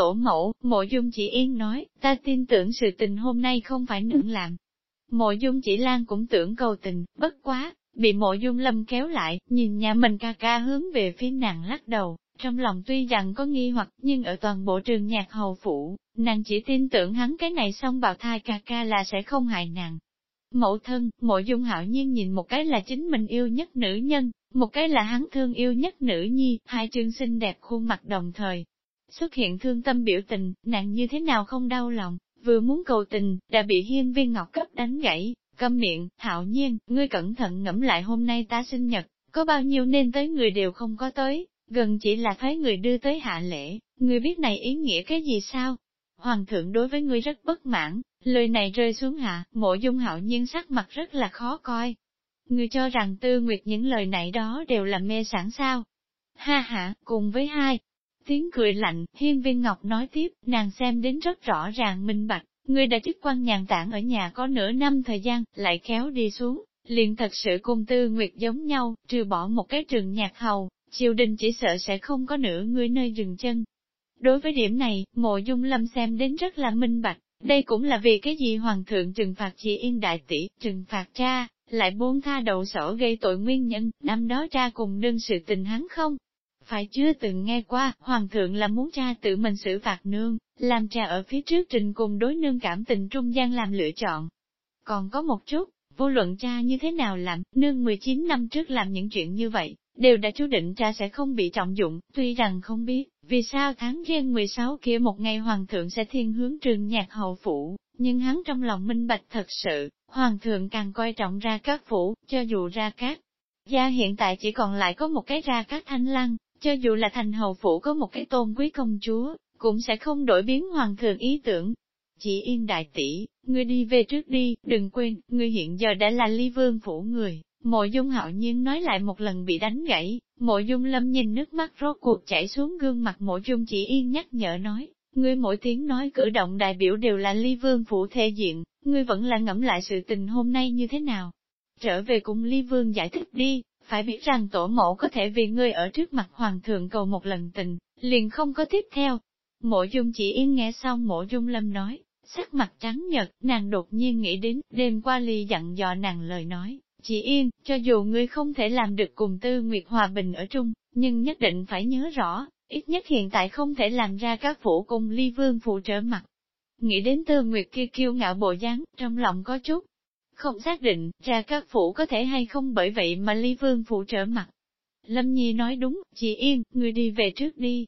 tổ mẫu, mộ dung chỉ yên nói, ta tin tưởng sự tình hôm nay không phải nương làm. Mộ dung chỉ lan cũng tưởng cầu tình, bất quá, bị mộ dung lâm kéo lại, nhìn nhà mình ca ca hướng về phía nàng lắc đầu, trong lòng tuy rằng có nghi hoặc nhưng ở toàn bộ trường nhạc hầu phủ, nàng chỉ tin tưởng hắn cái này xong bào thai ca ca là sẽ không hại nàng. Mẫu thân, mộ dung hạo nhiên nhìn một cái là chính mình yêu nhất nữ nhân, một cái là hắn thương yêu nhất nữ nhi, hai chương xinh đẹp khuôn mặt đồng thời. Xuất hiện thương tâm biểu tình, nàng như thế nào không đau lòng, vừa muốn cầu tình, đã bị hiên viên ngọc cấp đánh gãy, câm miệng, hạo nhiên, ngươi cẩn thận ngẫm lại hôm nay ta sinh nhật, có bao nhiêu nên tới người đều không có tới, gần chỉ là thấy người đưa tới hạ lễ, ngươi biết này ý nghĩa cái gì sao? Hoàng thượng đối với ngươi rất bất mãn, lời này rơi xuống hạ, mộ dung hạo nhiên sắc mặt rất là khó coi. Ngươi cho rằng tư nguyệt những lời này đó đều là mê sản sao? Ha ha, cùng với hai. Tiếng cười lạnh, hiên viên ngọc nói tiếp, nàng xem đến rất rõ ràng minh bạch, người đã chức quan nhàn tản ở nhà có nửa năm thời gian, lại kéo đi xuống, liền thật sự cùng tư nguyệt giống nhau, trừ bỏ một cái trường nhạc hầu, triều đình chỉ sợ sẽ không có nửa người nơi dừng chân. Đối với điểm này, mộ dung lâm xem đến rất là minh bạch, đây cũng là vì cái gì hoàng thượng trừng phạt chị yên đại tỷ, trừng phạt cha, lại buông tha đầu sổ gây tội nguyên nhân, năm đó cha cùng đương sự tình hắn không. Phải chưa từng nghe qua, hoàng thượng là muốn cha tự mình xử phạt nương, làm cha ở phía trước trình cùng đối nương cảm tình trung gian làm lựa chọn. Còn có một chút, vô luận cha như thế nào làm, nương 19 năm trước làm những chuyện như vậy, đều đã chú định cha sẽ không bị trọng dụng, tuy rằng không biết, vì sao tháng riêng 16 kia một ngày hoàng thượng sẽ thiên hướng trường nhạc hậu phủ, nhưng hắn trong lòng minh bạch thật sự, hoàng thượng càng coi trọng ra các phủ, cho dù ra các. Gia hiện tại chỉ còn lại có một cái ra các thanh lăng, cho dù là thành hầu phủ có một cái tôn quý công chúa, cũng sẽ không đổi biến hoàng thượng ý tưởng. Chỉ yên đại tỷ, ngươi đi về trước đi, đừng quên, ngươi hiện giờ đã là ly vương phủ người, Mộ dung hạo nhiên nói lại một lần bị đánh gãy, mộ dung lâm nhìn nước mắt rốt cuộc chảy xuống gương mặt mộ dung chỉ yên nhắc nhở nói, ngươi mỗi tiếng nói cử động đại biểu đều là ly vương phủ thể diện, ngươi vẫn là ngẫm lại sự tình hôm nay như thế nào. Trở về cùng ly vương giải thích đi, phải biết rằng tổ mẫu có thể vì ngươi ở trước mặt hoàng thượng cầu một lần tình, liền không có tiếp theo. Mộ dung chỉ yên nghe xong mộ dung lâm nói, sắc mặt trắng nhật, nàng đột nhiên nghĩ đến, đêm qua ly dặn dò nàng lời nói, Chị yên, cho dù ngươi không thể làm được cùng Tư Nguyệt Hòa Bình ở chung, nhưng nhất định phải nhớ rõ, ít nhất hiện tại không thể làm ra các phủ cùng ly vương phụ trở mặt. Nghĩ đến Tư Nguyệt kia kiêu ngạo bộ dáng, trong lòng có chút, không xác định, ra các phủ có thể hay không bởi vậy mà ly vương phụ trở mặt. Lâm Nhi nói đúng, chị Yên, người đi về trước đi.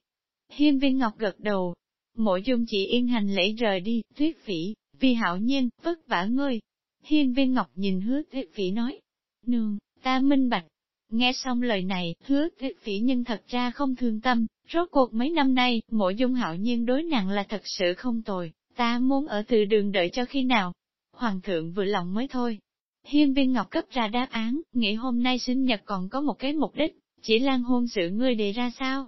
Hiên viên ngọc gật đầu. Mỗi dung chị Yên hành lễ rời đi, thuyết phỉ, vì hạo nhiên, vất vả ngươi. Hiên viên ngọc nhìn hứa thuyết phỉ nói, Nương, ta minh bạch. Nghe xong lời này, hứa tuyết phỉ nhân thật ra không thương tâm, rốt cuộc mấy năm nay, mỗi dung hạo nhiên đối nặng là thật sự không tồi, ta muốn ở từ đường đợi cho khi nào. Hoàng thượng vừa lòng mới thôi. Hiên viên ngọc cấp ra đáp án, nghĩ hôm nay sinh nhật còn có một cái mục đích, chỉ lan hôn sự ngươi đề ra sao?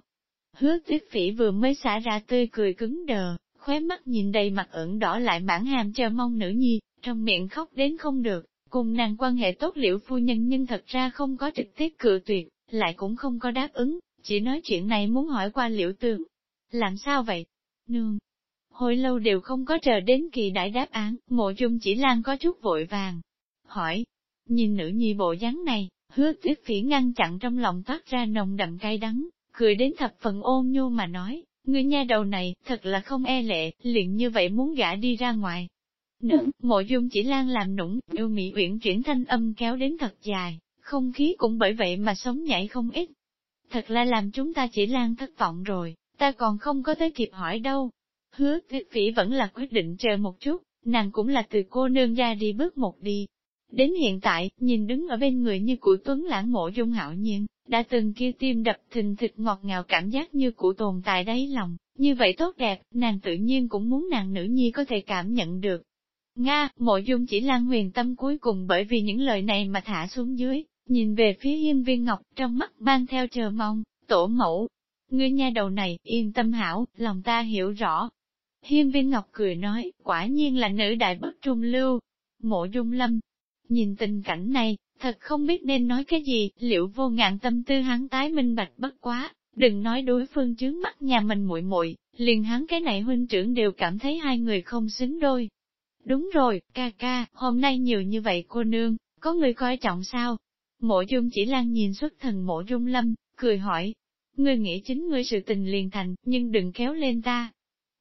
Hứa tuyết phỉ vừa mới xả ra tươi cười cứng đờ, khóe mắt nhìn đầy mặt ẩn đỏ lại mãn hàm chờ mong nữ nhi, trong miệng khóc đến không được, Cùng nàng quan hệ tốt liệu phu nhân nhưng thật ra không có trực tiếp cự tuyệt, lại cũng không có đáp ứng, chỉ nói chuyện này muốn hỏi qua liệu tường. Làm sao vậy? Nương! Hồi lâu đều không có chờ đến kỳ đại đáp án, mộ dung chỉ lan có chút vội vàng. Hỏi! Nhìn nữ nhi bộ dáng này, hứa tuyết phỉ ngăn chặn trong lòng toát ra nồng đậm cay đắng, cười đến thập phần ôn nhu mà nói, người nha đầu này, thật là không e lệ, liền như vậy muốn gã đi ra ngoài. Nữ, mộ dung chỉ lan làm nũng, yêu mỹ uyển chuyển thanh âm kéo đến thật dài, không khí cũng bởi vậy mà sống nhảy không ít. Thật là làm chúng ta chỉ lan thất vọng rồi, ta còn không có tới kịp hỏi đâu. Hứa tuyết phỉ vẫn là quyết định chờ một chút, nàng cũng là từ cô nương ra đi bước một đi. Đến hiện tại, nhìn đứng ở bên người như của tuấn lãng mộ dung hạo nhiên, đã từng kia tim đập thình thịch ngọt ngào cảm giác như của tồn tại đáy lòng, như vậy tốt đẹp, nàng tự nhiên cũng muốn nàng nữ nhi có thể cảm nhận được, Nga, mộ dung chỉ lan huyền tâm cuối cùng bởi vì những lời này mà thả xuống dưới, nhìn về phía hiên viên ngọc trong mắt mang theo chờ mong, tổ mẫu. Ngươi nha đầu này, yên tâm hảo, lòng ta hiểu rõ. Hiên viên ngọc cười nói, quả nhiên là nữ đại bất trung lưu. Mộ dung lâm, nhìn tình cảnh này, thật không biết nên nói cái gì, liệu vô ngạn tâm tư hắn tái minh bạch bất quá, đừng nói đối phương chướng mắt nhà mình muội muội, liền hắn cái này huynh trưởng đều cảm thấy hai người không xứng đôi. Đúng rồi, ca ca, hôm nay nhiều như vậy cô nương, có người coi trọng sao? Mộ dung chỉ lan nhìn xuất thần mộ dung lâm, cười hỏi. Ngươi nghĩ chính ngươi sự tình liền thành, nhưng đừng kéo lên ta.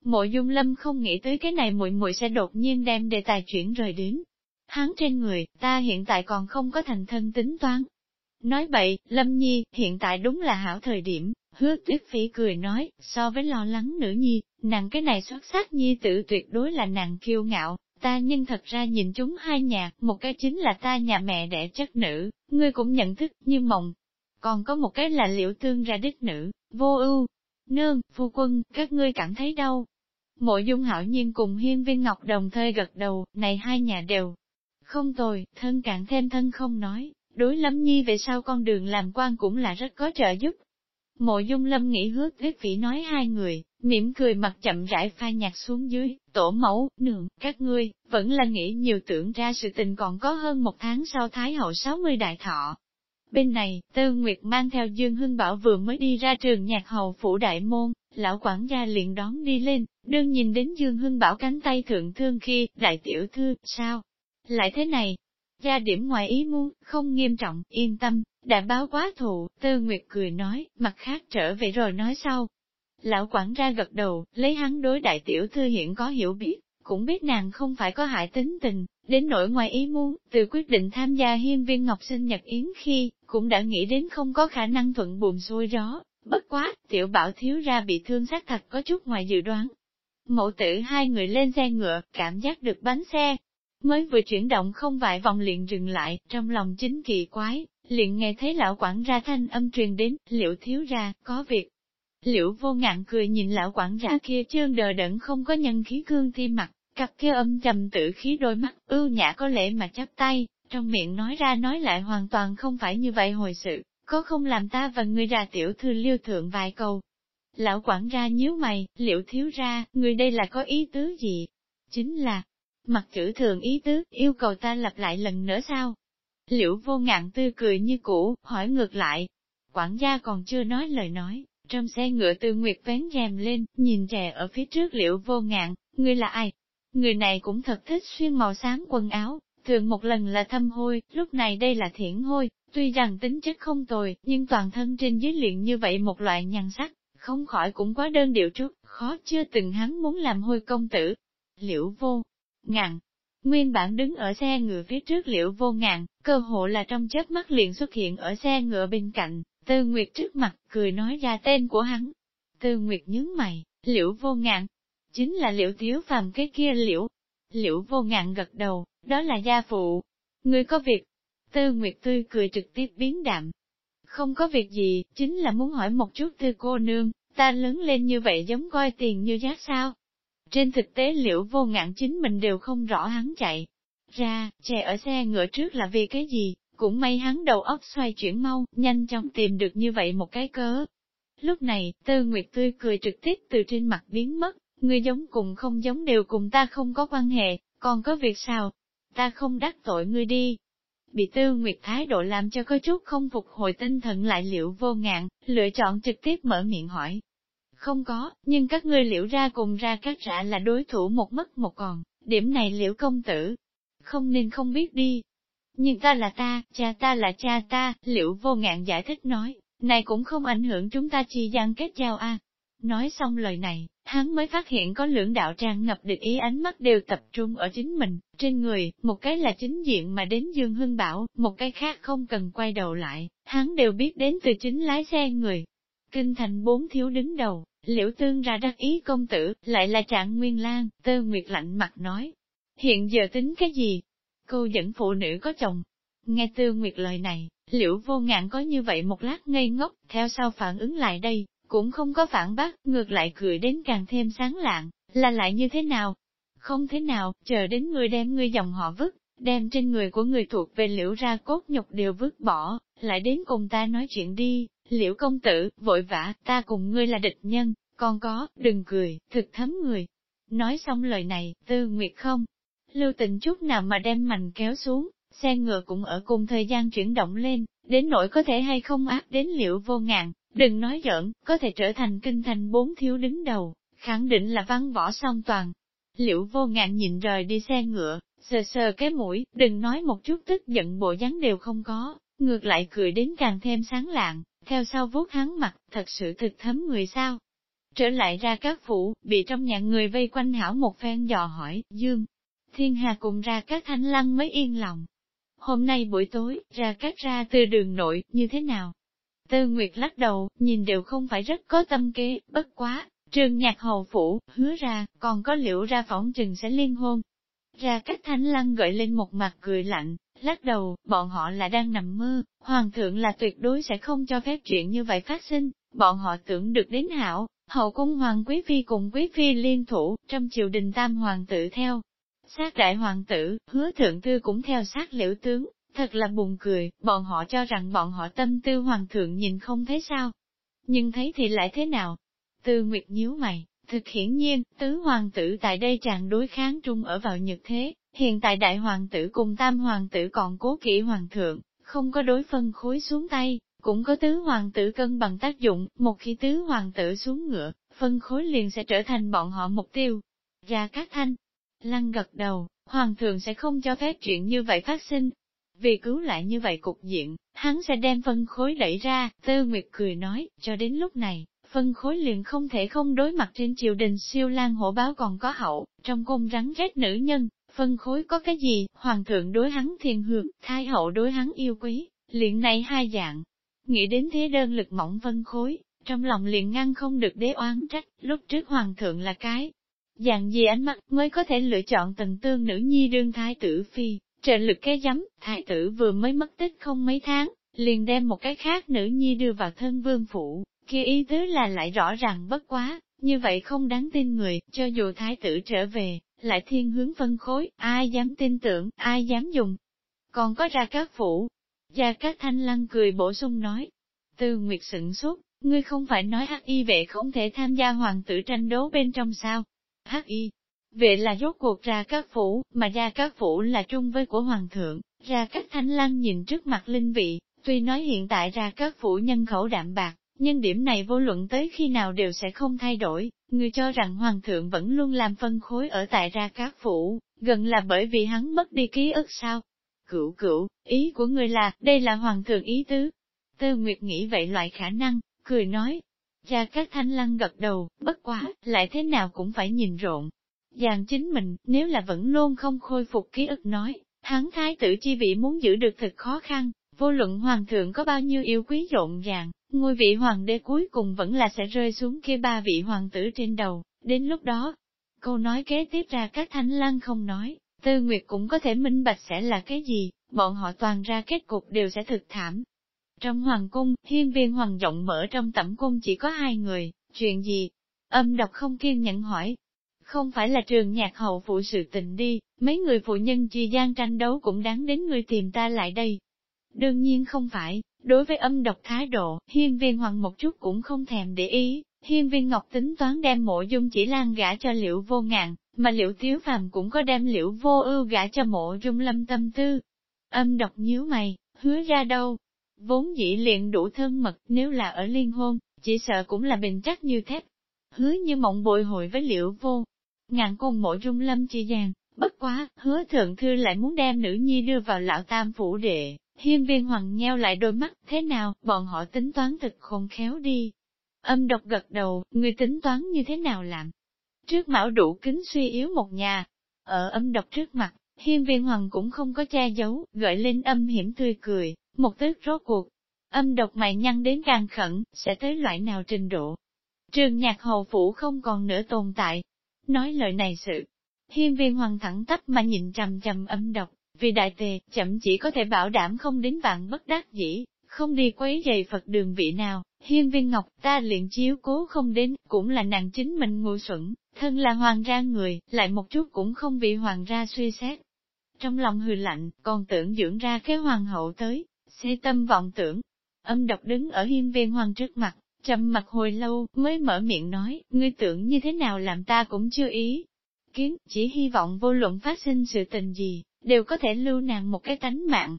Mộ dung lâm không nghĩ tới cái này muội muội sẽ đột nhiên đem đề tài chuyển rời đến. Hắn trên người, ta hiện tại còn không có thành thân tính toán. Nói bậy, Lâm Nhi, hiện tại đúng là hảo thời điểm, hứa tuyết phỉ cười nói, so với lo lắng nữ nhi, nàng cái này xuất sắc nhi tự tuyệt đối là nàng kiêu ngạo, ta nhưng thật ra nhìn chúng hai nhà, một cái chính là ta nhà mẹ đẻ chất nữ, ngươi cũng nhận thức như mộng. Còn có một cái là liệu tương ra đích nữ, vô ưu. Nương, phu quân, các ngươi cảm thấy đâu? Mộ dung hảo nhiên cùng hiên viên ngọc đồng thời gật đầu, này hai nhà đều. Không tồi, thân cạn thêm thân không nói, đối lâm nhi về sau con đường làm quan cũng là rất có trợ giúp. Mộ dung lâm nghĩ hước thuyết phỉ nói hai người, mỉm cười mặt chậm rãi phai nhạt xuống dưới, tổ mẫu, nượng, các ngươi, vẫn là nghĩ nhiều tưởng ra sự tình còn có hơn một tháng sau Thái hậu 60 đại thọ. Bên này, Tư Nguyệt mang theo Dương Hưng Bảo vừa mới đi ra trường nhạc hầu phủ đại môn, lão quản gia liền đón đi lên, đương nhìn đến Dương Hưng Bảo cánh tay thượng thương khi, đại tiểu thư, sao? Lại thế này, gia điểm ngoài ý muốn, không nghiêm trọng, yên tâm, đã báo quá thụ, Tư Nguyệt cười nói, mặt khác trở về rồi nói sau. Lão quản gia gật đầu, lấy hắn đối đại tiểu thư hiện có hiểu biết, cũng biết nàng không phải có hại tính tình, đến nỗi ngoài ý muốn, từ quyết định tham gia hiên viên ngọc sinh nhật yến khi, cũng đã nghĩ đến không có khả năng thuận buồm xuôi gió, bất quá, tiểu bảo thiếu ra bị thương xác thật có chút ngoài dự đoán. Mẫu tử hai người lên xe ngựa, cảm giác được bánh xe, mới vừa chuyển động không vài vòng liền dừng lại, trong lòng chính kỳ quái, liền nghe thấy lão quản ra thanh âm truyền đến, liệu thiếu ra, có việc. Liễu vô ngạn cười nhìn lão quản gia kia trơn đờ đẫn không có nhân khí cương thi mặt, cặp kia âm trầm tự khí đôi mắt, ưu nhã có lễ mà chắp tay, trong miệng nói ra nói lại hoàn toàn không phải như vậy hồi sự, có không làm ta và người ra tiểu thư liêu thượng vài câu. Lão quản ra nhíu mày, liệu thiếu ra, người đây là có ý tứ gì? Chính là, mặt chữ thường ý tứ, yêu cầu ta lặp lại lần nữa sao? Liễu vô ngạn tươi cười như cũ, hỏi ngược lại. Quản gia còn chưa nói lời nói, trong xe ngựa từ nguyệt vén rèm lên, nhìn trẻ ở phía trước liễu vô ngạn, ngươi là ai? Người này cũng thật thích xuyên màu xám quần áo, thường một lần là thâm hôi, lúc này đây là thiển hôi, tuy rằng tính chất không tồi, nhưng toàn thân trên dưới liền như vậy một loại nhăn sắc, không khỏi cũng quá đơn điệu chút, khó chưa từng hắn muốn làm hôi công tử. Liễu vô, ngạn, nguyên bản đứng ở xe ngựa phía trước liễu vô ngạn, cơ hộ là trong chớp mắt liền xuất hiện ở xe ngựa bên cạnh, Tư Nguyệt trước mặt, cười nói ra tên của hắn. Tư Nguyệt nhướng mày, liễu vô ngạn, chính là liễu thiếu phàm cái kia liễu. Liễu vô ngạn gật đầu, đó là gia phụ. Người có việc. Tư Nguyệt tươi cười trực tiếp biến đạm. Không có việc gì, chính là muốn hỏi một chút tư cô nương, ta lớn lên như vậy giống coi tiền như giác sao? Trên thực tế liễu vô ngạn chính mình đều không rõ hắn chạy. Ra, chè ở xe ngựa trước là vì cái gì, cũng may hắn đầu óc xoay chuyển mau, nhanh chóng tìm được như vậy một cái cớ. Lúc này, Tư Nguyệt tươi cười trực tiếp từ trên mặt biến mất, Ngươi giống cùng không giống đều cùng ta không có quan hệ, còn có việc sao? Ta không đắc tội ngươi đi. Bị Tư Nguyệt thái độ làm cho có chút không phục hồi tinh thần lại liệu vô ngạn, lựa chọn trực tiếp mở miệng hỏi, không có, nhưng các ngươi liễu ra cùng ra các rạ là đối thủ một mất một còn, điểm này liễu công tử. Không nên không biết đi. Nhưng ta là ta, cha ta là cha ta, liễu vô ngạn giải thích nói, này cũng không ảnh hưởng chúng ta chi gian kết giao a. Nói xong lời này, hắn mới phát hiện có lưỡng đạo tràn ngập địch ý ánh mắt đều tập trung ở chính mình, trên người, một cái là chính diện mà đến Dương Hưng Bảo, một cái khác không cần quay đầu lại, hắn đều biết đến từ chính lái xe người. Kinh thành bốn thiếu đứng đầu, Liễu tương ra đắc ý công tử, lại là trạng nguyên lan, tơ nguyệt lạnh mặt nói. Hiện giờ tính cái gì? Cô dẫn phụ nữ có chồng. Nghe tư nguyệt lời này, liễu vô ngạn có như vậy một lát ngây ngốc, theo sau phản ứng lại đây, cũng không có phản bác, ngược lại cười đến càng thêm sáng lạng, là lại như thế nào? Không thế nào, chờ đến người đem người dòng họ vứt, đem trên người của người thuộc về liễu ra cốt nhục đều vứt bỏ, lại đến cùng ta nói chuyện đi, liễu công tử, vội vã, ta cùng ngươi là địch nhân, còn có, đừng cười, thực thấm người. Nói xong lời này, tư nguyệt không, lưu tình chút nào mà đem mạnh kéo xuống, xe ngựa cũng ở cùng thời gian chuyển động lên, đến nỗi có thể hay không áp đến liễu vô ngàn, đừng nói giỡn, có thể trở thành kinh thành bốn thiếu đứng đầu, khẳng định là văn võ song toàn. Liễu vô ngạn nhìn rời đi xe ngựa, sờ sờ cái mũi, đừng nói một chút tức giận bộ dáng đều không có, ngược lại cười đến càng thêm sáng lạng, theo sau vuốt hắn mặt, thật sự thực thấm người sao. Trở lại ra các phủ, bị trong nhà người vây quanh hảo một phen dò hỏi, Dương. Thiên Hà cùng ra các thanh lăng mới yên lòng. Hôm nay buổi tối, ra các ra từ đường nội, như thế nào? Tư Nguyệt lắc đầu, nhìn đều không phải rất có tâm kế, bất quá, trường nhạc hầu phủ, hứa ra, còn có liễu ra phỏng chừng sẽ liên hôn. Ra cách thanh lăng gợi lên một mặt cười lạnh, lắc đầu, bọn họ là đang nằm mơ, hoàng thượng là tuyệt đối sẽ không cho phép chuyện như vậy phát sinh, bọn họ tưởng được đến hảo, hậu cung hoàng quý phi cùng quý phi liên thủ, trong triều đình tam hoàng tử theo. Sát đại hoàng tử, hứa thượng tư cũng theo sát liễu tướng, thật là buồn cười, bọn họ cho rằng bọn họ tâm tư hoàng thượng nhìn không thấy sao. Nhưng thấy thì lại thế nào? Tư Nguyệt nhíu mày, thực hiển nhiên, tứ hoàng tử tại đây chàng đối kháng trung ở vào nhật thế, hiện tại đại hoàng tử cùng tam hoàng tử còn cố kỹ hoàng thượng, không có đối phân khối xuống tay, cũng có tứ hoàng tử cân bằng tác dụng, một khi tứ hoàng tử xuống ngựa, phân khối liền sẽ trở thành bọn họ mục tiêu. Ra các thanh, lăng gật đầu, hoàng thượng sẽ không cho phép chuyện như vậy phát sinh. Vì cứu lại như vậy cục diện, hắn sẽ đem phân khối đẩy ra, tư nguyệt cười nói, cho đến lúc này, phân khối liền không thể không đối mặt trên triều đình siêu lan hổ báo còn có hậu, trong cung rắn rết nữ nhân, phân khối có cái gì, hoàng thượng đối hắn thiền hưởng thái hậu đối hắn yêu quý, liền này hai dạng. Nghĩ đến thế đơn lực mỏng phân khối, trong lòng liền ngăn không được đế oán trách, lúc trước hoàng thượng là cái. Dạng gì ánh mắt mới có thể lựa chọn tần tương nữ nhi đương thái tử phi, trợ lực cái giấm, thái tử vừa mới mất tích không mấy tháng, liền đem một cái khác nữ nhi đưa vào thân vương phủ, kia ý tứ là lại rõ ràng bất quá, như vậy không đáng tin người, cho dù thái tử trở về, lại thiên hướng phân khối, ai dám tin tưởng, ai dám dùng. Còn có ra các phủ, Gia các Thanh Lăng cười bổ sung nói, Tư Nguyệt sửng sốt, ngươi không phải nói hắc y vệ không thể tham gia hoàng tử tranh đấu bên trong sao? Hắc y vệ là rốt cuộc ra các phủ, mà ra các phủ là chung với của hoàng thượng, ra các thanh lăng nhìn trước mặt linh vị, tuy nói hiện tại ra các phủ nhân khẩu đạm bạc, nhưng điểm này vô luận tới khi nào đều sẽ không thay đổi, người cho rằng hoàng thượng vẫn luôn làm phân khối ở tại ra các phủ, gần là bởi vì hắn mất đi ký ức sao? Cửu cửu, ý của người là, đây là hoàng thượng ý tứ. tơ Nguyệt nghĩ vậy loại khả năng, cười nói. ra các thanh lăng gật đầu, bất quá, lại thế nào cũng phải nhìn rộn dàn chính mình, nếu là vẫn luôn không khôi phục ký ức nói, hắn thái tử chi vị muốn giữ được thật khó khăn, vô luận hoàng thượng có bao nhiêu yêu quý rộn ràng, ngôi vị hoàng đế cuối cùng vẫn là sẽ rơi xuống kia ba vị hoàng tử trên đầu, đến lúc đó. Câu nói kế tiếp ra các thánh lăng không nói, Tư Nguyệt cũng có thể minh bạch sẽ là cái gì, bọn họ toàn ra kết cục đều sẽ thực thảm. Trong hoàng cung, hiên viên hoàng rộng mở trong tẩm cung chỉ có hai người, chuyện gì? Âm độc không kiên nhẫn hỏi. Không phải là trường nhạc hậu phụ sự tình đi, mấy người phụ nhân chi gian tranh đấu cũng đáng đến người tìm ta lại đây. Đương nhiên không phải, đối với âm độc thái độ, hiên viên hoàng một chút cũng không thèm để ý, hiên viên ngọc tính toán đem mộ dung chỉ lan gả cho liệu vô ngạn, mà liệu tiếu phàm cũng có đem liệu vô ưu gả cho mộ dung lâm tâm tư. Âm độc nhíu mày, hứa ra đâu? Vốn dĩ liền đủ thân mật, nếu là ở liên hôn, chỉ sợ cũng là bình chắc như thép. Hứa như mộng bồi hội với liệu vô. Ngạn cùng mộ dung lâm chi gian, bất quá, hứa thượng thư lại muốn đem nữ nhi đưa vào lão tam phủ đệ. Hiên viên hoàng nheo lại đôi mắt, thế nào, bọn họ tính toán thật khôn khéo đi. Âm độc gật đầu, người tính toán như thế nào làm, Trước mão đủ kính suy yếu một nhà, ở âm độc trước mặt, hiên viên hoàng cũng không có che giấu, gợi lên âm hiểm tươi cười, một tức rốt cuộc. Âm độc mày nhăn đến càng khẩn, sẽ tới loại nào trình độ. Trường nhạc hầu phủ không còn nữa tồn tại. Nói lời này sự. Hiên viên hoàng thẳng tắp mà nhìn trầm trầm âm độc, vì đại tề, chậm chỉ có thể bảo đảm không đến vạn bất đắc dĩ, không đi quấy giày Phật đường vị nào, hiên viên ngọc ta liền chiếu cố không đến, cũng là nàng chính mình ngu xuẩn, thân là hoàng gia người, lại một chút cũng không bị hoàng gia suy xét. Trong lòng hừ lạnh, còn tưởng dưỡng ra cái hoàng hậu tới, xê tâm vọng tưởng. Âm độc đứng ở hiên viên hoàng trước mặt, trầm mặt hồi lâu, mới mở miệng nói, ngươi tưởng như thế nào làm ta cũng chưa ý. Kiến, chỉ hy vọng vô luận phát sinh sự tình gì, đều có thể lưu nàng một cái tánh mạng.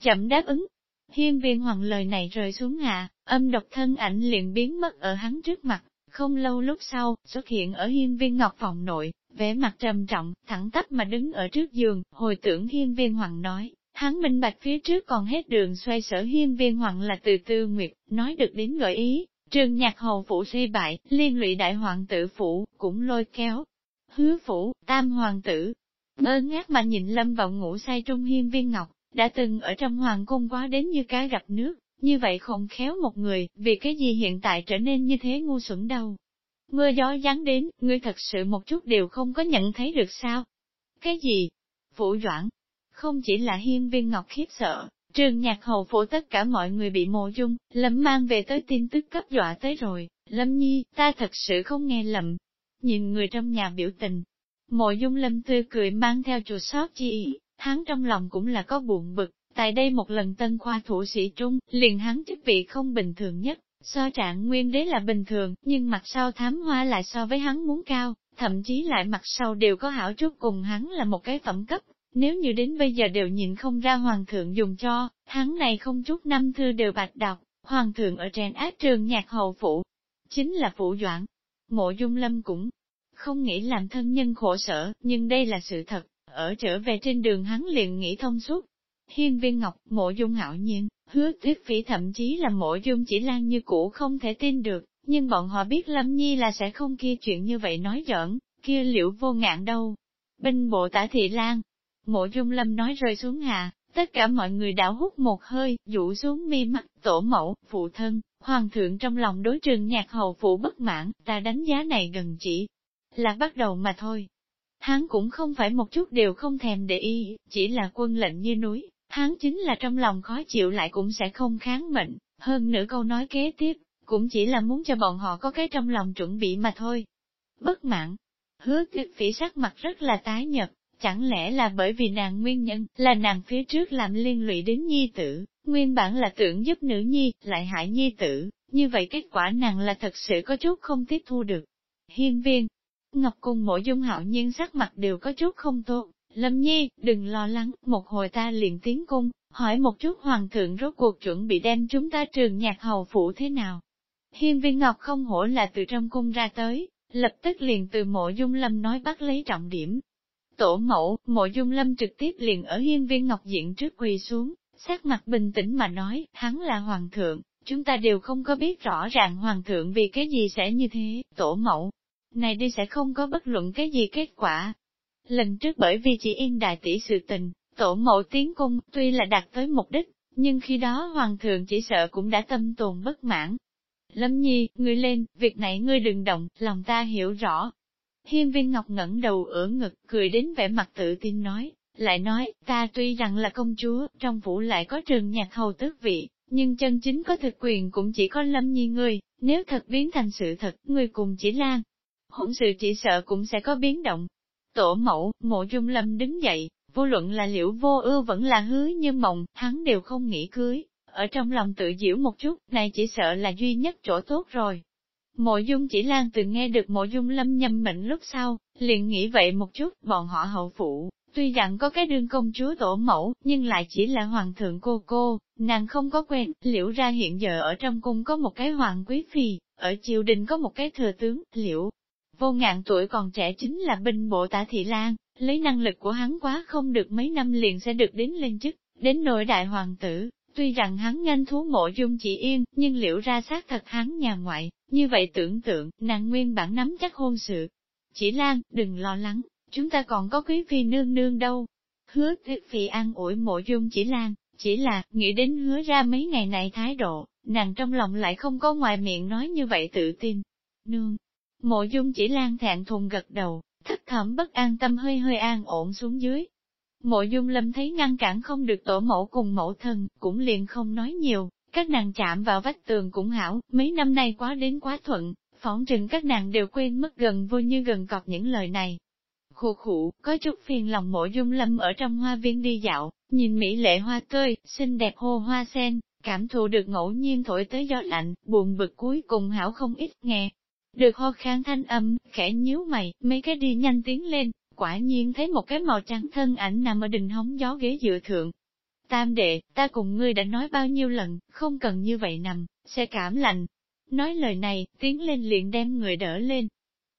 Chậm đáp ứng, Hiên viên hoàng lời này rơi xuống hạ, âm độc thân ảnh liền biến mất ở hắn trước mặt, Không lâu lúc sau, xuất hiện ở hiên viên ngọc phòng nội, vẻ mặt trầm trọng, thẳng tắp mà đứng ở trước giường, hồi tưởng hiên viên hoàng nói. Hắn minh bạch phía trước còn hết đường xoay sở hiên viên hoàng là từ tư nguyệt, nói được đến gợi ý, trường nhạc hầu phủ suy bại, liên lụy đại hoàng tử phủ, cũng lôi kéo. Hứa phủ, tam hoàng tử, ơ ngát mà nhìn lâm vào ngủ say trung hiên viên ngọc, đã từng ở trong hoàng cung quá đến như cá gặp nước, như vậy không khéo một người, vì cái gì hiện tại trở nên như thế ngu xuẩn đâu. Mưa gió giáng đến, ngươi thật sự một chút đều không có nhận thấy được sao? Cái gì? Phủ doãn. Không chỉ là hiên viên ngọc khiếp sợ, trường nhạc hầu phủ tất cả mọi người bị mộ dung, lâm mang về tới tin tức cấp dọa tới rồi, lâm nhi, ta thật sự không nghe lầm. Nhìn người trong nhà biểu tình, mộ dung lâm tươi cười mang theo chùa sót chi ý, hắn trong lòng cũng là có buồn bực, tại đây một lần tân khoa thủ sĩ trung, liền hắn chức vị không bình thường nhất, so trạng nguyên đế là bình thường, nhưng mặt sau thám hoa lại so với hắn muốn cao, thậm chí lại mặt sau đều có hảo chút cùng hắn là một cái phẩm cấp, nếu như đến bây giờ đều nhìn không ra hoàng thượng dùng cho, hắn này không chút năm thư đều bạch đọc, hoàng thượng ở tràn ác trường nhạc hậu phụ, chính là phụ doãn. Mộ dung lâm cũng không nghĩ làm thân nhân khổ sở, nhưng đây là sự thật, ở trở về trên đường hắn liền nghĩ thông suốt. Hiên viên ngọc, mộ dung hạo nhiên, hứa thuyết phỉ thậm chí là mộ dung chỉ lan như cũ không thể tin được, nhưng bọn họ biết Lâm Nhi là sẽ không kia chuyện như vậy nói giỡn, kia liệu vô ngạn đâu. Binh bộ tả thị lan, mộ dung lâm nói rơi xuống hạ, tất cả mọi người đảo hút một hơi, dụ xuống mi mắt, tổ mẫu, phụ thân, hoàng thượng trong lòng đối trường nhạc hầu phụ bất mãn, ta đánh giá này gần chỉ là bắt đầu mà thôi. Hắn cũng không phải một chút đều không thèm để ý, chỉ là quân lệnh như núi, hắn chính là trong lòng khó chịu lại cũng sẽ không kháng mệnh, hơn nữa câu nói kế tiếp, cũng chỉ là muốn cho bọn họ có cái trong lòng chuẩn bị mà thôi. Bất mãn, hứa tuyệt phỉ sắc mặt rất là tái nhật, chẳng lẽ là bởi vì nàng nguyên nhân, là nàng phía trước làm liên lụy đến nhi tử, nguyên bản là tưởng giúp nữ nhi, lại hại nhi tử, như vậy kết quả nàng là thật sự có chút không tiếp thu được. Hiên viên, Ngọc cùng mỗi dung hạo nhiên sắc mặt đều có chút không tốt, Lâm Nhi, đừng lo lắng, một hồi ta liền tiến cung, hỏi một chút hoàng thượng rốt cuộc chuẩn bị đem chúng ta trường nhạc hầu phủ thế nào. Hiên viên Ngọc không hổ là từ trong cung ra tới, lập tức liền từ mộ dung lâm nói bắt lấy trọng điểm. Tổ mẫu, mộ dung lâm trực tiếp liền ở hiên viên Ngọc diện trước quỳ xuống, sắc mặt bình tĩnh mà nói, hắn là hoàng thượng, chúng ta đều không có biết rõ ràng hoàng thượng vì cái gì sẽ như thế, tổ mẫu. Này đi sẽ không có bất luận cái gì kết quả, Lần trước bởi vì chỉ yên đại tỷ sự tình, tổ mẫu tiến cung, tuy là đạt tới mục đích, nhưng khi đó hoàng thượng chỉ sợ cũng đã tâm tồn bất mãn. Lâm nhi, ngươi lên, việc này ngươi đừng động, lòng ta hiểu rõ. Hiên viên ngọc ngẩng đầu ở ngực, cười đến vẻ mặt tự tin nói, lại nói, ta tuy rằng là công chúa, trong phủ lại có trường nhạc hầu tước vị, nhưng chân chính có thực quyền cũng chỉ có lâm nhi ngươi, nếu thật biến thành sự thật, ngươi cùng chỉ lan. Hỗn sự chỉ sợ cũng sẽ có biến động, Tổ mẫu, mộ dung lâm đứng dậy, vô luận là liễu vô ưu vẫn là hứa như mộng, hắn đều không nghĩ cưới, ở trong lòng tự diễu một chút, này chỉ sợ là duy nhất chỗ tốt rồi. Mộ dung chỉ lan từng nghe được mộ dung lâm nhâm mệnh lúc sau, liền nghĩ vậy một chút, bọn họ hậu phụ, tuy rằng có cái đương công chúa tổ mẫu, nhưng lại chỉ là hoàng thượng cô cô, nàng không có quen, Liệu ra hiện giờ ở trong cung có một cái hoàng quý phi, ở triều đình có một cái thừa tướng, Liệu Vô ngạn tuổi còn trẻ chính là binh bộ tả thị lan, lấy năng lực của hắn quá không được mấy năm liền sẽ được đến lên chức, đến nội đại hoàng tử. Tuy rằng hắn nhanh thú mộ dung chỉ yên, nhưng liệu ra xác thật hắn nhà ngoại, như vậy tưởng tượng, nàng nguyên bản nắm chắc hôn sự. Chỉ lan, đừng lo lắng, chúng ta còn có quý phi nương nương đâu. Hứa thiết phi an ủi mộ dung chỉ lan, chỉ là, nghĩ đến hứa ra mấy ngày này thái độ, nàng trong lòng lại không có ngoài miệng nói như vậy tự tin. Nương, Mộ dung chỉ lan thẹn thùng gật đầu, thất thẩm bất an tâm hơi hơi an ổn xuống dưới. Mộ dung lâm thấy ngăn cản không được tổ mẫu cùng mẫu thân, cũng liền không nói nhiều, các nàng chạm vào vách tường cũng hảo, mấy năm nay quá đến quá thuận, phỏng chừng các nàng đều quên mất gần vô như gần cọp những lời này. Khụ khụ, có chút phiền lòng mộ dung lâm ở trong hoa viên đi dạo, nhìn mỹ lệ hoa tươi, xinh đẹp hồ hoa sen, cảm thụ được ngẫu nhiên thổi tới gió lạnh, buồn bực cuối cùng hảo không ít nghe, được ho khang thanh âm, khẽ nhíu mày, mấy cái đi nhanh tiến lên, quả nhiên thấy một cái màu trắng thân ảnh nằm ở đình hóng gió ghế dựa thượng. Tam đệ, ta cùng ngươi đã nói bao nhiêu lần, không cần như vậy nằm, sẽ cảm lạnh. nói lời này, tiến lên liền đem người đỡ lên.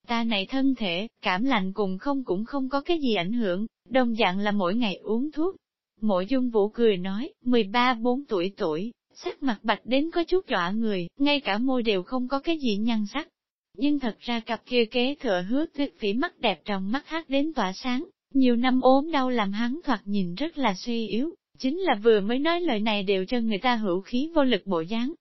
Ta này thân thể, cảm lạnh cùng không cũng không có cái gì ảnh hưởng, đồng dạng là mỗi ngày uống thuốc. Mộ dung vũ cười nói, 13-4 tuổi tuổi, sắc mặt bạch đến có chút dọa người, ngay cả môi đều không có cái gì nhăn sắc. Nhưng thật ra cặp kia kế thừa hứa tuyết phỉ mắt đẹp trong mắt hát đến tỏa sáng, nhiều năm ốm đau làm hắn thoạt nhìn rất là suy yếu, chính là vừa mới nói lời này đều cho người ta hữu khí vô lực bộ dáng.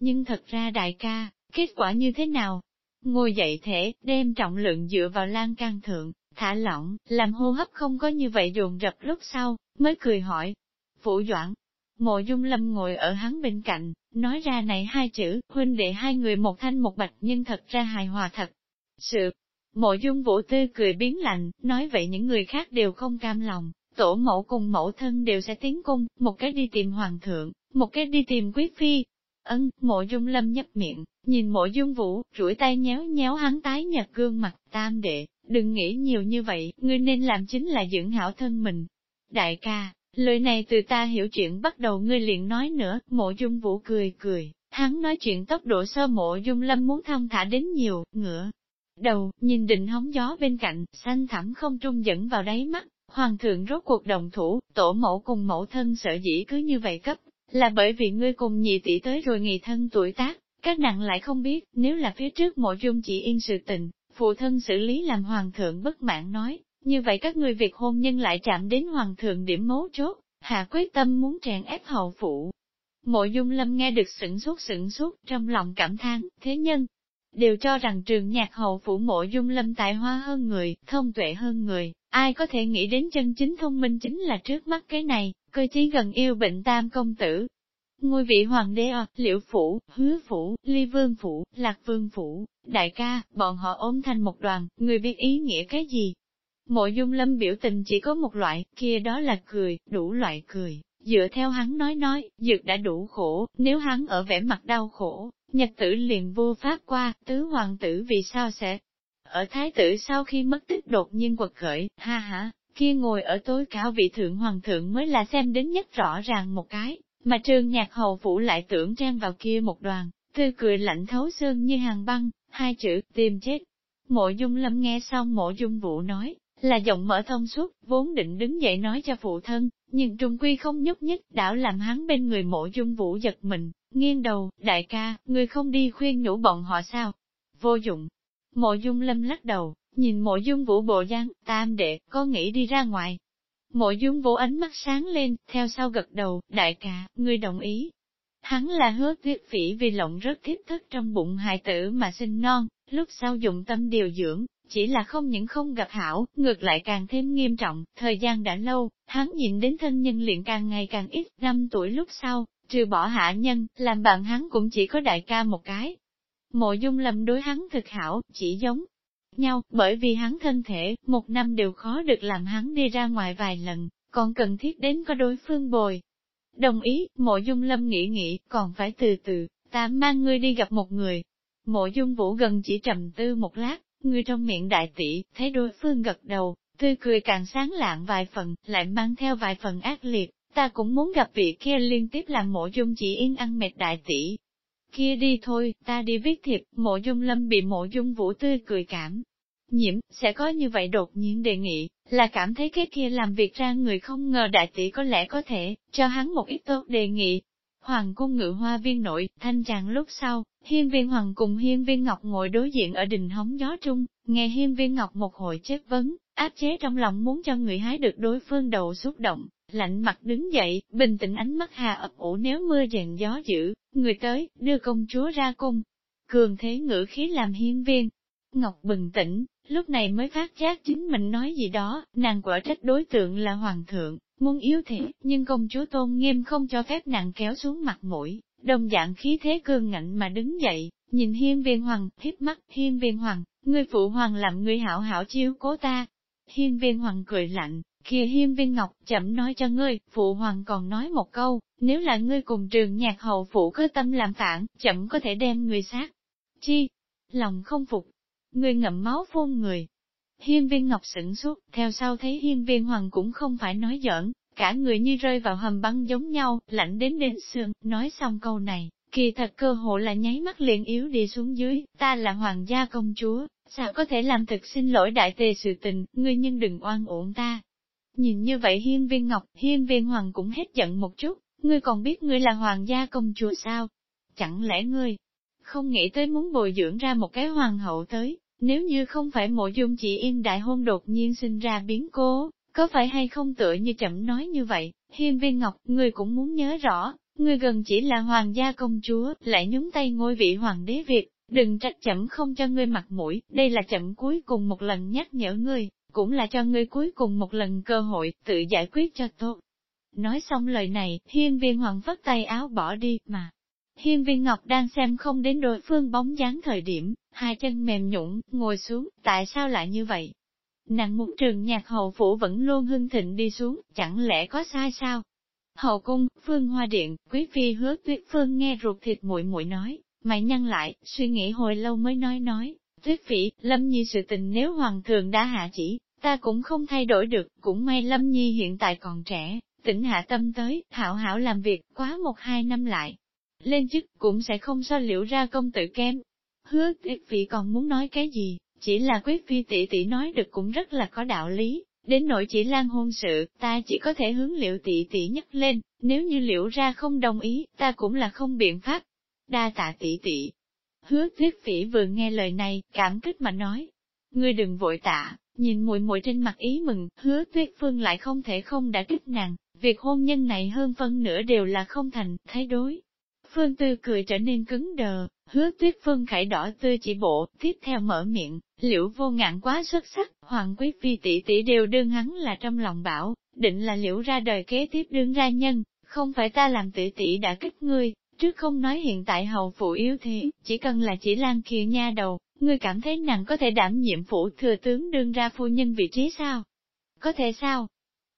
Nhưng thật ra đại ca, kết quả như thế nào? Ngồi dậy thể, đem trọng lượng dựa vào lan can thượng, thả lỏng, làm hô hấp không có như vậy dồn rập lúc sau, mới cười hỏi. Phủ Doãn, Mộ Dung Lâm ngồi ở hắn bên cạnh, nói ra này hai chữ, huynh đệ hai người một thanh một bạch nhưng thật ra hài hòa thật. Sự, Mộ Dung Vũ Tư cười biến lạnh, nói vậy những người khác đều không cam lòng, tổ mẫu cùng mẫu thân đều sẽ tiến cung, một cái đi tìm hoàng thượng, một cái đi tìm quý phi. Ân, mộ dung lâm nhấp miệng, nhìn mộ dung vũ, rủi tay nhéo nhéo hắn tái nhật gương mặt, tam đệ, đừng nghĩ nhiều như vậy, ngươi nên làm chính là dưỡng hảo thân mình. Đại ca, lời này từ ta hiểu chuyện bắt đầu ngươi liền nói nữa, mộ dung vũ cười cười, hắn nói chuyện tốc độ sơ mộ dung lâm muốn thông thả đến nhiều, ngựa. Đầu, nhìn định hóng gió bên cạnh, xanh thẳm không trung dẫn vào đáy mắt, hoàng thượng rốt cuộc đồng thủ, tổ mẫu cùng mẫu thân sợ dĩ cứ như vậy cấp, là bởi vì ngươi cùng nhị tỷ tới rồi nghỉ thân tuổi tác, các nặng lại không biết, nếu là phía trước mộ dung chỉ yên sự tình, phụ thân xử lý làm hoàng thượng bất mãn nói, như vậy các ngươi việc hôn nhân lại chạm đến hoàng thượng điểm mấu chốt, hạ quyết tâm muốn tràn ép hậu phụ. Mộ dung lâm nghe được sửng suốt sửng suốt trong lòng cảm thán thế nhân, đều cho rằng trường nhạc hậu phủ mộ dung lâm tài hoa hơn người, thông tuệ hơn người, ai có thể nghĩ đến chân chính thông minh chính là trước mắt cái này, cơ chí gần yêu bệnh tam công tử. Ngôi vị hoàng đế à, liễu phủ, hứa phủ, ly vương phủ, lạc vương phủ, đại ca, bọn họ ôm thành một đoàn, người biết ý nghĩa cái gì? Mộ dung lâm biểu tình chỉ có một loại, kia đó là cười, đủ loại cười, dựa theo hắn nói nói, dược đã đủ khổ, nếu hắn ở vẻ mặt đau khổ, nhật tử liền vô pháp qua, tứ hoàng tử vì sao sẽ? Ở thái tử sau khi mất tích đột nhiên quật khởi, ha ha, kia ngồi ở tối cao vị thượng hoàng thượng mới là xem đến nhất rõ ràng một cái, mà trương nhạc hầu phủ lại tưởng trang vào kia một đoàn, tươi cười lạnh thấu xương như hàng băng, hai chữ, tìm chết. Mộ dung lâm nghe xong mộ dung vũ nói, là giọng mở thông suốt, vốn định đứng dậy nói cho phụ thân, nhưng trung quy không nhúc nhích, đảo làm hắn bên người mộ dung vũ giật mình, nghiêng đầu, đại ca, người không đi khuyên nhủ bọn họ sao? Vô dụng. Mộ dung lâm lắc đầu, nhìn mộ dung vũ bộ giang, tam đệ, có nghĩ đi ra ngoài. Mộ dung vũ ánh mắt sáng lên, theo sau gật đầu, đại ca, ngươi đồng ý. Hắn là hứa tuyết phỉ vì lộng rất thiết thức trong bụng hài tử mà sinh non, lúc sau dụng tâm điều dưỡng, chỉ là không những không gặp hảo, ngược lại càng thêm nghiêm trọng, thời gian đã lâu, hắn nhìn đến thân nhân liền càng ngày càng ít, năm tuổi lúc sau, trừ bỏ hạ nhân, làm bạn hắn cũng chỉ có đại ca một cái. Mộ dung lầm đối hắn thực hảo, chỉ giống nhau, bởi vì hắn thân thể, một năm đều khó được làm hắn đi ra ngoài vài lần, còn cần thiết đến có đối phương bồi. Đồng ý, mộ dung lâm nghĩ nghĩ, còn phải từ từ, ta mang ngươi đi gặp một người. Mộ dung vũ gần chỉ trầm tư một lát, Người trong miệng đại tỷ, thấy đối phương gật đầu, tươi cười càng sáng lạng vài phần, lại mang theo vài phần ác liệt, ta cũng muốn gặp vị kia liên tiếp làm mộ dung chỉ yên ăn mệt đại tỷ. Kia đi thôi, ta đi viết thiệp, mộ dung lâm bị mộ dung vũ tươi cười cảm. Nhiễm, sẽ có như vậy đột nhiên đề nghị, là cảm thấy cái kia làm việc ra người không ngờ đại tỷ có lẽ có thể, cho hắn một ít tốt đề nghị, Hoàng cung ngự hoa viên nội, thanh chàng lúc sau, hiên viên hoàng cùng hiên viên ngọc ngồi đối diện ở đình hóng gió trung, nghe hiên viên ngọc một hồi chất vấn, áp chế trong lòng muốn cho người hái được đối phương đầu xúc động, lạnh mặt đứng dậy, bình tĩnh ánh mắt hà ập ủ nếu mưa dèn gió dữ, người tới, đưa công chúa ra cung. Cường thế ngữ khí làm hiên viên. Ngọc bình tĩnh, lúc này mới phát giác chính mình nói gì đó, nàng quả trách đối tượng là hoàng thượng, Muốn yếu thể, nhưng công chúa tôn nghiêm không cho phép nàng kéo xuống mặt mũi, đồng dạng khí thế cương ngạnh mà đứng dậy, nhìn hiên viên hoàng, hiếp mắt, hiên viên hoàng, ngươi phụ hoàng làm ngươi hảo hảo chiếu cố ta. Hiên viên hoàng cười lạnh, kia hiên viên ngọc, chậm nói cho ngươi, phụ hoàng còn nói một câu, nếu là ngươi cùng trường nhạc hậu phụ có tâm làm phản, chậm có thể đem người sát. Chi? Lòng không phục người ngậm máu phun người, Hiên viên ngọc sửng suốt, theo sau thấy hiên viên hoàng cũng không phải nói giỡn, cả người như rơi vào hầm băng giống nhau, lạnh đến đến xương, nói xong câu này, Kỳ thật cơ hội là nháy mắt liền yếu đi xuống dưới, ta là hoàng gia công chúa, sao có thể làm thực xin lỗi đại tề sự tình, ngươi nhưng đừng oan uổng ta. Nhìn như vậy hiên viên ngọc, hiên viên hoàng cũng hết giận một chút, ngươi còn biết ngươi là hoàng gia công chúa sao? Chẳng lẽ ngươi không nghĩ tới muốn bồi dưỡng ra một cái hoàng hậu tới, nếu như không phải mộ dung chỉ yên đại hôn đột nhiên sinh ra biến cố, có phải hay không tựa như chậm nói như vậy, hiên viên ngọc, người cũng muốn nhớ rõ, người gần chỉ là hoàng gia công chúa, lại nhúng tay ngôi vị hoàng đế Việt, đừng trách chậm không cho ngươi mặt mũi, đây là chậm cuối cùng một lần nhắc nhở ngươi, cũng là cho ngươi cuối cùng một lần cơ hội, tự giải quyết cho tốt. Nói xong lời này, hiên viên hoàng vất tay áo bỏ đi, mà. Hiên viên ngọc đang xem không đến đối phương bóng dáng thời điểm, hai chân mềm nhũng, ngồi xuống, tại sao lại như vậy? Nàng muốn trường nhạc hậu phủ vẫn luôn hưng thịnh đi xuống, chẳng lẽ có sai sao? Hậu cung, phương hoa điện, quý phi hứa tuyết phương nghe ruột thịt muội muội nói, mày nhăn lại, suy nghĩ hồi lâu mới nói nói, tuyết phỉ, lâm nhi sự tình nếu hoàng thượng đã hạ chỉ, ta cũng không thay đổi được, cũng may lâm nhi hiện tại còn trẻ, tỉnh hạ tâm tới, hảo hảo làm việc, quá một hai năm lại. Lên chức cũng sẽ không so liễu ra công tử kém. Hứa tuyết phỉ còn muốn nói cái gì, chỉ là quyết phi tỷ tỷ nói được cũng rất là có đạo lý, đến nỗi chỉ lan hôn sự, ta chỉ có thể hướng liệu tỷ tỷ nhắc lên, nếu như liệu ra không đồng ý, ta cũng là không biện pháp. Đa tạ tỷ tỷ. Hứa thuyết phỉ vừa nghe lời này, cảm kích mà nói. Ngươi đừng vội tạ, nhìn muội muội trên mặt ý mừng, hứa tuyết phương lại không thể không đã kích nàng, việc hôn nhân này hơn phân nửa đều là không thành, thấy đối. Phương Tư cười trở nên cứng đờ, hứa tuyết phương khải đỏ tươi chỉ bộ, tiếp theo mở miệng, liễu vô ngạn quá xuất sắc, hoàng quý phi tỷ tỷ đều đương hắn là trong lòng bảo, định là liễu ra đời kế tiếp đương ra nhân, không phải ta làm tỷ tỷ đã kích ngươi, trước không nói hiện tại hầu phụ yếu thế, chỉ cần là chỉ lan kia nha đầu, ngươi cảm thấy nàng có thể đảm nhiệm phủ thừa tướng đương ra phu nhân vị trí sao? Có thể sao?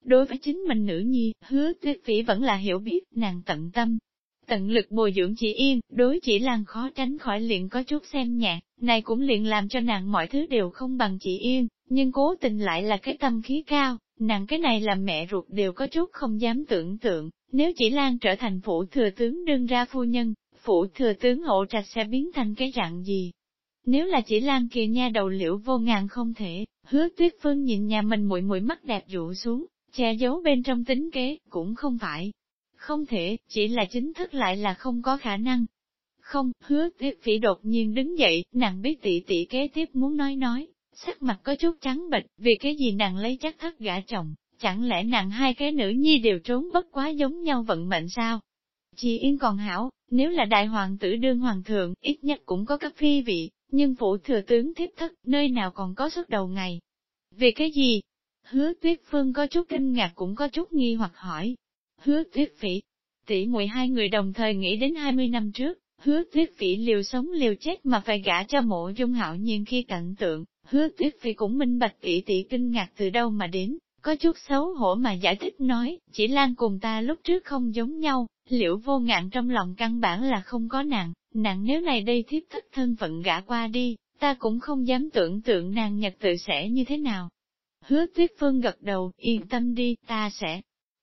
Đối với chính mình nữ nhi, hứa tuyết phỉ vẫn là hiểu biết, nàng tận tâm, tận lực bồi dưỡng chị Yên, đối chỉ Lan khó tránh khỏi liền có chút xem nhạc, này cũng liền làm cho nàng mọi thứ đều không bằng chị Yên, nhưng cố tình lại là cái tâm khí cao, nàng cái này làm mẹ ruột đều có chút không dám tưởng tượng, nếu chỉ Lan trở thành phụ thừa tướng đương ra phu nhân, phụ thừa tướng hộ trạch sẽ biến thành cái dạng gì. Nếu là chỉ Lan kia nha đầu liễu vô ngàn không thể, hứa tuyết phương nhìn nhà mình muội muội mắt đẹp dụ xuống, che giấu bên trong tính kế, cũng không phải, không thể, chỉ là chính thức lại là không có khả năng. Không, hứa tuyết phỉ đột nhiên đứng dậy, nàng biết tỷ tỷ kế tiếp muốn nói nói, sắc mặt có chút trắng bệch, vì cái gì nàng lấy chắc thất gã chồng, chẳng lẽ nàng hai cái nữ nhi đều trốn bất quá giống nhau vận mệnh sao? Chị Yên còn hảo, nếu là đại hoàng tử đương hoàng thượng, ít nhất cũng có các phi vị, nhưng phụ thừa tướng thiếp thất, nơi nào còn có suốt đầu ngày. Vì cái gì? Hứa tuyết phương có chút kinh ngạc cũng có chút nghi hoặc hỏi, Hứa tuyết phỉ, tỷ muội hai người đồng thời nghĩ đến 20 năm trước, hứa tuyết phỉ liều sống liều chết mà phải gả cho mộ dung hạo nhiên khi cận tượng, hứa tuyết phỉ cũng minh bạch tỷ tỷ kinh ngạc từ đâu mà đến, có chút xấu hổ mà giải thích nói, chỉ lan cùng ta lúc trước không giống nhau, liệu vô ngạn trong lòng căn bản là không có nàng, nàng nếu này đây thiếp thất thân phận gả qua đi, ta cũng không dám tưởng tượng nàng nhật tự sẽ như thế nào. Hứa tuyết phương gật đầu, yên tâm đi, ta sẽ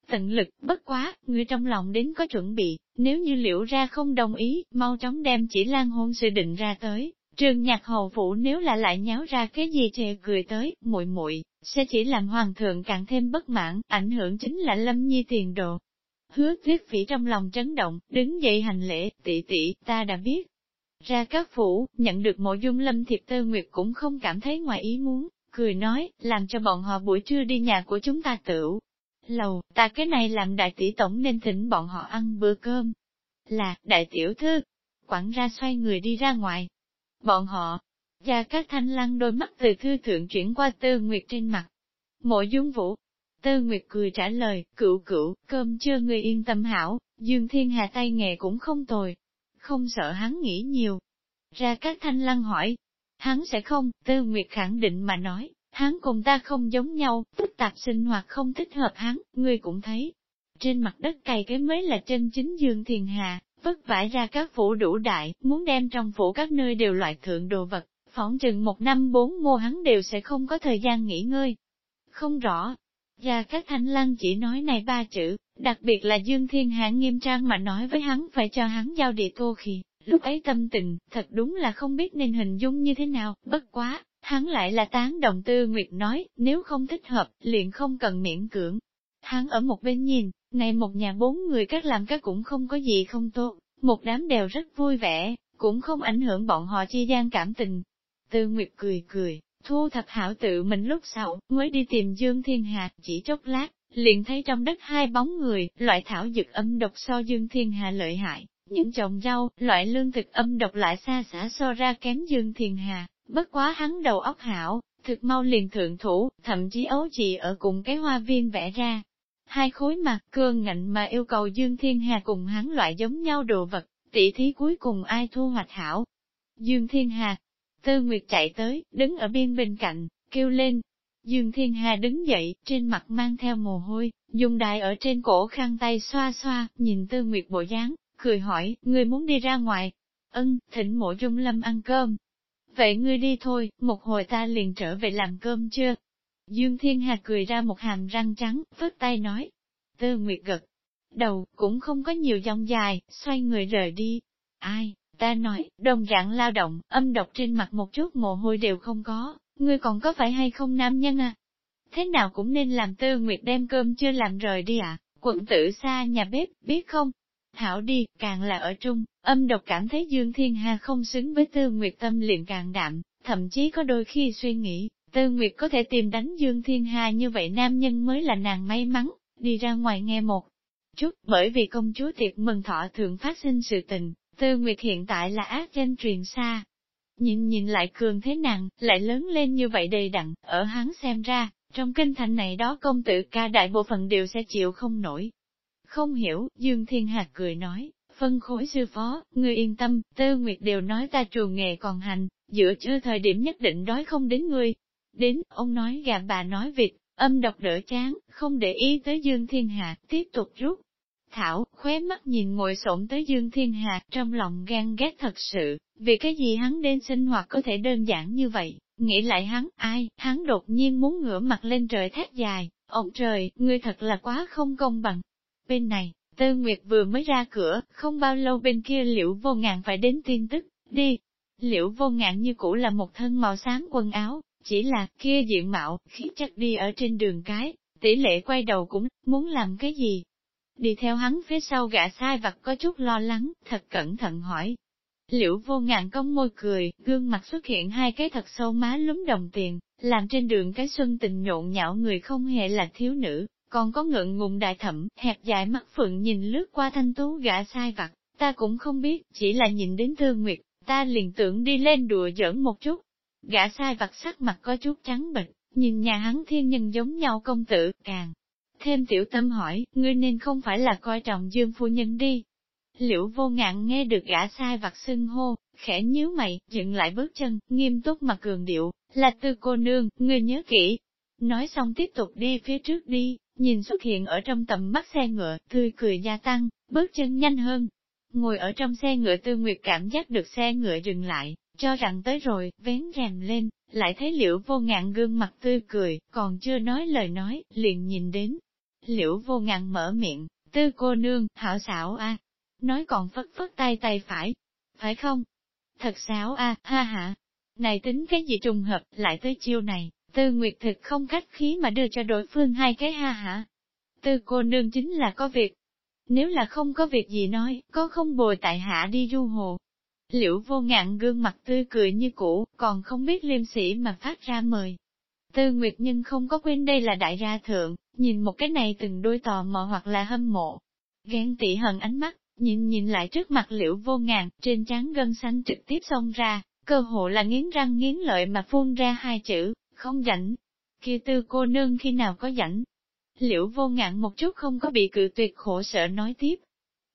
tận lực, bất quá, người trong lòng đến có chuẩn bị, nếu như liễu ra không đồng ý, mau chóng đem chỉ lan hôn sự định ra tới. Trường nhạc hầu phủ nếu là lại nháo ra cái gì chề cười tới, muội muội sẽ chỉ làm hoàng thượng càng thêm bất mãn, ảnh hưởng chính là lâm nhi tiền đồ. Hứa tuyết phỉ trong lòng chấn động, đứng dậy hành lễ, tỷ tỷ, ta đã biết. Ra các phủ, nhận được mộ dung lâm thiệp tơ nguyệt cũng không cảm thấy ngoài ý muốn, cười nói, làm cho bọn họ buổi trưa đi nhà của chúng ta tửu, lầu, ta cái này làm đại tỷ tổng nên thỉnh bọn họ ăn bữa cơm. Là, đại tiểu thư, quản ra xoay người đi ra ngoài. Bọn họ, và các thanh lăng đôi mắt từ thư thượng chuyển qua tư nguyệt trên mặt. Mộ dung vũ, tư nguyệt cười trả lời, cựu cựu, cơm chưa người yên tâm hảo, dương thiên hà tay nghề cũng không tồi. Không sợ hắn nghĩ nhiều. Ra các thanh lăng hỏi, hắn sẽ không, tư nguyệt khẳng định mà nói, Hắn cùng ta không giống nhau, phức tạp sinh hoạt không thích hợp hắn, ngươi cũng thấy. Trên mặt đất cày cái mới là chân chính dương thiền hà, vất vả ra các phủ đủ đại, muốn đem trong phủ các nơi đều loại thượng đồ vật, phỏng chừng một năm bốn mùa hắn đều sẽ không có thời gian nghỉ ngơi. Không rõ. Gia các thanh lăng chỉ nói này ba chữ, đặc biệt là Dương Thiên Hạ nghiêm trang mà nói với hắn phải cho hắn giao địa tô khi, lúc ấy tâm tình, thật đúng là không biết nên hình dung như thế nào, bất quá, hắn lại là tán đồng tư Nguyệt nói, nếu không thích hợp, liền không cần miễn cưỡng. Hắn ở một bên nhìn, này một nhà bốn người các làm các cũng không có gì không tốt, một đám đều rất vui vẻ, cũng không ảnh hưởng bọn họ chi gian cảm tình. Tư Nguyệt cười cười, thu thập hảo tự mình lúc sau, mới đi tìm Dương Thiên Hà, chỉ chốc lát, liền thấy trong đất hai bóng người, loại thảo dược âm độc so Dương Thiên Hà lợi hại, những trồng rau, loại lương thực âm độc lại xa xả so ra kém Dương Thiên Hà, bất quá hắn đầu óc hảo, thực mau liền thượng thủ, thậm chí ấu chị ở cùng cái hoa viên vẽ ra. Hai khối mặt cương ngạnh mà yêu cầu Dương Thiên Hà cùng hắn loại giống nhau đồ vật, tỷ thí cuối cùng ai thu hoạch hảo. Dương Thiên Hà, Tư Nguyệt chạy tới, đứng ở biên bên cạnh, kêu lên. Dương Thiên Hà đứng dậy, trên mặt mang theo mồ hôi, dùng đài ở trên cổ khăn tay xoa xoa, nhìn Tư Nguyệt bộ dáng, cười hỏi, người muốn đi ra ngoài? Ân, thỉnh mộ dung lâm ăn cơm. Vậy ngươi đi thôi, một hồi ta liền trở về làm cơm chưa? Dương Thiên Hà cười ra một hàm răng trắng, vớt tay nói. Tư Nguyệt gật. Đầu, cũng không có nhiều dòng dài, xoay người rời đi. Ai, ta nói, đồng dạng lao động, âm độc trên mặt một chút mồ hôi đều không có, ngươi còn có phải hay không nam nhân à? Thế nào cũng nên làm Tư Nguyệt đem cơm chưa làm rời đi ạ, à? quận tử xa nhà bếp, biết không? Thảo đi, càng là ở trung, âm độc cảm thấy Dương Thiên Hà không xứng với Tư Nguyệt tâm liền càng đạm, thậm chí có đôi khi suy nghĩ, Tư Nguyệt có thể tìm đánh Dương Thiên Hà như vậy nam nhân mới là nàng may mắn, đi ra ngoài nghe một chút, bởi vì công chúa tiệc mừng thọ thường phát sinh sự tình, Tư Nguyệt hiện tại là ác danh truyền xa. Nhìn nhìn lại cường thế nàng lại lớn lên như vậy đầy đặn, ở hắn xem ra, trong kinh thành này đó công tử ca đại bộ phận đều sẽ chịu không nổi, không hiểu, Dương Thiên Hạc cười nói, phân khối sư phó, ngươi yên tâm, tơ Nguyệt đều nói ta trường nghề còn hành, dựa chưa thời điểm nhất định đói không đến ngươi. Đến, ông nói gà bà nói vịt, âm độc đỡ chán, không để ý tới Dương Thiên Hạ, tiếp tục rút. Thảo, khóe mắt nhìn ngồi xổm tới Dương Thiên Hạ, trong lòng gan ghét thật sự, vì cái gì hắn đến sinh hoạt có thể đơn giản như vậy, nghĩ lại hắn, ai, hắn đột nhiên muốn ngửa mặt lên trời thét dài, ông trời, ngươi thật là quá không công bằng, Bên này, Tư Nguyệt vừa mới ra cửa, không bao lâu bên kia liễu vô ngạn phải đến tin tức, đi. Liễu vô ngạn như cũ là một thân màu xám quần áo, chỉ là kia diện mạo, khí chất đi ở trên đường cái, tỷ lệ quay đầu cũng, muốn làm cái gì? Đi theo hắn phía sau gã sai vặt có chút lo lắng, thật cẩn thận hỏi. Liễu vô ngạn cong môi cười, gương mặt xuất hiện hai cái thật sâu má lúm đồng tiền, làm trên đường cái xuân tình nhộn nhạo người không hề là thiếu nữ, còn có ngượng ngùng đại thẩm, hẹp dài mắt phượng nhìn lướt qua thanh tú gã sai vặt, ta cũng không biết, chỉ là nhìn đến thương nguyệt, ta liền tưởng đi lên đùa giỡn một chút. Gã sai vặt sắc mặt có chút trắng bệch, nhìn nhà hắn thiên nhân giống nhau công tử, càng. Thêm tiểu tâm hỏi, ngươi nên không phải là coi trọng dương phu nhân đi. Liễu vô ngạn nghe được gã sai vặt xưng hô, khẽ nhíu mày, dựng lại bước chân, nghiêm túc mà cường điệu, là tư cô nương, ngươi nhớ kỹ. Nói xong tiếp tục đi phía trước đi, nhìn xuất hiện ở trong tầm mắt xe ngựa, tươi cười gia tăng, bước chân nhanh hơn. Ngồi ở trong xe ngựa tư nguyệt cảm giác được xe ngựa dừng lại, cho rằng tới rồi, vén rèm lên, lại thấy liễu vô ngạn gương mặt tươi cười, còn chưa nói lời nói, liền nhìn đến. Liễu vô ngạn mở miệng, tư cô nương, hảo xảo a Nói còn phất phất tay tay phải. Phải không? Thật xảo a ha ha. Này tính cái gì trùng hợp, lại tới chiêu này, Tư Nguyệt thực không khách khí mà đưa cho đối phương hai cái ha hả. Tư cô nương chính là có việc. Nếu là không có việc gì nói, có không bồi tại hạ đi du hồ. Liễu vô ngạn gương mặt tươi cười như cũ, còn không biết liêm sĩ mà phát ra mời. Tư Nguyệt nhưng không có quên đây là đại gia thượng, nhìn một cái này từng đôi tò mò hoặc là hâm mộ. Ghen tị hận ánh mắt, nhìn nhìn lại trước mặt liễu vô ngạn, trên trán gân xanh trực tiếp xông ra, cơ hồ là nghiến răng nghiến lợi mà phun ra hai chữ, không rảnh. Kia tư cô nương khi nào có rảnh? Liễu vô ngạn một chút không có bị cự tuyệt khổ sở nói tiếp.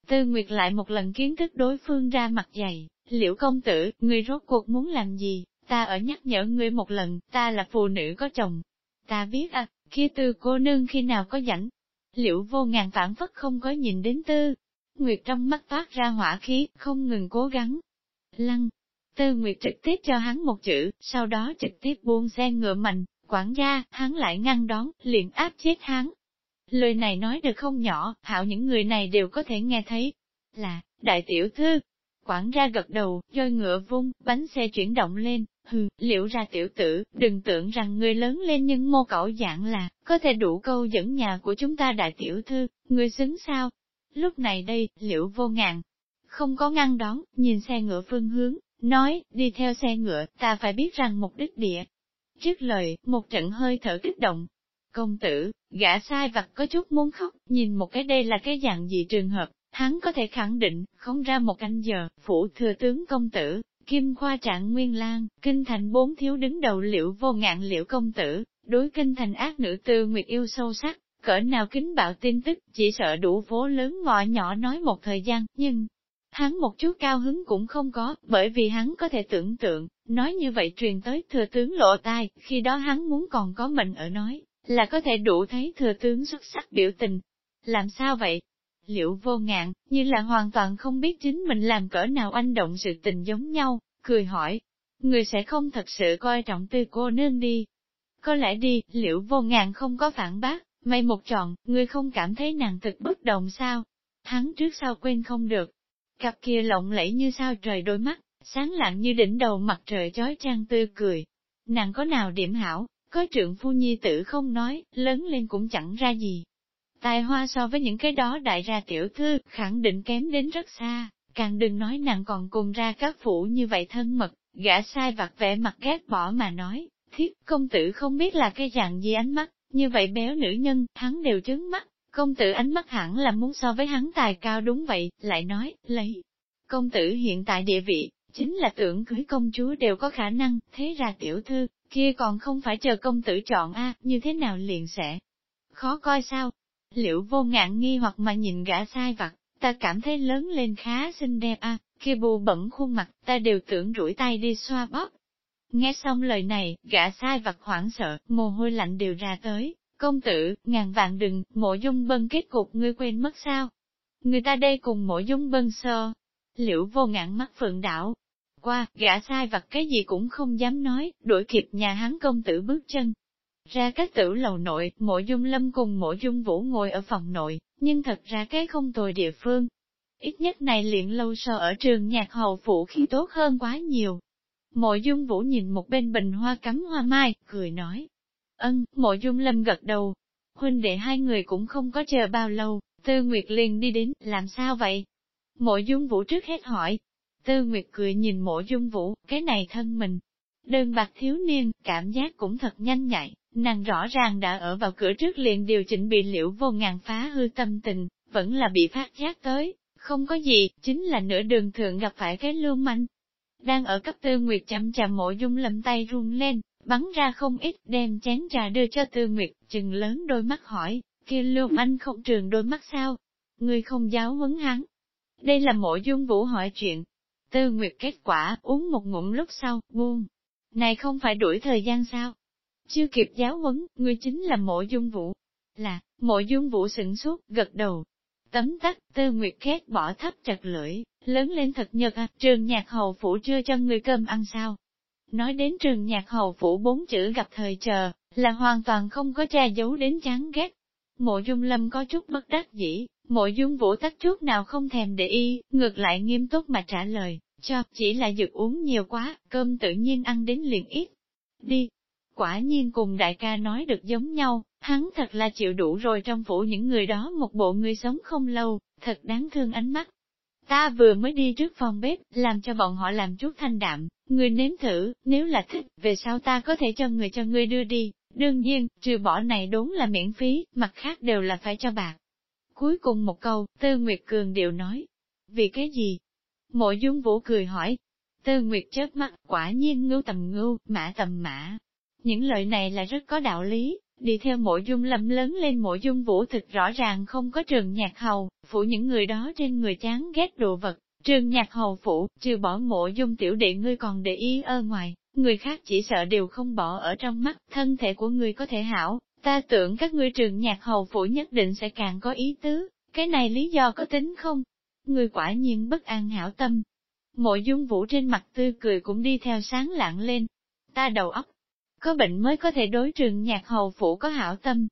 Tư Nguyệt lại một lần kiến thức đối phương ra mặt dày, liễu công tử, người rốt cuộc muốn làm gì, ta ở nhắc nhở ngươi một lần, ta là phụ nữ có chồng. Ta biết à, kia tư cô nương khi nào có rảnh. Liễu vô ngàn phản phất không có nhìn đến tư. Nguyệt trong mắt phát ra hỏa khí, không ngừng cố gắng. Lăng, Tư Nguyệt trực tiếp cho hắn một chữ, sau đó trực tiếp buông xe ngựa mạnh, Quản gia, hắn lại ngăn đón, liền áp chết hắn. Lời này nói được không nhỏ, hạo những người này đều có thể nghe thấy. Là, đại tiểu thư. Quản gia gật đầu, roi ngựa vung, bánh xe chuyển động lên, hừ, liệu ra tiểu tử, đừng tưởng rằng người lớn lên nhưng mô cẩu dạng là, có thể đủ câu dẫn nhà của chúng ta đại tiểu thư, người xứng sao? Lúc này đây, liệu vô ngàn, không có ngăn đón, nhìn xe ngựa phương hướng, nói, đi theo xe ngựa, ta phải biết rằng mục đích địa. Trước lời, một trận hơi thở kích động. Công tử, gã sai vặt có chút muốn khóc, nhìn một cái đây là cái dạng gì trường hợp, hắn có thể khẳng định, không ra một canh giờ, phủ thừa tướng công tử, kim khoa trạng nguyên lang, kinh thành bốn thiếu đứng đầu liệu vô ngạn liệu công tử, đối kinh thành ác nữ tư nguyệt yêu sâu sắc, cỡ nào kính bạo tin tức, chỉ sợ đủ phố lớn ngọ nhỏ nói một thời gian, nhưng, Hắn một chút cao hứng cũng không có, bởi vì hắn có thể tưởng tượng, nói như vậy truyền tới thừa tướng lộ tai, khi đó hắn muốn còn có mình ở nói, là có thể đủ thấy thừa tướng xuất sắc biểu tình. Làm sao vậy? Liệu vô ngạn, như là hoàn toàn không biết chính mình làm cỡ nào anh động sự tình giống nhau, cười hỏi. Người sẽ không thật sự coi trọng tư cô nương đi. Có lẽ đi, liệu vô ngạn không có phản bác, may một tròn, người không cảm thấy nàng thực bất đồng sao? Hắn trước sau quên không được, Cặp kia lộng lẫy như sao trời đôi mắt, sáng lạng như đỉnh đầu mặt trời chói trang tươi cười. Nàng có nào điểm hảo, có trượng phu nhi tử không nói, lớn lên cũng chẳng ra gì. Tài hoa so với những cái đó đại ra tiểu thư, khẳng định kém đến rất xa, càng đừng nói nàng còn cùng ra các phủ như vậy thân mật, gã sai vặt vẻ mặt ghét bỏ mà nói, thiết công tử không biết là cái dạng gì ánh mắt, như vậy béo nữ nhân, hắn đều trứng mắt, Công tử ánh mắt hẳn là muốn so với hắn tài cao đúng vậy, lại nói, lấy. Công tử hiện tại địa vị, chính là tưởng cưới công chúa đều có khả năng, thế ra tiểu thư, kia còn không phải chờ công tử chọn a như thế nào liền sẽ. Khó coi sao? Liệu vô ngạn nghi hoặc mà nhìn gã sai vặt, ta cảm thấy lớn lên khá xinh đẹp a kia bù bẩn khuôn mặt, ta đều tưởng rủi tay đi xoa bóp. Nghe xong lời này, gã sai vặt hoảng sợ, mồ hôi lạnh đều ra tới, Công tử, ngàn vạn đừng, mộ dung bân kết cục ngươi quên mất sao? Người ta đây cùng mộ dung bân sơ. Liễu vô ngạn mắt phượng đảo. Qua, gã sai vặt cái gì cũng không dám nói, đuổi kịp nhà hắn công tử bước chân. Ra các tử lầu nội, mộ dung lâm cùng mộ dung vũ ngồi ở phòng nội, nhưng thật ra cái không tồi địa phương. Ít nhất này luyện lâu so ở trường nhạc hầu phụ khi tốt hơn quá nhiều. Mộ dung vũ nhìn một bên bình hoa cắm hoa mai, cười nói, Ân, mộ dung lâm gật đầu. Huynh đệ hai người cũng không có chờ bao lâu, Tư Nguyệt liền đi đến, làm sao vậy? Mộ dung vũ trước hết hỏi. Tư Nguyệt cười nhìn mộ dung vũ, cái này thân mình. Đơn bạc thiếu niên, cảm giác cũng thật nhanh nhạy, nàng rõ ràng đã ở vào cửa trước liền điều chỉnh bị liễu vô ngàn phá hư tâm tình, vẫn là bị phát giác tới, không có gì, chính là nửa đường thượng gặp phải cái lưu manh. Đang ở cấp tư nguyệt chậm chậm mộ dung lầm tay run lên, bắn ra không ít, đem chén trà đưa cho Tư Nguyệt, chừng lớn đôi mắt hỏi, kia Lưu Anh không trường đôi mắt sao? Người không giáo huấn hắn. Đây là mộ dung vũ hỏi chuyện. Tư Nguyệt kết quả, uống một ngụm lúc sau, buông. Này không phải đuổi thời gian sao? Chưa kịp giáo huấn, người chính là mộ dung vũ. Là, mộ dung vũ sửng suốt, gật đầu. Tấm tắc, Tư Nguyệt khét bỏ thấp chặt lưỡi, lớn lên thật nhật à, trường nhạc hầu phủ chưa cho người cơm ăn sao? Nói đến trường nhạc hầu phủ bốn chữ gặp thời chờ, là hoàn toàn không có che giấu đến chán ghét. Mộ dung lâm có chút bất đắc dĩ, mộ dung vũ tắc chút nào không thèm để ý, ngược lại nghiêm túc mà trả lời, cho, chỉ là dược uống nhiều quá, cơm tự nhiên ăn đến liền ít. Đi! Quả nhiên cùng đại ca nói được giống nhau, hắn thật là chịu đủ rồi trong phủ những người đó một bộ người sống không lâu, thật đáng thương ánh mắt. Ta vừa mới đi trước phòng bếp, làm cho bọn họ làm chút thanh đạm, người nếm thử, nếu là thích, về sau ta có thể cho người cho ngươi đưa đi. Đương nhiên, trừ bỏ này đúng là miễn phí, mặt khác đều là phải cho bạc. Cuối cùng một câu, Tư Nguyệt Cường đều nói. Vì cái gì? Mộ dung vũ cười hỏi. Tư Nguyệt chớp mắt, quả nhiên ngưu tầm ngưu, mã tầm mã. Những lời này là rất có đạo lý, đi theo mộ dung lâm lớn lên mộ dung vũ thực rõ ràng không có trường nhạc hầu, phủ những người đó trên người chán ghét đồ vật. Trường nhạc hầu phủ, trừ bỏ mộ dung tiểu đệ ngươi còn để ý ở ngoài, người khác chỉ sợ đều không bỏ ở trong mắt, thân thể của ngươi có thể hảo, ta tưởng các ngươi trường nhạc hầu phủ nhất định sẽ càng có ý tứ, cái này lý do có tính không? Người quả nhiên bất an hảo tâm. Mộ dung vũ trên mặt tươi cười cũng đi theo sáng lạng lên. Ta đầu óc, có bệnh mới có thể đối trường nhạc hầu phủ có hảo tâm.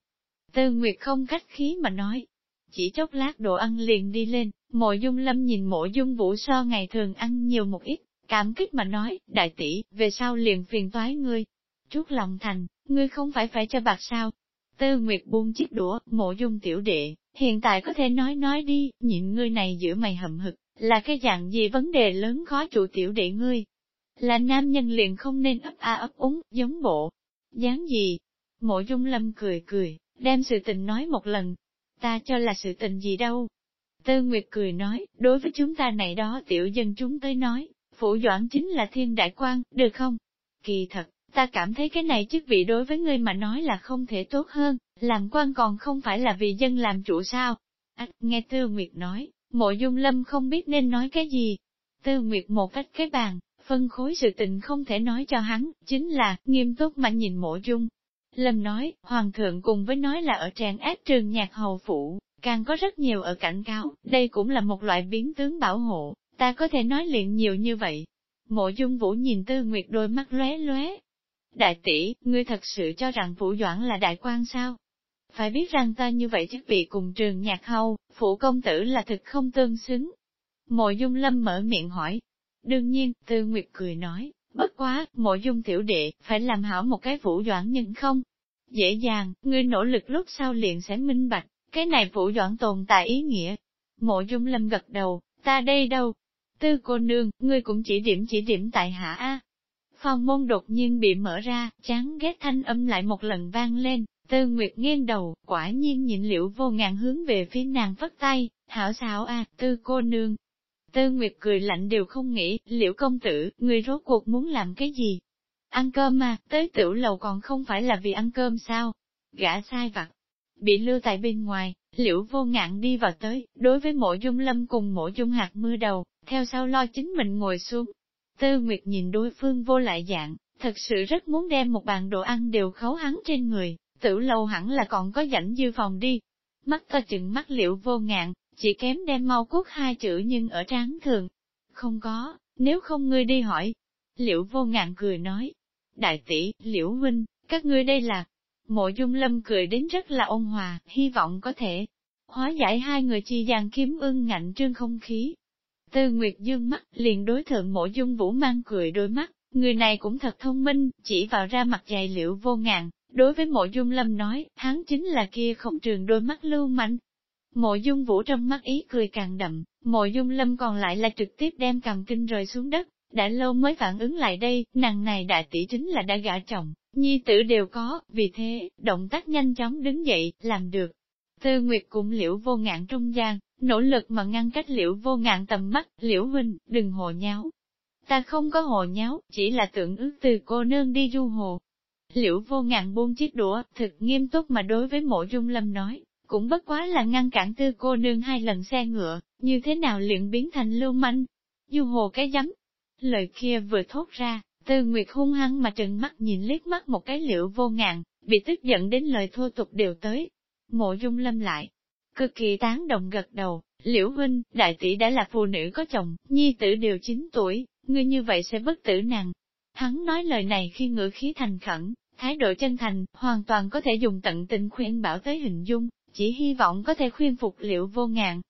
Tư Nguyệt không cách khí mà nói. Chỉ chốc lát đồ ăn liền đi lên, mộ dung lâm nhìn mộ dung vũ so ngày thường ăn nhiều một ít, cảm kích mà nói, đại tỷ, về sau liền phiền toái ngươi. Chút lòng thành, ngươi không phải phải cho bạc sao? Tư Nguyệt buông chiếc đũa, mộ dung tiểu đệ, hiện tại có thể nói nói đi, nhịn ngươi này giữa mày hậm hực, là cái dạng gì vấn đề lớn khó chủ tiểu đệ ngươi. Là nam nhân liền không nên ấp a ấp úng, giống bộ. dáng gì? Mộ dung lâm cười cười, đem sự tình nói một lần. Ta cho là sự tình gì đâu. Tư Nguyệt cười nói, đối với chúng ta này đó tiểu dân chúng tới nói, phủ doãn chính là thiên đại quan, được không? Kỳ thật, ta cảm thấy cái này chức vị đối với ngươi mà nói là không thể tốt hơn, làm quan còn không phải là vì dân làm chủ sao? À, nghe Tư Nguyệt nói, mộ dung lâm không biết nên nói cái gì. Tư Nguyệt một cách cái bàn, phân khối sự tình không thể nói cho hắn, chính là, nghiêm túc mà nhìn mộ dung. Lâm nói, Hoàng thượng cùng với nói là ở tràng ép trường nhạc hầu phủ, càng có rất nhiều ở cảnh cáo, đây cũng là một loại biến tướng bảo hộ, ta có thể nói liền nhiều như vậy. Mộ dung vũ nhìn Tư Nguyệt đôi mắt lóe lóe, Đại tỷ, ngươi thật sự cho rằng Phủ Doãn là đại quan sao? Phải biết rằng ta như vậy chắc bị cùng trường nhạc hầu, Phủ Công Tử là thực không tương xứng. Mộ Dung Lâm mở miệng hỏi. Đương nhiên, Tư Nguyệt cười nói, bất quá, mộ Dung tiểu đệ, phải làm hảo một cái vũ Doãn nhưng không. Dễ dàng, ngươi nỗ lực lúc sau liền sẽ minh bạch, cái này vũ Doãn tồn tại ý nghĩa. Mộ Dung Lâm gật đầu, ta đây đâu? Tư cô nương, ngươi cũng chỉ điểm chỉ điểm tại hạ A. Phòng môn đột nhiên bị mở ra, chán ghét thanh âm lại một lần vang lên, tư nguyệt nghiêng đầu, quả nhiên nhịn liễu vô ngàn hướng về phía nàng phất tay, hảo xảo a tư cô nương. Tư nguyệt cười lạnh đều không nghĩ, liệu công tử, người rốt cuộc muốn làm cái gì? Ăn cơm mà, tới tiểu lầu còn không phải là vì ăn cơm sao? Gã sai vặt, bị lưu tại bên ngoài, liễu vô ngạn đi vào tới, đối với mộ dung lâm cùng mộ dung hạt mưa đầu, theo sau lo chính mình ngồi xuống, Tư Nguyệt nhìn đối phương vô lại dạng, thật sự rất muốn đem một bàn đồ ăn đều khấu hắn trên người, tử lâu hẳn là còn có rảnh dư phòng đi. Mắt to chừng mắt liệu vô ngạn, chỉ kém đem mau cốt hai chữ nhưng ở tráng thường. Không có, nếu không ngươi đi hỏi. Liễu vô ngạn cười nói, đại tỷ, liễu huynh, các ngươi đây là... Mộ dung lâm cười đến rất là ôn hòa, hy vọng có thể. Hóa giải hai người chi gian kiếm ưng ngạnh trương không khí, Tư Nguyệt dương mắt, liền đối thượng mộ dung vũ mang cười đôi mắt, người này cũng thật thông minh, chỉ vào ra mặt dày liệu vô ngạn. Đối với mộ dung lâm nói, hắn chính là kia không trường đôi mắt lưu mạnh Mộ dung vũ trong mắt ý cười càng đậm, mộ dung lâm còn lại là trực tiếp đem cầm kinh rơi xuống đất, đã lâu mới phản ứng lại đây, nàng này đại tỷ chính là đã gả chồng, nhi tử đều có, vì thế, động tác nhanh chóng đứng dậy, làm được. Tư Nguyệt cũng liễu vô ngạn trung gian, nỗ lực mà ngăn cách liễu vô ngạn tầm mắt, liễu huynh, đừng hồ nháo. Ta không có hồ nháo, chỉ là tưởng ước từ cô nương đi du hồ. Liễu vô ngạn buông chiếc đũa, thực nghiêm túc mà đối với mộ dung lâm nói, cũng bất quá là ngăn cản tư cô nương hai lần xe ngựa, như thế nào liền biến thành lưu manh. Du hồ cái giấm. Lời kia vừa thốt ra, tư nguyệt hung hăng mà trừng mắt nhìn liếc mắt một cái liễu vô ngạn, bị tức giận đến lời thô tục đều tới. Mộ dung lâm lại, cực kỳ tán đồng gật đầu, liễu huynh, đại tỷ đã là phụ nữ có chồng, nhi tử đều 9 tuổi, ngươi như vậy sẽ bất tử nàng. Hắn nói lời này khi ngữ khí thành khẩn, thái độ chân thành, hoàn toàn có thể dùng tận tình khuyên bảo tới hình dung, chỉ hy vọng có thể khuyên phục liễu vô ngàn.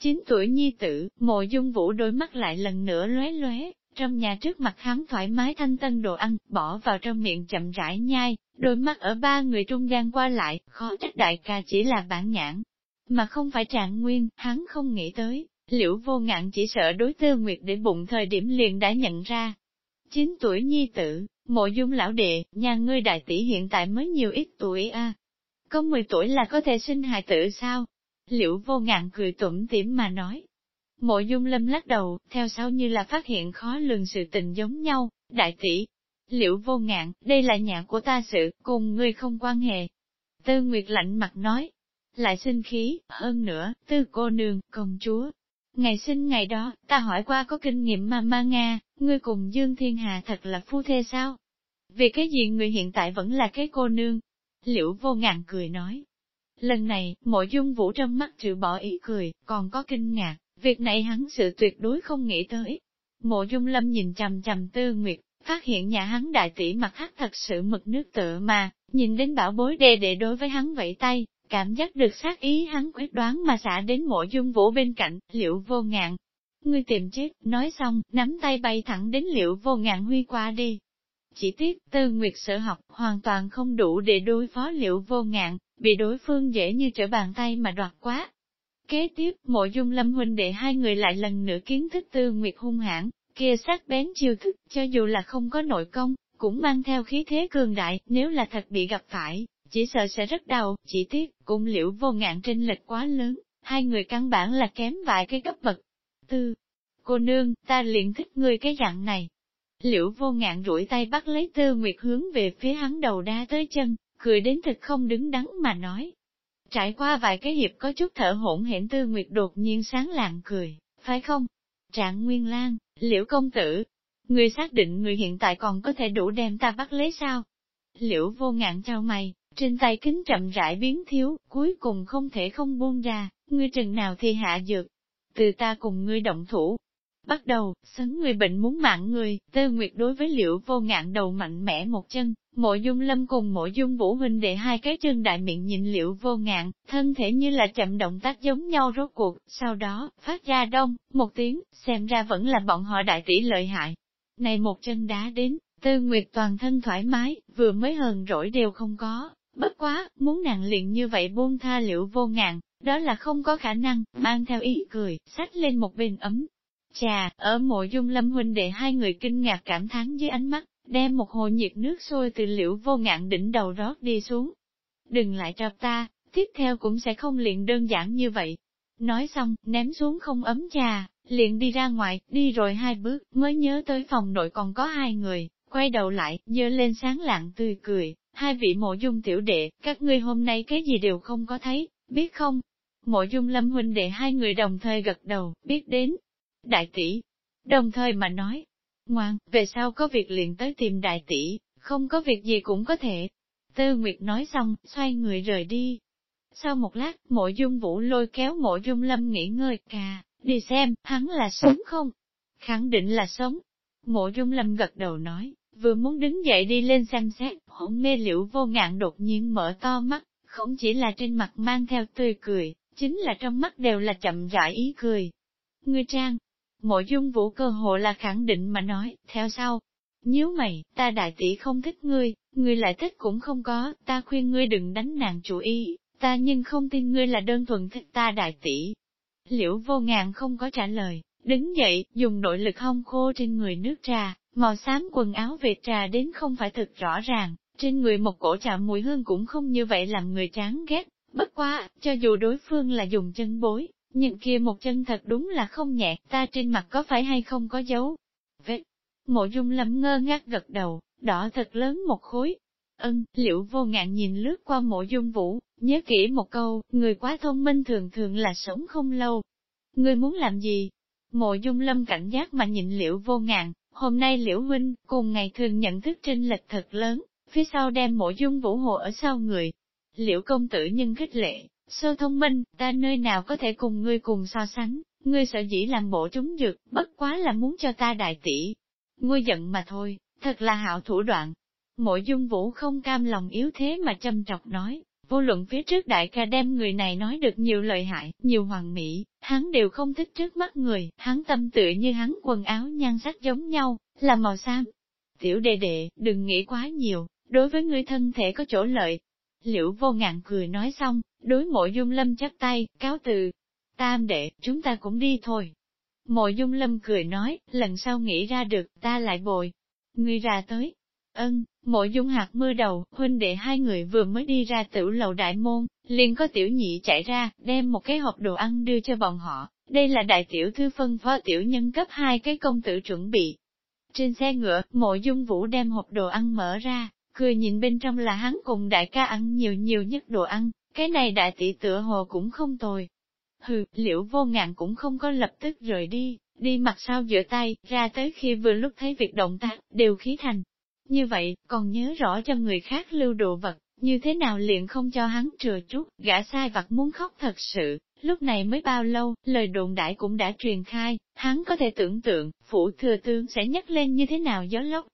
9 tuổi nhi tử, mộ dung vũ đôi mắt lại lần nữa lóe lóe, trong nhà trước mặt hắn thoải mái thanh tân đồ ăn, bỏ vào trong miệng chậm rãi nhai, đôi mắt ở ba người trung gian qua lại, khó trách đại ca chỉ là bản nhãn, mà không phải trạng nguyên, hắn không nghĩ tới, liễu vô ngạn chỉ sợ đối tư nguyệt để bụng thời điểm liền đã nhận ra. chín tuổi nhi tử, mộ dung lão đệ, nhà ngươi đại tỷ hiện tại mới nhiều ít tuổi a có 10 tuổi là có thể sinh hài tử sao? Liễu vô ngạn cười tủm tỉm mà nói. Mộ dung lâm lắc đầu, theo sau như là phát hiện khó lường sự tình giống nhau, đại tỷ. Liễu vô ngạn, đây là nhà của ta sự, cùng ngươi không quan hệ. Tư Nguyệt lạnh mặt nói, lại sinh khí, hơn nữa, tư cô nương, công chúa. Ngày sinh ngày đó, ta hỏi qua có kinh nghiệm mà ma Nga, ngươi cùng Dương Thiên Hà thật là phu thê sao? Vì cái gì người hiện tại vẫn là cái cô nương? Liễu vô ngàn cười nói. Lần này, mộ dung vũ trong mắt trừ bỏ ý cười, còn có kinh ngạc, việc này hắn sự tuyệt đối không nghĩ tới. Mộ dung lâm nhìn chầm chầm tư nguyệt, phát hiện nhà hắn đại tỷ mặt hắc thật sự mực nước tựa mà, nhìn đến bảo bối đề đệ đối với hắn vẫy tay, cảm giác được sát ý hắn quyết đoán mà xả đến mộ dung vũ bên cạnh, liệu vô ngạn. Ngươi tìm chết, nói xong, nắm tay bay thẳng đến liệu vô ngạn huy qua đi. Chỉ tiếc, tư nguyệt sở học, hoàn toàn không đủ để đối phó liệu vô ngạn, bị đối phương dễ như trở bàn tay mà đoạt quá. Kế tiếp, mộ dung lâm huynh đệ hai người lại lần nữa kiến thức tư nguyệt hung hãn, kia sắc bén chiêu thức, cho dù là không có nội công, cũng mang theo khí thế cường đại, nếu là thật bị gặp phải, chỉ sợ sẽ rất đau, chỉ tiếc, cũng liễu vô ngạn trên lệch quá lớn, hai người căn bản là kém vài cái cấp bậc. Tư, cô nương, ta liền thích ngươi cái dạng này. Liễu vô ngạn rủi tay bắt lấy tư nguyệt hướng về phía hắn đầu đa tới chân, cười đến thật không đứng đắn mà nói. Trải qua vài cái hiệp có chút thở hỗn hển tư nguyệt đột nhiên sáng lạng cười, phải không? Trạng Nguyên Lan, Liễu công tử, người xác định người hiện tại còn có thể đủ đem ta bắt lấy sao? Liễu vô ngạn trao mày, trên tay kính chậm rãi biến thiếu, cuối cùng không thể không buông ra, ngươi chừng nào thì hạ dược. Từ ta cùng ngươi động thủ. Bắt đầu, sấn người bệnh muốn mạng người, tơ nguyệt đối với liễu vô ngạn đầu mạnh mẽ một chân, mộ dung lâm cùng mộ dung vũ huynh để hai cái chân đại miệng nhìn liễu vô ngạn, thân thể như là chậm động tác giống nhau rốt cuộc, sau đó, phát ra đông, một tiếng, xem ra vẫn là bọn họ đại tỷ lợi hại. Này một chân đá đến, tư nguyệt toàn thân thoải mái, vừa mới hờn rỗi đều không có, Bất quá, muốn nàng liền như vậy buông tha liễu vô ngạn đó là không có khả năng, mang theo ý cười, sách lên một bên ấm. Chà, ở mộ dung lâm huynh đệ hai người kinh ngạc cảm thán dưới ánh mắt, đem một hồ nhiệt nước sôi từ liễu vô ngạn đỉnh đầu rót đi xuống. Đừng lại cho ta, tiếp theo cũng sẽ không liền đơn giản như vậy. Nói xong, ném xuống không ấm trà, liền đi ra ngoài, đi rồi hai bước, mới nhớ tới phòng nội còn có hai người, quay đầu lại, dơ lên sáng lạng tươi cười, hai vị mộ dung tiểu đệ, các ngươi hôm nay cái gì đều không có thấy, biết không? Mộ dung lâm huynh đệ hai người đồng thời gật đầu, biết đến. Đại tỷ, đồng thời mà nói, ngoan, về sau có việc liền tới tìm đại tỷ, không có việc gì cũng có thể. Tư Nguyệt nói xong, xoay người rời đi. Sau một lát, mộ dung vũ lôi kéo mộ dung lâm nghỉ ngơi cà, đi xem, hắn là sống không? Khẳng định là sống. Mộ dung lâm gật đầu nói, vừa muốn đứng dậy đi lên xem xét, hỗn mê liễu vô ngạn đột nhiên mở to mắt, không chỉ là trên mặt mang theo tươi cười, chính là trong mắt đều là chậm rãi ý cười. Ngươi trang, mộ dung vũ cơ hộ là khẳng định mà nói, theo sau. Nhíu mày, ta đại tỷ không thích ngươi, ngươi lại thích cũng không có, ta khuyên ngươi đừng đánh nàng chủ ý, ta nhưng không tin ngươi là đơn thuần thích ta đại tỷ. Liễu vô ngàn không có trả lời, đứng dậy, dùng nội lực hong khô trên người nước trà, Màu xám quần áo về trà đến không phải thật rõ ràng, trên người một cổ trà mùi hương cũng không như vậy làm người chán ghét. Bất quá, cho dù đối phương là dùng chân bối, nhưng kia một chân thật đúng là không nhẹ, ta trên mặt có phải hay không có dấu. Vết, mộ dung Lâm ngơ ngác gật đầu, đỏ thật lớn một khối. Ân, liệu vô ngạn nhìn lướt qua mộ dung vũ, nhớ kỹ một câu, người quá thông minh thường thường là sống không lâu. Người muốn làm gì? Mộ dung lâm cảnh giác mà nhìn liệu vô ngạn, Hôm nay Liễu Huynh, cùng ngày thường nhận thức trên lệch thật lớn, phía sau đem mộ dung vũ hồ ở sau người. Liễu công tử nhân khích lệ, sơ thông minh, ta nơi nào có thể cùng ngươi cùng so sánh, ngươi sợ dĩ làm bộ trúng dược, bất quá là muốn cho ta đại tỷ. Ngươi giận mà thôi, thật là hạo thủ đoạn. Mộ dung vũ không cam lòng yếu thế mà châm trọc nói, Vô luận phía trước đại ca đem người này nói được nhiều lợi hại, nhiều hoàng mỹ, hắn đều không thích trước mắt người, hắn tâm tựa như hắn quần áo nhan sắc giống nhau, là màu xám. Tiểu đệ đệ, đừng nghĩ quá nhiều, đối với người thân thể có chỗ lợi. Liễu vô ngạn cười nói xong, đối mộ dung lâm chắp tay, cáo từ. Tam đệ, chúng ta cũng đi thôi. Mộ dung lâm cười nói, lần sau nghĩ ra được, ta lại bồi. Ngươi ra tới, Ân, mộ dung hạt mưa đầu, huynh đệ hai người vừa mới đi ra tiểu lầu đại môn, liền có tiểu nhị chạy ra, đem một cái hộp đồ ăn đưa cho bọn họ. Đây là đại tiểu thư phân phó tiểu nhân cấp hai cái công tử chuẩn bị. Trên xe ngựa, mộ dung vũ đem hộp đồ ăn mở ra, cười nhìn bên trong là hắn cùng đại ca ăn nhiều nhiều nhất đồ ăn, cái này đại tỷ tựa hồ cũng không tồi. Hừ, liễu vô ngạn cũng không có lập tức rời đi, đi mặt sau giữa tay, ra tới khi vừa lúc thấy việc động tác, đều khí thành, như vậy, còn nhớ rõ cho người khác lưu đồ vật, như thế nào liền không cho hắn trừa chút, gã sai vặt muốn khóc thật sự, lúc này mới bao lâu, lời đồn đại cũng đã truyền khai, hắn có thể tưởng tượng, phụ thừa tướng sẽ nhắc lên như thế nào gió lốc.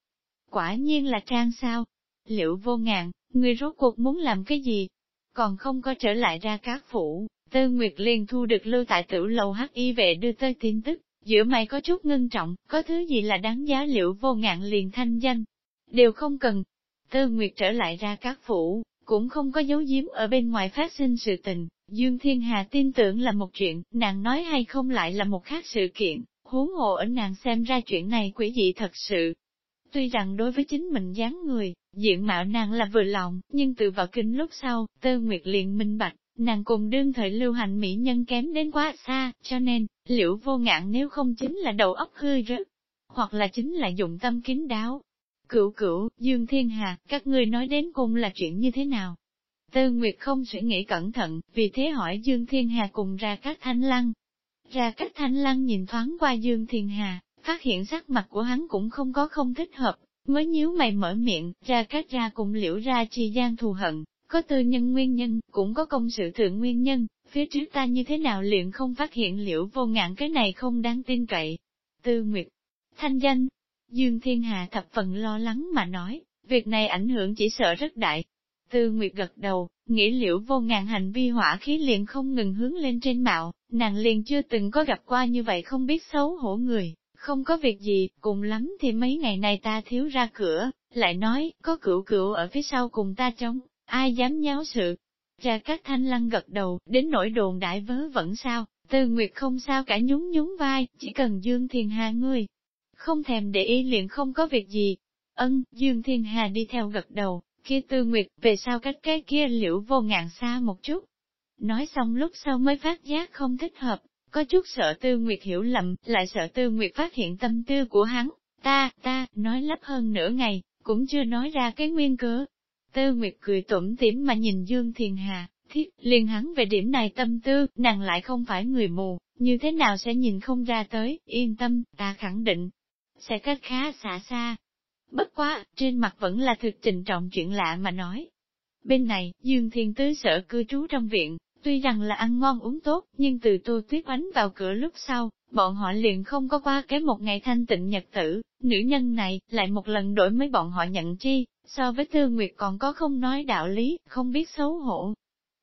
quả nhiên là trang sao. Liệu vô ngạn, người rốt cuộc muốn làm cái gì? Còn không có trở lại ra các phủ, Tư Nguyệt liền thu được lưu tại tử lầu hắc y vệ đưa tới tin tức, giữa mày có chút ngưng trọng, có thứ gì là đáng giá liệu vô ngạn liền thanh danh. Đều không cần. Tư Nguyệt trở lại ra các phủ, cũng không có dấu giếm ở bên ngoài phát sinh sự tình. Dương Thiên Hà tin tưởng là một chuyện, nàng nói hay không lại là một khác sự kiện, huống hồ ở nàng xem ra chuyện này quỷ dị thật sự. Tuy rằng đối với chính mình dáng người, diện mạo nàng là vừa lòng, nhưng từ vào kinh lúc sau, tơ Nguyệt liền minh bạch, nàng cùng đương thời lưu hành mỹ nhân kém đến quá xa, cho nên, liễu vô ngạn nếu không chính là đầu óc hư rớt, hoặc là chính là dụng tâm kín đáo. Cửu cửu, Dương Thiên Hà, các ngươi nói đến cùng là chuyện như thế nào? Tư Nguyệt không suy nghĩ cẩn thận, vì thế hỏi Dương Thiên Hà cùng ra các thanh lăng. Ra các thanh lăng nhìn thoáng qua Dương Thiên Hà, phát hiện sắc mặt của hắn cũng không có không thích hợp, mới nhíu mày mở miệng, ra các ra cùng liễu ra chi gian thù hận, có tư nhân nguyên nhân, cũng có công sự thượng nguyên nhân, phía trước ta như thế nào liền không phát hiện liễu vô ngạn cái này không đáng tin cậy. Tư Nguyệt, thanh danh, Dương Thiên Hà thập phần lo lắng mà nói, việc này ảnh hưởng chỉ sợ rất đại. Tư Nguyệt gật đầu, nghĩ liễu vô ngàn hành vi hỏa khí liền không ngừng hướng lên trên mạo, nàng liền chưa từng có gặp qua như vậy không biết xấu hổ người, không có việc gì, cùng lắm thì mấy ngày này ta thiếu ra cửa, lại nói, có cửu cửu ở phía sau cùng ta chống, ai dám nháo sự. Ra các thanh lăng gật đầu, đến nỗi đồn đại vớ vẫn sao, tư nguyệt không sao cả nhún nhún vai, chỉ cần Dương Thiên Hà ngươi. Không thèm để ý liền không có việc gì. Ân, Dương Thiên Hà đi theo gật đầu, kia tư nguyệt, về sau cách cái kia liễu vô ngạn xa một chút. Nói xong lúc sau mới phát giác không thích hợp, có chút sợ tư nguyệt hiểu lầm, lại sợ tư nguyệt phát hiện tâm tư của hắn. Ta, ta, nói lắp hơn nửa ngày, cũng chưa nói ra cái nguyên cớ, Tư Nguyệt cười tủm tỉm mà nhìn Dương Thiền Hà, thiết, liền hắn về điểm này tâm tư, nàng lại không phải người mù, như thế nào sẽ nhìn không ra tới, yên tâm, ta khẳng định, sẽ cách khá xa xa. Bất quá, trên mặt vẫn là thực trình trọng chuyện lạ mà nói. Bên này, Dương Thiên Tứ sợ cư trú trong viện, tuy rằng là ăn ngon uống tốt, nhưng từ tô tuyết bánh vào cửa lúc sau, bọn họ liền không có qua cái một ngày thanh tịnh nhật tử, nữ nhân này, lại một lần đổi mới bọn họ nhận chi, So với Tư Nguyệt còn có không nói đạo lý, không biết xấu hổ.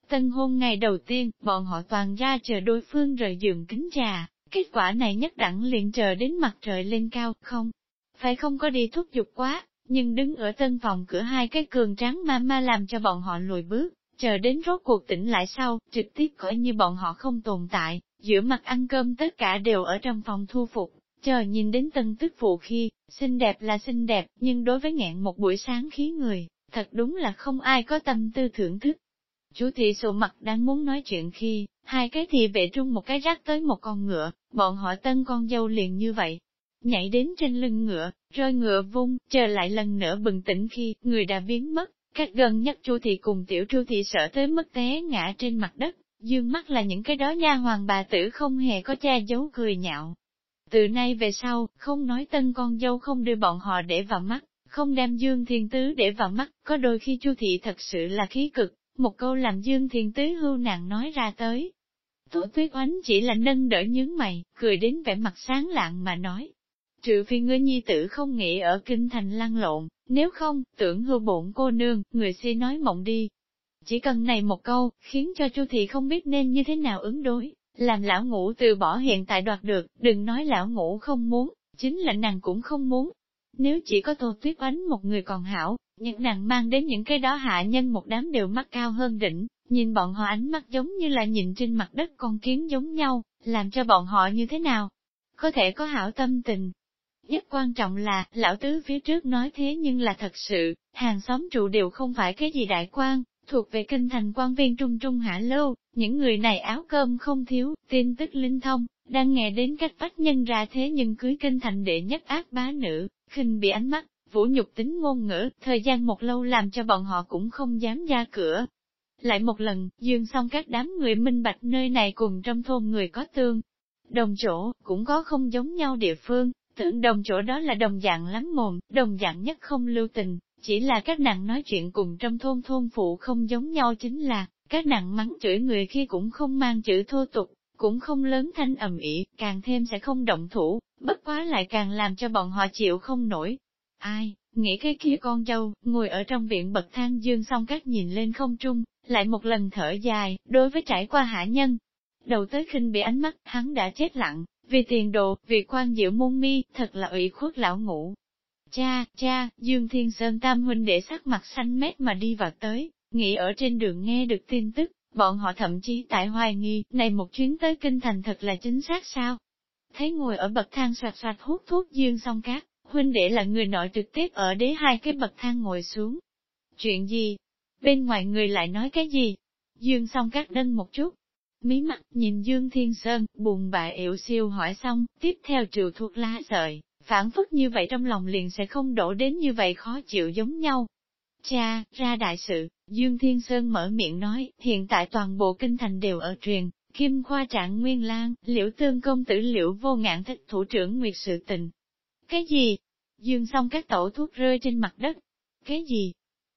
Tân hôn ngày đầu tiên, bọn họ toàn ra chờ đối phương rời giường kính trà, kết quả này nhất đẳng liền chờ đến mặt trời lên cao, không? Phải không có đi thúc giục quá, nhưng đứng ở tân phòng cửa hai cái cường tráng ma ma làm cho bọn họ lùi bước, chờ đến rốt cuộc tỉnh lại sau, trực tiếp coi như bọn họ không tồn tại, giữa mặt ăn cơm tất cả đều ở trong phòng thu phục, Chờ nhìn đến tân tức phụ khi, xinh đẹp là xinh đẹp, nhưng đối với ngẹn một buổi sáng khí người, thật đúng là không ai có tâm tư thưởng thức. Chú thị sụ mặt đang muốn nói chuyện khi, hai cái thì vệ trung một cái rác tới một con ngựa, bọn họ tân con dâu liền như vậy. Nhảy đến trên lưng ngựa, rơi ngựa vung, chờ lại lần nữa bừng tỉnh khi, người đã biến mất, cách gần nhất chu thị cùng tiểu chu thị sợ tới mức té ngã trên mặt đất, dương mắt là những cái đó nha hoàng bà tử không hề có che giấu cười nhạo, từ nay về sau, không nói tân con dâu không đưa bọn họ để vào mắt, không đem Dương Thiên Tứ để vào mắt, có đôi khi Chu Thị thật sự là khí cực, một câu làm Dương Thiên Tứ hưu nàng nói ra tới. Tổ tuyết oánh chỉ là nâng đỡ nhướng mày, cười đến vẻ mặt sáng lạng mà nói. Trừ phi ngươi nhi tử không nghĩ ở kinh thành lăn lộn, nếu không, tưởng hư bổn cô nương, người si nói mộng đi. Chỉ cần này một câu, khiến cho Chu Thị không biết nên như thế nào ứng đối. Làm lão ngũ từ bỏ hiện tại đoạt được, đừng nói lão ngũ không muốn, chính là nàng cũng không muốn. Nếu chỉ có tô tuyết ánh một người còn hảo, nhưng nàng mang đến những cái đó hạ nhân một đám đều mắt cao hơn đỉnh, nhìn bọn họ ánh mắt giống như là nhìn trên mặt đất con kiến giống nhau, làm cho bọn họ như thế nào? Có thể có hảo tâm tình. Nhất quan trọng là, lão tứ phía trước nói thế nhưng là thật sự, hàng xóm trụ đều không phải cái gì đại quan, thuộc về kinh thành quan viên trung trung hạ lâu, những người này áo cơm không thiếu, tin tức linh thông, đang nghe đến cách bách nhân ra thế nhưng cưới kinh thành đệ nhất ác bá nữ, khinh bị ánh mắt, vũ nhục tính ngôn ngữ, thời gian một lâu làm cho bọn họ cũng không dám ra cửa. Lại một lần, dương xong các đám người minh bạch nơi này cùng trong thôn người có tương. Đồng chỗ, cũng có không giống nhau địa phương, tưởng đồng chỗ đó là đồng dạng lắm mồm, đồng dạng nhất không lưu tình, chỉ là các nàng nói chuyện cùng trong thôn thôn phụ không giống nhau chính là, các nàng mắng chửi người khi cũng không mang chữ thô tục, cũng không lớn thanh ầm ĩ, càng thêm sẽ không động thủ, bất quá lại càng làm cho bọn họ chịu không nổi. Ai, Nghĩ cái kia con dâu, ngồi ở trong viện bậc thang dương xong các nhìn lên không trung, lại một lần thở dài, đối với trải qua hạ nhân. Đầu tới khinh bị ánh mắt, hắn đã chết lặng, vì tiền đồ, vì quan diệu môn mi, thật là ủy khuất lão ngủ. Cha, cha, Dương Thiên Sơn tam huynh để sắc mặt xanh mét mà đi vào tới, nghĩ ở trên đường nghe được tin tức, bọn họ thậm chí tại hoài nghi, này một chuyến tới kinh thành thật là chính xác sao? Thấy ngồi ở bậc thang soạt soạt hút thuốc Dương song cát, huynh đệ là người nội trực tiếp ở đế hai cái bậc thang ngồi xuống. Chuyện gì? Bên ngoài người lại nói cái gì? Dương song cát đân một chút, mí mặt nhìn Dương Thiên Sơn, buồn bã yếu siêu hỏi xong, tiếp theo trừ thuốc lá sợi, phản phất như vậy trong lòng liền sẽ không đổ đến như vậy khó chịu giống nhau. Cha, ra đại sự, Dương Thiên Sơn mở miệng nói, hiện tại toàn bộ kinh thành đều ở truyền, Kim Khoa Trạng Nguyên Lan, liễu tương công tử liễu vô ngạn thích thủ trưởng nguyệt sự tình. Cái gì? Dương xong các tổ thuốc rơi trên mặt đất. Cái gì?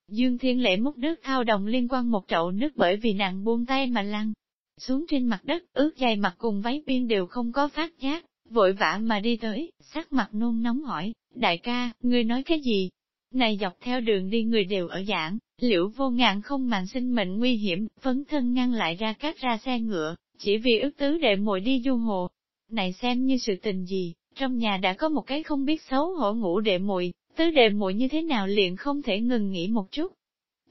Dương Thiên Lệ múc nước thao đồng liên quan một chậu nước bởi vì nàng buông tay mà lăn. Xuống trên mặt đất, ướt dày mặt cùng váy biên đều không có phát giác, vội vã mà đi tới, sắc mặt nôn nóng hỏi, đại ca, ngươi nói cái gì? Này dọc theo đường đi người đều ở giảng, liễu vô ngạn không màng sinh mệnh nguy hiểm, phấn thân ngăn lại ra cát ra xe ngựa, chỉ vì ước tứ đệ muội đi du hồ. Này xem như sự tình gì, trong nhà đã có một cái không biết xấu hổ ngủ đệ muội, tứ đệ muội như thế nào liền không thể ngừng nghỉ một chút.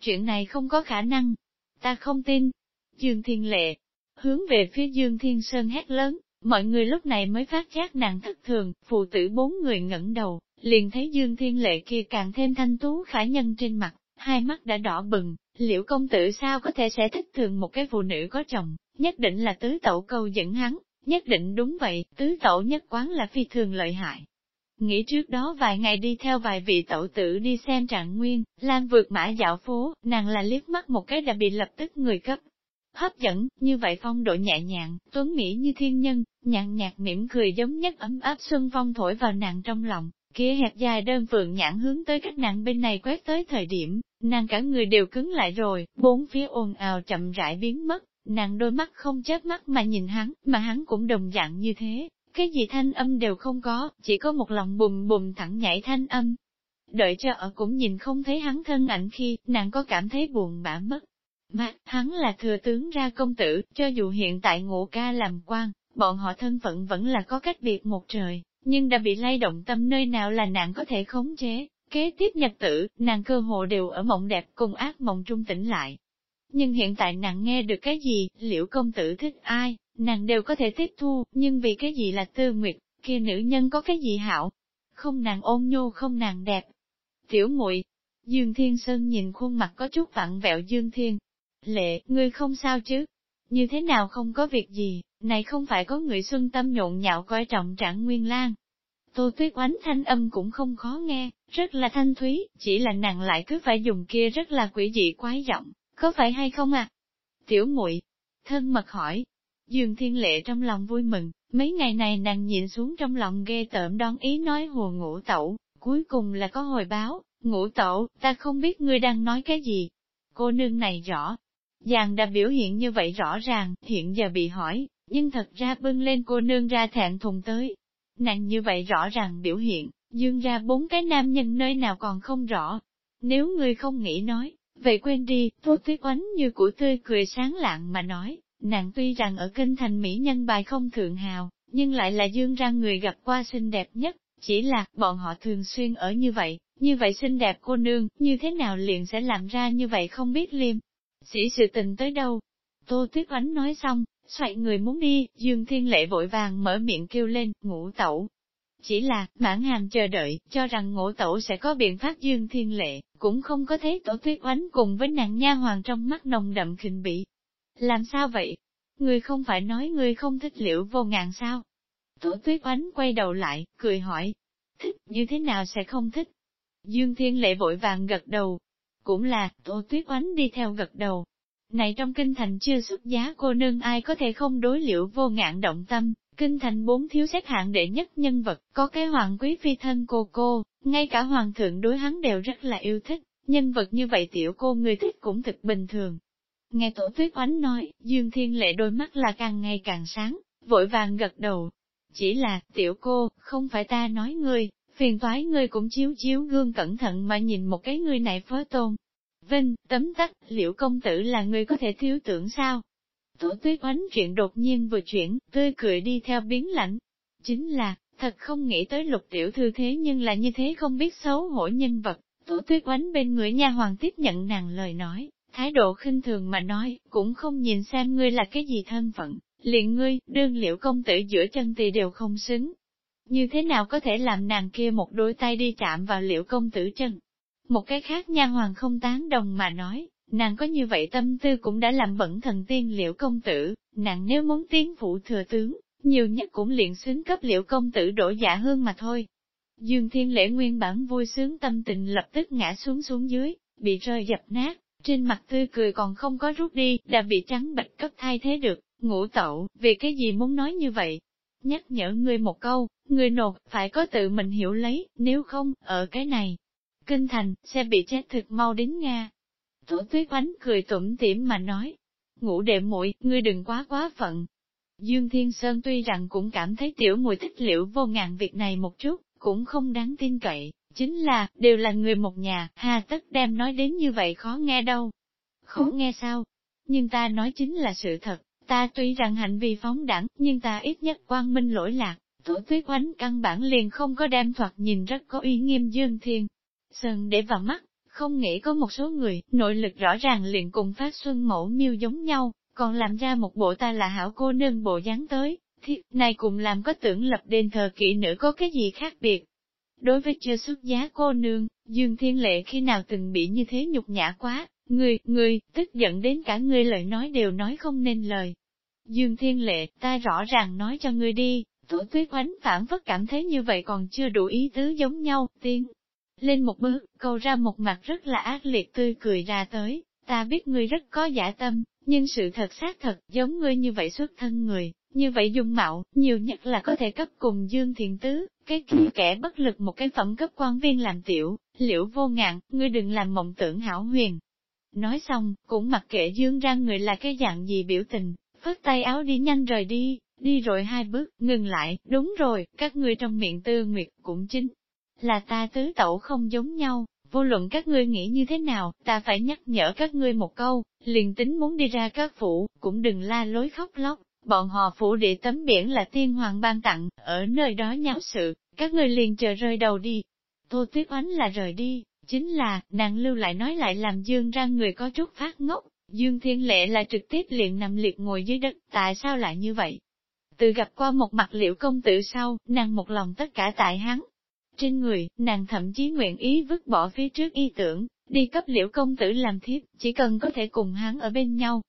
Chuyện này không có khả năng. Ta không tin. Dương Thiên Lệ, hướng về phía Dương Thiên Sơn hét lớn, mọi người lúc này mới phát giác nàng thất thường, phụ tử bốn người ngẩng đầu, liền thấy Dương Thiên Lệ kia càng thêm thanh tú khả nhân trên mặt, hai mắt đã đỏ bừng, liệu công tử sao có thể sẽ thích thường một cái phụ nữ có chồng, nhất định là tứ tẩu câu dẫn hắn, nhất định đúng vậy, tứ tẩu nhất quán là phi thường lợi hại. Nghĩ trước đó vài ngày đi theo vài vị tẩu tử đi xem trạng nguyên, Lan vượt mã dạo phố, nàng là liếc mắt một cái đã bị lập tức người cấp. Hấp dẫn, như vậy phong độ nhẹ nhàng, tuấn mỹ như thiên nhân, nhàn nhạt mỉm cười giống nhất ấm áp xuân phong thổi vào nàng trong lòng, kia hẹp dài đơn phượng nhãn hướng tới cách nàng bên này quét tới thời điểm, nàng cả người đều cứng lại rồi, bốn phía ồn ào chậm rãi biến mất, nàng đôi mắt không chớp mắt mà nhìn hắn, mà hắn cũng đồng dạng như thế, cái gì thanh âm đều không có, chỉ có một lòng bùm bùm thẳng nhảy thanh âm. Đợi cho ở cũng nhìn không thấy hắn thân ảnh khi, nàng có cảm thấy buồn bã mất. Mà, hắn là thừa tướng ra công tử, cho dù hiện tại ngộ ca làm quan, bọn họ thân phận vẫn là có cách biệt một trời, nhưng đã bị lay động tâm nơi nào là nàng có thể khống chế. Kế tiếp nhật tử, nàng cơ hồ đều ở mộng đẹp cùng ác mộng trung tỉnh lại. Nhưng hiện tại nàng nghe được cái gì, liệu công tử thích ai, nàng đều có thể tiếp thu, nhưng vì cái gì là tư nguyệt, kia nữ nhân có cái gì hảo? Không nàng ôn nhô không nàng đẹp. Tiểu muội Dương Thiên Sơn nhìn khuôn mặt có chút vặn vẹo Dương Thiên. Lệ, ngươi không sao chứ? Như thế nào không có việc gì, này không phải có người xuân tâm nhộn nhạo coi trọng trạng nguyên lan. Tô tuyết oánh thanh âm cũng không khó nghe, rất là thanh thúy, chỉ là nàng lại cứ phải dùng kia rất là quỷ dị quái giọng, có phải hay không à? Tiểu muội thân mật hỏi. Dương Thiên Lệ trong lòng vui mừng, mấy ngày này nàng nhịn xuống trong lòng ghê tởm đón ý nói hồ ngũ tẩu, cuối cùng là có hồi báo, ngũ tẩu, ta không biết ngươi đang nói cái gì. Cô nương này rõ, Giàng đã biểu hiện như vậy rõ ràng, hiện giờ bị hỏi, nhưng thật ra bưng lên cô nương ra thẹn thùng tới. Nàng như vậy rõ ràng biểu hiện, dương ra bốn cái nam nhân nơi nào còn không rõ. Nếu người không nghĩ nói, vậy quên đi, Tô Tuyết Oánh như củ tươi cười sáng lạng mà nói, nàng tuy rằng ở kinh thành Mỹ nhân bài không thượng hào, nhưng lại là dương ra người gặp qua xinh đẹp nhất, chỉ là bọn họ thường xuyên ở như vậy, như vậy xinh đẹp cô nương, như thế nào liền sẽ làm ra như vậy không biết liêm. Sĩ sự tình tới đâu? Tô Tuyết Oánh nói xong, xoay người muốn đi, Dương Thiên Lệ vội vàng mở miệng kêu lên, ngũ tẩu. Chỉ là, mãn hàng chờ đợi, cho rằng ngũ tẩu sẽ có biện pháp Dương Thiên Lệ, cũng không có thấy tổ tuyết oánh cùng với nàng nha hoàng trong mắt nồng đậm khinh bị. Làm sao vậy? Người không phải nói người không thích liễu vô ngàn sao? Tổ tuyết oánh quay đầu lại, cười hỏi. Thích, như thế nào sẽ không thích? Dương Thiên Lệ vội vàng gật đầu. Cũng là, tổ tuyết oánh đi theo gật đầu, này trong kinh thành chưa xuất giá cô nương ai có thể không đối liệu vô ngạn động tâm, kinh thành bốn thiếu xét hạng đệ nhất nhân vật, có cái hoàng quý phi thân cô cô, ngay cả hoàng thượng đối hắn đều rất là yêu thích, nhân vật như vậy tiểu cô người thích cũng thực bình thường. Nghe tổ tuyết oánh nói, Dương Thiên Lệ đôi mắt là càng ngày càng sáng, vội vàng gật đầu. Chỉ là, tiểu cô, không phải ta nói ngươi, phiền toái ngươi cũng chiếu chiếu gương cẩn thận mà nhìn một cái người này phó tôn. Vinh, tấm tắc, liệu công tử là người có thể thiếu tưởng sao? Tổ tuyết oánh chuyện đột nhiên vừa chuyển, tươi cười đi theo biến lạnh. Chính là, thật không nghĩ tới lục tiểu thư thế nhưng là như thế không biết xấu hổ nhân vật. Tổ tuyết oánh bên người nha hoàng tiếp nhận nàng lời nói, thái độ khinh thường mà nói, cũng không nhìn xem ngươi là cái gì thân phận, liền ngươi, đương liệu công tử giữa chân tỳ đều không xứng. Như thế nào có thể làm nàng kia một đôi tay đi chạm vào liệu công tử chân? Một cái khác nha hoàng không tán đồng mà nói, nàng có như vậy tâm tư cũng đã làm bẩn thần tiên liệu công tử, nàng nếu muốn tiến phụ thừa tướng, nhiều nhất cũng liền xứng cấp liệu công tử đổ dạ hương mà thôi. Dương Thiên Lễ nguyên bản vui sướng tâm tình lập tức ngã xuống xuống dưới, bị rơi dập nát, trên mặt tươi cười còn không có rút đi, đã bị trắng bạch cấp thay thế được, ngũ tậu, vì cái gì muốn nói như vậy? Nhắc nhở ngươi một câu, ngươi nột, phải có tự mình hiểu lấy, nếu không, ở cái này, kinh thành, sẽ bị chết thực mau đến Nga. Tổ tuyết oánh cười tủm tỉm mà nói, ngũ đệ muội ngươi đừng quá quá phận. Dương Thiên Sơn tuy rằng cũng cảm thấy tiểu mùi thích liệu vô ngàn việc này một chút, cũng không đáng tin cậy, chính là, đều là người một nhà, hà tất đem nói đến như vậy khó nghe đâu. Khó nghe sao? Nhưng ta nói chính là sự thật, ta tuy rằng hành vi phóng đẳng, nhưng ta ít nhất quang minh lỗi lạc, tổ tuyết oánh căn bản liền không có đem thoạt nhìn rất có ý nghiêm dương thiên. Sơn để vào mắt, không nghĩ có một số người, nội lực rõ ràng liền cùng phát xuân mẫu miêu giống nhau, còn làm ra một bộ ta là hảo cô nương bộ dáng tới, thì này cùng làm có tưởng lập đền thờ kỵ nữ có cái gì khác biệt. Đối với chưa xuất giá cô nương, Dương Thiên Lệ khi nào từng bị như thế nhục nhã quá, người, người, tức giận đến cả người lời nói đều nói không nên lời. Dương Thiên Lệ, ta rõ ràng nói cho ngươi đi, tổ tuyết oánh phản vất cảm thấy như vậy còn chưa đủ ý tứ giống nhau, tiên. Lên một bước, cầu ra một mặt rất là ác liệt tươi cười ra tới, ta biết ngươi rất có giả tâm, nhưng sự thật xác thật giống ngươi như vậy xuất thân người, như vậy dung mạo, nhiều nhất là có thể cấp cùng Dương Thiện Tứ, cái kia kẻ bất lực một cái phẩm cấp quan viên làm tiểu, liễu vô ngạn, ngươi đừng làm mộng tưởng hảo huyền. Nói xong, cũng mặc kệ Dương ra người là cái dạng gì biểu tình, phất tay áo đi nhanh rời đi, đi rồi hai bước, ngừng lại, đúng rồi, các ngươi trong miệng tư nguyệt cũng chính là ta tứ tẩu không giống nhau, vô luận các ngươi nghĩ như thế nào, ta phải nhắc nhở các ngươi một câu, liền tính muốn đi ra các phủ, cũng đừng la lối khóc lóc, bọn họ phủ địa tấm biển là tiên hoàng ban tặng, ở nơi đó nháo sự, các ngươi liền chờ rơi đầu đi. Tô Tuyết Oánh là rời đi, chính là, nàng lưu lại nói lại làm Dương ra người có chút phát ngốc, Dương Thiên Lệ là trực tiếp liền nằm liệt ngồi dưới đất, tại sao lại như vậy? Từ gặp qua một mặt liệu công tử sau, nàng một lòng tất cả tại hắn. Trên người, nàng thậm chí nguyện ý vứt bỏ phía trước ý tưởng, đi cấp liễu công tử làm thiếp, chỉ cần có thể cùng hắn ở bên nhau.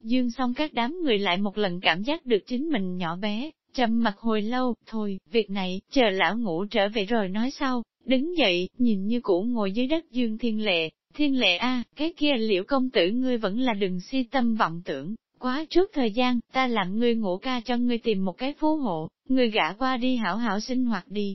Dương xong các đám người lại một lần cảm giác được chính mình nhỏ bé, trầm mặt hồi lâu, thôi, việc này, chờ lão ngủ trở về rồi nói sau, đứng dậy, nhìn như cũ ngồi dưới đất Dương Thiên Lệ, Thiên Lệ a, cái kia liễu công tử ngươi vẫn là đừng si tâm vọng tưởng, quá trước thời gian, ta làm ngươi ngủ ca cho ngươi tìm một cái phú hộ, ngươi gã qua đi hảo hảo sinh hoạt đi,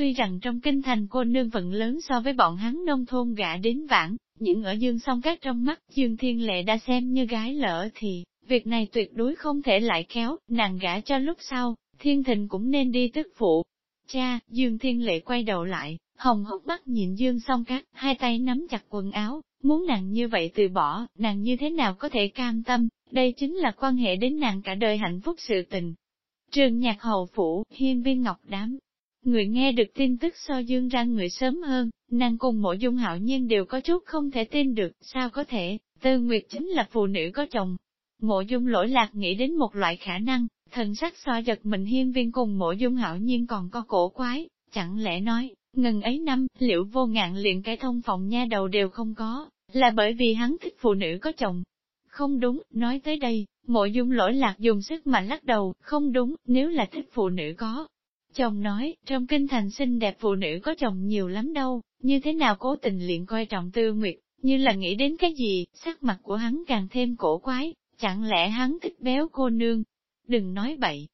Tuy rằng trong kinh thành cô nương vận lớn so với bọn hắn nông thôn gã đến vãng, nhưng ở dương song các trong mắt dương thiên lệ đã xem như gái lỡ thì, việc này tuyệt đối không thể lại kéo, nàng gã cho lúc sau, thiên thịnh cũng nên đi tức phụ. Cha, dương thiên lệ quay đầu lại, hồng hốc mắt nhìn dương song Cát, hai tay nắm chặt quần áo, muốn nàng như vậy từ bỏ, nàng như thế nào có thể cam tâm, đây chính là quan hệ đến nàng cả đời hạnh phúc sự tình. Trường nhạc hầu phủ, hiên viên ngọc đám, Người nghe được tin tức so dương ra người sớm hơn, nàng cùng mộ dung hạo nhiên đều có chút không thể tin được, sao có thể, tư nguyệt chính là phụ nữ có chồng. Mộ dung lỗi lạc nghĩ đến một loại khả năng, thần sắc so giật mình hiên viên cùng mộ dung hạo nhiên còn có cổ quái, chẳng lẽ nói, ngần ấy năm, liệu vô ngạn liền cái thông phòng nha đầu đều không có, là bởi vì hắn thích phụ nữ có chồng. Không đúng, nói tới đây, mộ dung lỗi lạc dùng sức mạnh lắc đầu, không đúng, nếu là thích phụ nữ có, Chồng nói, trong kinh thành xinh đẹp phụ nữ có chồng nhiều lắm đâu, như thế nào cố tình liền coi trọng tư nguyệt, như là nghĩ đến cái gì, sắc mặt của hắn càng thêm cổ quái, chẳng lẽ hắn thích béo cô nương? Đừng nói bậy.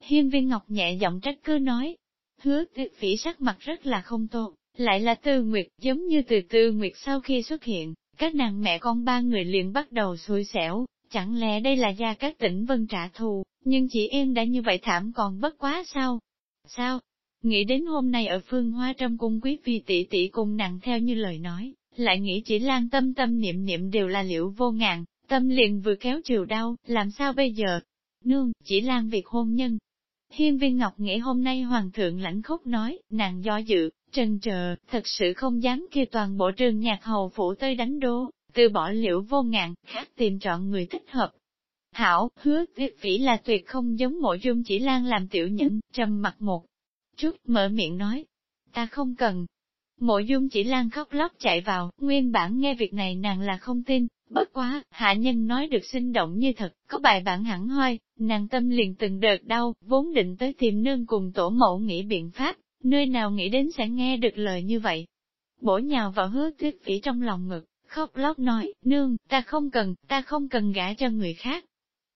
Hiên viên ngọc nhẹ giọng trách cứ nói, hứa tuyệt phỉ sắc mặt rất là không tốt, lại là tư nguyệt giống như từ tư nguyệt sau khi xuất hiện, các nàng mẹ con ba người liền bắt đầu xui xẻo, chẳng lẽ đây là gia các tỉnh vân trả thù, nhưng chỉ em đã như vậy thảm còn bất quá sao, Sao? Nghĩ đến hôm nay ở phương hoa trong cung quý phi tỷ tỷ cùng nặng theo như lời nói, lại nghĩ chỉ lan tâm tâm niệm niệm đều là liệu vô ngạn tâm liền vừa kéo chiều đau, làm sao bây giờ? Nương, chỉ lan việc hôn nhân. Hiên viên Ngọc nghĩ hôm nay hoàng thượng lãnh khúc nói, nàng do dự, trần chờ, thật sự không dám kia toàn bộ trường nhạc hầu phủ tới đánh đô, từ bỏ liệu vô ngạn, khác tìm chọn người thích hợp. Hảo, hứa tuyệt vĩ là tuyệt không giống mộ dung chỉ lan làm tiểu nhẫn, trầm mặt một chút, mở miệng nói, ta không cần. Mộ dung chỉ lan khóc lóc chạy vào, nguyên bản nghe việc này nàng là không tin, bất quá, hạ nhân nói được sinh động như thật, có bài bản hẳn hoi, nàng tâm liền từng đợt đau, vốn định tới tìm nương cùng tổ mẫu nghĩ biện pháp, nơi nào nghĩ đến sẽ nghe được lời như vậy. Bổ nhào vào hứa tuyết phỉ trong lòng ngực, khóc lóc nói, nương, ta không cần, ta không cần gả cho người khác.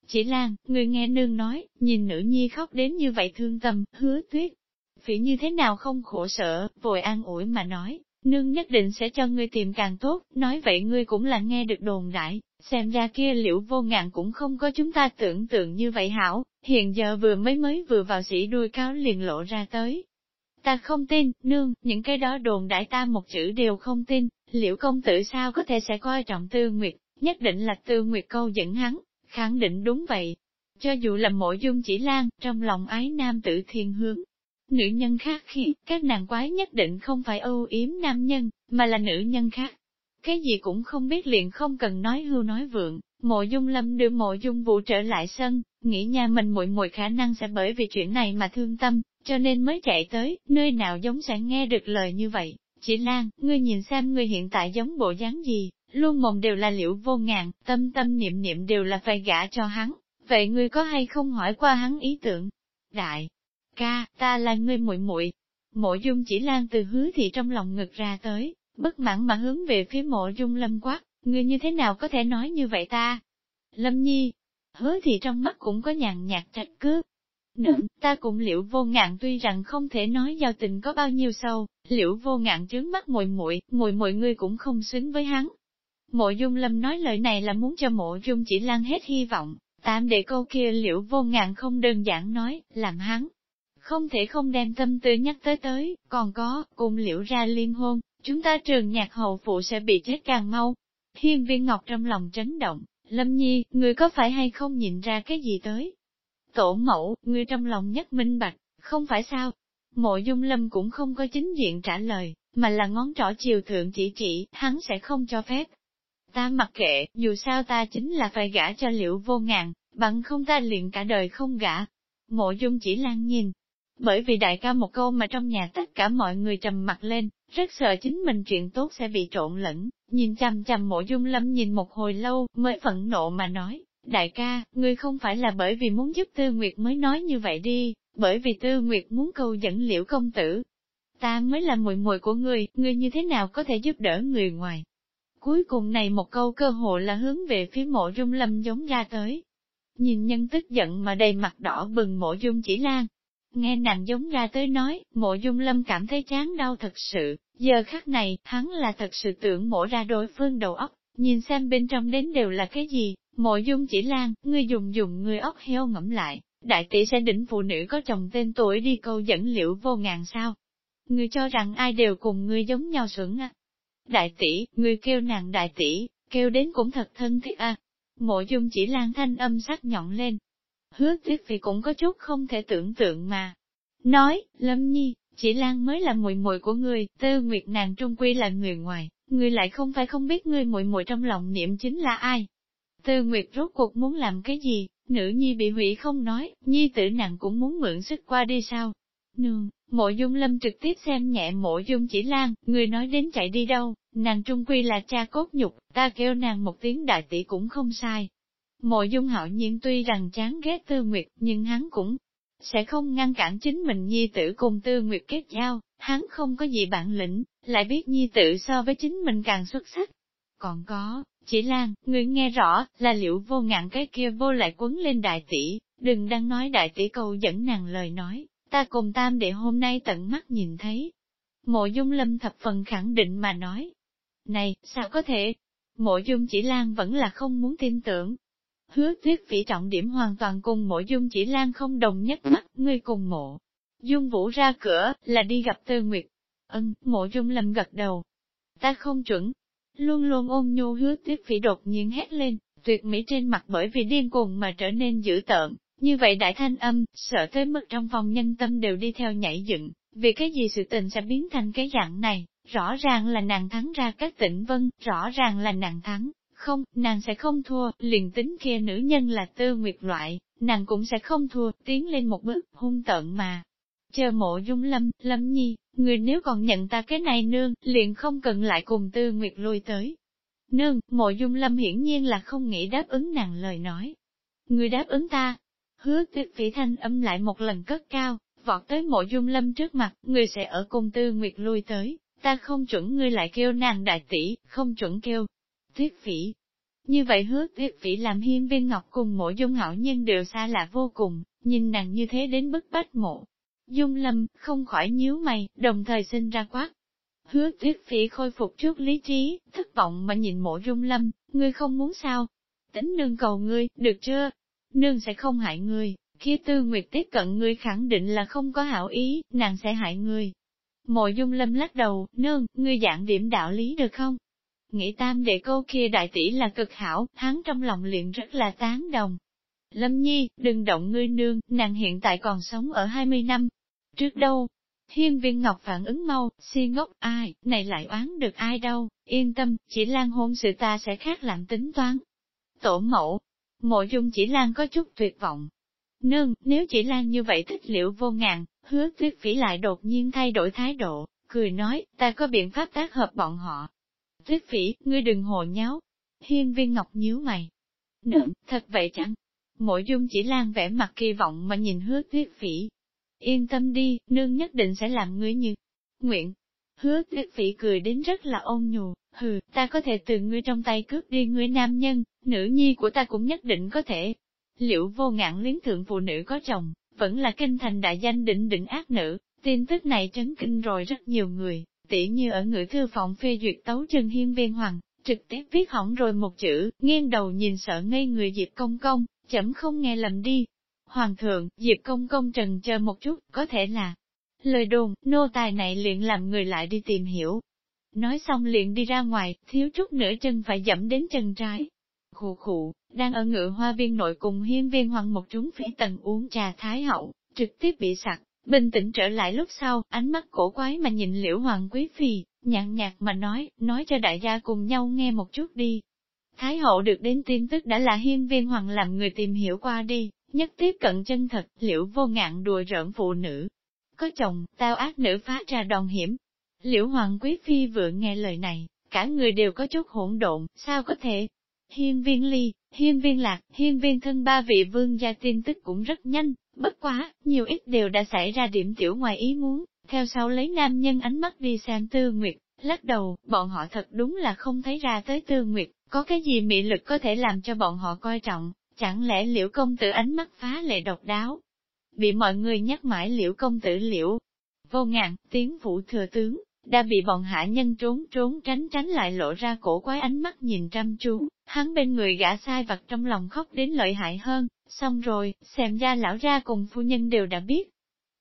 Chỉ Lan, người nghe nương nói, nhìn nữ nhi khóc đến như vậy thương tâm, hứa tuyết. Phỉ như thế nào không khổ sở, vội an ủi mà nói, nương nhất định sẽ cho ngươi tìm càng tốt, nói vậy ngươi cũng là nghe được đồn đại, xem ra kia liễu vô ngạn cũng không có chúng ta tưởng tượng như vậy hảo, hiện giờ vừa mới mới vừa vào sĩ đuôi cáo liền lộ ra tới. Ta không tin, nương, những cái đó đồn đại ta một chữ đều không tin, liễu công tử sao có thể sẽ coi trọng tư nguyệt, nhất định là tư nguyệt câu dẫn hắn, khẳng định đúng vậy. Cho dù là mộ dung chỉ lan, trong lòng ái nam tử thiên hướng, nữ nhân khác khi các nàng quái nhất định không phải âu yếm nam nhân, mà là nữ nhân khác. Cái gì cũng không biết liền không cần nói hưu nói vượng, mộ dung lâm đưa mộ dung vụ trở lại sân, nghĩ nhà mình muội muội khả năng sẽ bởi vì chuyện này mà thương tâm, cho nên mới chạy tới, nơi nào giống sẽ nghe được lời như vậy. Chỉ Lan, ngươi nhìn xem ngươi hiện tại giống bộ dáng gì, luôn mồm đều là liễu vô ngàn, tâm tâm niệm niệm đều là phải gả cho hắn, vậy ngươi có hay không hỏi qua hắn ý tưởng? Đại, ca, ta là ngươi muội muội. Mộ dung chỉ lan từ hứa thị trong lòng ngực ra tới, bất mãn mà hướng về phía mộ dung lâm quát, ngươi như thế nào có thể nói như vậy ta? Lâm nhi, hứa thị trong mắt cũng có nhàn nhạt trạch cứ. nữa, ta cũng liễu vô ngạn tuy rằng không thể nói giao tình có bao nhiêu sâu, liễu vô ngạn trướng mắt muội muội, muội muội ngươi cũng không xứng với hắn. Mộ dung lâm nói lời này là muốn cho mộ dung chỉ lan hết hy vọng, tạm để câu kia liễu vô ngạn không đơn giản nói, làm hắn không thể không đem tâm tư nhắc tới tới, còn có, cùng liễu ra liên hôn, chúng ta trường nhạc hậu phụ sẽ bị chết càng mau. Hiên viên ngọc trong lòng chấn động, lâm nhi, người có phải hay không nhìn ra cái gì tới? Tổ mẫu, người trong lòng nhất minh bạch, không phải sao? Mộ dung lâm cũng không có chính diện trả lời, mà là ngón trỏ chiều thượng chỉ chỉ, hắn sẽ không cho phép. Ta mặc kệ, dù sao ta chính là phải gả cho liễu vô ngàn, bằng không ta liền cả đời không gả. Mộ dung chỉ lan nhìn, bởi vì đại ca một câu mà trong nhà tất cả mọi người trầm mặt lên, rất sợ chính mình chuyện tốt sẽ bị trộn lẫn, nhìn chằm chằm mộ dung lâm nhìn một hồi lâu, mới phẫn nộ mà nói, đại ca, ngươi không phải là bởi vì muốn giúp Tư Nguyệt mới nói như vậy đi, bởi vì Tư Nguyệt muốn câu dẫn liễu công tử. Ta mới là muội muội của ngươi, ngươi như thế nào có thể giúp đỡ người ngoài? Cuối cùng này một câu cơ hội là hướng về phía mộ dung lâm giống ra tới. Nhìn nhân tức giận mà đầy mặt đỏ bừng mộ dung chỉ lan, Nghe nàng giống ra tới nói, mộ dung lâm cảm thấy chán đau thật sự, giờ khắc này, hắn là thật sự tưởng mổ ra đối phương đầu óc, nhìn xem bên trong đến đều là cái gì, mộ dung chỉ lan, ngươi dùng dùng người óc heo ngẫm lại, đại tỷ sẽ đỉnh phụ nữ có chồng tên tuổi đi câu dẫn liễu vô ngàn sao. Ngươi cho rằng ai đều cùng ngươi giống nhau sưởng à. Đại tỷ, ngươi kêu nàng đại tỷ, kêu đến cũng thật thân thiết à. Mộ dung chỉ lan thanh âm sắc nhọn lên, Hứa tuyết vì cũng có chút không thể tưởng tượng mà. Nói, Lâm Nhi, chỉ Lan mới là muội muội của người, Tư Nguyệt nàng trung quy là người ngoài, người lại không phải không biết người muội muội trong lòng niệm chính là ai. Tư Nguyệt rốt cuộc muốn làm cái gì, nữ nhi bị hủy không nói, nhi tử nàng cũng muốn mượn sức qua đi sao. Nương, mộ dung lâm trực tiếp xem nhẹ mộ dung chỉ lan, người nói đến chạy đi đâu, nàng trung quy là cha cốt nhục, ta kêu nàng một tiếng đại tỷ cũng không sai. Mộ dung hạo nhiên tuy rằng chán ghét tư nguyệt, nhưng hắn cũng sẽ không ngăn cản chính mình nhi tử cùng tư nguyệt kết giao, hắn không có gì bản lĩnh, lại biết nhi tử so với chính mình càng xuất sắc. Còn có, chỉ lan, người nghe rõ, là liệu vô ngạn cái kia vô lại quấn lên đại tỷ, đừng đang nói đại tỷ câu dẫn nàng lời nói, ta cùng tam đệ hôm nay tận mắt nhìn thấy. Mộ dung lâm thập phần khẳng định mà nói. Này, sao có thể? Mộ dung chỉ lan vẫn là không muốn tin tưởng, Hứa tuyết phỉ trọng điểm hoàn toàn cùng mộ dung chỉ lan không đồng nhất mắt, ngươi cùng mộ. Dung Vũ ra cửa, là đi gặp Tư Nguyệt. Ân, mộ dung lầm gật đầu. Ta không chuẩn. Luôn luôn ôm nhu hứa tiếp phỉ đột nhiên hét lên, tuyệt mỹ trên mặt bởi vì điên cuồng mà trở nên dữ tợn. Như vậy đại thanh âm, sợ tới mức trong phòng nhân tâm đều đi theo nhảy dựng, vì cái gì sự tình sẽ biến thành cái dạng này, rõ ràng là nàng thắng ra các tỉnh vân, rõ ràng là nàng thắng, không, nàng sẽ không thua, liền tính kia nữ nhân là tư nguyệt loại, nàng cũng sẽ không thua, tiến lên một bước, hung tợn mà. Chờ mộ dung lâm, lâm nhi, người nếu còn nhận ta cái này nương, liền không cần lại cùng tư nguyệt lui tới. Nương, mộ dung lâm hiển nhiên là không nghĩ đáp ứng nàng lời nói. Người đáp ứng ta, hứa tuyệt phỉ thanh âm lại một lần cất cao, vọt tới mộ dung lâm trước mặt, người sẽ ở cùng tư nguyệt lui tới, ta không chuẩn ngươi lại kêu nàng đại tỷ, không chuẩn kêu tuyết phỉ. Như vậy hứa tuyết phỉ làm hiên viên ngọc cùng mộ dung ngạo nhân đều xa lạ vô cùng, nhìn nàng như thế đến bức bách mộ. Dung lâm, không khỏi nhíu mày, đồng thời sinh ra quát. Hứa tuyết phỉ khôi phục trước lý trí, thất vọng mà nhìn mộ dung lâm, ngươi không muốn sao? Tính nương cầu ngươi, được chưa? Nương sẽ không hại ngươi, khi tư nguyệt tiếp cận ngươi khẳng định là không có hảo ý, nàng sẽ hại ngươi. Mộ dung lâm lắc đầu, nương, ngươi dạng điểm đạo lý được không? Nghĩ tam đệ cô kia đại tỷ là cực hảo, hắn trong lòng liền rất là tán đồng. Lâm nhi, đừng động ngươi nương, nàng hiện tại còn sống ở 20 năm. Trước đâu? Hiên viên ngọc phản ứng mau, si ngốc ai, này lại oán được ai đâu, yên tâm, chỉ lan hôn sự ta sẽ khác làm tính toán. Tổ mẫu, mộ dung chỉ lan có chút tuyệt vọng. Nương, nếu chỉ lan như vậy thích liệu vô ngàn, hứa tuyết phỉ lại đột nhiên thay đổi thái độ, cười nói, ta có biện pháp tác hợp bọn họ. Tuyết phỉ, ngươi đừng hồ nháo. Hiên viên ngọc nhíu mày. Nương, thật vậy chẳng? Mỗi dung chỉ lan vẻ mặt kỳ vọng mà nhìn hứa tuyết phỉ. Yên tâm đi, nương nhất định sẽ làm ngươi như nguyện. Hứa tuyết phỉ cười đến rất là ôn nhu, hừ, ta có thể từ ngươi trong tay cướp đi ngươi nam nhân, nữ nhi của ta cũng nhất định có thể. Liệu vô ngạn liến thượng phụ nữ có chồng, vẫn là kinh thành đại danh đỉnh đỉnh ác nữ, tin tức này trấn kinh rồi rất nhiều người, tỉ như ở ngữ thư phòng phê duyệt tấu trừng hiên viên hoàng, trực tiếp viết hỏng rồi một chữ, nghiêng đầu nhìn sợ ngây người Diệp Công Công, chấm không nghe lầm đi. Hoàng thượng, Diệp Công Công trần chờ một chút, có thể là lời đồn, nô tài này liền làm người lại đi tìm hiểu. Nói xong liền đi ra ngoài, thiếu chút nữa chân phải dẫm đến chân trái. Khụ khụ, đang ở ngựa hoa viên nội cùng hiên viên hoàng một chúng phỉ tần uống trà thái hậu, trực tiếp bị sặc, bình tĩnh trở lại lúc sau, ánh mắt cổ quái mà nhìn liễu hoàng quý phi, nhàn nhạt mà nói, nói cho đại gia cùng nhau nghe một chút đi. Thái hậu được đến tin tức đã là hiên viên hoàng làm người tìm hiểu qua đi, nhất tiếp cận chân thật, liễu vô ngạn đùa rỡn phụ nữ. Có chồng, tao ác nữ phá ra đòn hiểm. Liễu hoàng quý phi vừa nghe lời này, cả người đều có chút hỗn độn, sao có thể? Hiên viên ly, hiên viên lạc, hiên viên thân ba vị vương gia tin tức cũng rất nhanh, bất quá, nhiều ít đều đã xảy ra điểm tiểu ngoài ý muốn, theo sau lấy nam nhân ánh mắt đi xem tư nguyệt, lắc đầu, bọn họ thật đúng là không thấy ra tới tư nguyệt, có cái gì mị lực có thể làm cho bọn họ coi trọng, chẳng lẽ liễu công tử ánh mắt phá lệ độc đáo. Bị mọi người nhắc mãi liễu công tử liễu, vô ngàn, tiếng phủ thừa tướng, đã bị bọn hạ nhân trốn trốn tránh tránh lại lộ ra cổ quái ánh mắt nhìn chăm chú, hắn bên người gã sai vặt trong lòng khóc đến lợi hại hơn, xong rồi, xem ra lão ra cùng phu nhân đều đã biết.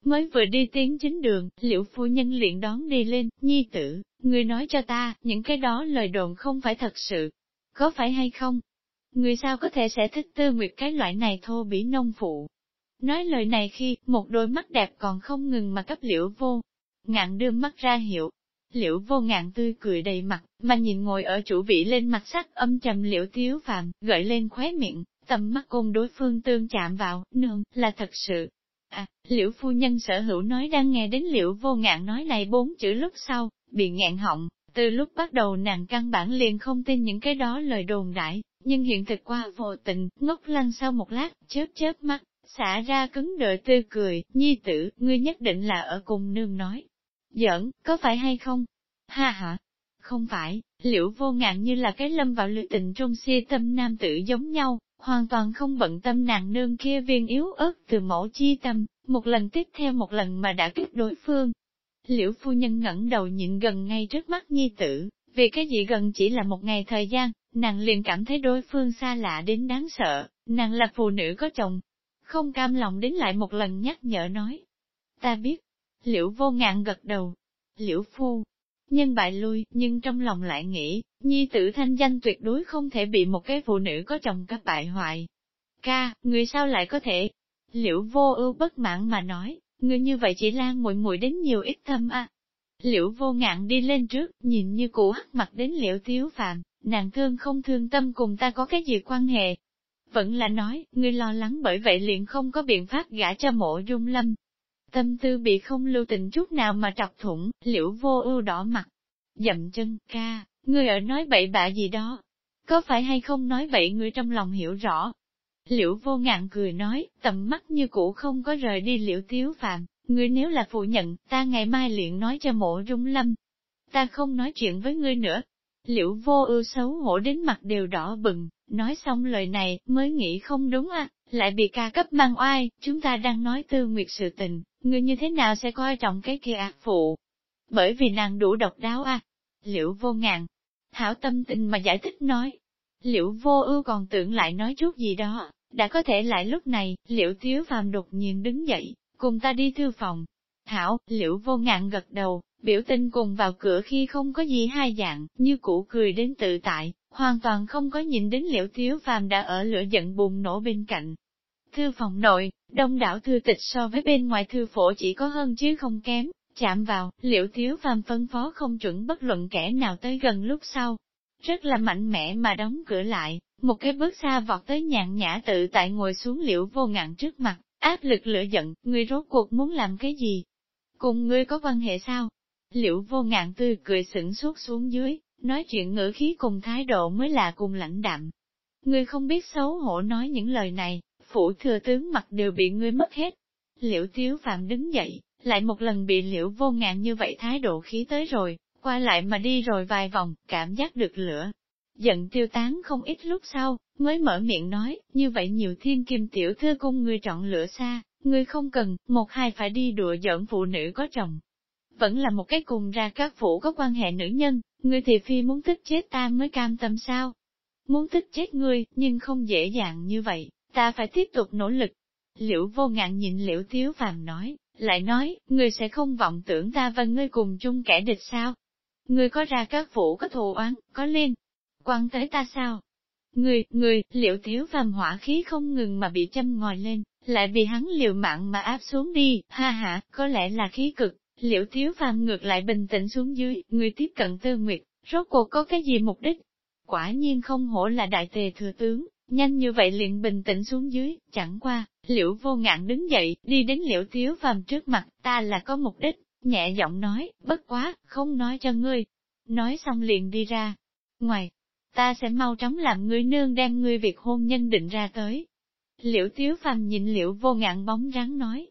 Mới vừa đi tiến chính đường, liệu phu nhân liền đón đi lên, nhi tử, người nói cho ta, những cái đó lời đồn không phải thật sự, có phải hay không? Người sao có thể sẽ thích tư nguyệt cái loại này thô bỉ nông phụ? Nói lời này khi, một đôi mắt đẹp còn không ngừng mà cấp liễu vô, ngạn đưa mắt ra hiệu. Liễu vô ngạn tươi cười đầy mặt, mà nhìn ngồi ở chủ vị lên mặt sắc âm trầm liễu tiếu phàm gợi lên khóe miệng, tầm mắt cùng đối phương tương chạm vào, nương, là thật sự. À, liễu phu nhân sở hữu nói đang nghe đến liễu vô ngạn nói này bốn chữ lúc sau, bị ngạn họng, từ lúc bắt đầu nàng căn bản liền không tin những cái đó lời đồn đại, nhưng hiện thực qua vô tình, ngốc lăng sau một lát, chớp chớp mắt, xả ra cứng đợi tươi cười, nhi tử, ngươi nhất định là ở cùng nương nói giỡn, có phải hay không? Ha ha, không phải, liễu vô ngạn như là cái lâm vào lưỡi tình trong si tâm nam tử giống nhau, hoàn toàn không bận tâm nàng nương kia viên yếu ớt từ mẫu chi tâm, một lần tiếp theo một lần mà đã kích đối phương. Liễu phu nhân ngẩng đầu nhịn gần ngay trước mắt nhi tử, vì cái gì gần chỉ là một ngày thời gian, nàng liền cảm thấy đối phương xa lạ đến đáng sợ, nàng là phụ nữ có chồng. Không cam lòng đến lại một lần nhắc nhở nói. Ta biết. Liễu vô ngạn gật đầu. Liễu phu, nhân bại lui, nhưng trong lòng lại nghĩ, nhi tử thanh danh tuyệt đối không thể bị một cái phụ nữ có chồng các bại hoại. Ca, người sao lại có thể? Liễu vô ưu bất mãn mà nói, người như vậy chỉ lan muội muội đến nhiều ít thâm à. Liễu vô ngạn đi lên trước, nhìn như cũ hắc mặt đến liễu thiếu phạm, nàng thương không thương tâm cùng ta có cái gì quan hệ. Vẫn là nói, ngươi lo lắng bởi vậy liền không có biện pháp gả cho mộ dung lâm. Tâm tư bị không lưu tình chút nào mà trọc thủng, liễu vô ưu đỏ mặt. Dậm chân, ca, ngươi ở nói bậy bạ gì đó. Có phải hay không nói vậy ngươi trong lòng hiểu rõ. Liễu vô ngạn cười nói, tầm mắt như cũ không có rời đi liễu tiếu phạm, ngươi nếu là phụ nhận, ta ngày mai liền nói cho mộ rung lâm. Ta không nói chuyện với ngươi nữa. Liễu vô ưu xấu hổ đến mặt đều đỏ bừng, nói xong lời này, mới nghĩ không đúng à, lại bị ca cấp mang oai, chúng ta đang nói tư nguyệt sự tình, người như thế nào sẽ coi trọng cái kia ác phụ. Bởi vì nàng đủ độc đáo à. Liễu vô ngàn, hảo tâm tình mà giải thích nói. Liễu vô ưu còn tưởng lại nói chút gì đó, đã có thể lại lúc này, liễu tiếu phàm đột nhiên đứng dậy, cùng ta đi thư phòng. Thảo, liễu vô ngạn gật đầu, biểu tình cùng vào cửa khi không có gì hai dạng, như cũ cười đến tự tại, hoàn toàn không có nhìn đến liễu tiếu phàm đã ở lửa giận bùng nổ bên cạnh. Thư phòng nội, đông đảo thư tịch so với bên ngoài thư phổ chỉ có hơn chứ không kém, chạm vào, liễu tiếu phàm phân phó không chuẩn bất luận kẻ nào tới gần lúc sau. Rất là mạnh mẽ mà đóng cửa lại, một cái bước xa vọt tới nhàn nhã tự tại ngồi xuống liễu vô ngạn trước mặt, áp lực lửa giận, ngươi rốt cuộc muốn làm cái gì? Cùng ngươi có quan hệ sao? Liễu vô ngạn tươi cười sửng suốt xuống dưới, nói chuyện ngữ khí cùng thái độ mới là cùng lãnh đạm. Ngươi không biết xấu hổ nói những lời này, phủ thừa tướng mặt đều bị ngươi mất hết. Liễu tiếu phạm đứng dậy, lại một lần bị liễu vô ngạn như vậy thái độ khí tới rồi, qua lại mà đi rồi vài vòng, cảm giác được lửa. Giận tiêu tán không ít lúc sau, mới mở miệng nói, như vậy nhiều thiên kim tiểu thư cung ngươi chọn lửa xa, ngươi không cần, một hai phải đi đùa giỡn phụ nữ có chồng. Vẫn là một cái cùng ra các phủ có quan hệ nữ nhân, ngươi thì phi muốn tức chết ta mới cam tâm sao. Muốn tức chết ngươi, nhưng không dễ dàng như vậy, ta phải tiếp tục nỗ lực. Liễu vô ngạn nhìn liễu thiếu phàm nói, lại nói, ngươi sẽ không vọng tưởng ta và ngươi cùng chung kẻ địch sao? Ngươi có ra các phủ có thù oán, có liên quan tới ta sao? Người, người, Liễu thiếu phàm hỏa khí không ngừng mà bị châm ngòi lên, lại bị hắn liều mạng mà áp xuống đi, ha ha, có lẽ là khí cực, Liễu thiếu phàm ngược lại bình tĩnh xuống dưới, người tiếp cận tư nguyệt, rốt cuộc có cái gì mục đích? Quả nhiên không hổ là đại tề thừa tướng, nhanh như vậy liền bình tĩnh xuống dưới, chẳng qua, liễu vô ngạn đứng dậy, đi đến liễu thiếu phàm trước mặt, ta là có mục đích, nhẹ giọng nói, bất quá, không nói cho ngươi. Nói xong liền đi ra. Ngoài, ta sẽ mau chóng làm ngươi nương đem ngươi việc hôn nhân định ra tới. Liễu tiếu phàm nhìn liễu vô ngạn bóng rắn nói.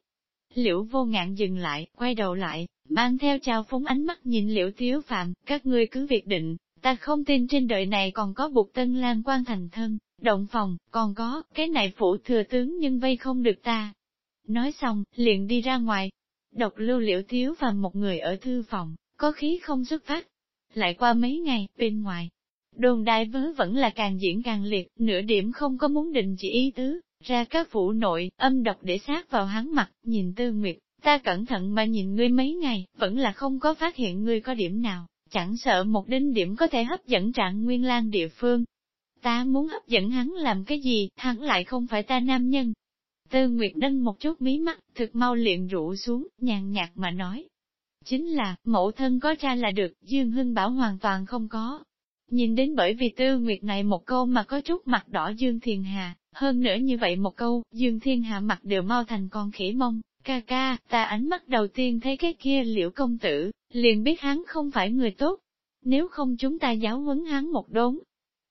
Liễu vô ngạn dừng lại, quay đầu lại, mang theo trao phúng ánh mắt nhìn liễu tiếu Phạm. các ngươi cứ việc định, ta không tin trên đời này còn có bục tân lan quan thành thân, động phòng, còn có, cái này phụ thừa tướng nhưng vây không được ta. Nói xong, liền đi ra ngoài, độc lưu liễu tiếu và một người ở thư phòng, có khí không xuất phát. Lại qua mấy ngày, bên ngoài, Đồn đại vớ vẫn là càng diễn càng liệt, nửa điểm không có muốn định chỉ ý tứ, ra các phủ nội, âm độc để sát vào hắn mặt, nhìn tư nguyệt, ta cẩn thận mà nhìn ngươi mấy ngày, vẫn là không có phát hiện ngươi có điểm nào, chẳng sợ một đinh điểm có thể hấp dẫn trạng nguyên lang địa phương. Ta muốn hấp dẫn hắn làm cái gì, hắn lại không phải ta nam nhân. Tư Nguyệt nâng một chút mí mắt, thực mau liền rũ xuống, nhàn nhạt mà nói. Chính là, mẫu thân có cha là được, Dương Hưng Bảo hoàn toàn không có, Nhìn đến bởi vì tư nguyệt này một câu mà có chút mặt đỏ Dương thiền Hà, hơn nữa như vậy một câu, Dương Thiên hạ mặt đều mau thành con khỉ mông, ca ca, ta ánh mắt đầu tiên thấy cái kia liễu công tử, liền biết hắn không phải người tốt. Nếu không chúng ta giáo huấn hắn một đốn.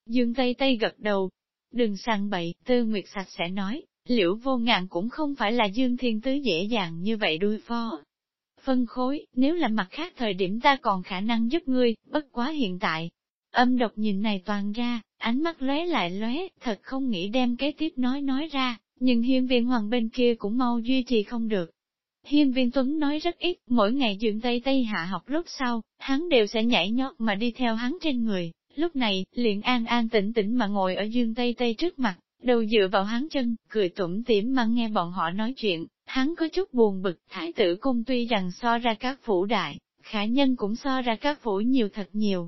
Dương Tây Tây gật đầu. Đừng sang bậy, tư nguyệt sạch sẽ nói, liễu vô ngạn cũng không phải là Dương Thiên Tứ dễ dàng như vậy đuôi pho. Phân khối, nếu là mặt khác thời điểm ta còn khả năng giúp ngươi, bất quá hiện tại, Âm độc nhìn này toàn ra, ánh mắt lóe lại lóe, thật không nghĩ đem kế tiếp nói nói ra, nhưng hiên viên hoàng bên kia cũng mau duy trì không được. Hiên viên Tuấn nói rất ít, mỗi ngày dưỡng Tây Tây hạ học lúc sau, hắn đều sẽ nhảy nhót mà đi theo hắn trên người, lúc này, liền an an tĩnh tĩnh mà ngồi ở dương Tây Tây trước mặt, đầu dựa vào hắn chân, cười tủm tỉm mà nghe bọn họ nói chuyện, hắn có chút buồn bực, thái tử cung tuy rằng so ra các phủ đại, khả nhân cũng so ra các phủ nhiều thật nhiều.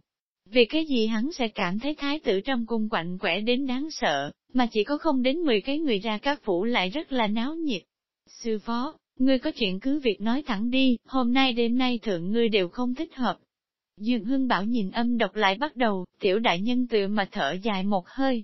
Vì cái gì hắn sẽ cảm thấy thái tử trong cung quạnh quẻ đến đáng sợ, mà chỉ có không đến 10 cái người ra các phủ lại rất là náo nhiệt. Sư phó, ngươi có chuyện cứ việc nói thẳng đi, hôm nay đêm nay thượng ngươi đều không thích hợp. Dương Hưng Bảo nhìn âm độc lại bắt đầu, tiểu đại nhân tự mà thở dài một hơi.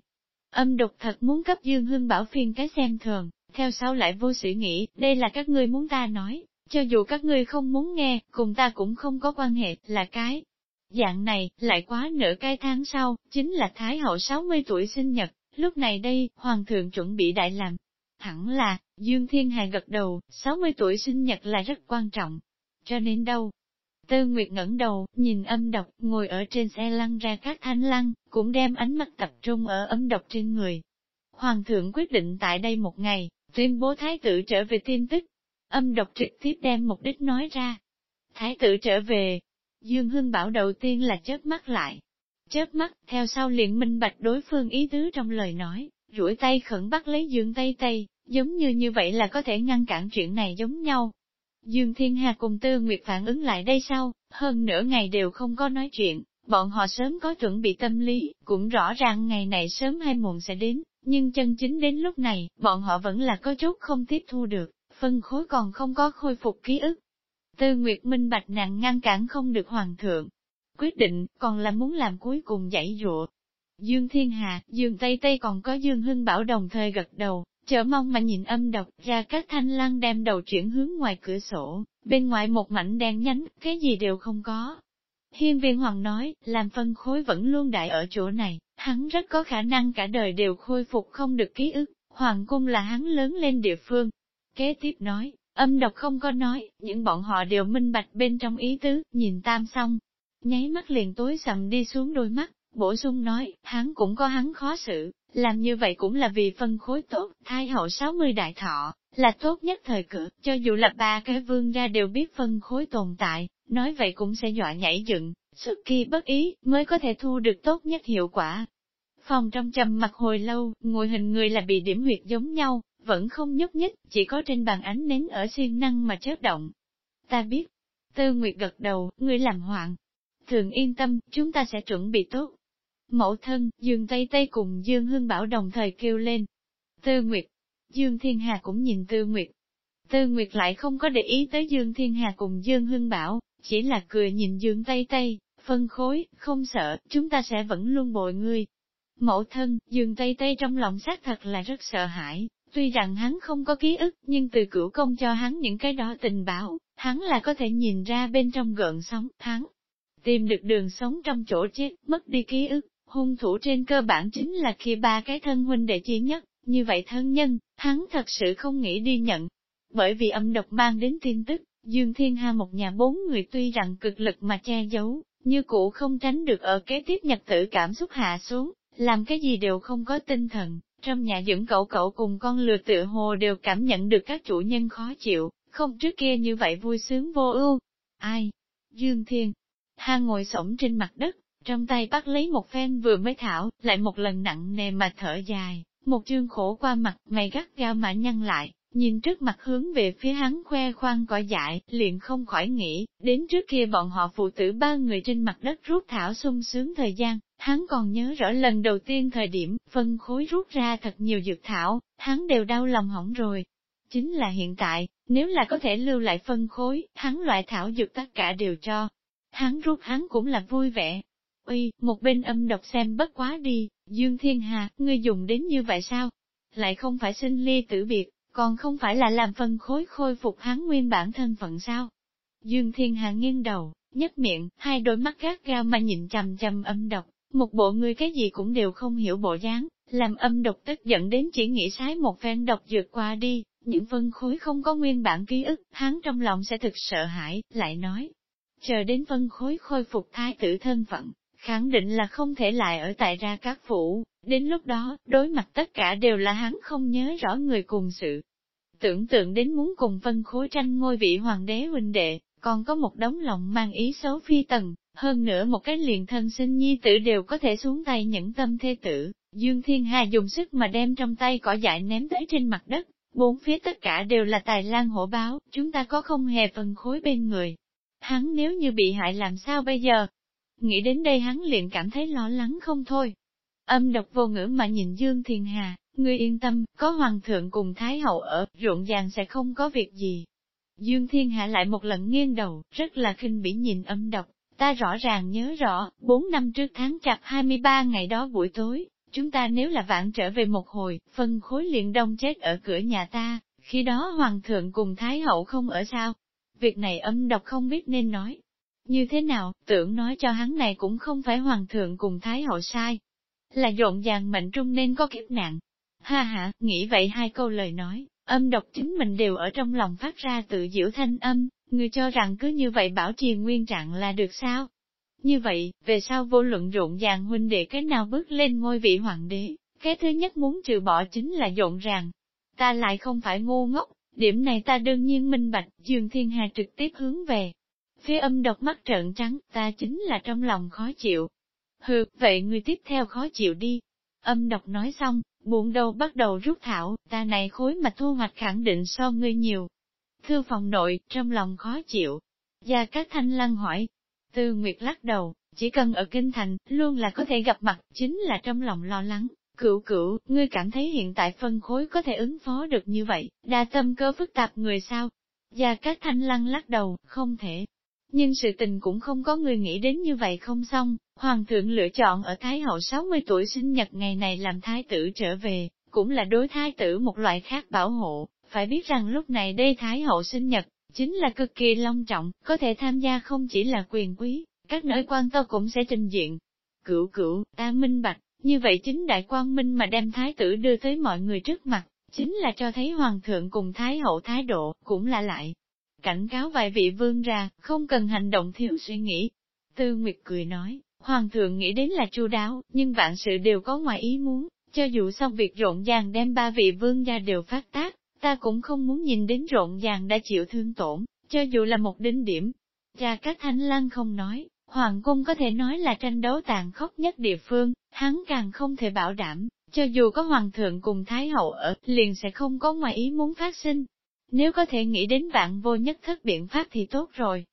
Âm độc thật muốn cấp Dương Hưng Bảo phiên cái xem thường, theo sau lại vô sự nghĩ, đây là các ngươi muốn ta nói, cho dù các ngươi không muốn nghe, cùng ta cũng không có quan hệ, là cái. Dạng này, lại quá nửa cái tháng sau, chính là Thái hậu 60 tuổi sinh nhật, lúc này đây, Hoàng thượng chuẩn bị đại làm. hẳn là, Dương Thiên Hà gật đầu, 60 tuổi sinh nhật là rất quan trọng. Cho nên đâu? Tư Nguyệt ngẩng đầu, nhìn âm độc, ngồi ở trên xe lăn ra các thanh lăn, cũng đem ánh mắt tập trung ở âm độc trên người. Hoàng thượng quyết định tại đây một ngày, tuyên bố thái tử trở về tin tức. Âm độc trực tiếp đem mục đích nói ra. Thái tử trở về. Dương Hưng bảo đầu tiên là chớp mắt lại. Chớp mắt, theo sau liền minh bạch đối phương ý tứ trong lời nói, duỗi tay khẩn bắt lấy Dương Tây Tây, giống như như vậy là có thể ngăn cản chuyện này giống nhau. Dương Thiên Hà cùng Tư Nguyệt phản ứng lại đây sau, hơn nửa ngày đều không có nói chuyện, bọn họ sớm có chuẩn bị tâm lý, cũng rõ ràng ngày này sớm hay muộn sẽ đến, nhưng chân chính đến lúc này, bọn họ vẫn là có chút không tiếp thu được, phân khối còn không có khôi phục ký ức. Tư Nguyệt minh bạch nàng ngăn cản không được hoàng thượng. Quyết định, còn là muốn làm cuối cùng dãy dụa. Dương Thiên Hà, Dương Tây Tây còn có Dương Hưng Bảo đồng thời gật đầu, chờ mong mà nhìn âm độc ra các thanh lăng đem đầu chuyển hướng ngoài cửa sổ, bên ngoài một mảnh đen nhánh, cái gì đều không có. Hiên viên hoàng nói, làm phân khối vẫn luôn đại ở chỗ này, hắn rất có khả năng cả đời đều khôi phục không được ký ức, hoàng cung là hắn lớn lên địa phương. Kế tiếp nói, âm độc không có nói, những bọn họ đều minh bạch bên trong ý tứ, nhìn tam xong. Nháy mắt liền tối sầm đi xuống đôi mắt, bổ sung nói, hắn cũng có hắn khó xử, làm như vậy cũng là vì phân khối tốt, thai hậu 60 đại thọ, là tốt nhất thời cử, cho dù là ba cái vương ra đều biết phân khối tồn tại, nói vậy cũng sẽ dọa nhảy dựng, sự kỳ bất ý, mới có thể thu được tốt nhất hiệu quả. Phòng trong trầm mặt hồi lâu, ngồi hình người là bị điểm huyệt giống nhau, vẫn không nhúc nhích, chỉ có trên bàn ánh nến ở xuyên năng mà chớp động. Ta biết, Tư Nguyệt gật đầu, ngươi làm hoạn. Thường yên tâm, chúng ta sẽ chuẩn bị tốt. Mẫu thân, Dương Tây Tây cùng Dương Hương Bảo đồng thời kêu lên. Tư Nguyệt, Dương Thiên Hà cũng nhìn Tư Nguyệt. Tư Nguyệt lại không có để ý tới Dương Thiên Hà cùng Dương Hương Bảo, chỉ là cười nhìn Dương Tây Tây, phân khối, không sợ, chúng ta sẽ vẫn luôn bội ngươi. Mẫu thân, Dương Tây Tây trong lòng xác thật là rất sợ hãi, tuy rằng hắn không có ký ức, nhưng từ cửu công cho hắn những cái đó tình báo, hắn là có thể nhìn ra bên trong gợn sóng, hắn tìm được đường sống trong chỗ chết, mất đi ký ức, hung thủ trên cơ bản chính là khi ba cái thân huynh đệ chi nhất, như vậy thân nhân, hắn thật sự không nghĩ đi nhận. Bởi vì âm độc mang đến tin tức, Dương Thiên Hà một nhà bốn người tuy rằng cực lực mà che giấu, như cũ không tránh được ở kế tiếp nhật tử cảm xúc hạ xuống, làm cái gì đều không có tinh thần, trong nhà dưỡng cậu cậu cùng con lừa tự hồ đều cảm nhận được các chủ nhân khó chịu, không trước kia như vậy vui sướng vô ưu. Ai? Dương Thiên. ha ngồi sổng trên mặt đất, trong tay bắt lấy một phen vừa mới thảo, lại một lần nặng nề mà thở dài, một chương khổ qua mặt, mày gắt gao mà nhăn lại, nhìn trước mặt hướng về phía hắn khoe khoang cỏ dại, liền không khỏi nghĩ, đến trước kia bọn họ phụ tử ba người trên mặt đất rút thảo sung sướng thời gian, hắn còn nhớ rõ lần đầu tiên thời điểm, phân khối rút ra thật nhiều dược thảo, hắn đều đau lòng hỏng rồi. Chính là hiện tại, nếu là có thể lưu lại phân khối, hắn loại thảo dược tất cả đều cho. Hắn rút hắn cũng là vui vẻ, Uy, một bên âm độc xem bất quá đi, Dương Thiên Hà, ngươi dùng đến như vậy sao? Lại không phải sinh ly tử biệt, còn không phải là làm phân khối khôi phục hắn nguyên bản thân phận sao? Dương Thiên Hà nghiêng đầu, nhếch miệng, hai đôi mắt gác gao mà nhìn chằm chằm âm độc, một bộ người cái gì cũng đều không hiểu bộ dáng, làm âm độc tức giận đến chỉ nghĩ sái một phen độc vượt qua đi, những phân khối không có nguyên bản ký ức, hắn trong lòng sẽ thực sợ hãi, lại nói. Chờ đến phân khối khôi phục thái tử thân phận, khẳng định là không thể lại ở tại ra các phủ, đến lúc đó, đối mặt tất cả đều là hắn không nhớ rõ người cùng sự. Tưởng tượng đến muốn cùng phân khối tranh ngôi vị hoàng đế huynh đệ, còn có một đống lòng mang ý xấu phi tần hơn nữa một cái liền thân sinh nhi tử đều có thể xuống tay nhẫn tâm thê tử. Dương Thiên Hà dùng sức mà đem trong tay cỏ dại ném tới trên mặt đất, bốn phía tất cả đều là tài lan hổ báo, chúng ta có không hề phân khối bên người. Hắn nếu như bị hại làm sao bây giờ? Nghĩ đến đây hắn liền cảm thấy lo lắng không thôi. Âm độc vô ngữ mà nhìn Dương Thiên Hà, ngươi yên tâm, có hoàng thượng cùng Thái hậu ở, ruộng vàng sẽ không có việc gì. Dương Thiên Hạ lại một lần nghiêng đầu, rất là khinh bỉ nhìn âm độc, ta rõ ràng nhớ rõ, bốn năm trước tháng chạp 23 ngày đó buổi tối, chúng ta nếu là vạn trở về một hồi, phân khối liền đông chết ở cửa nhà ta, khi đó hoàng thượng cùng thái hậu không ở sao. Việc này âm độc không biết nên nói. Như thế nào, tưởng nói cho hắn này cũng không phải hoàng thượng cùng thái hậu sai. Là dộn dàng mệnh trung nên có kiếp nạn. Ha ha, nghĩ vậy hai câu lời nói, âm độc chính mình đều ở trong lòng phát ra tự diễu thanh âm, người cho rằng cứ như vậy bảo trì nguyên trạng là được sao? Như vậy, về sau vô luận rộn ràng huynh đệ cái nào bước lên ngôi vị hoàng đế, cái thứ nhất muốn trừ bỏ chính là rộn ràng. Ta lại không phải ngu ngốc, điểm này ta đương nhiên minh bạch, Dương Thiên Hà trực tiếp hướng về. Phía âm độc mắt trợn trắng, ta chính là trong lòng khó chịu. Hừ, vậy người tiếp theo khó chịu đi. Âm độc nói xong, buồn đầu bắt đầu rút thảo, ta này khối mà thu hoạch khẳng định so ngươi nhiều. Thư phòng nội, trong lòng khó chịu. Gia các thanh lăng hỏi, Tư Nguyệt lắc đầu, chỉ cần ở kinh thành, luôn là có thể gặp mặt, chính là trong lòng lo lắng. Cửu cửu, ngươi cảm thấy hiện tại phân khối có thể ứng phó được như vậy, đa tâm cơ phức tạp người sao? Gia các Thanh Lăng lắc đầu, không thể. Nhưng sự tình cũng không có người nghĩ đến như vậy không xong, Hoàng thượng lựa chọn ở Thái hậu 60 tuổi sinh nhật ngày này làm thái tử trở về, cũng là đối thái tử một loại khác bảo hộ, phải biết rằng lúc này đây Thái hậu sinh nhật, chính là cực kỳ long trọng, có thể tham gia không chỉ là quyền quý, các nơi quan to cũng sẽ trình diện. Cửu cửu, ta minh bạch, như vậy chính đại quan minh mà đem thái tử đưa tới mọi người trước mặt, chính là cho thấy hoàng thượng cùng thái hậu thái độ, cũng là lại. Cảnh cáo vài vị vương ra, không cần hành động thiếu suy nghĩ. Tư Nguyệt cười nói, hoàng thượng nghĩ đến là chu đáo, nhưng vạn sự đều có ngoài ý muốn, cho dù xong việc rộn ràng đem ba vị vương ra đều phát tác, ta cũng không muốn nhìn đến rộn ràng đã chịu thương tổn, cho dù là một đỉnh điểm. Cha các thanh lan không nói, Hoàng cung có thể nói là tranh đấu tàn khốc nhất địa phương, hắn càng không thể bảo đảm, cho dù có hoàng thượng cùng thái hậu ở, liền sẽ không có ngoài ý muốn phát sinh. Nếu có thể nghĩ đến vạn vô nhất thất biện pháp thì tốt rồi.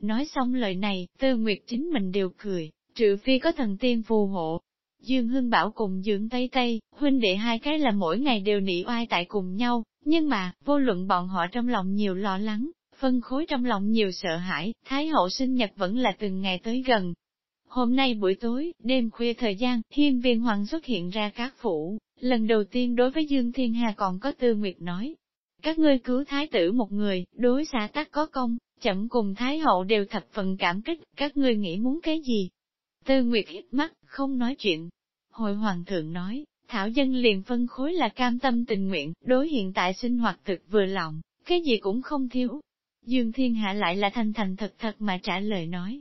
Nói xong lời này, tư nguyệt chính mình đều cười, trừ phi có thần tiên phù hộ. Dương Hưng Bảo cùng Dương Tây Tây, huynh đệ hai cái là mỗi ngày đều nị oai tại cùng nhau, nhưng mà, vô luận bọn họ trong lòng nhiều lo lắng, phân khối trong lòng nhiều sợ hãi, Thái hậu sinh nhật vẫn là từng ngày tới gần. Hôm nay buổi tối, đêm khuya thời gian, thiên viên hoàng xuất hiện ra các phủ, lần đầu tiên đối với Dương Thiên Hà còn có tư nguyệt nói. Các ngươi cứu thái tử một người, đối xã tắc có công, chậm cùng thái hậu đều thập phần cảm kích, các ngươi nghĩ muốn cái gì? Tư nguyệt hít mắt, không nói chuyện. Hội hoàng thượng nói, Thảo dân liền phân khối là cam tâm tình nguyện, đối hiện tại sinh hoạt thực vừa lòng, cái gì cũng không thiếu. Dương Thiên Hạ lại là thành thành thật thật mà trả lời nói.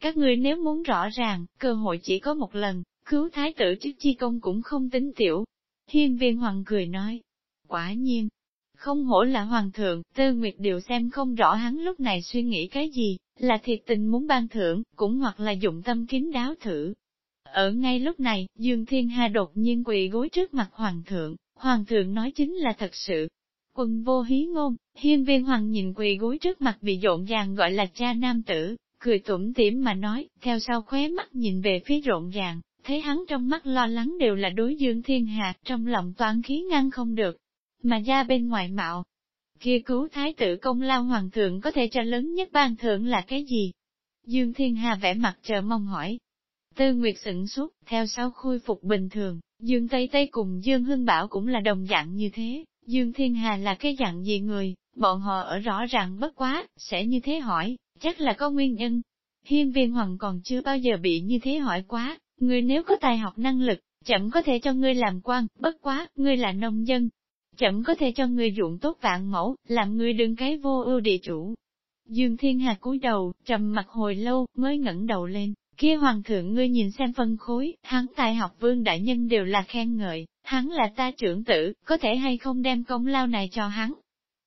Các ngươi nếu muốn rõ ràng, cơ hội chỉ có một lần, cứu thái tử trước chi công cũng không tính tiểu. Thiên viên hoàng cười nói. Quả nhiên, không hổ là hoàng thượng, tư nguyệt đều xem không rõ hắn lúc này suy nghĩ cái gì, là thiệt tình muốn ban thưởng, cũng hoặc là dụng tâm kín đáo thử, ở ngay lúc này, Dương Thiên Hà đột nhiên quỳ gối trước mặt Hoàng thượng, Hoàng thượng nói chính là thật sự. Quân vô hí ngôn, hiên viên hoàng nhìn quỳ gối trước mặt bị rộn ràng gọi là cha nam tử, cười tủm tỉm mà nói, theo sau khóe mắt nhìn về phía rộn ràng, thấy hắn trong mắt lo lắng đều là đối dương thiên hà, trong lòng toán khí ngăn không được, mà ra bên ngoài mạo. Kia cứu thái tử công lao hoàng thượng có thể cho lớn nhất ban thưởng là cái gì? Dương Thiên Hà vẽ mặt chờ mong hỏi, Tư Nguyệt sửng suốt, theo sau khôi phục bình thường, Dương Tây Tây cùng Dương Hưng Bảo cũng là đồng dạng như thế, Dương Thiên Hà là cái dạng gì người, bọn họ ở rõ ràng bất quá, sẽ như thế hỏi, chắc là có nguyên nhân. Hiên viên hoàng còn chưa bao giờ bị như thế hỏi quá, người nếu có tài học năng lực, chậm có thể cho ngươi làm quan, bất quá, ngươi là nông dân. Chậm có thể cho người dụng tốt vạn mẫu, làm người đừng cái vô ưu địa chủ. Dương Thiên Hà cúi đầu, trầm mặt hồi lâu, mới ngẩng đầu lên, Kia hoàng thượng ngươi nhìn xem phân khối, hắn tài học vương đại nhân đều là khen ngợi, hắn là ta trưởng tử, có thể hay không đem công lao này cho hắn.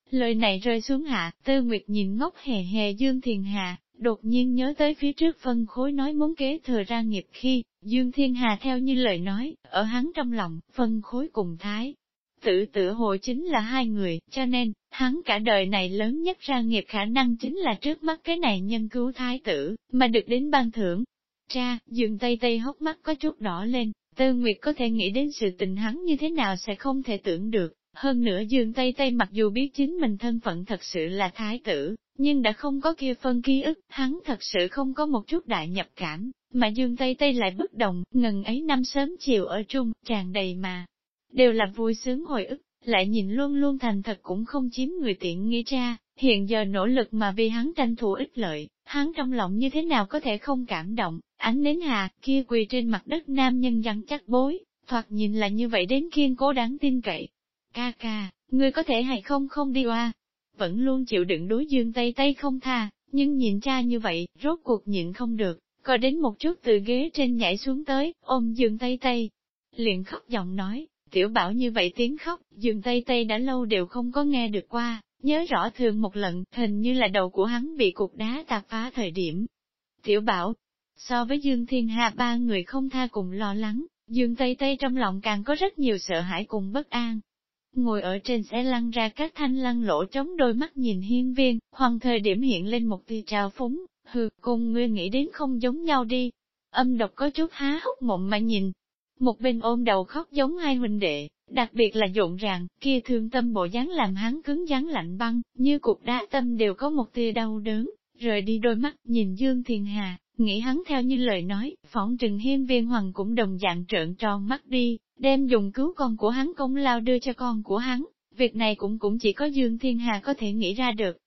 Lời này rơi xuống hạ, tư nguyệt nhìn ngốc hề hề Dương Thiên Hà, đột nhiên nhớ tới phía trước phân khối nói muốn kế thừa ra nghiệp khi, Dương Thiên Hà theo như lời nói, ở hắn trong lòng, phân khối cùng thái. Tử tử hồ chính là hai người, cho nên, hắn cả đời này lớn nhất ra nghiệp khả năng chính là trước mắt cái này nhân cứu thái tử, mà được đến ban thưởng. Cha, dường tây tây hốc mắt có chút đỏ lên, Tư Nguyệt có thể nghĩ đến sự tình hắn như thế nào sẽ không thể tưởng được. Hơn nữa Dương Tây Tây mặc dù biết chính mình thân phận thật sự là thái tử, nhưng đã không có kia phân ký ức, hắn thật sự không có một chút đại nhập cảm, mà Dương Tây Tây lại bất đồng, ngần ấy năm sớm chiều ở chung, tràn đầy mà. Đều là vui sướng hồi ức, lại nhìn luôn luôn thành thật cũng không chiếm người tiện nghi cha, hiện giờ nỗ lực mà vì hắn tranh thủ ích lợi, hắn trong lòng như thế nào có thể không cảm động, ánh nến hà, kia quỳ trên mặt đất nam nhân rắn chắc bối, thoạt nhìn là như vậy đến kiên cố đáng tin cậy. Ca ca, ngươi có thể hay không không đi qua, vẫn luôn chịu đựng đối dương tay tay không tha, nhưng nhìn cha như vậy, rốt cuộc nhịn không được, có đến một chút từ ghế trên nhảy xuống tới, ôm dương tay tay. Liền khóc giọng nói, tiểu bảo như vậy tiếng khóc, dương tay tay đã lâu đều không có nghe được qua, nhớ rõ thường một lần, hình như là đầu của hắn bị cục đá tạp phá thời điểm. Tiểu bảo, so với Dương Thiên Hà ba người không tha cùng lo lắng, Dương Tây Tây trong lòng càng có rất nhiều sợ hãi cùng bất an. Ngồi ở trên xe lăn ra các thanh lăn lỗ trống đôi mắt nhìn hiên viên, hoàng thời điểm hiện lên một tia trào phúng, hừ, cùng ngươi nghĩ đến không giống nhau đi. Âm độc có chút há hốc mộng mà nhìn. Một bên ôm đầu khóc giống hai huynh đệ, đặc biệt là rộn ràng, kia thương tâm bộ dáng làm hắn cứng rắn lạnh băng, như cục đá tâm đều có một tia đau đớn, rời đi đôi mắt nhìn Dương Thiên Hà, nghĩ hắn theo như lời nói, phỏng trừng hiên viên hoàng cũng đồng dạng trợn tròn mắt đi, đem dùng cứu con của hắn công lao đưa cho con của hắn, việc này cũng cũng chỉ có Dương Thiên Hà có thể nghĩ ra được.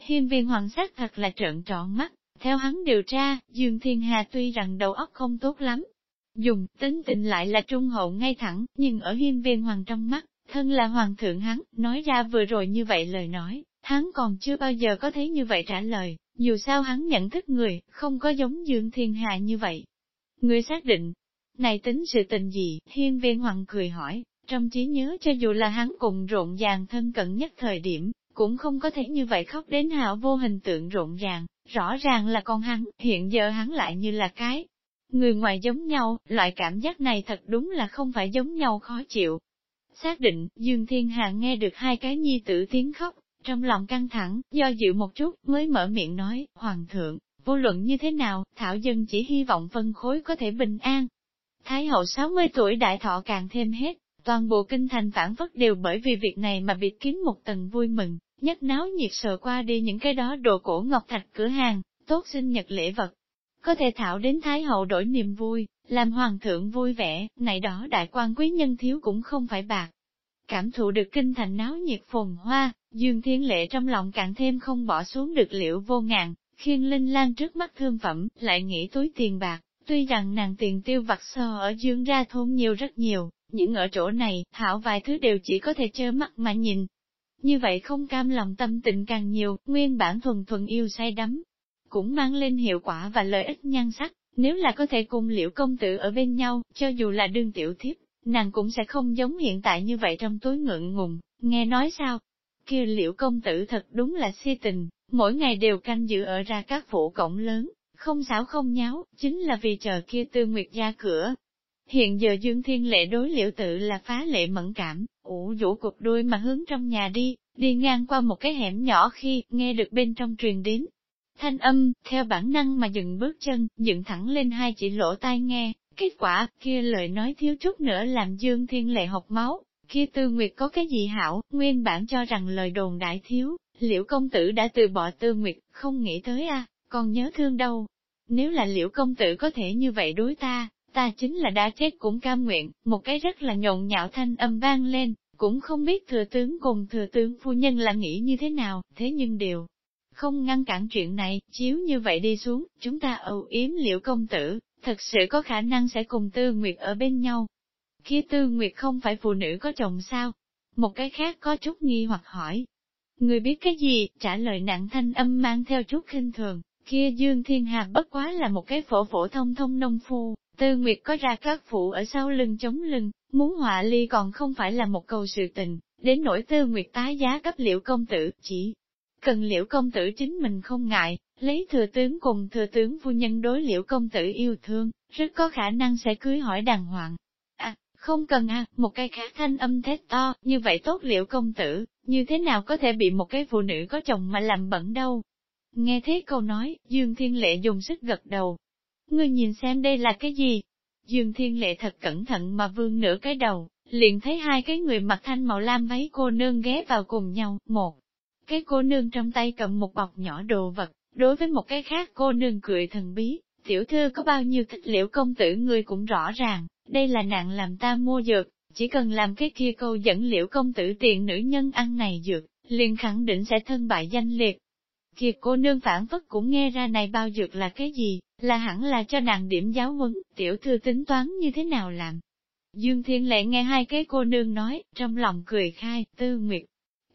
Hiên viên hoàng xác thật là trợn tròn mắt, theo hắn điều tra, Dương Thiên Hà tuy rằng đầu óc không tốt lắm, dùng, tính tình lại là trung hậu ngay thẳng, nhưng ở hiên viên hoàng trong mắt, thân là hoàng thượng hắn, nói ra vừa rồi như vậy lời nói, hắn còn chưa bao giờ có thấy như vậy trả lời, dù sao hắn nhận thức người, không có giống Dương Thiên Hạ như vậy. Người xác định, này tính sự tình gì, hiên viên hoàng cười hỏi, trong trí nhớ cho dù là hắn cùng rộn ràng thân cận nhất thời điểm, cũng không có thể như vậy khóc đến hảo vô hình tượng rộn ràng, rõ ràng là con hắn, hiện giờ hắn lại như là cái. Người ngoài giống nhau, loại cảm giác này thật đúng là không phải giống nhau khó chịu. Xác định, Dương Thiên Hà nghe được hai cái nhi tử tiếng khóc, trong lòng căng thẳng, do dự một chút, mới mở miệng nói, Hoàng thượng, vô luận như thế nào, Thảo Dân chỉ hy vọng phân khối có thể bình an. Thái hậu 60 tuổi đại thọ càng thêm hết, toàn bộ kinh thành phản phất đều bởi vì việc này mà bịt kín một tầng vui mừng, nhất náo nhiệt sờ qua đi những cái đó đồ cổ ngọc thạch cửa hàng, tốt sinh nhật lễ vật. Có thể thảo đến Thái hậu đổi niềm vui, làm hoàng thượng vui vẻ, này đó đại quan quý nhân thiếu cũng không phải bạc. Cảm thụ được kinh thành náo nhiệt phồn hoa, Dương Thiên Lệ trong lòng càng thêm không bỏ xuống được liệu vô ngàn, khiên linh lan trước mắt thương phẩm, lại nghĩ túi tiền bạc, tuy rằng nàng tiền tiêu vặt so ở Dương ra thôn nhiều rất nhiều, nhưng ở chỗ này, thảo vài thứ đều chỉ có thể trơ mắt mà nhìn. Như vậy không cam lòng tâm tình càng nhiều, nguyên bản thuần thuần yêu say đắm, cũng mang lên hiệu quả và lợi ích nhan sắc, nếu là có thể cùng liễu công tử ở bên nhau, cho dù là đương tiểu thiếp, nàng cũng sẽ không giống hiện tại như vậy trong túi ngượng ngùng, nghe nói sao, kia liễu công tử thật đúng là si tình, mỗi ngày đều canh giữ ở ra các phủ cổng lớn, không xảo không nháo, chính là vì chờ kia tư nguyệt ra cửa. Hiện giờ Dương Thiên Lệ đối liễu tự là phá lệ mẫn cảm, ủ rũ cục đuôi mà hướng trong nhà đi, đi ngang qua một cái hẻm nhỏ khi nghe được bên trong truyền đến. Thanh âm, theo bản năng mà dừng bước chân, dựng thẳng lên hai chỉ lỗ tai nghe, kết quả, kia lời nói thiếu chút nữa làm Dương Thiên Lệ học máu, Kia tư nguyệt có cái gì hảo, nguyên bản cho rằng lời đồn đại thiếu, liễu công tử đã từ bỏ tư nguyệt, không nghĩ tới a còn nhớ thương đâu. Nếu là liễu công tử có thể như vậy đối ta, ta chính là đã chết cũng cam nguyện, một cái rất là nhộn nhạo thanh âm vang lên, cũng không biết thừa tướng cùng thừa tướng phu nhân là nghĩ như thế nào, thế nhưng đều không ngăn cản chuyện này, chiếu như vậy đi xuống, chúng ta âu yếm liệu công tử, thật sự có khả năng sẽ cùng tư nguyệt ở bên nhau, Kia tư nguyệt không phải phụ nữ có chồng sao? Một cái khác có chút nghi hoặc hỏi. Người biết cái gì, trả lời nặng thanh âm mang theo chút khinh thường, kia Dương Thiên Hà bất quá là một cái phổ phổ thông thông nông phu, tư nguyệt có ra các phụ ở sau lưng chống lưng, muốn họa ly còn không phải là một câu sự tình, đến nỗi tư nguyệt tái giá cấp liệu công tử, chỉ cần liễu công tử chính mình không ngại, lấy thừa tướng cùng thừa tướng phu nhân đối liễu công tử yêu thương, rất có khả năng sẽ cưới hỏi đàng hoàng. À, Không cần à, một cái khác thanh âm thét to, như vậy tốt liệu công tử, như thế nào có thể bị một cái phụ nữ có chồng mà làm bẩn đâu. Nghe thế câu nói, Dương Thiên Lệ dùng sức gật đầu. Ngươi nhìn xem đây là cái gì? Dương Thiên Lệ thật cẩn thận mà vương nửa cái đầu, liền thấy hai cái người mặc thanh màu lam váy cô nương ghé vào cùng nhau, một. Cái cô nương trong tay cầm một bọc nhỏ đồ vật, đối với một cái khác cô nương cười thần bí, tiểu thư có bao nhiêu thích liệu công tử ngươi cũng rõ ràng, đây là nạn làm ta mua dược, chỉ cần làm cái kia câu dẫn liệu công tử tiền nữ nhân ăn này dược, liền khẳng định sẽ thân bại danh liệt. kia cô nương phản phất cũng nghe ra này bao dược là cái gì, là hẳn là cho nàng điểm giáo huấn, tiểu thư tính toán như thế nào làm. Dương Thiên Lệ nghe hai cái cô nương nói, trong lòng cười khai, tư nguyệt.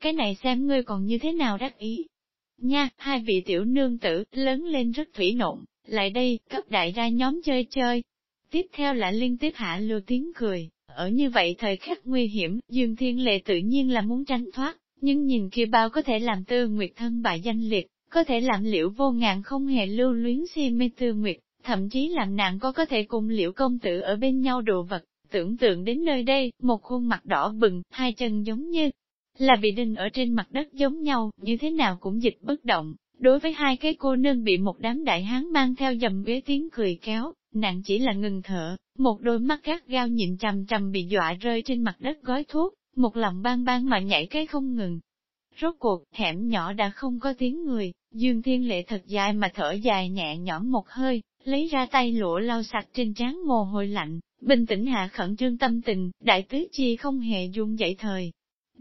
Cái này xem ngươi còn như thế nào đắc ý. Nha, hai vị tiểu nương tử, lớn lên rất thủy nộn, lại đây, cấp đại ra nhóm chơi chơi. Tiếp theo là liên tiếp hạ lưu tiếng cười, ở như vậy thời khắc nguy hiểm, Dương Thiên Lệ tự nhiên là muốn tranh thoát, nhưng nhìn kia bao có thể làm tư nguyệt thân bại danh liệt, có thể làm liễu vô ngàn không hề lưu luyến si mê tư nguyệt, thậm chí làm nàng có có thể cùng liễu công tử ở bên nhau đồ vật, tưởng tượng đến nơi đây, một khuôn mặt đỏ bừng, hai chân giống như là bị đinh ở trên mặt đất giống nhau, như thế nào cũng dịch bất động. Đối với hai cái cô nương bị một đám đại hán mang theo dầm ghế tiếng cười kéo, nàng chỉ là ngừng thở, một đôi mắt gắt gao nhìn chằm chằm bị dọa rơi trên mặt đất gói thuốc, một lòng ban ban mà nhảy cái không ngừng. Rốt cuộc, hẻm nhỏ đã không có tiếng người, Dương Thiên Lệ thật dài mà thở dài nhẹ nhõm một hơi, lấy ra tay lụa lau sạch trên trán mồ hôi lạnh, bình tĩnh hạ khẩn trương tâm tình, đại tứ chi không hề run dậy thời.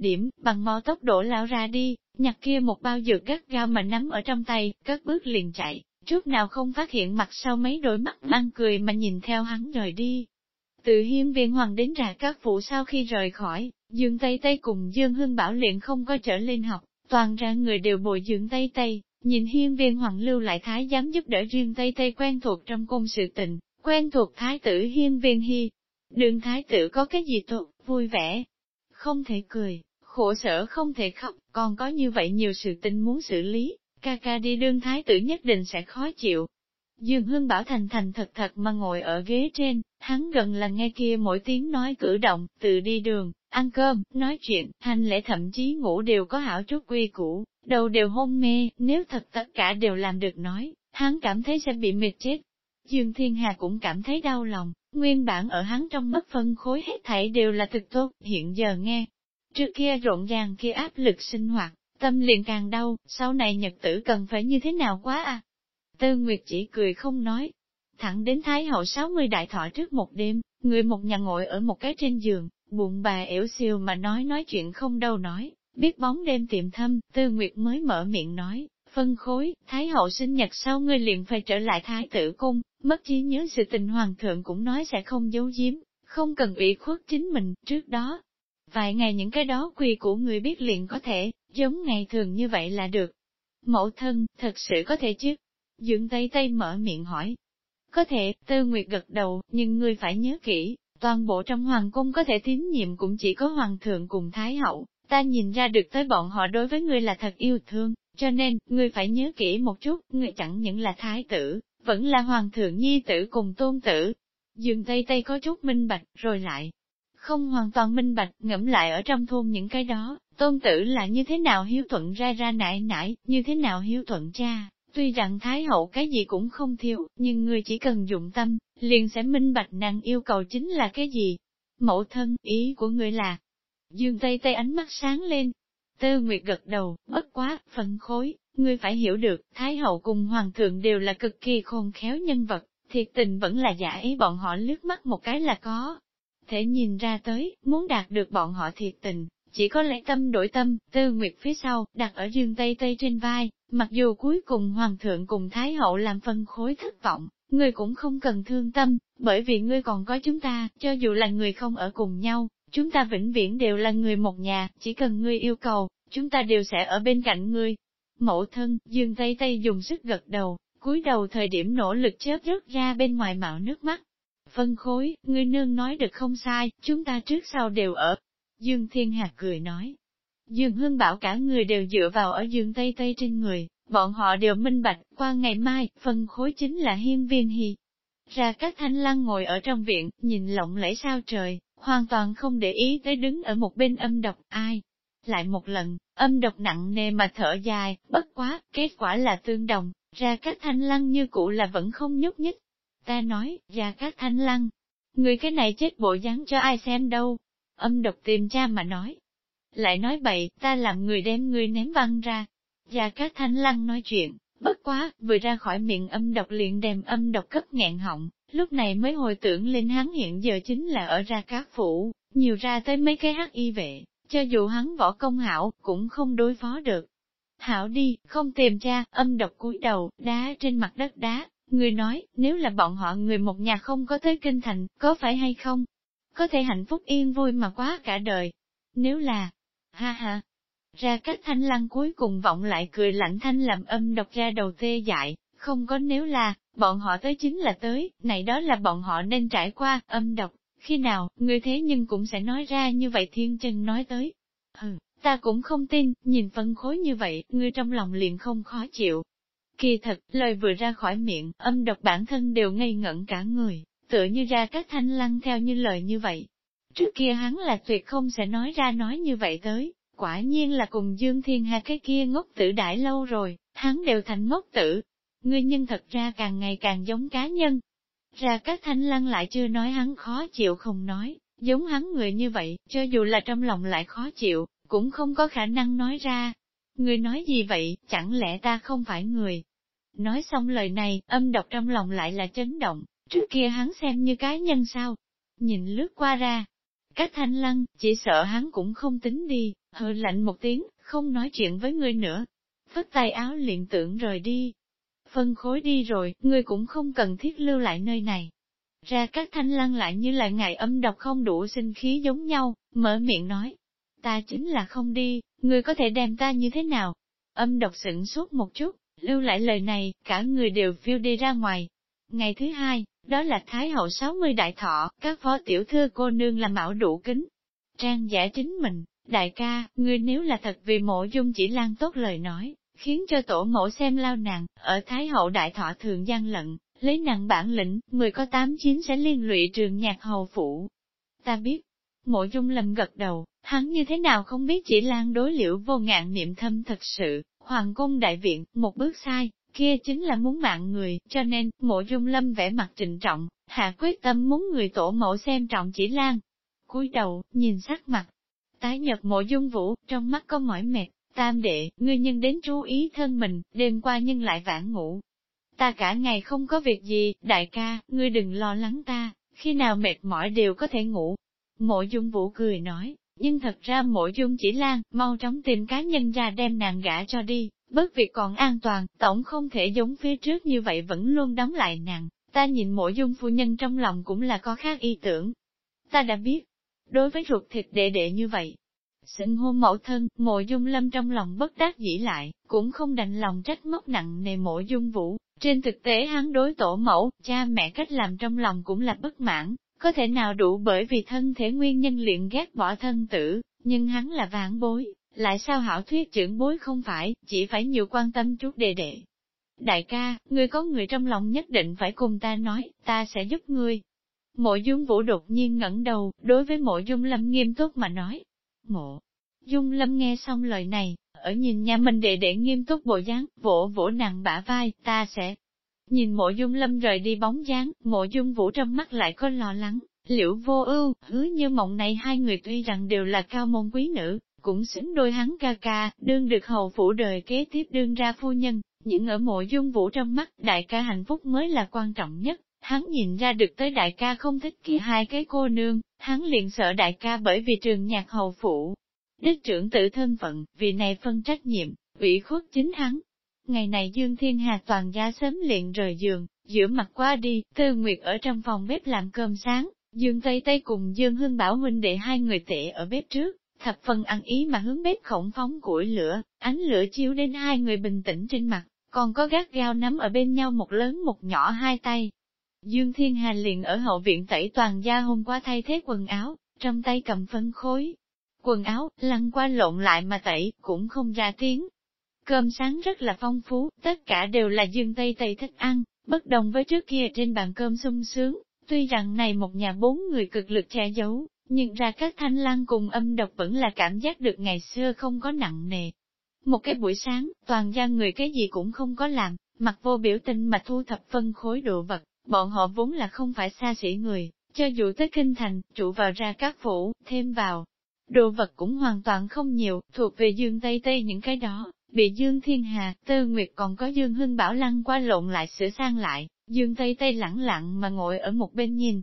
Điểm, bằng mò tốc độ lao ra đi, nhặt kia một bao dược gắt gao mà nắm ở trong tay, cất bước liền chạy, trước nào không phát hiện mặt sau mấy đôi mắt mang cười mà nhìn theo hắn rời đi. Từ hiên viên hoàng đến rà các phụ sau khi rời khỏi, Dương Tây Tây cùng Dương Hương Bảo liền không có trở lên học, toàn ra người đều bồi Dương Tây Tây, nhìn hiên viên hoàng lưu lại thái giám giúp đỡ riêng Tây Tây quen thuộc trong cung sự tình, quen thuộc thái tử hiên viên hy. Đường thái tử có cái gì tốt, vui vẻ, không thể cười, khổ sở không thể khóc, còn có như vậy nhiều sự tình muốn xử lý, ca ca đi đương thái tử nhất định sẽ khó chịu. Dương Hương Bảo thành thành thật thật mà ngồi ở ghế trên, hắn gần là nghe kia mỗi tiếng nói cử động, từ đi đường, ăn cơm, nói chuyện, hành lễ thậm chí ngủ đều có hảo chút quy củ, đầu đều hôn mê, nếu thật tất cả đều làm được nói, hắn cảm thấy sẽ bị mệt chết. Dương Thiên Hà cũng cảm thấy đau lòng, nguyên bản ở hắn trong bất phân khối hết thảy đều là thực tốt, hiện giờ nghe. Trước kia rộn ràng kia áp lực sinh hoạt, tâm liền càng đau, sau này nhật tử cần phải như thế nào quá à? Tư Nguyệt chỉ cười không nói. Thẳng đến Thái hậu 60 đại thọ trước một đêm, người một nhà ngồi ở một cái trên giường, bụng bà ẻo siêu mà nói nói chuyện không đâu nói, biết bóng đêm tiệm thâm, Tư Nguyệt mới mở miệng nói, phân khối, Thái hậu sinh nhật sau ngươi liền phải trở lại Thái tử cung, mất trí nhớ sự tình hoàng thượng cũng nói sẽ không giấu giếm, không cần ủy khuất chính mình, trước đó. Vài ngày những cái đó quy của người biết liền có thể, giống ngày thường như vậy là được. Mẫu thân, thật sự có thể chứ? Dưỡng Tây Tây mở miệng hỏi. Có thể, Tư Nguyệt gật đầu, nhưng ngươi phải nhớ kỹ, toàn bộ trong hoàng cung có thể tín nhiệm cũng chỉ có hoàng thượng cùng thái hậu, ta nhìn ra được tới bọn họ đối với ngươi là thật yêu thương, cho nên, ngươi phải nhớ kỹ một chút, ngươi chẳng những là thái tử, vẫn là hoàng thượng nhi tử cùng tôn tử. Dương Tây Tây có chút minh bạch, rồi lại. Không hoàn toàn minh bạch, ngẫm lại ở trong thôn những cái đó, tôn tử là như thế nào hiếu thuận ra ra nại nại, như thế nào hiếu thuận cha. Tuy rằng Thái hậu cái gì cũng không thiếu, nhưng người chỉ cần dụng tâm, liền sẽ minh bạch nàng yêu cầu chính là cái gì. Mẫu thân, ý của người là, Dương Tây Tây ánh mắt sáng lên. tơ Nguyệt gật đầu, bất quá, phân khối, ngươi phải hiểu được, Thái hậu cùng Hoàng thượng đều là cực kỳ khôn khéo nhân vật, thiệt tình vẫn là giả ý bọn họ lướt mắt một cái là có. Thể nhìn ra tới, muốn đạt được bọn họ thiệt tình, chỉ có lẽ tâm đổi tâm, Tư Nguyệt phía sau, đặt ở Dương Tây Tây trên vai, mặc dù cuối cùng Hoàng thượng cùng Thái hậu làm phân khối thất vọng, ngươi cũng không cần thương tâm, bởi vì ngươi còn có chúng ta, cho dù là người không ở cùng nhau, Chúng ta vĩnh viễn đều là người một nhà, chỉ cần ngươi yêu cầu, chúng ta đều sẽ ở bên cạnh ngươi. Mẫu thân, Dương Tây Tây dùng sức gật đầu, cúi đầu thời điểm nỗ lực chớp rớt ra bên ngoài mạo nước mắt. Phân khối, ngươi nương nói được không sai, chúng ta trước sau đều ở. Dương Thiên Hạc cười nói. Dương Hương bảo cả người đều dựa vào ở Dương Tây Tây trên người, bọn họ đều minh bạch, qua ngày mai, phân khối chính là hiên viên hy. Ra các thanh lăng ngồi ở trong viện, nhìn lộng lẫy sao trời, hoàn toàn không để ý tới đứng ở một bên âm độc ai. Lại một lần, âm độc nặng nề mà thở dài, bất quá, kết quả là tương đồng, ra các thanh lăng như cũ là vẫn không nhúc nhích. Ta nói, ra các thanh lăng, người cái này chết bộ dáng cho ai xem đâu. Âm độc tìm cha mà nói. Lại nói bậy, ta làm người đem người ném văng ra. Gia các thanh lăng nói chuyện, bất quá, vừa ra khỏi miệng âm độc liền đem âm độc cấp nghẹn họng, lúc này mới hồi tưởng lên hắn hiện giờ chính là ở ra các phủ, nhiều ra tới mấy cái hắc y vệ, cho dù hắn võ công hảo, cũng không đối phó được. Hảo đi, không tìm cha, âm độc cúi đầu, đá trên mặt đất đá, người nói, nếu là bọn họ người một nhà không có tới kinh thành, có phải hay không? Có thể hạnh phúc yên vui mà quá cả đời. Nếu là, ha ha, ra cách thanh lăng cuối cùng vọng lại cười lạnh thanh làm âm độc ra đầu tê dại, không có nếu là, bọn họ tới chính là tới, này đó là bọn họ nên trải qua, âm độc, khi nào, người thế nhưng cũng sẽ nói ra như vậy thiên chân nói tới. Ừ, ta cũng không tin, nhìn phân khối như vậy, ngươi trong lòng liền không khó chịu. Kỳ thật, lời vừa ra khỏi miệng, âm độc bản thân đều ngây ngẩn cả người, tựa như ra các thanh lăng theo như lời như vậy. Trước kia hắn là tuyệt không sẽ nói ra nói như vậy tới, quả nhiên là cùng Dương Thiên Hà cái kia ngốc tử đại lâu rồi, hắn đều thành ngốc tử. Ngươi nhân thật ra càng ngày càng giống cá nhân. Ra các thanh lăng lại chưa nói hắn khó chịu không nói, giống hắn người như vậy, cho dù là trong lòng lại khó chịu, cũng không có khả năng nói ra. Ngươi nói gì vậy, chẳng lẽ ta không phải người? Nói xong lời này, âm độc trong lòng lại là chấn động, trước kia hắn xem như cá nhân sao? Nhìn lướt qua ra, các thanh lăng, chỉ sợ hắn cũng không tính đi, hừ lạnh một tiếng, không nói chuyện với ngươi nữa. Phất tay áo liền tưởng rời đi. Phân khối đi rồi, ngươi cũng không cần thiết lưu lại nơi này. Ra các thanh lăng lại như là ngại âm độc không đủ sinh khí giống nhau, mở miệng nói. Ta chính là không đi, ngươi có thể đem ta như thế nào? Âm độc sửng suốt một chút, lưu lại lời này, cả người đều phiêu đi ra ngoài. Ngày thứ hai, đó là Thái hậu 60 đại thọ, các phó tiểu thư cô nương làm mạo đủ kính. Trang giả chính mình, đại ca, ngươi nếu là thật vì mộ dung chỉ lan tốt lời nói, khiến cho tổ mẫu xem lao nàng, ở Thái hậu đại thọ thường gian lận, lấy nặng bản lĩnh, người có tám chín sẽ liên lụy trường nhạc hầu phủ. Ta biết, mộ dung lầm gật đầu, hắn như thế nào không biết chỉ lan đối liễu vô ngạn niệm thâm thật sự, hoàng cung đại viện, một bước sai, kia chính là muốn mạng người, cho nên, mộ dung lâm vẽ mặt trịnh trọng, hạ quyết tâm muốn người tổ mẫu xem trọng chỉ lan. cúi đầu, nhìn sắc mặt, tái nhật mộ dung vũ, trong mắt có mỏi mệt, tam đệ, ngươi nhân đến chú ý thân mình, đêm qua nhân lại vãn ngủ. Ta cả ngày không có việc gì, đại ca, ngươi đừng lo lắng ta, khi nào mệt mỏi đều có thể ngủ. Mộ dung vũ cười nói, nhưng thật ra mộ dung chỉ lan, mau chóng tìm cá nhân ra đem nàng gã cho đi, Bất việc còn an toàn, tổng không thể giống phía trước như vậy vẫn luôn đóng lại nàng, ta nhìn mỗi dung phu nhân trong lòng cũng là có khác ý tưởng. Ta đã biết, đối với ruột thịt đệ đệ như vậy, sinh hôn mẫu thân, mộ dung lâm trong lòng bất đắc dĩ lại, cũng không đành lòng trách móc nặng nề mộ dung vũ. Trên thực tế hắn đối tổ mẫu, cha mẹ cách làm trong lòng cũng là bất mãn, có thể nào đủ bởi vì thân thể nguyên nhân luyện ghét bỏ thân tử, nhưng hắn là vãn bối, lại sao hảo thuyết trưởng bối không phải, chỉ phải nhiều quan tâm chút đề đệ. Đại ca, ngươi có người trong lòng nhất định phải cùng ta nói, ta sẽ giúp ngươi. Mộ dung vũ đột nhiên ngẩng đầu, đối với mộ dung lâm nghiêm túc mà nói. Mộ dung lâm nghe xong lời này, ở nhìn nhà mình đệ đệ nghiêm túc bộ dáng, vỗ vỗ nặng bả vai, ta sẽ. Nhìn mộ dung lâm rời đi bóng dáng, mộ dung vũ trong mắt lại có lo lắng, Liệu vô ưu, hứa như mộng này hai người tuy rằng đều là cao môn quý nữ, cũng xứng đôi hắn ca ca, đương được hầu phủ đời kế tiếp đương ra phu nhân, những ở mộ dung vũ trong mắt, đại ca hạnh phúc mới là quan trọng nhất. Hắn nhìn ra được tới đại ca không thích kia hai cái cô nương, hắn liền sợ đại ca bởi vì trường nhạc hầu phủ. Đích trưởng tự thân phận, vì này phân trách nhiệm, ủy khuất chính hắn. Ngày này Dương Thiên Hà toàn gia sớm liền rời giường, giữa mặt qua đi, Tư Nguyệt ở trong phòng bếp làm cơm sáng, Dương Tây Tây cùng Dương Hương Bảo huynh đệ hai người tệ ở bếp trước, thập phần ăn ý mà hướng bếp khổng phóng củi lửa, ánh lửa chiếu đến hai người bình tĩnh trên mặt, còn có gác gao nắm ở bên nhau một lớn một nhỏ hai tay. Dương Thiên Hà liền ở hậu viện tẩy toàn gia hôm qua thay thế quần áo, trong tay cầm phân khối. Quần áo, lăn qua lộn lại mà tẩy, cũng không ra tiếng. Cơm sáng rất là phong phú, tất cả đều là dương tây tây thích ăn, bất đồng với trước kia trên bàn cơm sung sướng, tuy rằng này một nhà bốn người cực lực che giấu, Nhưng ra các thanh lang cùng âm độc vẫn là cảm giác được ngày xưa không có nặng nề. Một cái buổi sáng, toàn gia người cái gì cũng không có làm, mặc vô biểu tình mà thu thập phân khối đồ vật, bọn họ vốn là không phải xa xỉ người, cho dù tới kinh thành, trụ vào ra các phủ, thêm vào. Đồ vật cũng hoàn toàn không nhiều, thuộc về dương Tây Tây những cái đó, bị Dương Thiên Hà, Tư Nguyệt còn có Dương Hưng Bảo lăn qua lộn lại sửa sang lại, Dương Tây Tây lẳng lặng mà ngồi ở một bên nhìn.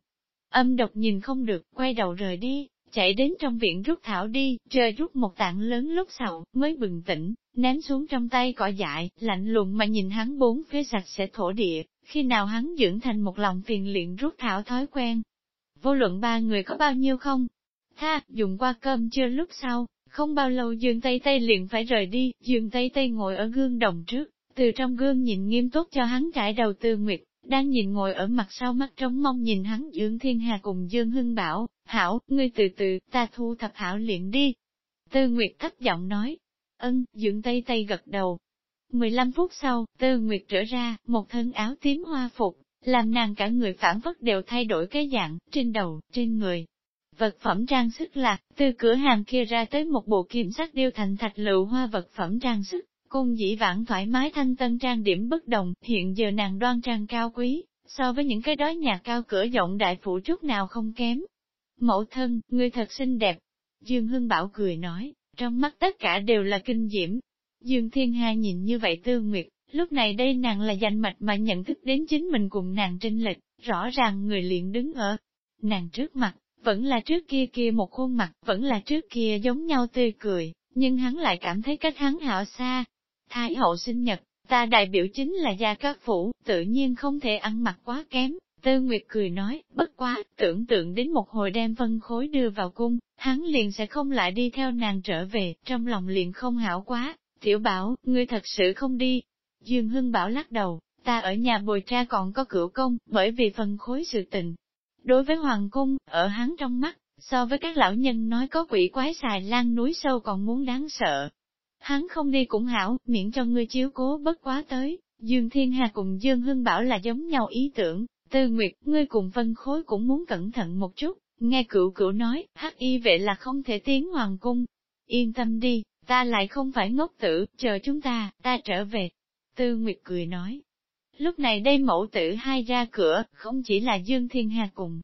Âm độc nhìn không được, quay đầu rời đi, chạy đến trong viện rút thảo đi, trời rút một tảng lớn lúc sau, mới bừng tỉnh, ném xuống trong tay cỏ dại, lạnh lùng mà nhìn hắn bốn phía sạch sẽ thổ địa, khi nào hắn dưỡng thành một lòng phiền luyện rút thảo thói quen. Vô luận ba người có bao nhiêu không? Tha, dùng qua cơm chưa lúc sau, không bao lâu Dương Tây Tây liền phải rời đi, Dương Tây Tây ngồi ở gương đồng trước, từ trong gương nhìn nghiêm túc cho hắn trải đầu tư nguyệt, đang nhìn ngồi ở mặt sau mắt trống mong nhìn hắn Dương Thiên Hà cùng Dương Hưng bảo, hảo, ngươi từ từ, ta thu thập hảo luyện đi. Tư Nguyệt thấp giọng nói, ân, Dương Tây Tây gật đầu. 15 phút sau, Tư Nguyệt trở ra, một thân áo tím hoa phục, làm nàng cả người phản phất đều thay đổi cái dạng, trên đầu, trên người, Vật phẩm trang sức là, từ cửa hàng kia ra tới một bộ kiểm sắc điêu thành thạch lựu hoa vật phẩm trang sức, cung dĩ vãng thoải mái thanh tân trang điểm bất đồng, hiện giờ nàng đoan trang cao quý, so với những cái đó nhà cao cửa rộng đại phụ chút nào không kém. Mẫu thân, người thật xinh đẹp. Dương Hưng Bảo cười nói, trong mắt tất cả đều là kinh diễm. Dương Thiên Hà nhìn như vậy tư nguyệt, lúc này đây nàng là danh mạch mà nhận thức đến chính mình cùng nàng trinh lịch rõ ràng người liền đứng ở nàng trước mặt, vẫn là trước kia kia một khuôn mặt, vẫn là trước kia giống nhau tươi cười, nhưng hắn lại cảm thấy cách hắn hảo xa. Thái hậu sinh nhật, ta đại biểu chính là gia các phủ, tự nhiên không thể ăn mặc quá kém. Tư Nguyệt cười nói, bất quá, tưởng tượng đến một hồi đem phân khối đưa vào cung, hắn liền sẽ không lại đi theo nàng trở về, trong lòng liền không hảo quá. Tiểu bảo, ngươi thật sự không đi. Dương Hưng bảo lắc đầu, ta ở nhà bồi tra còn có cửu công, bởi vì phân khối sự tình, Đối với Hoàng Cung, ở hắn trong mắt, so với các lão nhân nói có quỷ quái xài lan núi sâu còn muốn đáng sợ. Hắn không đi cũng hảo, miễn cho ngươi chiếu cố bất quá tới, Dương Thiên Hà cùng Dương Hưng Bảo là giống nhau ý tưởng, Tư Nguyệt, ngươi cùng vân khối cũng muốn cẩn thận một chút, nghe cựu cựu nói, hắc y vệ là không thể tiến hoàng cung. Yên tâm đi, ta lại không phải ngốc tử, chờ chúng ta, ta trở về. Tư Nguyệt cười nói, Lúc này đây mẫu tử hai ra cửa, không chỉ là Dương Thiên Hà cùng.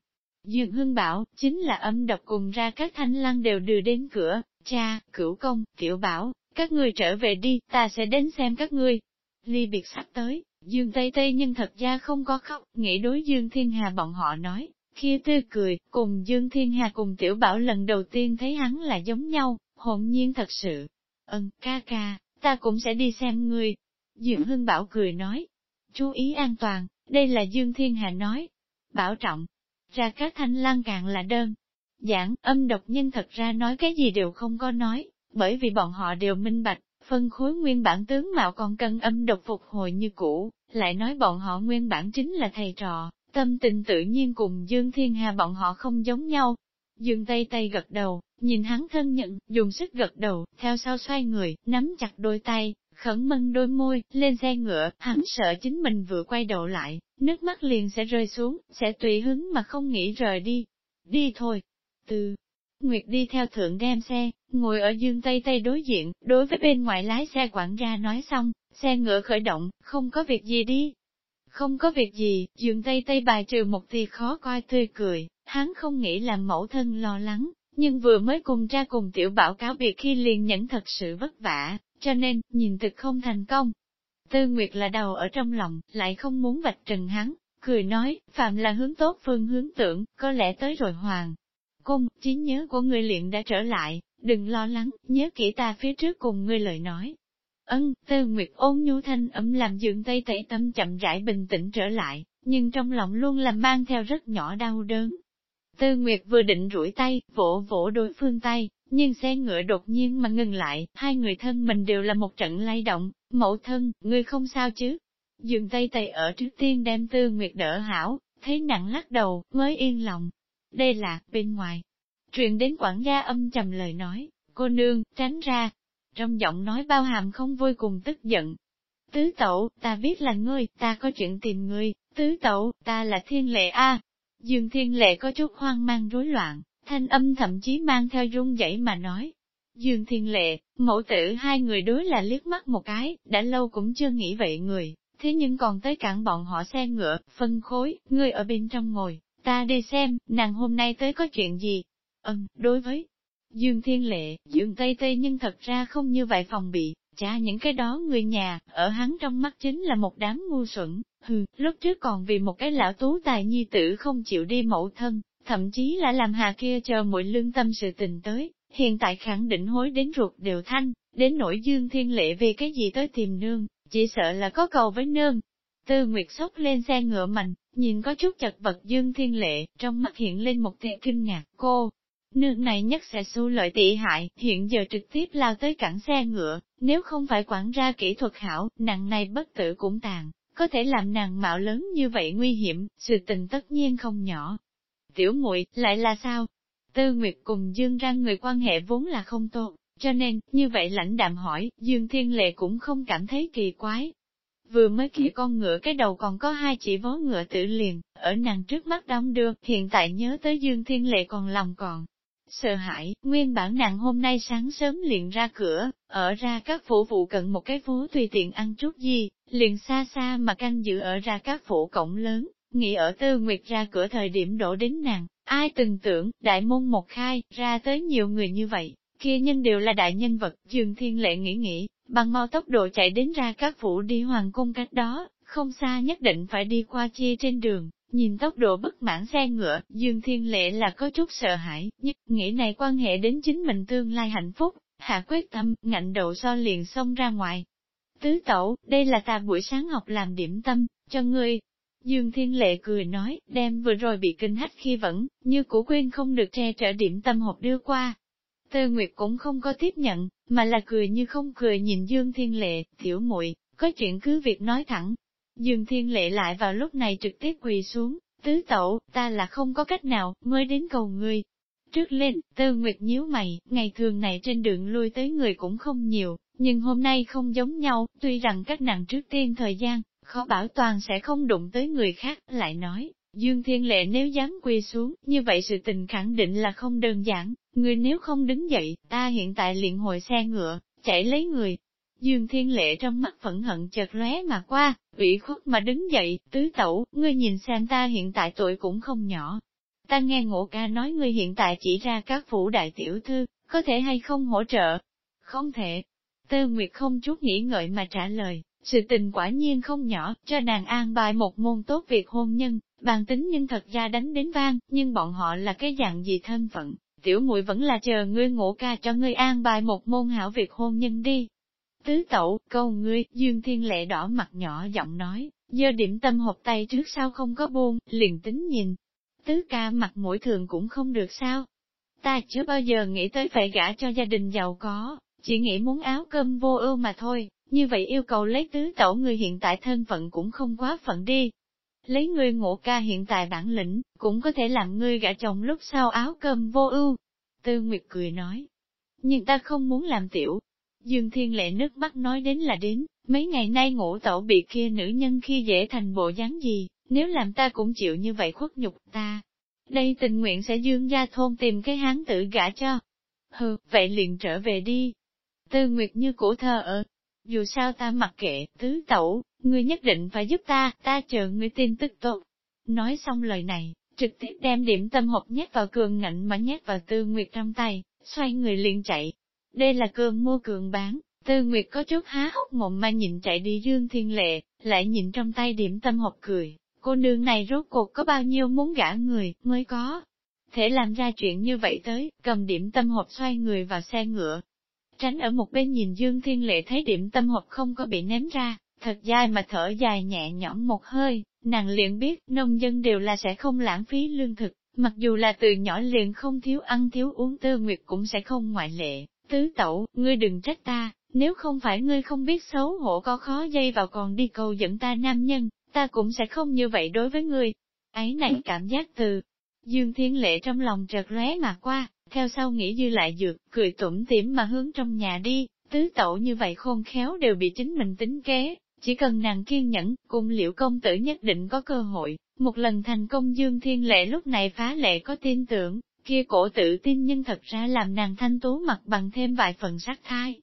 Dương Hưng Bảo, chính là âm độc cùng ra các thanh lăng đều đưa đến cửa, cha, cửu công, tiểu bảo, các ngươi trở về đi, ta sẽ đến xem các ngươi. Ly biệt sắp tới, Dương Tây Tây nhưng thật ra không có khóc, nghĩ đối Dương Thiên Hà bọn họ nói, kia tươi cười, cùng Dương Thiên Hà cùng Tiểu Bảo lần đầu tiên thấy hắn là giống nhau, hồn nhiên thật sự. Ơn, ca ca, ta cũng sẽ đi xem ngươi. Dương Hưng Bảo cười nói, chú ý an toàn, đây là Dương Thiên Hà nói. Bảo trọng, ra các thanh lang càng là đơn. Giảng, âm độc nhân thật ra nói cái gì đều không có nói, bởi vì bọn họ đều minh bạch, phân khối nguyên bản tướng mạo còn cần âm độc phục hồi như cũ, lại nói bọn họ nguyên bản chính là thầy trò, tâm tình tự nhiên cùng Dương Thiên Hà bọn họ không giống nhau. Dương Tây Tây gật đầu, nhìn hắn thân nhận, dùng sức gật đầu, theo sau xoay người, nắm chặt đôi tay, Khẩn mân đôi môi, lên xe ngựa, hắn sợ chính mình vừa quay đầu lại, nước mắt liền sẽ rơi xuống, sẽ tùy hứng mà không nghĩ rời đi. Đi thôi. Từ Nguyệt đi theo thượng đem xe, ngồi ở dương tây tây đối diện, đối với bên ngoài lái xe quản gia nói xong, xe ngựa khởi động, không có việc gì đi. Không có việc gì, dương tây tây bài trừ một tia khó coi tươi cười, hắn không nghĩ làm mẫu thân lo lắng, nhưng vừa mới cùng cha cùng tiểu bảo cáo biệt khi liền nhẫn thật sự vất vả, cho nên, nhìn thực không thành công. Tư Nguyệt là đầu ở trong lòng, lại không muốn vạch trần hắn, cười nói, phạm là hướng tốt phương hướng tưởng, có lẽ tới rồi hoàng. Cung, trí nhớ của người luyện đã trở lại, đừng lo lắng, nhớ kỹ ta phía trước cùng ngươi lời nói. Ân, Tư Nguyệt ôn nhu thanh ấm làm dưỡng tây tẩy tâm chậm rãi bình tĩnh trở lại, nhưng trong lòng luôn là mang theo rất nhỏ đau đớn. Tư Nguyệt vừa định rủi tay, vỗ vỗ đối phương tay, nhưng xe ngựa đột nhiên mà ngừng lại, hai người thân mình đều là một trận lay động, mẫu thân, ngươi không sao chứ? Dường tay tay ở trước tiên đem tư nguyệt đỡ hảo, thấy nặng lắc đầu, mới yên lòng. Đây là, bên ngoài. Truyền đến quản gia âm trầm lời nói, cô nương, tránh ra. Trong giọng nói bao hàm không vui cùng tức giận. Tứ tẩu, ta biết là ngươi, ta có chuyện tìm ngươi, tứ tẩu, ta là thiên lệ A. Dương thiên lệ có chút hoang mang rối loạn, thanh âm thậm chí mang theo run dãy mà nói. Dương Thiên Lệ, mẫu tử hai người đối là liếc mắt một cái, đã lâu cũng chưa nghĩ vậy người, thế nhưng còn tới cản bọn họ xe ngựa, phân khối, người ở bên trong ngồi, ta đi xem, nàng hôm nay tới có chuyện gì. Ừm, đối với Dương Thiên Lệ, Dương Tây Tây nhưng thật ra không như vậy phòng bị, cha những cái đó người nhà, ở hắn trong mắt chính là một đám ngu xuẩn, hừ, lúc trước còn vì một cái lão tú tài nhi tử không chịu đi mẫu thân, thậm chí là làm hà kia chờ mỗi lương tâm sự tình tới, hiện tại khẳng định hối đến ruột đều thanh, đến nỗi Dương Thiên Lệ về cái gì tới tìm nương, chỉ sợ là có cầu với nương. Tư Nguyệt sốc lên xe ngựa mạnh, nhìn có chút chật vật Dương Thiên Lệ, trong mắt hiện lên một tia kinh ngạc, cô, Nương này nhất sẽ xu lợi tị hại, hiện giờ trực tiếp lao tới cản xe ngựa, nếu không phải quản ra kỹ thuật hảo, nặng này bất tử cũng tàn, có thể làm nàng mạo lớn như vậy nguy hiểm, sự tình tất nhiên không nhỏ. Tiểu muội lại là sao? Tư Nguyệt cùng Dương ra người quan hệ vốn là không tốt, cho nên, như vậy lãnh đạm hỏi, Dương Thiên Lệ cũng không cảm thấy kỳ quái. Vừa mới kia con ngựa cái đầu còn có hai chỉ vó ngựa tử liền, ở nàng trước mắt đóng đưa, hiện tại nhớ tới Dương Thiên Lệ còn lòng còn, sợ hãi, nguyên bản nàng hôm nay sáng sớm liền ra cửa, ở ra các phủ vụ cận một cái phố tùy tiện ăn chút gì, liền xa xa mà canh giữ ở ra các phủ cổng lớn, nghĩ ở tư nguyệt ra cửa thời điểm đổ đến nàng, ai từng tưởng, đại môn một khai, ra tới nhiều người như vậy, kia nhân đều là đại nhân vật, dương thiên lệ nghĩ nghĩ, bằng mau tốc độ chạy đến ra các phủ đi hoàng cung cách đó, không xa nhất định phải đi qua chia trên đường, Nhìn tốc độ bất mãn xe ngựa, Dương Thiên Lệ là có chút sợ hãi, nhất nghĩ này quan hệ đến chính mình tương lai hạnh phúc, hạ quyết tâm, ngạnh đậu so liền xông ra ngoài. Tứ tẩu, đây là ta buổi sáng học làm điểm tâm, cho ngươi. Dương Thiên Lệ cười nói, đem vừa rồi bị kinh hách khi vẫn, như củ quên không được che trở điểm tâm hộp đưa qua. Tơ Nguyệt cũng không có tiếp nhận, mà là cười như không cười nhìn Dương Thiên Lệ, tiểu muội có chuyện cứ việc nói thẳng, Dương Thiên Lệ lại vào lúc này trực tiếp quỳ xuống, tứ tẩu, ta là không có cách nào, mới đến cầu ngươi. Trước lên, tư nguyệt nhíu mày, ngày thường này trên đường lui tới người cũng không nhiều, nhưng hôm nay không giống nhau, tuy rằng các nàng trước tiên thời gian, khó bảo toàn sẽ không đụng tới người khác, lại nói, Dương Thiên Lệ nếu dám quỳ xuống, như vậy sự tình khẳng định là không đơn giản, người nếu không đứng dậy, ta hiện tại liền hồi xe ngựa, chạy lấy người, Dương Thiên Lệ trong mắt phẫn hận chợt lóe mà qua, ủy khuất mà đứng dậy, tứ tẩu, ngươi nhìn xem ta hiện tại tuổi cũng không nhỏ. Ta nghe ngộ ca nói ngươi hiện tại chỉ ra các phủ đại tiểu thư, có thể hay không hỗ trợ? Không thể. Tơ Nguyệt không chút nghĩ ngợi mà trả lời, sự tình quả nhiên không nhỏ, cho nàng an bài một môn tốt việc hôn nhân, bàn tính nhưng thật ra đánh đến vang, nhưng bọn họ là cái dạng gì thân phận, tiểu muội vẫn là chờ ngươi ngộ ca cho ngươi an bài một môn hảo việc hôn nhân đi, Tứ tẩu, câu ngươi, Dương Thiên Lệ đỏ mặt nhỏ giọng nói, giờ điểm tâm hộp tay trước sau không có buông, liền tính nhìn. Tứ ca mặt mũi thường cũng không được sao. Ta chưa bao giờ nghĩ tới phải gả cho gia đình giàu có, chỉ nghĩ muốn áo cơm vô ưu mà thôi, như vậy yêu cầu lấy tứ tẩu người hiện tại thân phận cũng không quá phận đi. Lấy ngươi ngộ ca hiện tại bản lĩnh, cũng có thể làm ngươi gả chồng lúc sau áo cơm vô ưu. Tư Nguyệt cười nói, nhưng ta không muốn làm tiểu, Dương Thiên Lệ nước mắt nói đến là đến, mấy ngày nay ngủ tẩu bị kia nữ nhân khi dễ thành bộ dáng gì, nếu làm ta cũng chịu như vậy khuất nhục ta. Đây tình nguyện sẽ dương ra thôn tìm cái hán tử gả cho. Hừ, vậy liền trở về đi. Tư Nguyệt như cổ thơ ở. Dù sao ta mặc kệ, tứ tẩu, ngươi nhất định phải giúp ta, ta chờ ngươi tin tức tốt. Nói xong lời này, trực tiếp đem điểm tâm hộp nhét vào cường ngạnh mà nhét vào Tư Nguyệt trong tay, xoay người liền chạy, đây là cường mua cường bán, Tư Nguyệt có chút há hốc mộng mà nhìn chạy đi Dương Thiên Lệ, lại nhìn trong tay điểm tâm hộp cười, cô nương này rốt cuộc có bao nhiêu muốn gả người, mới có. Thể làm ra chuyện như vậy tới, cầm điểm tâm hộp xoay người vào xe ngựa. Tránh ở một bên nhìn Dương Thiên Lệ thấy điểm tâm hộp không có bị ném ra, thật dài mà thở dài nhẹ nhõm một hơi, nàng liền biết nông dân đều là sẽ không lãng phí lương thực, mặc dù là từ nhỏ liền không thiếu ăn thiếu uống tư nguyệt cũng sẽ không ngoại lệ. Tứ tẩu, ngươi đừng trách ta, nếu không phải ngươi không biết xấu hổ có khó dây vào còn đi cầu dẫn ta nam nhân, ta cũng sẽ không như vậy đối với ngươi. Ấy này cảm giác từ Dương Thiên Lệ trong lòng chợt lóe mà qua, theo sau nghĩ dư lại dược, cười tủm tỉm mà hướng trong nhà đi, tứ tẩu như vậy khôn khéo đều bị chính mình tính kế, chỉ cần nàng kiên nhẫn, cùng liệu công tử nhất định có cơ hội, một lần thành công Dương Thiên Lệ lúc này phá lệ có tin tưởng, kia cổ tự tin nhưng thật ra làm nàng thanh tú mặt bằng thêm vài phần sắc thai.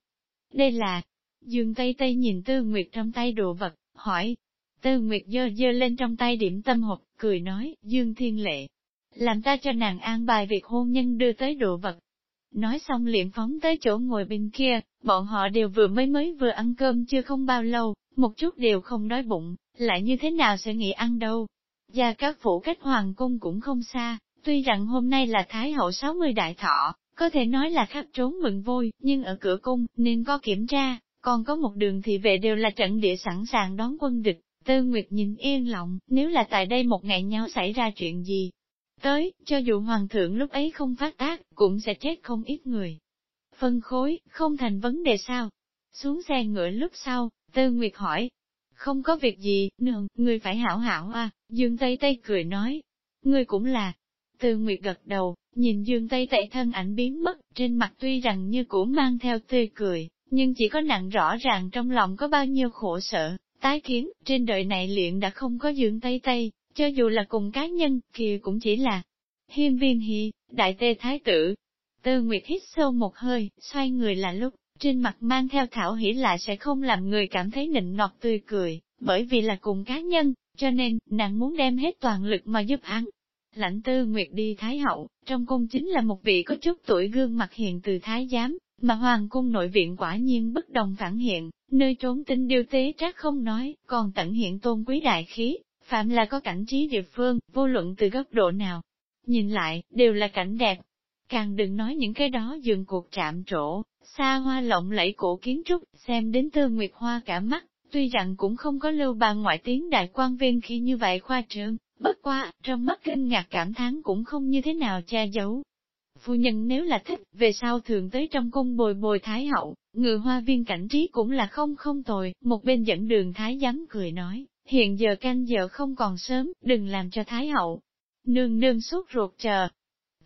Đây là, Dương Tây Tây nhìn Tư Nguyệt trong tay đồ vật, hỏi. Tư Nguyệt dơ dơ lên trong tay điểm tâm hộp, cười nói, Dương Thiên Lệ. Làm ta cho nàng an bài việc hôn nhân đưa tới đồ vật. Nói xong liền phóng tới chỗ ngồi bên kia, bọn họ đều vừa mới mới vừa ăn cơm chưa không bao lâu, một chút đều không đói bụng, lại như thế nào sẽ nghĩ ăn đâu. Gia các phủ cách hoàng cung cũng không xa, tuy rằng hôm nay là Thái hậu 60 đại thọ, có thể nói là khắp trốn mừng vui, nhưng ở cửa cung, nên có kiểm tra, còn có một đường thị vệ đều là trận địa sẵn sàng đón quân địch. Tư Nguyệt nhìn yên lòng, nếu là tại đây một ngày nhau xảy ra chuyện gì, tới, cho dù hoàng thượng lúc ấy không phát tác, cũng sẽ chết không ít người. Phân khối, không thành vấn đề sao? Xuống xe ngựa lúc sau, Tư Nguyệt hỏi. Không có việc gì, nương, người phải hảo hảo à, Dương Tây Tây cười nói. Ngươi cũng là. Từ Nguyệt gật đầu, nhìn Dương Tây Tây thân ảnh biến mất, trên mặt tuy rằng như cũ mang theo tươi cười, nhưng chỉ có nặng rõ ràng trong lòng có bao nhiêu khổ sở, tái kiến, trên đời này luyện đã không có Dương Tây Tây, cho dù là cùng cá nhân, kia cũng chỉ là hiên viên hi, đại tê thái tử. Tư Nguyệt hít sâu một hơi, xoay người là lúc, trên mặt mang theo thảo hỉ lại sẽ không làm người cảm thấy nịnh nọt tươi cười, bởi vì là cùng cá nhân, cho nên, nàng muốn đem hết toàn lực mà giúp hắn. Lãnh tư Nguyệt đi Thái Hậu, trong cung chính là một vị có chút tuổi gương mặt hiện từ Thái Giám, mà Hoàng cung nội viện quả nhiên bất đồng phản hiện, nơi trốn tinh điều tế trác không nói, còn tận hiện tôn quý đại khí, phạm là có cảnh trí địa phương, vô luận từ góc độ nào. Nhìn lại, đều là cảnh đẹp. Càng đừng nói những cái đó dừng cuộc chạm trổ, xa hoa lộng lẫy cổ kiến trúc, xem đến tư nguyệt hoa cả mắt, tuy rằng cũng không có lưu bà ngoại tiếng đại quan viên khi như vậy khoa trương, bất qua, trong mắt kinh ngạc cảm thán cũng không như thế nào che giấu. Phu nhân nếu là thích, về sau thường tới trong cung bồi bồi thái hậu, người hoa viên cảnh trí cũng là không không tồi, một bên dẫn đường thái giám cười nói, hiện giờ canh giờ không còn sớm, đừng làm cho thái hậu. Nương nương suốt ruột chờ,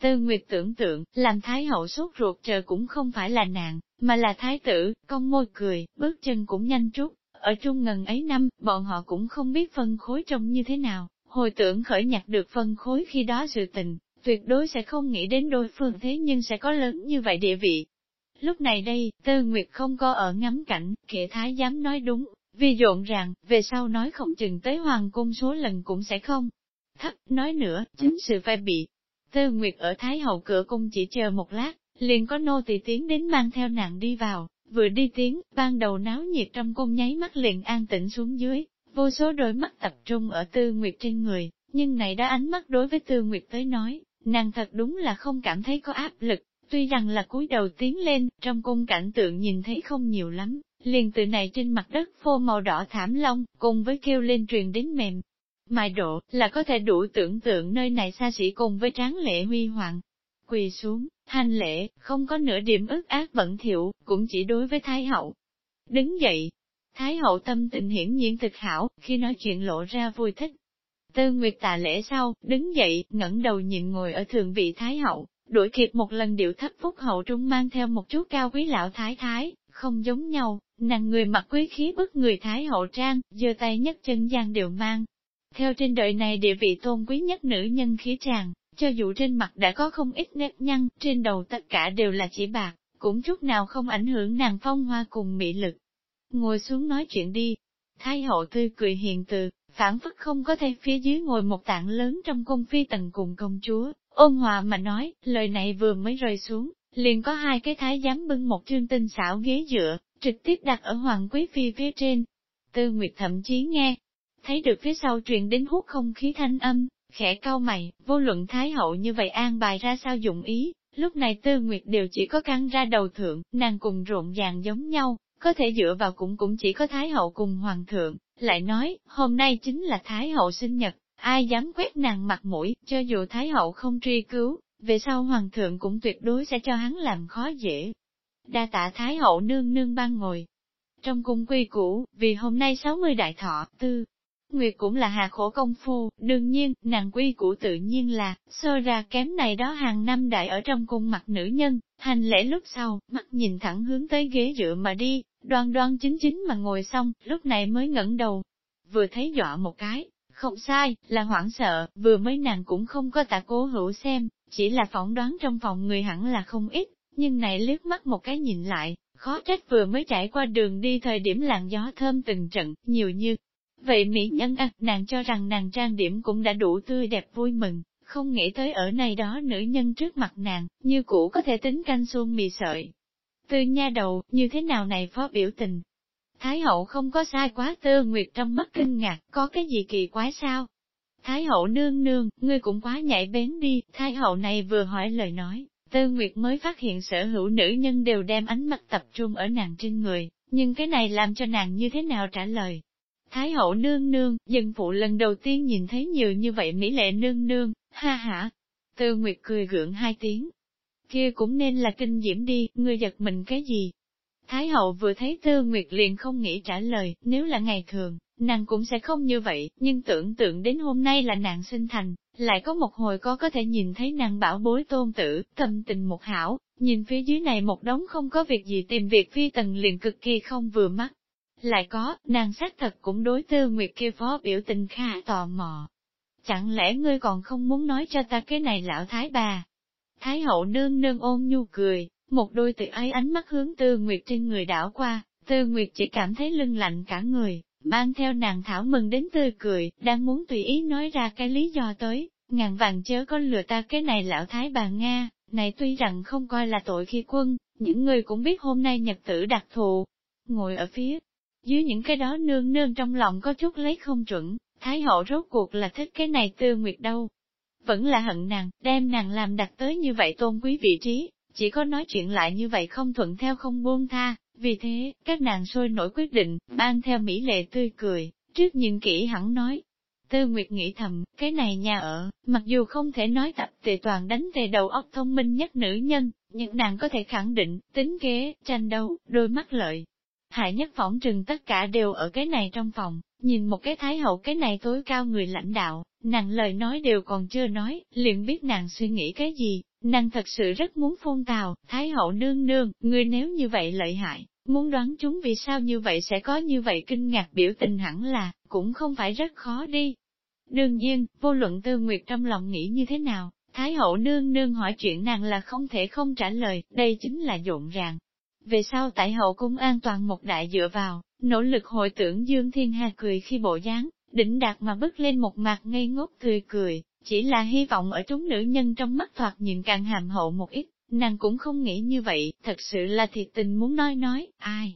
Tư Nguyệt tưởng tượng, làm Thái hậu sốt ruột chờ cũng không phải là nạn, mà là Thái tử, con môi cười, bước chân cũng nhanh chút. Ở trung ngần ấy năm, bọn họ cũng không biết phân khối trông như thế nào, hồi tưởng khởi nhặt được phân khối khi đó sự tình, tuyệt đối sẽ không nghĩ đến đối phương thế nhưng sẽ có lớn như vậy địa vị. Lúc này đây, Tư Nguyệt không có ở ngắm cảnh, kệ Thái dám nói đúng, vì rộn ràng, về sau nói không chừng tới hoàng cung số lần cũng sẽ không. Thấp, nói nữa, chính sự phải bị, Tư Nguyệt ở Thái Hậu cửa cung chỉ chờ một lát, liền có nô tỳ tiến đến mang theo nàng đi vào, vừa đi tiến, ban đầu náo nhiệt trong cung nháy mắt liền an tĩnh xuống dưới, vô số đôi mắt tập trung ở Tư Nguyệt trên người, nhưng này đã ánh mắt đối với Tư Nguyệt tới nói, nàng thật đúng là không cảm thấy có áp lực, tuy rằng là cúi đầu tiến lên, trong cung cảnh tượng nhìn thấy không nhiều lắm, liền từ này trên mặt đất phô màu đỏ thảm long, cùng với kêu lên truyền đến mềm, Mài độ, là có thể đủ tưởng tượng nơi này xa xỉ cùng với tráng lệ huy hoàng. Quỳ xuống, hành lễ, không có nửa điểm ức ác bẩn thiệu, cũng chỉ đối với Thái Hậu. Đứng dậy, Thái Hậu tâm tình hiển nhiên thực hảo, khi nói chuyện lộ ra vui thích. Tư Nguyệt tạ lễ sau, đứng dậy, ngẩng đầu nhìn ngồi ở thường vị Thái Hậu, đuổi kịp một lần điệu thấp phúc hậu trung mang theo một chút cao quý lão Thái Thái, không giống nhau, nàng người mặc quý khí bức người Thái Hậu trang, giơ tay nhất chân gian đều mang, theo trên đời này địa vị tôn quý nhất nữ nhân khí tràng, cho dù trên mặt đã có không ít nếp nhăn, trên đầu tất cả đều là chỉ bạc, cũng chút nào không ảnh hưởng nàng phong hoa cùng mỹ lực. Ngồi xuống nói chuyện đi. Thái hậu tươi cười hiền từ, phản phất không có thể phía dưới ngồi một tảng lớn trong cung phi tần cùng công chúa, ôn hòa mà nói, lời này vừa mới rơi xuống, liền có hai cái thái giám bưng một trương tinh xảo ghế dựa, trực tiếp đặt ở hoàng quý phi phía trên. Tư Nguyệt thậm chí nghe, thấy được phía sau truyền đến hút không khí thanh âm, khẽ cau mày, vô luận thái hậu như vậy an bài ra sao dụng ý, lúc này tư nguyệt đều chỉ có căng ra đầu thượng, nàng cùng rộn ràng giống nhau, có thể dựa vào cũng cũng chỉ có thái hậu cùng hoàng thượng, lại nói, hôm nay chính là thái hậu sinh nhật, ai dám quét nàng mặt mũi, cho dù thái hậu không truy cứu, về sau hoàng thượng cũng tuyệt đối sẽ cho hắn làm khó dễ. Đa tạ thái hậu nương nương ban ngồi. Trong cung quy cũ, vì hôm nay 60 đại thọ, tư, Nguyệt cũng là hà khổ công phu, đương nhiên, nàng quy củ tự nhiên là, sơ ra kém này đó hàng năm đại ở trong cung mặt nữ nhân, hành lễ lúc sau, mắt nhìn thẳng hướng tới ghế dựa mà đi, đoan đoan chính chính mà ngồi xong, lúc này mới ngẩng đầu. Vừa thấy dọa một cái, không sai, là hoảng sợ, vừa mới nàng cũng không có tạ cố hữu xem, chỉ là phỏng đoán trong phòng người hẳn là không ít, nhưng này liếc mắt một cái nhìn lại, khó trách vừa mới trải qua đường đi thời điểm làn gió thơm từng trận, nhiều như. Vậy mỹ nhân à, nàng cho rằng nàng trang điểm cũng đã đủ tươi đẹp vui mừng, không nghĩ tới ở này đó nữ nhân trước mặt nàng, như cũ có thể tính canh xuông mì sợi tư nha đầu, như thế nào này phó biểu tình? Thái hậu không có sai quá tư nguyệt trong mắt kinh ngạc, có cái gì kỳ quái sao? Thái hậu nương nương, ngươi cũng quá nhảy bén đi, thái hậu này vừa hỏi lời nói, tư nguyệt mới phát hiện sở hữu nữ nhân đều đem ánh mắt tập trung ở nàng trên người, nhưng cái này làm cho nàng như thế nào trả lời? Thái hậu nương nương, dân phụ lần đầu tiên nhìn thấy nhiều như vậy mỹ lệ nương nương, ha ha. Tư Nguyệt cười gượng hai tiếng. Kia cũng nên là kinh diễm đi, ngươi giật mình cái gì? Thái hậu vừa thấy Tư Nguyệt liền không nghĩ trả lời, nếu là ngày thường, nàng cũng sẽ không như vậy, nhưng tưởng tượng đến hôm nay là nàng sinh thành, lại có một hồi có có thể nhìn thấy nàng bảo bối tôn tử, tâm tình một hảo, nhìn phía dưới này một đống không có việc gì tìm việc phi tần liền cực kỳ không vừa mắt. Lại có, nàng xác thật cũng đối tư nguyệt kia phó biểu tình khá tò mò. Chẳng lẽ ngươi còn không muốn nói cho ta cái này lão thái bà? Thái hậu nương nương ôn nhu cười, một đôi tự ấy ánh mắt hướng tư nguyệt trên người đảo qua, tư nguyệt chỉ cảm thấy lưng lạnh cả người, mang theo nàng thảo mừng đến tươi cười, đang muốn tùy ý nói ra cái lý do tới, ngàn vàng chớ có lừa ta cái này lão thái bà Nga, này tuy rằng không coi là tội khi quân, những người cũng biết hôm nay nhật tử đặc thù, ngồi ở phía dưới những cái đó nương nương trong lòng có chút lấy không chuẩn, Thái hậu rốt cuộc là thích cái này tư nguyệt đâu. Vẫn là hận nàng, đem nàng làm đặt tới như vậy tôn quý vị trí, chỉ có nói chuyện lại như vậy không thuận theo không buông tha, vì thế, các nàng sôi nổi quyết định, ban theo mỹ lệ tươi cười, trước nhìn kỹ hẳn nói. Tư Nguyệt nghĩ thầm, cái này nhà ở, mặc dù không thể nói tập tề toàn đánh tề đầu óc thông minh nhất nữ nhân, nhưng nàng có thể khẳng định, tính kế, tranh đấu, đôi mắt lợi. Hại nhất phỏng trừng tất cả đều ở cái này trong phòng, nhìn một cái thái hậu cái này tối cao người lãnh đạo, nàng lời nói đều còn chưa nói, liền biết nàng suy nghĩ cái gì, nàng thật sự rất muốn phun tào, thái hậu nương nương, người nếu như vậy lợi hại, muốn đoán chúng vì sao như vậy sẽ có như vậy kinh ngạc biểu tình hẳn là, cũng không phải rất khó đi. Đương nhiên, vô luận tư nguyệt trong lòng nghĩ như thế nào, Thái hậu nương nương hỏi chuyện nàng là không thể không trả lời, đây chính là rộn ràng. Về sau tại hậu cung an toàn một đại dựa vào, nỗ lực hồi tưởng Dương Thiên Hà cười khi bộ dáng, đỉnh đạt mà bước lên một mặt ngây ngốc cười cười, chỉ là hy vọng ở chúng nữ nhân trong mắt thoạt nhìn càng hàm hậu một ít, nàng cũng không nghĩ như vậy, thật sự là thiệt tình muốn nói nói, ai.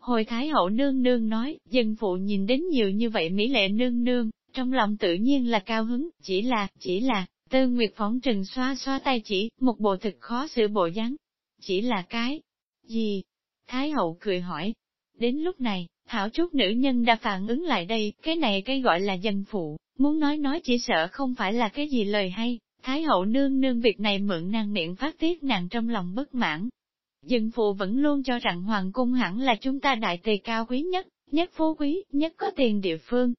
Hồi Thái hậu nương nương nói, dân phụ nhìn đến nhiều như vậy mỹ lệ nương nương, trong lòng tự nhiên là cao hứng, chỉ là, chỉ là, tư nguyệt phóng trừng xoa xoa tay chỉ, một bộ thực khó xử bộ dáng. Chỉ là cái, gì? Thái hậu cười hỏi, Đến lúc này, hảo chút nữ nhân đã phản ứng lại đây, cái này cái gọi là dân phụ, muốn nói nói chỉ sợ không phải là cái gì lời hay, Thái hậu nương nương việc này mượn nàng miệng phát tiết nàng trong lòng bất mãn. Dân phụ vẫn luôn cho rằng hoàng cung hẳn là chúng ta đại tề cao quý nhất, nhất phú quý, nhất có tiền địa phương.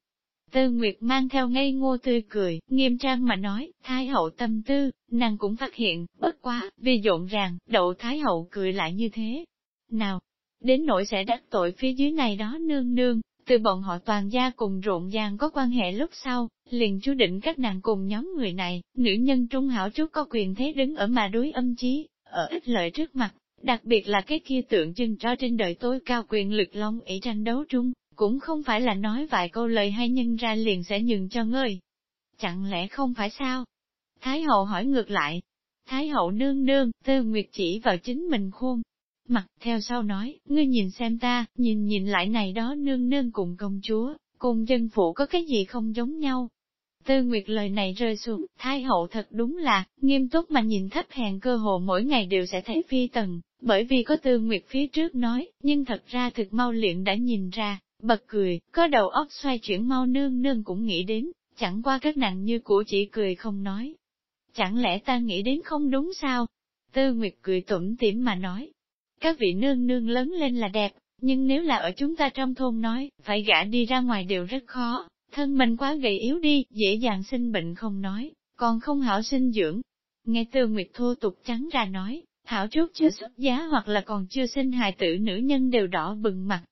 Tư Nguyệt mang theo ngây ngô tươi cười, nghiêm trang mà nói, Thái hậu tâm tư, nàng cũng phát hiện, bất quá, vì rộn ràng, đậu Thái hậu cười lại như thế. Nào, đến nỗi sẽ đắc tội phía dưới này đó nương nương, từ bọn họ toàn gia cùng rộn ràng có quan hệ lúc sau, liền chú định các nàng cùng nhóm người này, nữ nhân trung hảo chút có quyền thế đứng ở mà đối âm chí, ở ích lợi trước mặt, đặc biệt là cái kia tượng trưng cho trên đời tối cao quyền lực long ý tranh đấu trung, cũng không phải là nói vài câu lời hay nhân ra liền sẽ nhường cho ngươi. Chẳng lẽ không phải sao? Thái hậu hỏi ngược lại. Thái hậu nương nương, tư nguyệt chỉ vào chính mình khuôn, Mặt theo sau nói, ngươi nhìn xem ta, nhìn nhìn lại này đó nương nương cùng công chúa, cùng dân phụ có cái gì không giống nhau. Tư Nguyệt lời này rơi xuống, Thái hậu thật đúng là, nghiêm túc mà nhìn thấp hèn cơ hồ mỗi ngày đều sẽ thấy phi tần, bởi vì có Tư Nguyệt phía trước nói, nhưng thật ra thực mau luyện đã nhìn ra, bật cười, có đầu óc xoay chuyển mau nương nương cũng nghĩ đến, chẳng qua các nàng như cũ chỉ cười không nói. Chẳng lẽ ta nghĩ đến không đúng sao? Tư Nguyệt cười tủm tỉm mà nói, các vị nương nương lớn lên là đẹp, nhưng nếu là ở chúng ta trong thôn nói, phải gã đi ra ngoài đều rất khó, thân mình quá gầy yếu đi, dễ dàng sinh bệnh không nói, còn không hảo sinh dưỡng. Nghe từ Nguyệt thô tục trắng ra nói, hảo chút chưa xuất giá hoặc là còn chưa sinh hài tử nữ nhân đều đỏ bừng mặt.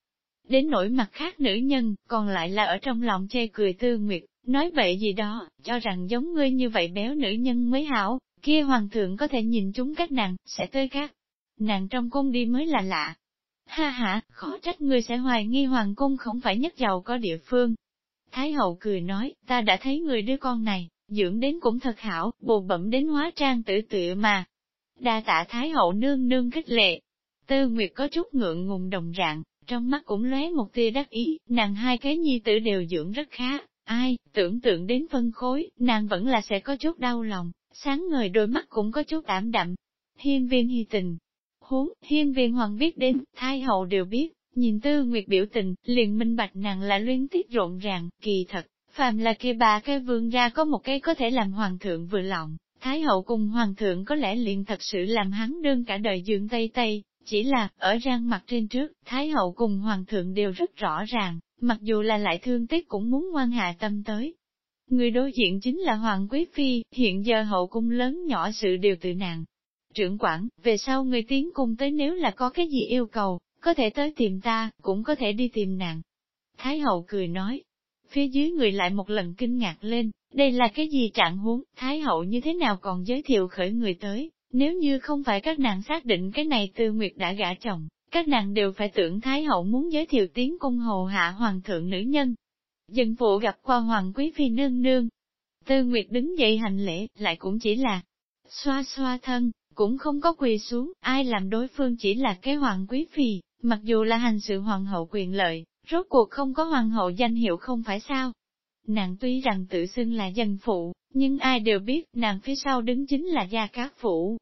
Đến nỗi mặt khác nữ nhân, còn lại là ở trong lòng chê cười Tư Nguyệt, nói vậy gì đó, cho rằng giống ngươi như vậy béo nữ nhân mới hảo, kia hoàng thượng có thể nhìn chúng các nàng, sẽ tới khác nàng trong cung đi mới là lạ. Ha ha, khó trách người sẽ hoài nghi hoàng cung không phải nhất giàu có địa phương. Thái hậu cười nói, ta đã thấy người đứa con này, dưỡng đến cũng thật hảo, bồ bẩm đến hóa trang tử tựa mà. Đa tạ Thái hậu nương nương khích lệ. Tư Nguyệt có chút ngượng ngùng đồng dạng, trong mắt cũng lóe một tia đắc ý, nàng hai cái nhi tử đều dưỡng rất khá, ai, tưởng tượng đến phân khối, nàng vẫn là sẽ có chút đau lòng, sáng ngời đôi mắt cũng có chút ảm đạm. Hiên viên hy tình, huống, hiên viên hoàng biết đến, thái hậu đều biết, nhìn tư nguyệt biểu tình, liền minh bạch nàng là luyến tiếc rộn ràng, kỳ thật, phàm là kia bà cái vương ra có một cái có thể làm hoàng thượng vừa lòng, thái hậu cùng hoàng thượng có lẽ liền thật sự làm hắn đương cả đời dưỡng tây tây, chỉ là, ở rang mặt trên trước, thái hậu cùng hoàng thượng đều rất rõ ràng, mặc dù là lại thương tiếc cũng muốn ngoan hạ tâm tới. Người đối diện chính là Hoàng Quý Phi, hiện giờ hậu cung lớn nhỏ sự đều tự nàng, trưởng quản, về sau người tiến cung tới nếu là có cái gì yêu cầu, có thể tới tìm ta, cũng có thể đi tìm nàng. Thái hậu cười nói, phía dưới người lại một lần kinh ngạc lên, đây là cái gì trạng huống, Thái hậu như thế nào còn giới thiệu khởi người tới, nếu như không phải các nàng xác định cái này tư nguyệt đã gả chồng, các nàng đều phải tưởng Thái hậu muốn giới thiệu tiến cung hồ hạ hoàng thượng nữ nhân. Dân phụ gặp qua hoàng quý phi nương nương. Tư Nguyệt đứng dậy hành lễ, lại cũng chỉ là xoa xoa thân, cũng không có quỳ xuống, ai làm đối phương chỉ là cái hoàng quý phi, mặc dù là hành sự hoàng hậu quyền lợi, rốt cuộc không có hoàng hậu danh hiệu không phải sao. Nàng tuy rằng tự xưng là dân phụ, nhưng ai đều biết nàng phía sau đứng chính là gia cát phụ.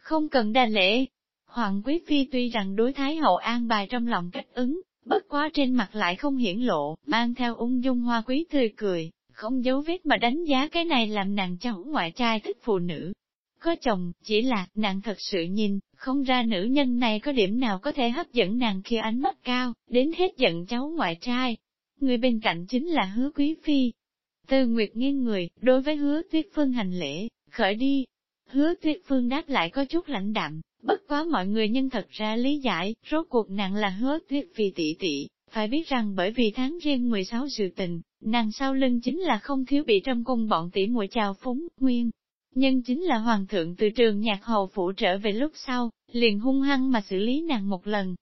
Không cần đa lễ. Hoàng quý phi tuy rằng đối thái hậu an bài trong lòng cách ứng, bất quá trên mặt lại không hiển lộ, mang theo ung dung hoa quý tươi cười, không giấu vết mà đánh giá cái này làm nàng cháu ngoại trai thích phụ nữ, có chồng, chỉ là, nàng thật sự nhìn, không ra nữ nhân này có điểm nào có thể hấp dẫn nàng khi ánh mắt cao, đến hết giận cháu ngoại trai. Người bên cạnh chính là hứa quý phi. Tư Nguyệt nghiêng người, đối với hứa tuyết phương hành lễ, khởi đi. Hứa tuyết phương đáp lại có chút lãnh đạm, bất quá mọi người nhân thật ra lý giải, rốt cuộc nàng là hứa tuyết phi tỷ tỷ, phải biết rằng bởi vì tháng riêng 16 sự tình, nàng sau lưng chính là không thiếu bị trong cung bọn tỷ muội chào phúng, nguyên nhân chính là hoàng thượng từ trường nhạc hầu phủ trở về lúc sau, liền hung hăng mà xử lý nàng một lần.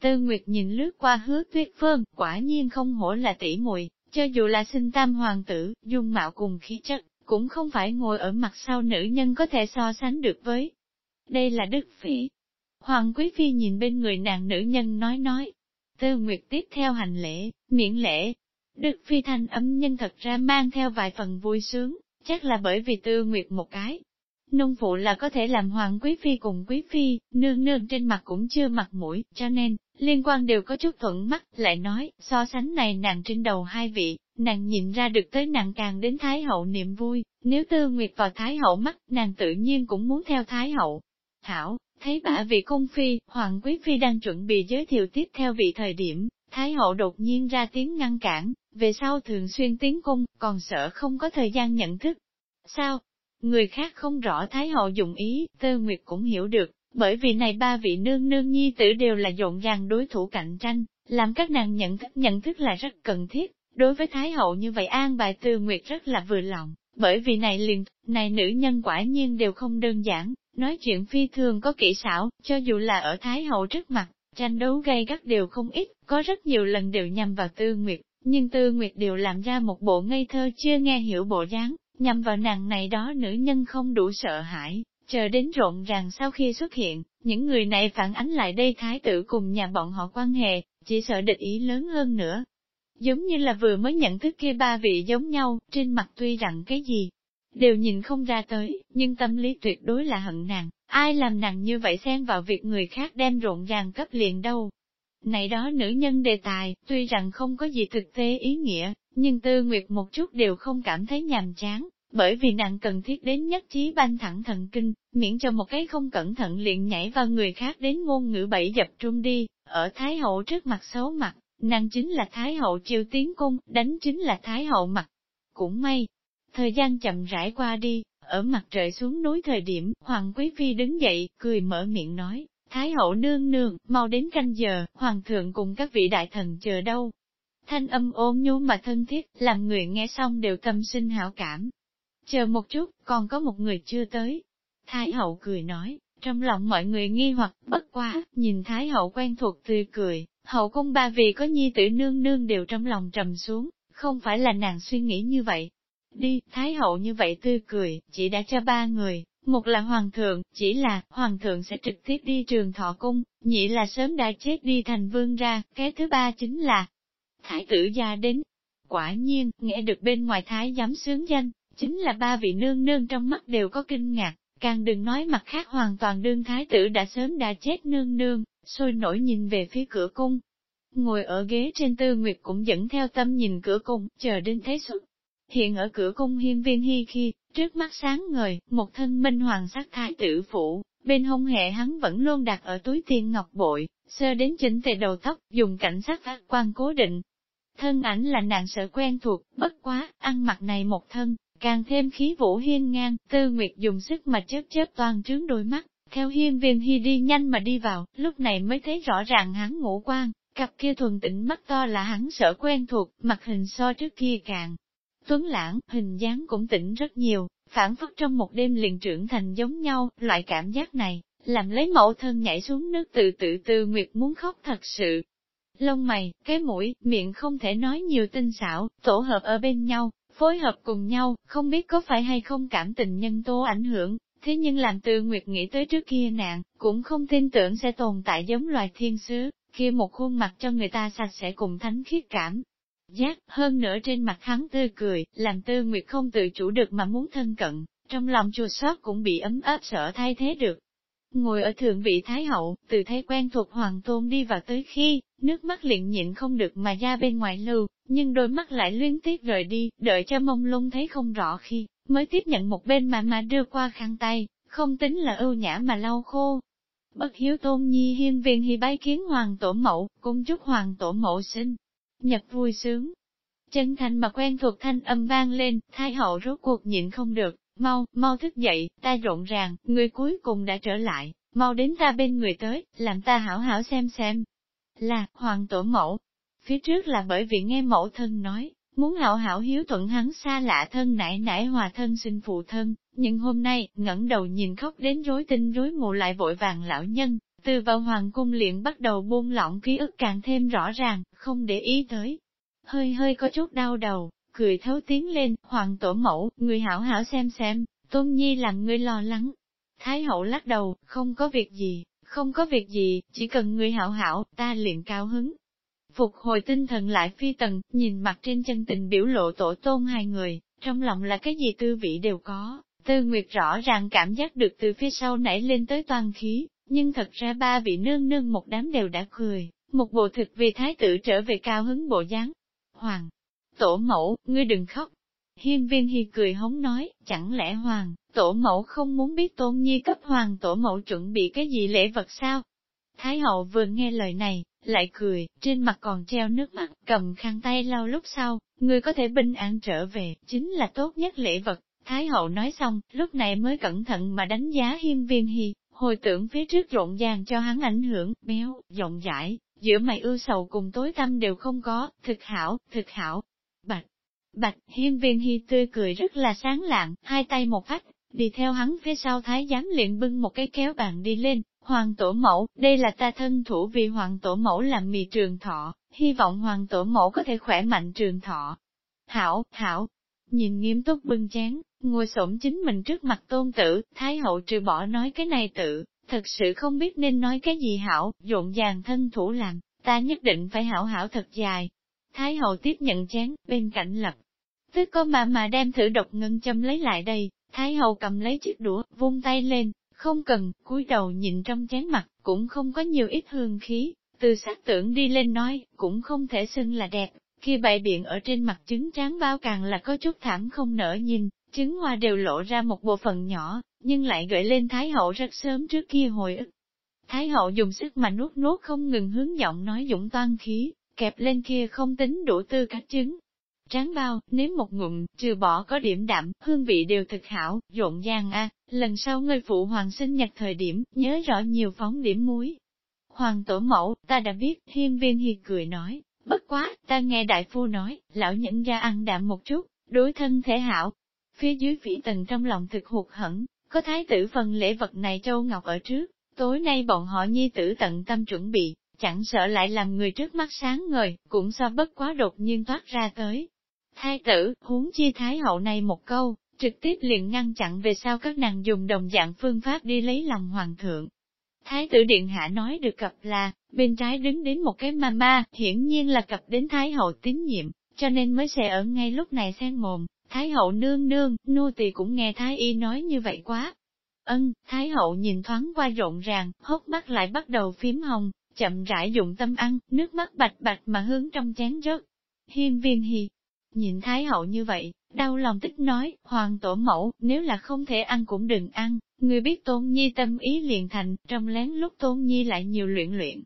Tư Nguyệt nhìn lướt qua hứa tuyết phương, quả nhiên không hổ là tỷ muội, cho dù là sinh tam hoàng tử, dung mạo cùng khí chất, cũng không phải ngồi ở mặt sau nữ nhân có thể so sánh được với. Đây là đức phỉ. Hoàng quý phi nhìn bên người nàng nữ nhân nói nói. Tư Nguyệt tiếp theo hành lễ, miễn lễ. Đức phi thanh âm nhân thật ra mang theo vài phần vui sướng, chắc là bởi vì tư nguyệt một cái. Nông phụ là có thể làm hoàng quý phi cùng quý phi, nương nương trên mặt cũng chưa mặt mũi, cho nên, liên quan đều có chút thuận mắt, lại nói, so sánh này nàng trên đầu hai vị, nàng nhìn ra được tới nàng càng đến Thái Hậu niềm vui, nếu tư nguyệt vào Thái Hậu mắt, nàng tự nhiên cũng muốn theo Thái Hậu. Hảo, thấy bả vị cung phi, Hoàng Quý Phi đang chuẩn bị giới thiệu tiếp theo vị thời điểm, Thái Hậu đột nhiên ra tiếng ngăn cản, về sau thường xuyên tiến cung, còn sợ không có thời gian nhận thức. Sao? Người khác không rõ Thái Hậu dụng ý, Tơ Nguyệt cũng hiểu được, bởi vì này ba vị nương nương nhi tử đều là dộn dàng đối thủ cạnh tranh, làm các nàng nhận thức nhận thức là rất cần thiết. Đối với Thái Hậu như vậy an bài Tư Nguyệt rất là vừa lòng, bởi vì này liền, này nữ nhân quả nhiên đều không đơn giản, nói chuyện phi thường có kỹ xảo, cho dù là ở Thái Hậu trước mặt, tranh đấu gây gắt đều không ít, có rất nhiều lần đều nhằm vào Tư Nguyệt, nhưng Tư Nguyệt đều làm ra một bộ ngây thơ chưa nghe hiểu bộ dáng, nhằm vào nàng này đó nữ nhân không đủ sợ hãi, chờ đến rộn ràng sau khi xuất hiện, những người này phản ánh lại đây thái tử cùng nhà bọn họ quan hệ, chỉ sợ địch ý lớn hơn nữa. Giống như là vừa mới nhận thức kia ba vị giống nhau, trên mặt tuy rằng cái gì, đều nhìn không ra tới, nhưng tâm lý tuyệt đối là hận nàng, ai làm nàng như vậy xen vào việc người khác đem rộn ràng cấp liền đâu. Này đó nữ nhân đề tài, tuy rằng không có gì thực tế ý nghĩa, nhưng tư nguyệt một chút đều không cảm thấy nhàm chán, bởi vì nàng cần thiết đến nhất trí banh thẳng thần kinh, miễn cho một cái không cẩn thận liền nhảy vào người khác đến ngôn ngữ bẫy dập trung đi, ở Thái Hậu trước mặt xấu mặt, nàng chính là Thái Hậu triều tiến cung, đánh chính là Thái Hậu mặt. Cũng may, thời gian chậm rãi qua đi, ở mặt trời xuống núi thời điểm, Hoàng Quý Phi đứng dậy, cười mở miệng nói, Thái hậu nương nương, mau đến canh giờ, Hoàng thượng cùng các vị đại thần chờ đâu. Thanh âm ôn nhu mà thân thiết, làm người nghe xong đều tâm sinh hảo cảm. Chờ một chút, còn có một người chưa tới. Thái hậu cười nói, trong lòng mọi người nghi hoặc, bất quá, nhìn Thái hậu quen thuộc tươi cười, hậu cung ba vị có nhi tử nương nương đều trong lòng trầm xuống, không phải là nàng suy nghĩ như vậy. Đi, Thái hậu như vậy tươi cười, chỉ đã cho ba người, một là hoàng thượng, chỉ là, hoàng thượng sẽ trực tiếp đi trường thọ cung, nhị là sớm đã chết đi thành vương ra, cái thứ ba chính là, thái tử gia đến. Quả nhiên, nghe được bên ngoài thái giám sướng danh, chính là ba vị nương nương trong mắt đều có kinh ngạc, càng đừng nói mặt khác hoàn toàn đương thái tử đã sớm đã chết nương nương, sôi nổi nhìn về phía cửa cung. Ngồi ở ghế trên tư nguyệt cũng dẫn theo tâm nhìn cửa cung, chờ đến thế xuất. Hiện ở cửa cung hiên viên hy khi, trước mắt sáng ngời, một thân minh hoàng sắc thái tử phụ, bên hông hệ hắn vẫn luôn đặt ở túi tiền ngọc bội, sơ đến chỉnh tề đầu tóc, dùng cảnh sát phát quan cố định. Thân ảnh là nàng sợ quen thuộc, bất quá, ăn mặc này một thân, càng thêm khí vũ hiên ngang, tư nguyệt dùng sức mà chớp chớp toàn trướng đôi mắt, theo hiên viên hy đi nhanh mà đi vào, lúc này mới thấy rõ ràng hắn ngũ quan, cặp kia thuần tĩnh mắt to là hắn sợ quen thuộc, mặt hình so trước kia càng. Tuấn lãng, hình dáng cũng tỉnh rất nhiều, phản phất trong một đêm liền trưởng thành giống nhau, loại cảm giác này, làm lấy mẫu thân nhảy xuống nước từ tự tư nguyệt muốn khóc thật sự. Lông mày, cái mũi, miệng không thể nói nhiều tinh xảo, tổ hợp ở bên nhau, phối hợp cùng nhau, không biết có phải hay không cảm tình nhân tố ảnh hưởng, thế nhưng làm từ Nguyệt nghĩ tới trước kia nạn, cũng không tin tưởng sẽ tồn tại giống loài thiên sứ, kia một khuôn mặt cho người ta sạch sẽ cùng thánh khiết cảm. Giác, hơn nữa trên mặt hắn tươi cười, làm tư Nguyệt không tự chủ được mà muốn thân cận, trong lòng chua xót cũng bị ấm áp sợ thay thế được. Ngồi ở thượng vị Thái Hậu, từ thấy quen thuộc Hoàng Tôn đi vào tới khi, nước mắt liền nhịn không được mà ra bên ngoài lưu, nhưng đôi mắt lại liên tiếp rời đi, đợi cho mông lung thấy không rõ khi, mới tiếp nhận một bên mà mà đưa qua khăn tay, không tính là ưu nhã mà lau khô. Bất hiếu tôn nhi hiên viên hi bái kiến hoàng tổ mẫu, cung chúc hoàng tổ mẫu sinh. Nhật vui sướng. Chân thành mà quen thuộc thanh âm vang lên, thái hậu rốt cuộc nhịn không được, mau, mau thức dậy, ta rộn ràng, người cuối cùng đã trở lại, mau đến ta bên người tới, làm ta hảo hảo xem xem. Là, hoàng tổ mẫu, Phía trước là bởi vì nghe mẫu thân nói, muốn hảo hảo hiếu thuận hắn xa lạ thân nải nải hòa thân sinh phụ thân, nhưng hôm nay, ngẩng đầu nhìn khóc đến rối tinh rối mù lại vội vàng lão nhân, từ vào hoàng cung liền bắt đầu buông lỏng ký ức càng thêm rõ ràng, không để ý tới. Hơi hơi có chút đau đầu, cười thấu tiếng lên, hoàng tổ mẫu, người hảo hảo xem xem, tôn nhi làm người lo lắng. Thái hậu lắc đầu, không có việc gì, không có việc gì, chỉ cần người hảo hảo, ta liền cao hứng, Phục hồi tinh thần lại phi tần, nhìn mặt trên chân tình biểu lộ tổ tôn hai người, trong lòng là cái gì tư vị đều có. Tư Nguyệt rõ ràng cảm giác được từ phía sau nảy lên tới toàn khí, nhưng thật ra ba vị nương nương một đám đều đã cười, một bộ thực vì thái tử trở về cao hứng bộ dáng. Hoàng, tổ mẫu, ngươi đừng khóc. Hiên viên hi cười hống nói, chẳng lẽ hoàng, tổ mẫu không muốn biết tôn nhi cấp hoàng tổ mẫu chuẩn bị cái gì lễ vật sao? Thái hậu vừa nghe lời này, lại cười, trên mặt còn treo nước mắt, cầm khăn tay lau lúc sau, người có thể bình an trở về, chính là tốt nhất lễ vật. Thái hậu nói xong, lúc này mới cẩn thận mà đánh giá hiên viên hi hồi tưởng phía trước rộn ràng cho hắn ảnh hưởng, béo, rộng rãi, giữa mày ưu sầu cùng tối tâm đều không có, thực hảo, thực hảo. Bạch, bạch, hiên viên hy tươi cười rất là sáng lạng, hai tay một phách, đi theo hắn phía sau thái giám liền bưng một cái kéo bàn đi lên, Hoàng tổ mẫu, đây là ta thân thủ vì hoàng tổ mẫu làm mì trường thọ, hy vọng hoàng tổ mẫu có thể khỏe mạnh trường thọ. Hảo, hảo, nhìn nghiêm túc bưng chén, ngồi xổm chính mình trước mặt tôn tử, thái hậu trừ bỏ nói cái này tự, thật sự không biết nên nói cái gì hảo, dộn dàng thân thủ làm, ta nhất định phải hảo hảo thật dài. Thái hậu tiếp nhận chén, bên cạnh lập. Tức có mà mà đem thử độc ngân châm lấy lại đây, thái hậu cầm lấy chiếc đũa, vung tay lên, không cần, cúi đầu nhìn trong chén mặt, cũng không có nhiều ít hương khí, từ sát tưởng đi lên nói, cũng không thể xưng là đẹp, khi bày biện ở trên mặt trứng tráng bao càng là có chút thảm không nở nhìn, trứng hoa đều lộ ra một bộ phận nhỏ, nhưng lại gợi lên Thái Hậu rất sớm trước kia hồi ức. Thái Hậu dùng sức mà nuốt nuốt không ngừng hướng giọng nói dũng toan khí, kẹp lên kia không tính đủ tư cách trứng, Tráng bao, nếm một ngụm, trừ bỏ có điểm đạm, hương vị đều thực hảo, rộn ràng a. lần sau ngươi phụ hoàng sinh nhật thời điểm, nhớ rõ nhiều phóng điểm muối. Hoàng tổ mẫu, ta đã biết, hiên viên hiệt cười nói, bất quá, ta nghe đại phu nói, lão nhẫn ra ăn đạm một chút, đối thân thể hảo. Phía dưới phỉ tần trong lòng thực hụt hẳn, có thái tử phần lễ vật này châu ngọc ở trước, tối nay bọn họ nhi tử tận tâm chuẩn bị, chẳng sợ lại làm người trước mắt sáng ngời, cũng so bất quá đột nhiên thoát ra tới. Thái tử, huống chi thái hậu này một câu, trực tiếp liền ngăn chặn về sau các nàng dùng đồng dạng phương pháp đi lấy lòng hoàng thượng. Thái tử Điện Hạ nói được cập là, bên trái đứng đến một cái mama, hiển nhiên là cập đến Thái hậu tín nhiệm, cho nên mới sẽ ở ngay lúc này xen mồm, Thái hậu nương nương, nô tỳ cũng nghe Thái y nói như vậy quá. Ân, Thái hậu nhìn thoáng qua rộn ràng, hốc mắt lại bắt đầu phím hồng, chậm rãi dụng tâm ăn, nước mắt bạch bạch mà hướng trong chén rớt. Hiên viên hì, nhìn Thái hậu như vậy, đau lòng tích nói, hoàng tổ mẫu, nếu là không thể ăn cũng đừng ăn, người biết tôn nhi tâm ý liền thành, trong lén lúc tôn nhi lại nhiều luyện luyện.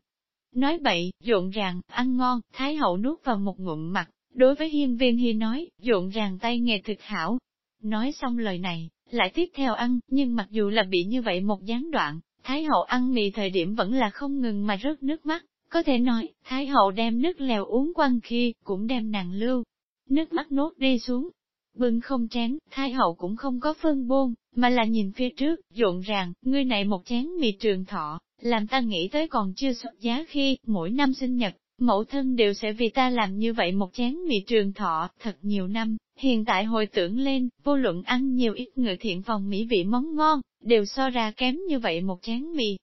Nói bậy, rộn ràng, ăn ngon, Thái hậu nuốt vào một ngụm mặt, đối với hiên viên hy nói, rộn ràng tay nghề thực hảo. Nói xong lời này, lại tiếp theo ăn, nhưng mặc dù là bị như vậy một gián đoạn, Thái hậu ăn mì thời điểm vẫn là không ngừng mà rớt nước mắt, có thể nói, Thái hậu đem nước lèo uống quăng khi, cũng đem nàng lưu. Nước mắt nốt đi xuống, bưng không chén, Thái hậu cũng không có phân buông, mà là nhìn phía trước, rộn ràng, ngươi này một chén mì trường thọ, làm ta nghĩ tới còn chưa xuất giá khi, mỗi năm sinh nhật, mẫu thân đều sẽ vì ta làm như vậy một chén mì trường thọ, thật nhiều năm, hiện tại hồi tưởng lên, vô luận ăn nhiều ít người thiện phòng mỹ vị món ngon, đều so ra kém như vậy một chén mì.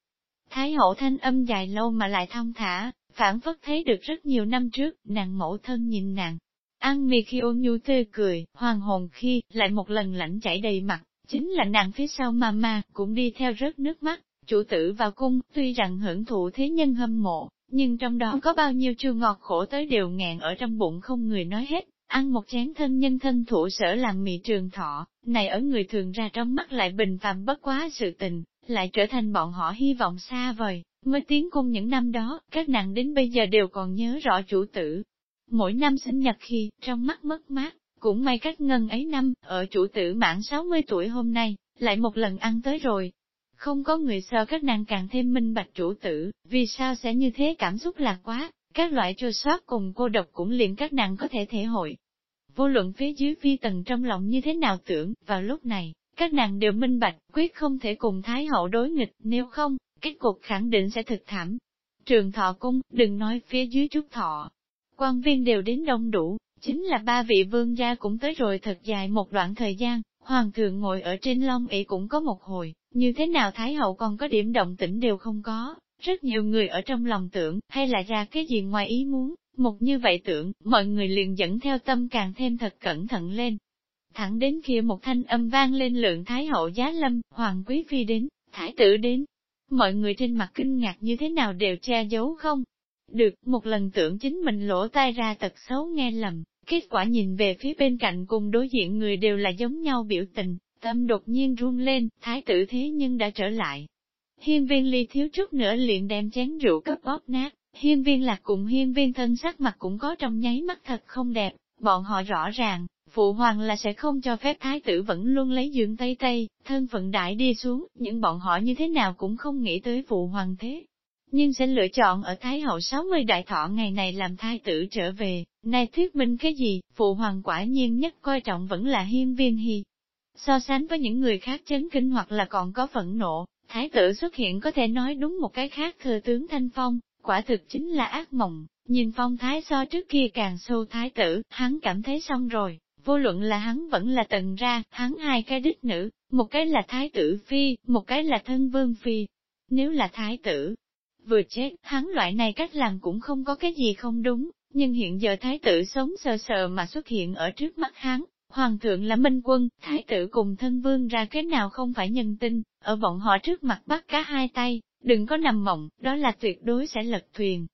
Thái hậu thanh âm dài lâu mà lại thong thả, phản phất thấy được rất nhiều năm trước, nàng mẫu thân nhìn nàng. An mì khi ôn nhu tươi cười, hoàng hồn khi, lại một lần lạnh chảy đầy mặt, chính là nàng phía sau mama, cũng đi theo rớt nước mắt, chủ tử vào cung, tuy rằng hưởng thụ thế nhân hâm mộ, nhưng trong đó có bao nhiêu chua ngọt khổ tới đều ngàn ở trong bụng không người nói hết, ăn một chén thân nhân thân thủ sở làm mì trường thọ, này ở người thường ra trong mắt lại bình phàm bất quá sự tình, lại trở thành bọn họ hy vọng xa vời, mới tiến cung những năm đó, các nàng đến bây giờ đều còn nhớ rõ chủ tử. Mỗi năm sinh nhật khi, trong mắt mất mát, cũng may các ngân ấy năm, ở chủ tử mạng 60 tuổi hôm nay, lại một lần ăn tới rồi, không có người so các nàng càng thêm minh bạch chủ tử, vì sao sẽ như thế cảm xúc lạc quá, các loại chua sót cùng cô độc cũng liền các nàng có thể thể hội. Vô luận phía dưới phi tầng trong lòng như thế nào tưởng, vào lúc này, các nàng đều minh bạch, quyết không thể cùng Thái hậu đối nghịch, nếu không, kết cục khẳng định sẽ thực thảm. Trường thọ cung, đừng nói phía dưới trúc thọ quan viên đều đến đông đủ, chính là ba vị vương gia cũng tới rồi thật dài một đoạn thời gian, hoàng thượng ngồi ở trên long ỷ cũng có một hồi, như thế nào Thái Hậu còn có điểm động tĩnh đều không có, rất nhiều người ở trong lòng tưởng, hay là ra cái gì ngoài ý muốn, một như vậy tưởng, mọi người liền dẫn theo tâm càng thêm thật cẩn thận lên. Thẳng đến kia một thanh âm vang lên lượng Thái Hậu giá lâm, Hoàng Quý Phi đến, Thái tử đến. Mọi người trên mặt kinh ngạc như thế nào đều che giấu không? Được, một lần tưởng chính mình lỗ tai ra tật xấu nghe lầm, kết quả nhìn về phía bên cạnh cùng đối diện người đều là giống nhau biểu tình, Tâm đột nhiên run lên, thái tử thế nhưng đã trở lại. Hiên viên ly thiếu chút nữa liền đem chén rượu cấp bóp nát, hiên viên lạc cùng hiên viên thân sắc mặt cũng có trong nháy mắt thật không đẹp, bọn họ rõ ràng, phụ hoàng là sẽ không cho phép thái tử vẫn luôn lấy dưỡng tây tây, thân phận đại đi xuống, nhưng bọn họ như thế nào cũng không nghĩ tới phụ hoàng thế. Nhưng sẽ lựa chọn ở Thái hậu 60 đại thọ ngày này làm thái tử trở về, này thuyết minh cái gì, phụ hoàng quả nhiên nhất coi trọng vẫn là hiên viên hy, So sánh với những người khác chấn kinh hoặc là còn có phẫn nộ, thái tử xuất hiện có thể nói đúng một cái khác thừa tướng Thanh Phong, quả thực chính là ác mộng, nhìn phong thái so trước kia càng sâu thái tử, hắn cảm thấy xong rồi, vô luận là hắn vẫn là tần ra, hắn hai cái đích nữ, một cái là thái tử phi, một cái là thân vương phi. Nếu là thái tử, vừa chết, hắn loại này cách làm cũng không có cái gì không đúng, nhưng hiện giờ thái tử sống sờ sờ mà xuất hiện ở trước mắt hắn, Hoàng thượng là minh quân, thái tử cùng thân vương ra cái nào không phải nhân tin, ở bọn họ trước mặt bắt cá hai tay, đừng có nằm mộng, đó là tuyệt đối sẽ lật thuyền.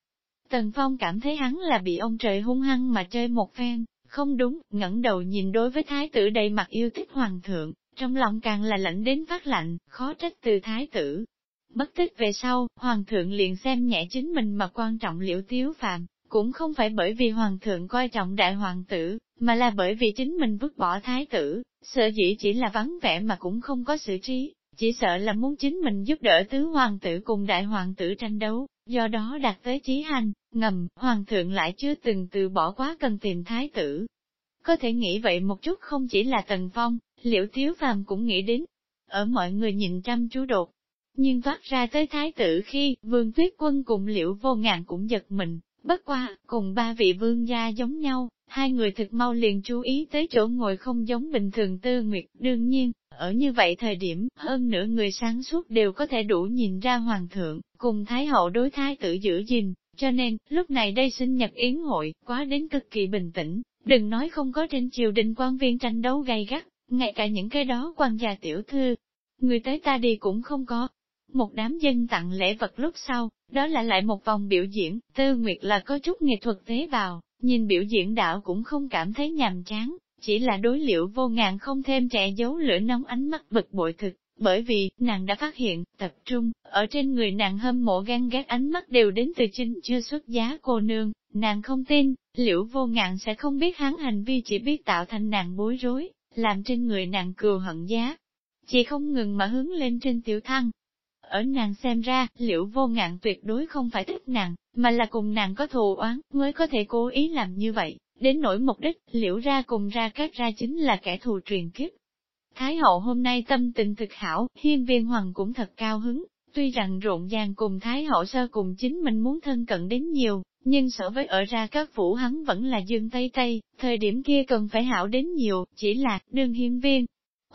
Tần Phong cảm thấy hắn là bị ông trời hung hăng mà chơi một phen, không đúng, ngẩng đầu nhìn đối với thái tử đầy mặt yêu thích hoàng thượng, trong lòng càng là lạnh đến phát lạnh, khó trách từ thái tử. Bất tích về sau, hoàng thượng liền xem nhẹ chính mình mà quan trọng liễu tiếu phạm, cũng không phải bởi vì hoàng thượng coi trọng đại hoàng tử, mà là bởi vì chính mình vứt bỏ thái tử, sợ dĩ chỉ là vắng vẻ mà cũng không có xử trí, chỉ sợ là muốn chính mình giúp đỡ tứ hoàng tử cùng đại hoàng tử tranh đấu, do đó đạt tới chí hành, ngầm, hoàng thượng lại chưa từng từ bỏ quá cần tìm thái tử. Có thể nghĩ vậy một chút không chỉ là Tần Phong, liệu Tiếu Phàm cũng nghĩ đến. ở mọi người nhìn chăm chú đột. Nhưng thoát ra tới thái tử khi, vương tuyết quân cùng liễu vô ngạn cũng giật mình, bất qua, cùng ba vị vương gia giống nhau, hai người thực mau liền chú ý tới chỗ ngồi không giống bình thường tư nguyệt, đương nhiên, ở như vậy thời điểm, hơn nửa người sáng suốt đều có thể đủ nhìn ra hoàng thượng, cùng thái hậu đối thái tử giữ gìn, cho nên, lúc này đây sinh nhật yến hội, quá đến cực kỳ bình tĩnh, đừng nói không có trên triều đình quan viên tranh đấu gay gắt, ngay cả những cái đó quan gia tiểu thư, người tới ta đi cũng không có. Một đám dân tặng lễ vật lúc sau, đó là lại một vòng biểu diễn, tư nguyệt là có chút nghệ thuật tế bào, nhìn biểu diễn đạo cũng không cảm thấy nhàm chán, chỉ là đối liệu vô ngàn không thêm trẻ giấu lửa nóng ánh mắt bực bội thực, bởi vì, nàng đã phát hiện, tập trung, ở trên người nàng hâm mộ gan ghét ánh mắt đều đến từ chính chưa xuất giá cô nương, nàng không tin, liễu vô ngạn sẽ không biết hắn hành vi chỉ biết tạo thành nàng bối rối, làm trên người nàng cừu hận giá. Chỉ không ngừng mà hướng lên trên tiểu thăng. Ở nàng xem ra, liễu vô ngạn tuyệt đối không phải thích nàng, mà là cùng nàng có thù oán, mới có thể cố ý làm như vậy. Đến nỗi mục đích, liễu ra cùng ra các ra chính là kẻ thù truyền kiếp, Thái hậu hôm nay tâm tình thực hảo, hiên viên hoàng cũng thật cao hứng, tuy rằng rộn ràng cùng Thái hậu sơ cùng chính mình muốn thân cận đến nhiều, nhưng sở với ở ra các phủ hắn vẫn là dương tây tây, thời điểm kia cần phải hảo đến nhiều, chỉ là, đương hiên viên.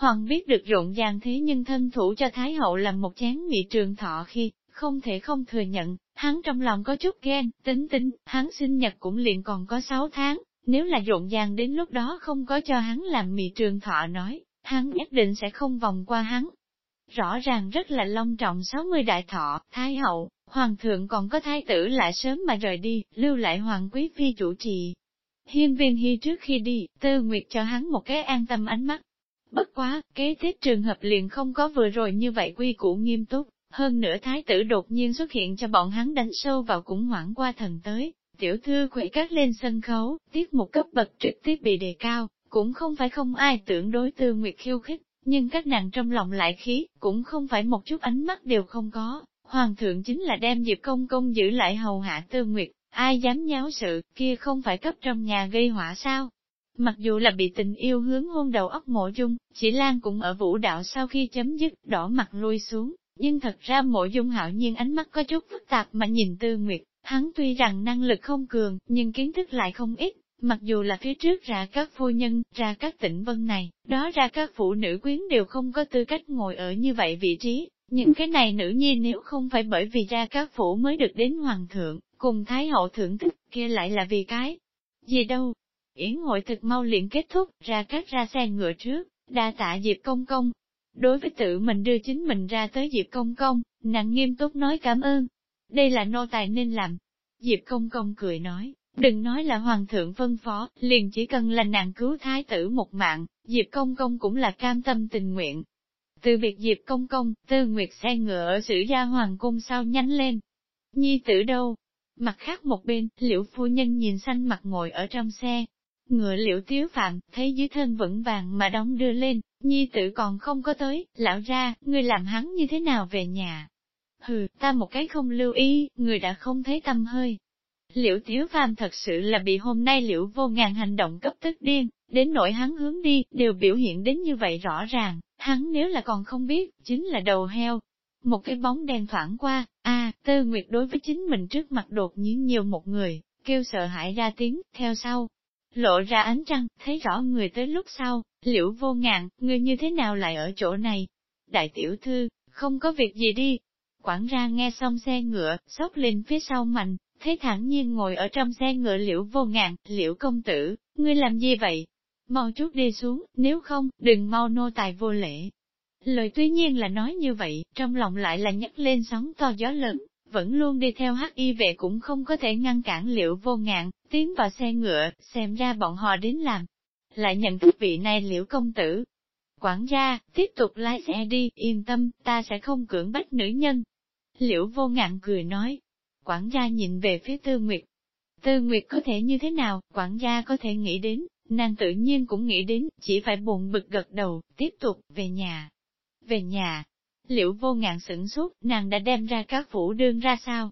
Hoàng biết được rộn ràng thế nhưng thân thủ cho Thái hậu làm một chén nghị trường thọ khi, không thể không thừa nhận, hắn trong lòng có chút ghen, tính tính, hắn sinh nhật cũng liền còn có 6 tháng, nếu là rộn ràng đến lúc đó không có cho hắn làm mì trường thọ nói, hắn nhất định sẽ không vòng qua hắn. Rõ ràng rất là long trọng 60 đại thọ, thái hậu, hoàng thượng còn có thái tử lại sớm mà rời đi, lưu lại hoàng quý phi chủ trì. Hiên viên hy trước khi đi, tư nguyệt cho hắn một cái an tâm ánh mắt. Bất quá, kế tiếp trường hợp liền không có vừa rồi như vậy quy củ nghiêm túc, hơn nữa thái tử đột nhiên xuất hiện cho bọn hắn đánh sâu vào cũng hoảng qua thần tới. Tiểu thư quậy cát lên sân khấu, tiết một cấp bậc trực tiếp bị đề cao, cũng không phải không ai tưởng đối tư nguyệt khiêu khích, nhưng các nàng trong lòng lại khí, cũng không phải một chút ánh mắt đều không có. Hoàng thượng chính là đem Diệp Công Công giữ lại hầu hạ tư nguyệt, ai dám nháo sự, kia không phải cấp trong nhà gây họa sao? Mặc dù là bị tình yêu hướng hôn đầu óc mộ dung, chỉ Lan cũng ở vũ đạo sau khi chấm dứt, đỏ mặt lui xuống, nhưng thật ra mộ dung hạo nhiên ánh mắt có chút phức tạp mà nhìn tư nguyệt, hắn tuy rằng năng lực không cường, nhưng kiến thức lại không ít, Mặc dù là phía trước ra các phu nhân, ra các tỉnh vân này, đó ra các phụ nữ quyến đều không có tư cách ngồi ở như vậy vị trí, những cái này nữ nhi nếu không phải bởi vì ra các phủ mới được đến hoàng thượng, cùng thái hậu thưởng thức, kia lại là vì cái gì đâu. Yến hội thực mau liền kết thúc, ra các ra xe ngựa trước, đa tạ Diệp Công Công. Đối với tự mình đưa chính mình ra tới Diệp Công Công, nàng nghiêm túc nói cảm ơn. Đây là nô tài nên làm. Diệp Công Công cười nói, Đừng nói là hoàng thượng phân phó, liền chỉ cần là nàng cứu thái tử một mạng, Diệp Công Công cũng là cam tâm tình nguyện. Từ việc Diệp Công Công, Tư Nguyệt xe ngựa ở sử gia hoàng cung sao nhanh lên. Nhi tử đâu? Mặt khác một bên, liễu phu nhân nhìn xanh mặt ngồi ở trong xe. Ngựa liễu tiếu phạm, thấy dưới thân vững vàng mà đóng đưa lên, nhi tử còn không có tới, lão ra, ngươi làm hắn như thế nào về nhà? Hừ, ta một cái không lưu ý, người đã không thấy tâm hơi, Liễu Tiếu Phàm thật sự là bị hôm nay liễu vô ngàn hành động cấp tức điên, đến nỗi hắn hướng đi, đều biểu hiện đến như vậy rõ ràng, hắn nếu là còn không biết, chính là đầu heo. Một cái bóng đen thoảng qua, a à, Nguyệt đối với chính mình trước mặt đột nhiên nhiều một người, kêu sợ hãi ra tiếng, theo sau. Lộ ra ánh trăng, thấy rõ người tới lúc sau, liễu vô ngàn, người như thế nào lại ở chỗ này? Đại tiểu thư, không có việc gì đi. Quản ra nghe xong xe ngựa, sốc lên phía sau mạnh, thấy thẳng nhiên ngồi ở trong xe ngựa liễu vô ngạn, liễu công tử, ngươi làm gì vậy? Mau chút đi xuống, nếu không, đừng mau nô tài vô lễ. Lời tuy nhiên là nói như vậy, trong lòng lại là nhấc lên sóng to gió lớn, vẫn luôn đi theo hắc y vệ cũng không có thể ngăn cản liễu vô ngạn, tiến vào xe ngựa, xem ra bọn họ đến làm. Lại nhận thức vị này liễu công tử. Quản gia, tiếp tục lái xe đi, yên tâm, ta sẽ không cưỡng bách nữ nhân. Liễu vô ngạn cười nói, Quản gia nhìn về phía Tư Nguyệt. Tư Nguyệt có thể như thế nào, quản gia có thể nghĩ đến, nàng tự nhiên cũng nghĩ đến, chỉ phải buồn bực gật đầu, tiếp tục, về nhà. Về nhà, liễu vô ngạn sửng sốt, nàng đã đem ra các phủ đương ra sao?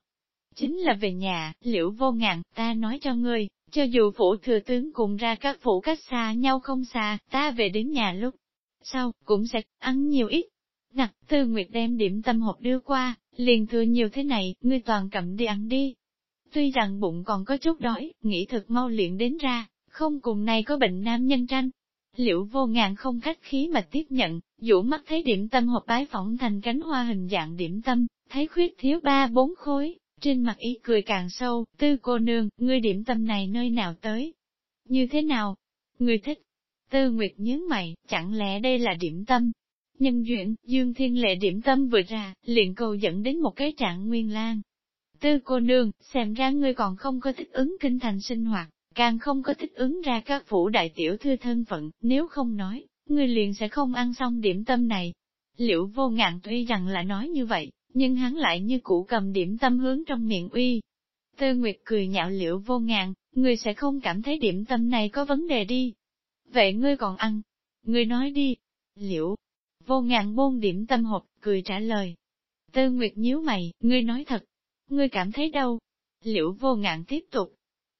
Chính là về nhà, liễu vô ngạn, ta nói cho ngươi, cho dù phủ thừa tướng cùng ra các phủ cách xa nhau không xa, ta về đến nhà lúc sau, cũng sẽ ăn nhiều ít. Nặc, Tư Nguyệt đem điểm tâm hộp đưa qua, liền thừa nhiều thế này, ngươi toàn cầm đi ăn đi. Tuy rằng bụng còn có chút đói, nghĩ thật mau liền đến ra, không cùng này có bệnh nam nhân tranh. Liễu vô ngàn không khách khí mà tiếp nhận, dũ mắt thấy điểm tâm hộp bái phỏng thành cánh hoa hình dạng điểm tâm, thấy khuyết thiếu ba bốn khối, trên mặt ý cười càng sâu, tư cô nương, ngươi điểm tâm này nơi nào tới? Như thế nào? Ngươi thích? Tư Nguyệt nhớ mày, chẳng lẽ đây là điểm tâm? Nhân duyên, Dương Thiên Lệ điểm tâm vừa ra, liền cầu dẫn đến một cái trạng nguyên lan. Tư cô nương, xem ra ngươi còn không có thích ứng kinh thành sinh hoạt, càng không có thích ứng ra các phủ đại tiểu thư thân phận, nếu không nói, người liền sẽ không ăn xong điểm tâm này. Liễu vô ngạn tuy rằng là nói như vậy, nhưng hắn lại như cũ cầm điểm tâm hướng trong miệng uy. Tư Nguyệt cười nhạo liễu vô ngạn, người sẽ không cảm thấy điểm tâm này có vấn đề đi. Vậy ngươi còn ăn? Ngươi nói đi. Liễu vô ngạn bôn điểm tâm hộp, cười trả lời. Tư Nguyệt nhíu mày, ngươi nói thật. Ngươi cảm thấy đâu? Liễu vô ngạn tiếp tục.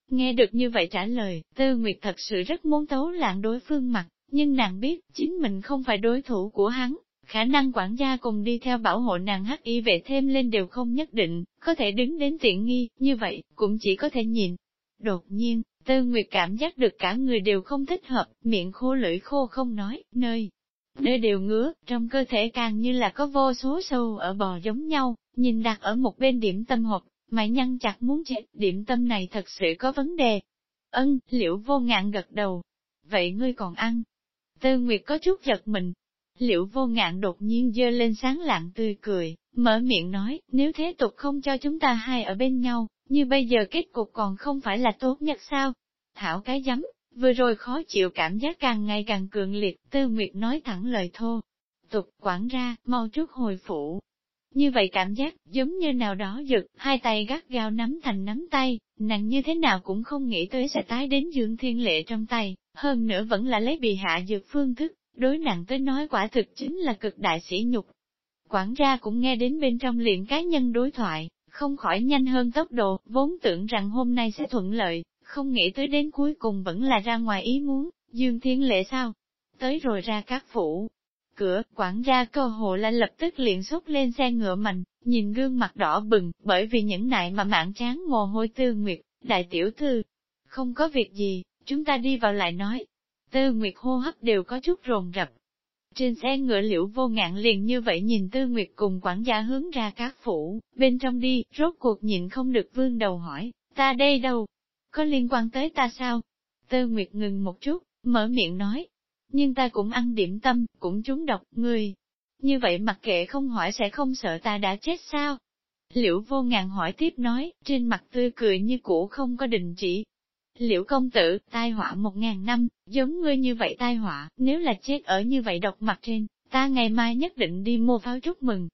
Nghe được như vậy trả lời, Tư Nguyệt thật sự rất muốn tấu lạng đối phương mặt, nhưng nàng biết, chính mình không phải đối thủ của hắn, khả năng quản gia cùng đi theo bảo hộ nàng hắc y vệ thêm lên đều không nhất định, có thể đứng đến tiện nghi, như vậy, cũng chỉ có thể nhìn. Đột nhiên, Tư Nguyệt cảm giác được cả người đều không thích hợp, miệng khô lưỡi khô không nói, nơi. Nơi đều ngứa, trong cơ thể càng như là có vô số sâu ở bò giống nhau, nhìn đặt ở một bên điểm tâm hộp, mày nhăn chặt muốn chết, điểm tâm này thật sự có vấn đề. Ân, liễu vô ngạn gật đầu. Vậy ngươi còn ăn? Tư Nguyệt có chút giật mình, Liễu vô ngạn đột nhiên dơ lên sáng lạng tươi cười, mở miệng nói, nếu thế tục không cho chúng ta hai ở bên nhau, như bây giờ kết cục còn không phải là tốt nhất sao? Thảo cái giấm, vừa rồi khó chịu cảm giác càng ngày càng cường liệt, tư nguyệt nói thẳng lời thô. Tục quản ra, mau chút hồi phủ. Như vậy cảm giác, giống như nào đó giật, hai tay gắt gao nắm thành nắm tay, nặng như thế nào cũng không nghĩ tới sẽ tái đến dương thiên lệ trong tay, hơn nữa vẫn là lấy bị hạ dược phương thức, đối nặng tới nói quả thực chính là cực đại sĩ nhục. Quản gia cũng nghe đến bên trong liền cá nhân đối thoại, không khỏi nhanh hơn tốc độ, vốn tưởng rằng hôm nay sẽ thuận lợi, không nghĩ tới đến cuối cùng vẫn là ra ngoài ý muốn, Dương Thiên Lệ sao? Tới rồi ra các phủ. Cửa, quản gia cơ hồ là lập tức liền xuất lên xe ngựa mạnh, nhìn gương mặt đỏ bừng, bởi vì những nại mà mạng chán mồ hôi tư nguyệt, đại tiểu thư. Không có việc gì, chúng ta đi vào lại nói, Tư Nguyệt hô hấp đều có chút rồn rập. Trên xe ngựa liễu vô ngạn liền như vậy nhìn Tư Nguyệt cùng quản gia hướng ra các phủ, bên trong đi, rốt cuộc nhịn không được vương đầu hỏi, ta đây đâu? Có liên quan tới ta sao? Tư Nguyệt ngừng một chút, mở miệng nói, nhưng ta cũng ăn điểm tâm, cũng trúng độc, người. Như vậy mặc kệ không hỏi sẽ không sợ ta đã chết sao? Liễu vô ngàn hỏi tiếp nói, trên mặt tươi cười như cũ không có đình chỉ, Liễu công tử, tai họa một ngàn năm, giống ngươi như vậy tai họa, nếu là chết ở như vậy độc mặt trên, ta ngày mai nhất định đi mua pháo chúc mừng.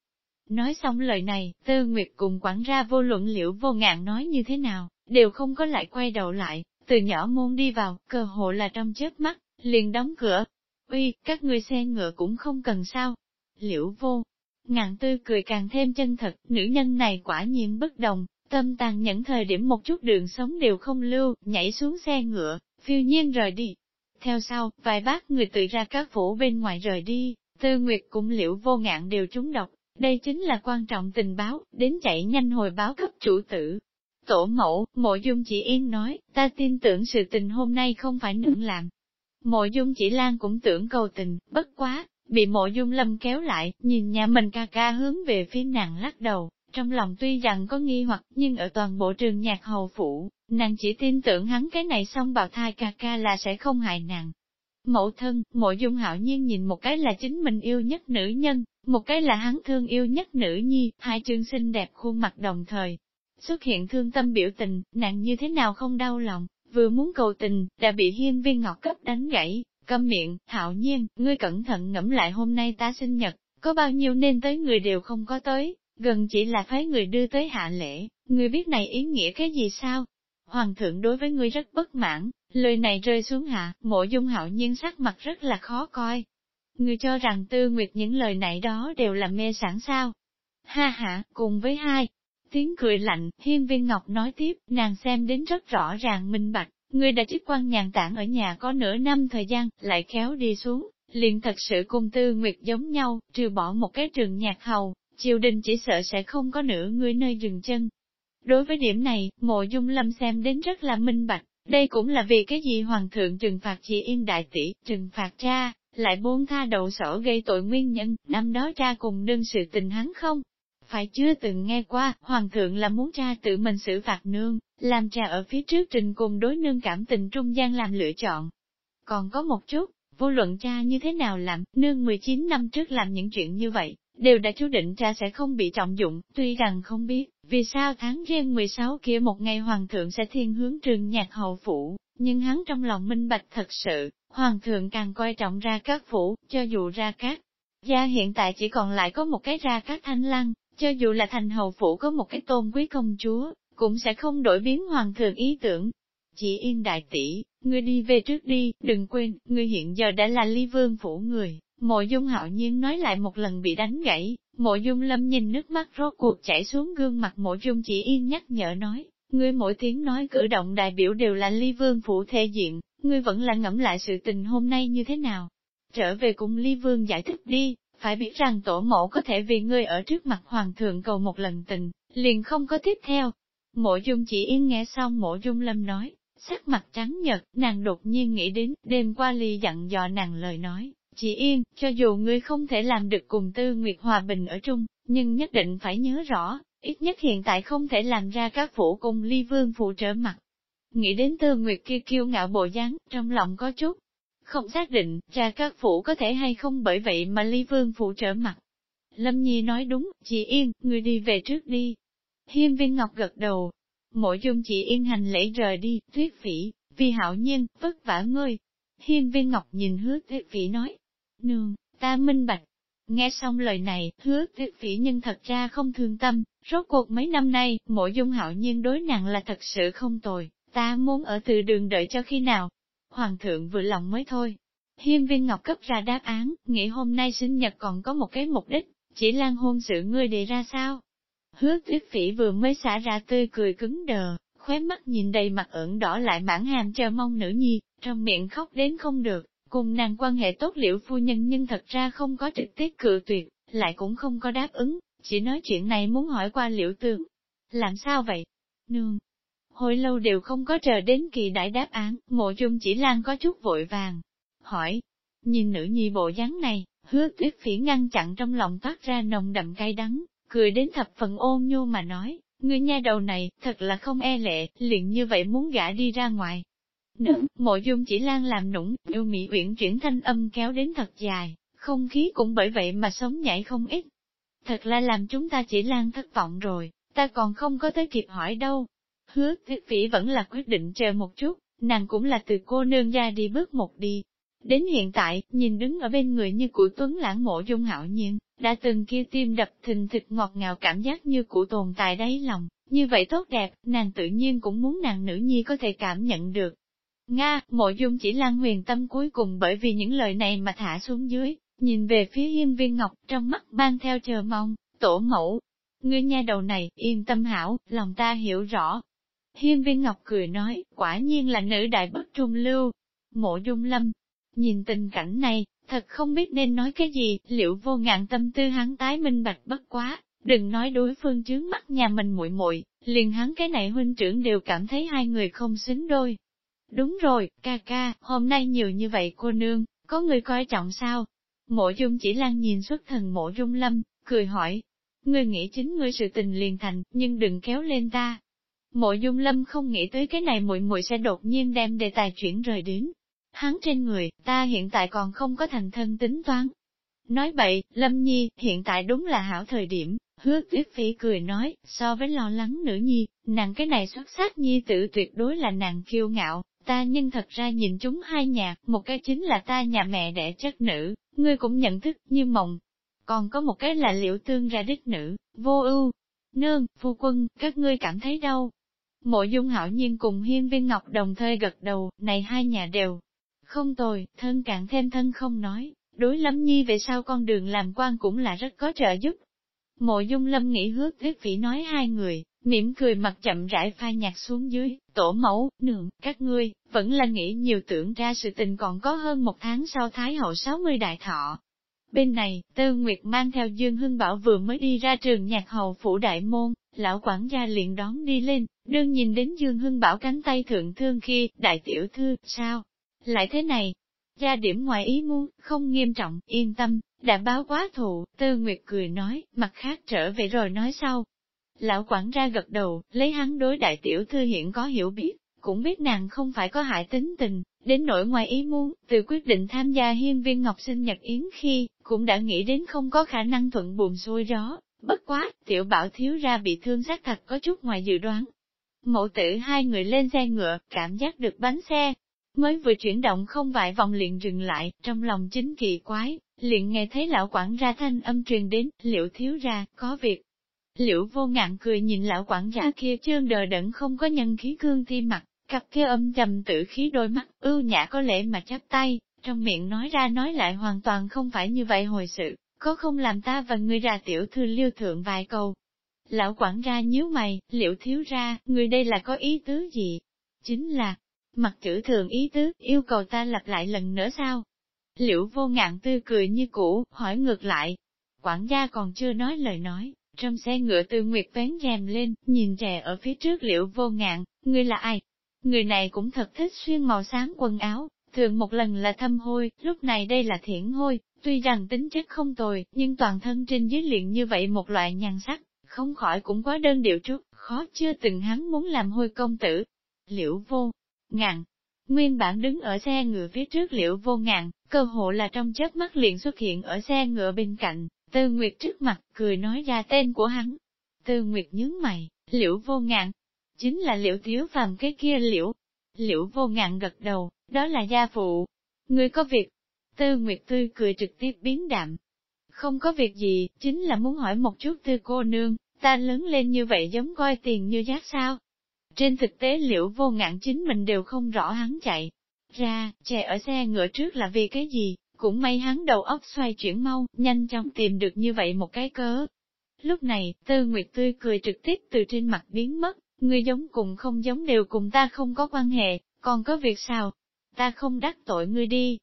Nói xong lời này, Tư Nguyệt cùng quản ra vô luận liễu vô ngạn nói như thế nào, đều không có lại quay đầu lại, từ nhỏ môn đi vào, cơ hội là trong chớp mắt, liền đóng cửa. Uy, các ngươi xe ngựa cũng không cần sao. Liễu vô, ngạn tư cười càng thêm chân thật, nữ nhân này quả nhiên bất đồng, Tâm tàn nhẫn thời điểm một chút đường sống đều không lưu, nhảy xuống xe ngựa, phiêu nhiên rời đi. Theo sau, vài bác người tự ra các phủ bên ngoài rời đi, tư nguyệt cũng liễu vô ngạn đều trúng độc. Đây chính là quan trọng tình báo, đến chạy nhanh hồi báo cấp chủ tử. Tổ mẫu, mộ dung chỉ yên nói, ta tin tưởng sự tình hôm nay không phải nượng làm. Mộ dung chỉ lan cũng tưởng cầu tình, bất quá, bị mộ dung lâm kéo lại, nhìn nhà mình ca ca hướng về phía nàng lắc đầu, trong lòng tuy rằng có nghi hoặc nhưng ở toàn bộ trường nhạc hầu phủ, nàng chỉ tin tưởng hắn cái này xong bào thai ca ca là sẽ không hại nàng. Mẫu thân, mộ dung hạo nhiên nhìn một cái là chính mình yêu nhất nữ nhân, một cái là hắn thương yêu nhất nữ nhi, hai chương xinh đẹp khuôn mặt đồng thời. Xuất hiện thương tâm biểu tình, nàng như thế nào không đau lòng, vừa muốn cầu tình, đã bị hiên viên ngọc cấp đánh gãy, câm miệng, hạo nhiên, ngươi cẩn thận ngẫm lại hôm nay ta sinh nhật, có bao nhiêu nên tới người đều không có tới, gần chỉ là phái người đưa tới hạ lễ, người biết này ý nghĩa cái gì sao? Hoàng thượng đối với ngươi rất bất mãn, lời này rơi xuống hạ, mộ dung hạo nhiên sắc mặt rất là khó coi. Ngươi cho rằng tư nguyệt những lời này đó đều là mê sản sao? Ha ha, cùng với hai. Tiếng cười lạnh, hiên viên ngọc nói tiếp, nàng xem đến rất rõ ràng minh bạch, người đã chức quan nhàn tản ở nhà có nửa năm thời gian, lại kéo đi xuống, liền thật sự cùng tư nguyệt giống nhau, trừ bỏ một cái trường nhạc hầu, triều đình chỉ sợ sẽ không có nửa người nơi dừng chân. Đối với điểm này, mộ dung lâm xem đến rất là minh bạch, đây cũng là vì cái gì hoàng thượng trừng phạt chị yên đại tỷ, trừng phạt cha, lại buông tha đậu sổ gây tội nguyên nhân, năm đó cha cùng đương sự tình hắn không. Phải chưa từng nghe qua, hoàng thượng là muốn cha tự mình xử phạt nương, làm cha ở phía trước trình cùng đối nương cảm tình trung gian làm lựa chọn. Còn có một chút, vô luận cha như thế nào làm, nương 19 năm trước làm những chuyện như vậy, đều đã chú định cha sẽ không bị trọng dụng, tuy rằng không biết, vì sao tháng riêng 16 kia một ngày hoàng thượng sẽ thiên hướng trường nhạc hậu phủ, nhưng hắn trong lòng minh bạch thật sự, hoàng thượng càng coi trọng ra các phủ, cho dù ra các gia hiện tại chỉ còn lại có một cái ra các thanh lăng, cho dù là thành hầu phủ có một cái tôn quý công chúa, cũng sẽ không đổi biến hoàng thượng ý tưởng. Chỉ yên đại tỷ, ngươi đi về trước đi, đừng quên, ngươi hiện giờ đã là ly vương phủ người, Mộ dung hạo nhiên nói lại một lần bị đánh gãy, mộ dung lâm nhìn nước mắt rốt cuộc chảy xuống gương mặt mộ dung chỉ yên nhắc nhở nói, ngươi mỗi tiếng nói cử động đại biểu đều là ly vương phủ thể diện, ngươi vẫn là ngẫm lại sự tình hôm nay như thế nào. Trở về cùng ly vương giải thích đi, phải biết rằng tổ mẫu có thể vì ngươi ở trước mặt hoàng thượng cầu một lần tình, liền không có tiếp theo. Mộ dung chỉ yên nghe xong mộ dung lâm nói, sắc mặt trắng nhật, nàng đột nhiên nghĩ đến, đêm qua ly dặn dò nàng lời nói, chỉ yên, cho dù ngươi không thể làm được cùng Tư Nguyệt Hòa Bình ở chung, nhưng nhất định phải nhớ rõ, ít nhất hiện tại không thể làm ra các phủ cùng ly vương phụ trở mặt. Nghĩ đến Tư Nguyệt kia kiêu ngạo bộ dáng, trong lòng có chút, không xác định, cha các phủ có thể hay không bởi vậy mà ly vương phụ trở mặt. Lâm Nhi nói đúng, chị Yên, người đi về trước đi. Hiên viên ngọc gật đầu. Mỗi dung chị Yên hành lễ rời đi, thuyết phỉ, vì hạo nhiên, vất vả ngươi. Hiên viên ngọc nhìn hứa thuyết phỉ nói, Nương, ta minh bạch. Nghe xong lời này, hứa thuyết phỉ nhưng thật ra không thương tâm, rốt cuộc mấy năm nay, mỗi dung hạo nhiên đối nặng là thật sự không tồi, ta muốn ở từ đường đợi cho khi nào. Hoàng thượng vừa lòng mới thôi. Hiên viên ngọc cấp ra đáp án, nghĩ hôm nay sinh nhật còn có một cái mục đích, chỉ lan hôn sự ngươi đề ra sao? Hứa tuyết phỉ vừa mới xả ra tươi cười cứng đờ, khóe mắt nhìn đầy mặt ửng đỏ lại mãn hàm chờ mong nữ nhi, trong miệng khóc đến không được, Cùng nàng quan hệ tốt liệu phu nhân nhưng thật ra không có trực tiếp cự tuyệt, lại cũng không có đáp ứng, chỉ nói chuyện này muốn hỏi qua liệu tường. Làm sao vậy? Nương! Hồi lâu đều không có chờ đến kỳ đại đáp án, mộ dung chỉ lan có chút vội vàng. Hỏi! Nhìn nữ nhi bộ dáng này, hứa tuyết phỉ ngăn chặn trong lòng toát ra nồng đậm cay đắng, cười đến thập phần ôn nhu mà nói, người nha đầu này, thật là không e lệ, liền như vậy muốn gã đi ra ngoài, Nữ, mộ dung chỉ lan làm nũng, yêu mỹ uyển chuyển thanh âm kéo đến thật dài, không khí cũng bởi vậy mà sống nhảy không ít. Thật là làm chúng ta chỉ lan thất vọng rồi, ta còn không có tới kịp hỏi đâu. Hứa thiết phỉ vẫn là quyết định chờ một chút, nàng cũng là từ cô nương ra đi bước một đi. Đến hiện tại, nhìn đứng ở bên người như của tuấn lãng mộ dung hạo nhiên, đã từng kia tim đập thình thịch ngọt ngào cảm giác như của tồn tại đáy lòng, như vậy tốt đẹp, nàng tự nhiên cũng muốn nàng nữ nhi có thể cảm nhận được, Nga, mộ dung chỉ lan huyền tâm cuối cùng bởi vì những lời này mà thả xuống dưới, nhìn về phía hiên viên ngọc trong mắt mang theo chờ mong, tổ mẫu. Ngươi nha đầu này, yên tâm hảo, lòng ta hiểu rõ. Hiên viên ngọc cười nói, quả nhiên là nữ đại bất trung lưu. Mộ dung lâm, nhìn tình cảnh này, thật không biết nên nói cái gì, liệu vô ngạn tâm tư hắn tái minh bạch bất quá, đừng nói đối phương chướng mắt nhà mình muội muội, liền hắn cái này huynh trưởng đều cảm thấy hai người không xứng đôi. Đúng rồi, ca ca, hôm nay nhiều như vậy cô nương, có người coi trọng sao? Mộ dung chỉ lan nhìn xuất thần mộ dung lâm, cười hỏi. Ngươi nghĩ chính ngươi sự tình liền thành, nhưng đừng kéo lên ta. Mộ dung lâm không nghĩ tới cái này muội muội sẽ đột nhiên đem đề tài chuyển rời đến. Hắn trên người, ta hiện tại còn không có thành thân tính toán. Nói bậy, Lâm Nhi, hiện tại đúng là hảo thời điểm, hứa tuyết phỉ cười nói, so với lo lắng nữ nhi, nàng cái này xuất sắc nhi tự tuyệt đối là nàng kiêu ngạo, Ta nhưng thật ra nhìn chúng hai nhà, một cái chính là ta nhà mẹ đẻ chất nữ, ngươi cũng nhận thức như mộng. Còn có một cái là liễu tương ra đích nữ, vô ưu. Nương, phu quân, các ngươi cảm thấy đâu? Mộ dung hảo nhiên cùng hiên viên ngọc đồng thời gật đầu, này hai nhà đều. Không tồi, thân cạn thêm thân không nói, đối lắm nhi về sau con đường làm quan cũng là rất có trợ giúp. Mộ dung lâm nghĩ hước thuyết phỉ nói hai người, mỉm cười mặt chậm rãi phai nhạt xuống dưới, tổ mẫu, nượng, các ngươi, vẫn là nghĩ nhiều tưởng ra sự tình còn có hơn một tháng sau Thái hậu 60 đại thọ. Bên này, Tư Nguyệt mang theo Dương Hưng Bảo vừa mới đi ra trường nhạc hầu phủ đại môn, lão quản gia liền đón đi lên, đương nhìn đến Dương Hưng Bảo cánh tay thượng thương khi, đại tiểu thư, sao? Lại thế này, ra điểm ngoài ý muốn, không nghiêm trọng, yên tâm, đã báo quá thụ, Tư Nguyệt cười nói, mặt khác trở về rồi nói sau. Lão quản gia gật đầu, lấy hắn đối đại tiểu thư hiện có hiểu biết, cũng biết nàng không phải có hại tính tình, đến nỗi ngoài ý muốn, từ quyết định tham gia hiên viên ngọc sinh nhật yến khi, cũng đã nghĩ đến không có khả năng thuận buồm xuôi gió, bất quá, tiểu bảo thiếu ra bị thương xác thật có chút ngoài dự đoán. Mẫu tử hai người lên xe ngựa, cảm giác được bánh xe, mới vừa chuyển động không vài vòng liền dừng lại, trong lòng chính kỳ quái, liền nghe thấy lão quản ra thanh âm truyền đến, liệu thiếu ra, có việc. Liễu vô ngạn cười nhìn lão quản gia kia trơn đờ đẫn không có nhân khí cương thi mặt, cặp kia âm trầm tự khí đôi mắt, ưu nhã có lẽ mà chắp tay, trong miệng nói ra nói lại hoàn toàn không phải như vậy hồi sự, có không làm ta và người ra tiểu thư liêu thượng vài câu. Lão quản ra nhíu mày, liệu thiếu ra, người đây là có ý tứ gì? Chính là, mặt chữ thường ý tứ, yêu cầu ta lặp lại lần nữa sao? Liễu vô ngạn tươi cười như cũ, hỏi ngược lại. Quản gia còn chưa nói lời nói, trong xe ngựa tư nguyệt vén rèm lên, nhìn trẻ ở phía trước liễu vô ngạn, ngươi là ai? Người này cũng thật thích xuyên màu sáng quần áo, thường một lần là thâm hôi, lúc này đây là thiển hôi, tuy rằng tính chất không tồi, nhưng toàn thân trên dưới liền như vậy một loại nhàn sắc, không khỏi cũng quá đơn điệu chút, khó chưa từng hắn muốn làm hôi công tử. Liễu vô, ngạn, nguyên bản đứng ở xe ngựa phía trước liễu vô ngạn, cơ hộ là trong chớp mắt liền xuất hiện ở xe ngựa bên cạnh, Tư Nguyệt trước mặt, cười nói ra tên của hắn. Tư Nguyệt nhướng mày, liễu vô ngạn, chính là liễu thiếu phàm cái kia liễu. Liễu vô ngạn gật đầu, đó là gia phụ. Người có việc. Tư Nguyệt tươi cười trực tiếp biến đạm. Không có việc gì, chính là muốn hỏi một chút tư cô nương, ta lớn lên như vậy giống coi tiền như giác sao? Trên thực tế liễu vô ngạn chính mình đều không rõ hắn chạy. Ra, chè ở xe ngựa trước là vì cái gì, cũng may hắn đầu óc xoay chuyển mau, nhanh chóng tìm được như vậy một cái cớ. Lúc này, Tư Nguyệt tươi cười trực tiếp từ trên mặt biến mất, Ngươi giống cùng không giống đều cùng ta không có quan hệ, còn có việc sao? Ta không đắc tội ngươi đi.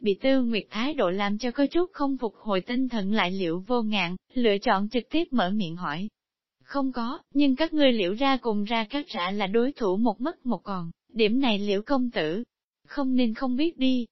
Bị Tư Nguyệt thái độ làm cho có chút không phục hồi tinh thần lại liệu vô ngạn, lựa chọn trực tiếp mở miệng hỏi, không có, nhưng các ngươi liễu ra cùng ra các rã là đối thủ một mất một còn, điểm này liễu công tử. Không nên không biết đi.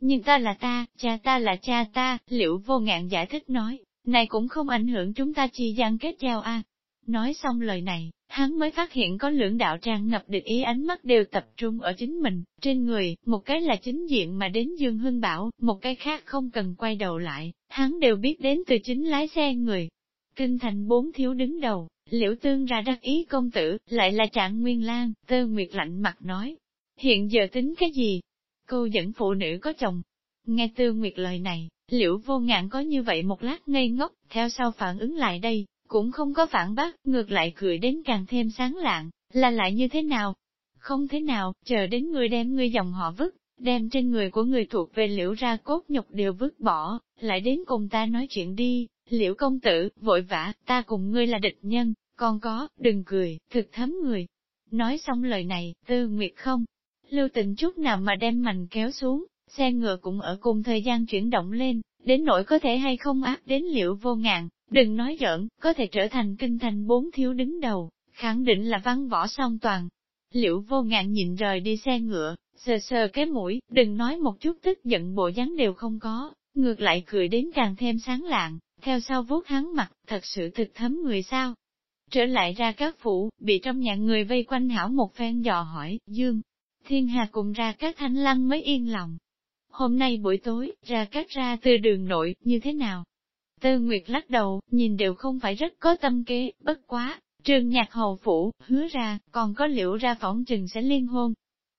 Nhưng ta là ta, cha ta là cha ta, liễu vô ngạn giải thích nói, này cũng không ảnh hưởng chúng ta chi gian kết giao a. Nói xong lời này, hắn mới phát hiện có lưỡng đạo tràn ngập địch ý ánh mắt đều tập trung ở chính mình, trên người, một cái là chính diện mà đến Dương Hưng Bảo, một cái khác không cần quay đầu lại, hắn đều biết đến từ chính lái xe người. Kinh thành bốn thiếu đứng đầu, Liễu tương ra đắc ý công tử, lại là trạng nguyên lan, tơ nguyệt lạnh mặt nói. Hiện giờ tính cái gì? Cô dẫn phụ nữ có chồng. Nghe tư nguyệt lời này, liễu vô ngạn có như vậy một lát ngây ngốc, theo sau phản ứng lại đây, cũng không có phản bác, ngược lại cười đến càng thêm sáng lạng, là lại như thế nào? Không thế nào, chờ đến người đem người dòng họ vứt, đem trên người của người thuộc về liễu ra cốt nhục đều vứt bỏ, lại đến cùng ta nói chuyện đi, liễu công tử, vội vã, ta cùng ngươi là địch nhân, còn có, đừng cười, thực thấm người. Nói xong lời này, tư nguyệt không, lưu tình chút nào mà đem mảnh kéo xuống, xe ngựa cũng ở cùng thời gian chuyển động lên, đến nỗi có thể hay không áp đến liệu vô ngàn, đừng nói giỡn, có thể trở thành kinh thành bốn thiếu đứng đầu, khẳng định là văn võ song toàn. Liễu vô ngạn nhìn rời đi xe ngựa, sờ sờ cái mũi, đừng nói một chút tức giận bộ dáng đều không có, ngược lại cười đến càng thêm sáng lạng, theo sau vuốt hắn mặt, thật sự thực thấm người sao. Trở lại ra các phủ, bị trong nhà người vây quanh hảo một phen dò hỏi, Dương. Thiên Hà cùng ra các thanh lăng mới yên lòng. Hôm nay buổi tối, ra cắt ra từ đường nội, như thế nào? Tư Nguyệt lắc đầu, nhìn đều không phải rất có tâm kế, bất quá, trường nhạc hầu phủ, hứa ra, còn có liệu ra phỏng chừng sẽ liên hôn.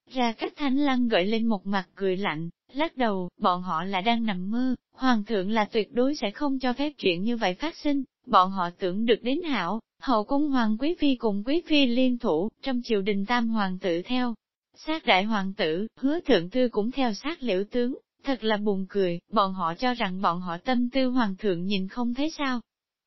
Ra cách thanh lăng gợi lên một mặt cười lạnh, lắc đầu, bọn họ là đang nằm mơ, hoàng thượng là tuyệt đối sẽ không cho phép chuyện như vậy phát sinh, bọn họ tưởng được đến hảo, hậu cung hoàng quý phi cùng quý phi liên thủ, trong triều đình tam hoàng tử theo. Sát đại hoàng tử, hứa thượng tư cũng theo sát liễu tướng, thật là buồn cười, bọn họ cho rằng bọn họ tâm tư hoàng thượng nhìn không thấy sao.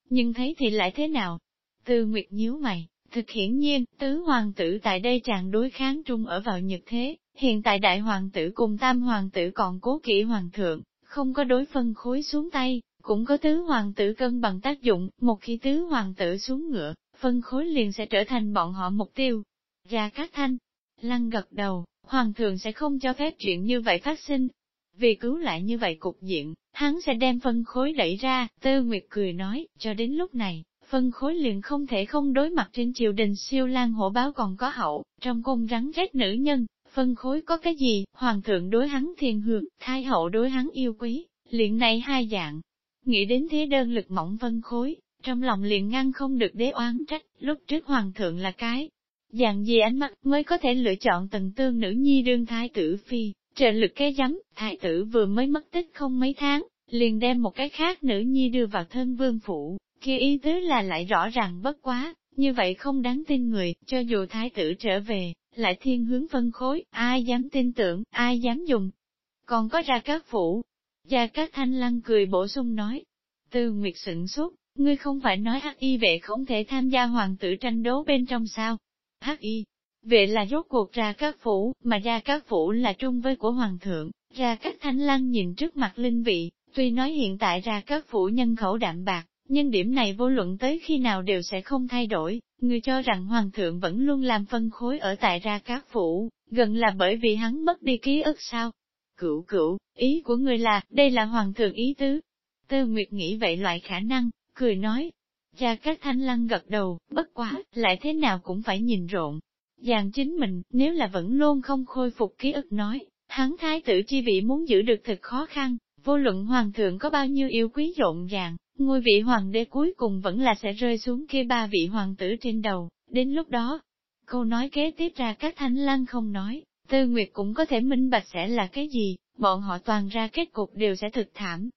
Nhưng thấy thì lại thế nào? Tư Nguyệt nhíu mày, Thực hiển nhiên, tứ hoàng tử tại đây chàng đối kháng trung ở vào nhật thế, hiện tại đại hoàng tử cùng tam hoàng tử còn cố kỹ hoàng thượng, không có đối phân khối xuống tay, cũng có tứ hoàng tử cân bằng tác dụng, một khi tứ hoàng tử xuống ngựa, phân khối liền sẽ trở thành bọn họ mục tiêu. Ra các thanh, lăng gật đầu, hoàng thượng sẽ không cho phép chuyện như vậy phát sinh. Vì cứu lại như vậy cục diện, hắn sẽ đem phân khối đẩy ra, tư nguyệt cười nói, cho đến lúc này, phân khối liền không thể không đối mặt trên triều đình siêu lan hổ báo còn có hậu, trong cung rắn rết nữ nhân, phân khối có cái gì, hoàng thượng đối hắn thiền hưởng, thái hậu đối hắn yêu quý, liền này hai dạng. Nghĩ đến thế đơn lực mỏng phân khối, trong lòng liền ngăn không được đế oán trách, lúc trước hoàng thượng là cái. Dạng gì ánh mắt mới có thể lựa chọn tần tương nữ nhi đương thái tử phi, trợ lực cái giấm, thái tử vừa mới mất tích không mấy tháng, liền đem một cái khác nữ nhi đưa vào thân vương phủ, kia ý tứ là lại rõ ràng bất quá, như vậy không đáng tin người, cho dù thái tử trở về, lại thiên hướng phân khối, ai dám tin tưởng, ai dám dùng. Còn có ra các phủ, gia các thanh lăng cười bổ sung nói, tư nguyệt sửng sốt, ngươi không phải nói hắc y vệ không thể tham gia hoàng tử tranh đấu bên trong sao? Hắc y, vệ là rốt cuộc ra các phủ, mà ra các phủ là trung với của hoàng thượng, ra các thanh lăng nhìn trước mặt linh vị, tuy nói hiện tại ra các phủ nhân khẩu đạm bạc, nhưng điểm này vô luận tới khi nào đều sẽ không thay đổi, người cho rằng hoàng thượng vẫn luôn làm phân khối ở tại ra các phủ, gần là bởi vì hắn mất đi ký ức sao? Cửu cửu, ý của người là, đây là hoàng thượng ý tứ. Tư Nguyệt nghĩ vậy loại khả năng, cười nói. Gia các thanh lăng gật đầu, bất quá, lại thế nào cũng phải nhìn rộn. dàn chính mình, nếu là vẫn luôn không khôi phục ký ức nói, hắn thái tử chi vị muốn giữ được thật khó khăn, vô luận hoàng thượng có bao nhiêu yêu quý rộn ràng, ngôi vị hoàng đế cuối cùng vẫn là sẽ rơi xuống kia ba vị hoàng tử trên đầu, đến lúc đó. Câu nói kế tiếp ra các thanh lăng không nói, Tư Nguyệt cũng có thể minh bạch sẽ là cái gì, bọn họ toàn ra kết cục đều sẽ thực thảm.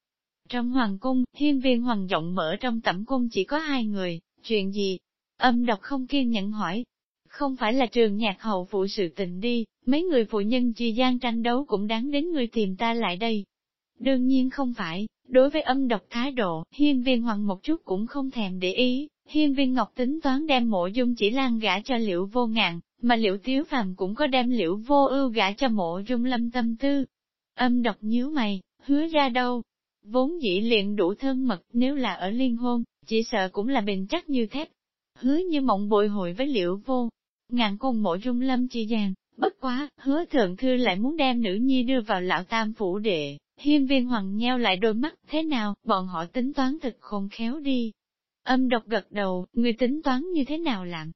Trong hoàng cung, hiên viên hoàng rộng mở trong tẩm cung chỉ có hai người, chuyện gì? Âm độc không kiên nhẫn hỏi. Không phải là trường nhạc hậu phụ sự tình đi, mấy người phụ nhân chi gian tranh đấu cũng đáng đến người tìm ta lại đây. Đương nhiên không phải, đối với âm độc thái độ, hiên viên hoàng một chút cũng không thèm để ý, hiên viên ngọc tính toán đem mộ dung chỉ lan gả cho liệu vô ngạn, mà liệu tiếu phàm cũng có đem liệu vô ưu gả cho mộ dung lâm tâm tư. Âm độc nhíu mày, hứa ra đâu? Vốn dĩ liền đủ thân mật, nếu là ở liên hôn, chỉ sợ cũng là bền chắc như thép. Hứa như mộng bồi hồi với liệu vô, ngàn cùng mộ dung lâm chi gian, bất quá, hứa thượng thư lại muốn đem nữ nhi đưa vào lão tam phủ đệ, hiên viên hoàng nheo lại đôi mắt, thế nào, bọn họ tính toán thật khôn khéo đi. Âm độc gật đầu, người tính toán như thế nào làm?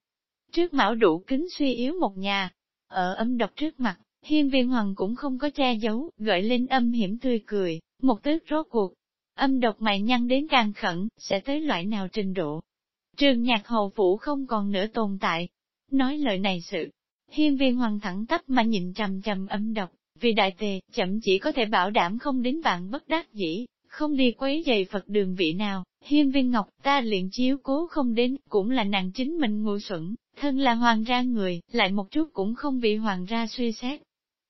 Trước mão đủ kính suy yếu một nhà, ở âm độc trước mặt, hiên viên hoàng cũng không có che giấu, gợi lên âm hiểm tươi cười, một tước rốt cuộc. Âm độc mày nhăn đến càng khẩn, sẽ tới loại nào trình độ. Trường nhạc hầu phủ không còn nữa tồn tại. Nói lời này sự, hiên viên hoàng thẳng tắp mà nhìn trầm trầm âm độc, vì đại tề, chậm chỉ có thể bảo đảm không đến vạn bất đắc dĩ, không đi quấy giày Phật đường vị nào, hiên viên ngọc ta liền chiếu cố không đến, cũng là nàng chính mình ngu xuẩn, thân là hoàng gia người, lại một chút cũng không bị hoàng gia suy xét.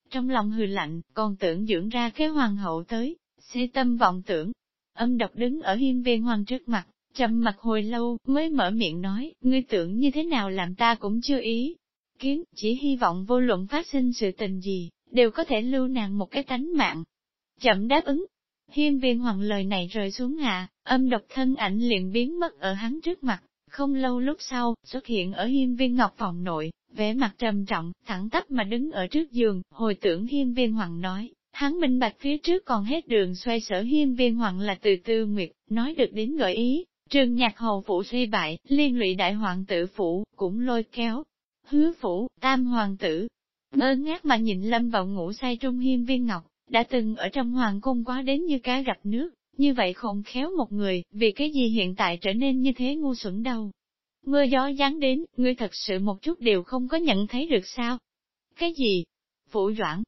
Trong lòng hừ lạnh, còn tưởng dưỡng ra cái hoàng hậu tới, xê tâm vọng tưởng. Âm độc đứng ở hiên viên hoàng trước mặt, trầm mặt hồi lâu, mới mở miệng nói, ngươi tưởng như thế nào làm ta cũng chưa ý. Kiến, chỉ hy vọng vô luận phát sinh sự tình gì, đều có thể lưu nàng một cái tánh mạng. Chậm đáp ứng. Hiên viên hoàng lời này rơi xuống hạ, âm độc thân ảnh liền biến mất ở hắn trước mặt. Không lâu lúc sau, xuất hiện ở hiên viên ngọc phòng nội, vẻ mặt trầm trọng, thẳng tắp mà đứng ở trước giường, hồi tưởng hiên viên hoàng nói, hắn minh bạch phía trước còn hết đường xoay sở hiên viên hoàng là từ tư nguyệt, nói được đến gợi ý, trường nhạc hầu phủ suy bại, liên lụy đại hoàng tử phủ, cũng lôi kéo. Hứa phủ, tam hoàng tử, Ngơ ngác mà nhìn lâm vào ngủ say trung hiên viên ngọc, đã từng ở trong hoàng cung quá đến như cá gặp nước, như vậy khôn khéo một người, vì cái gì hiện tại trở nên như thế ngu xuẩn đâu. Mưa gió giáng đến, ngươi thật sự một chút đều không có nhận thấy được sao? Cái gì? Phủ doãn.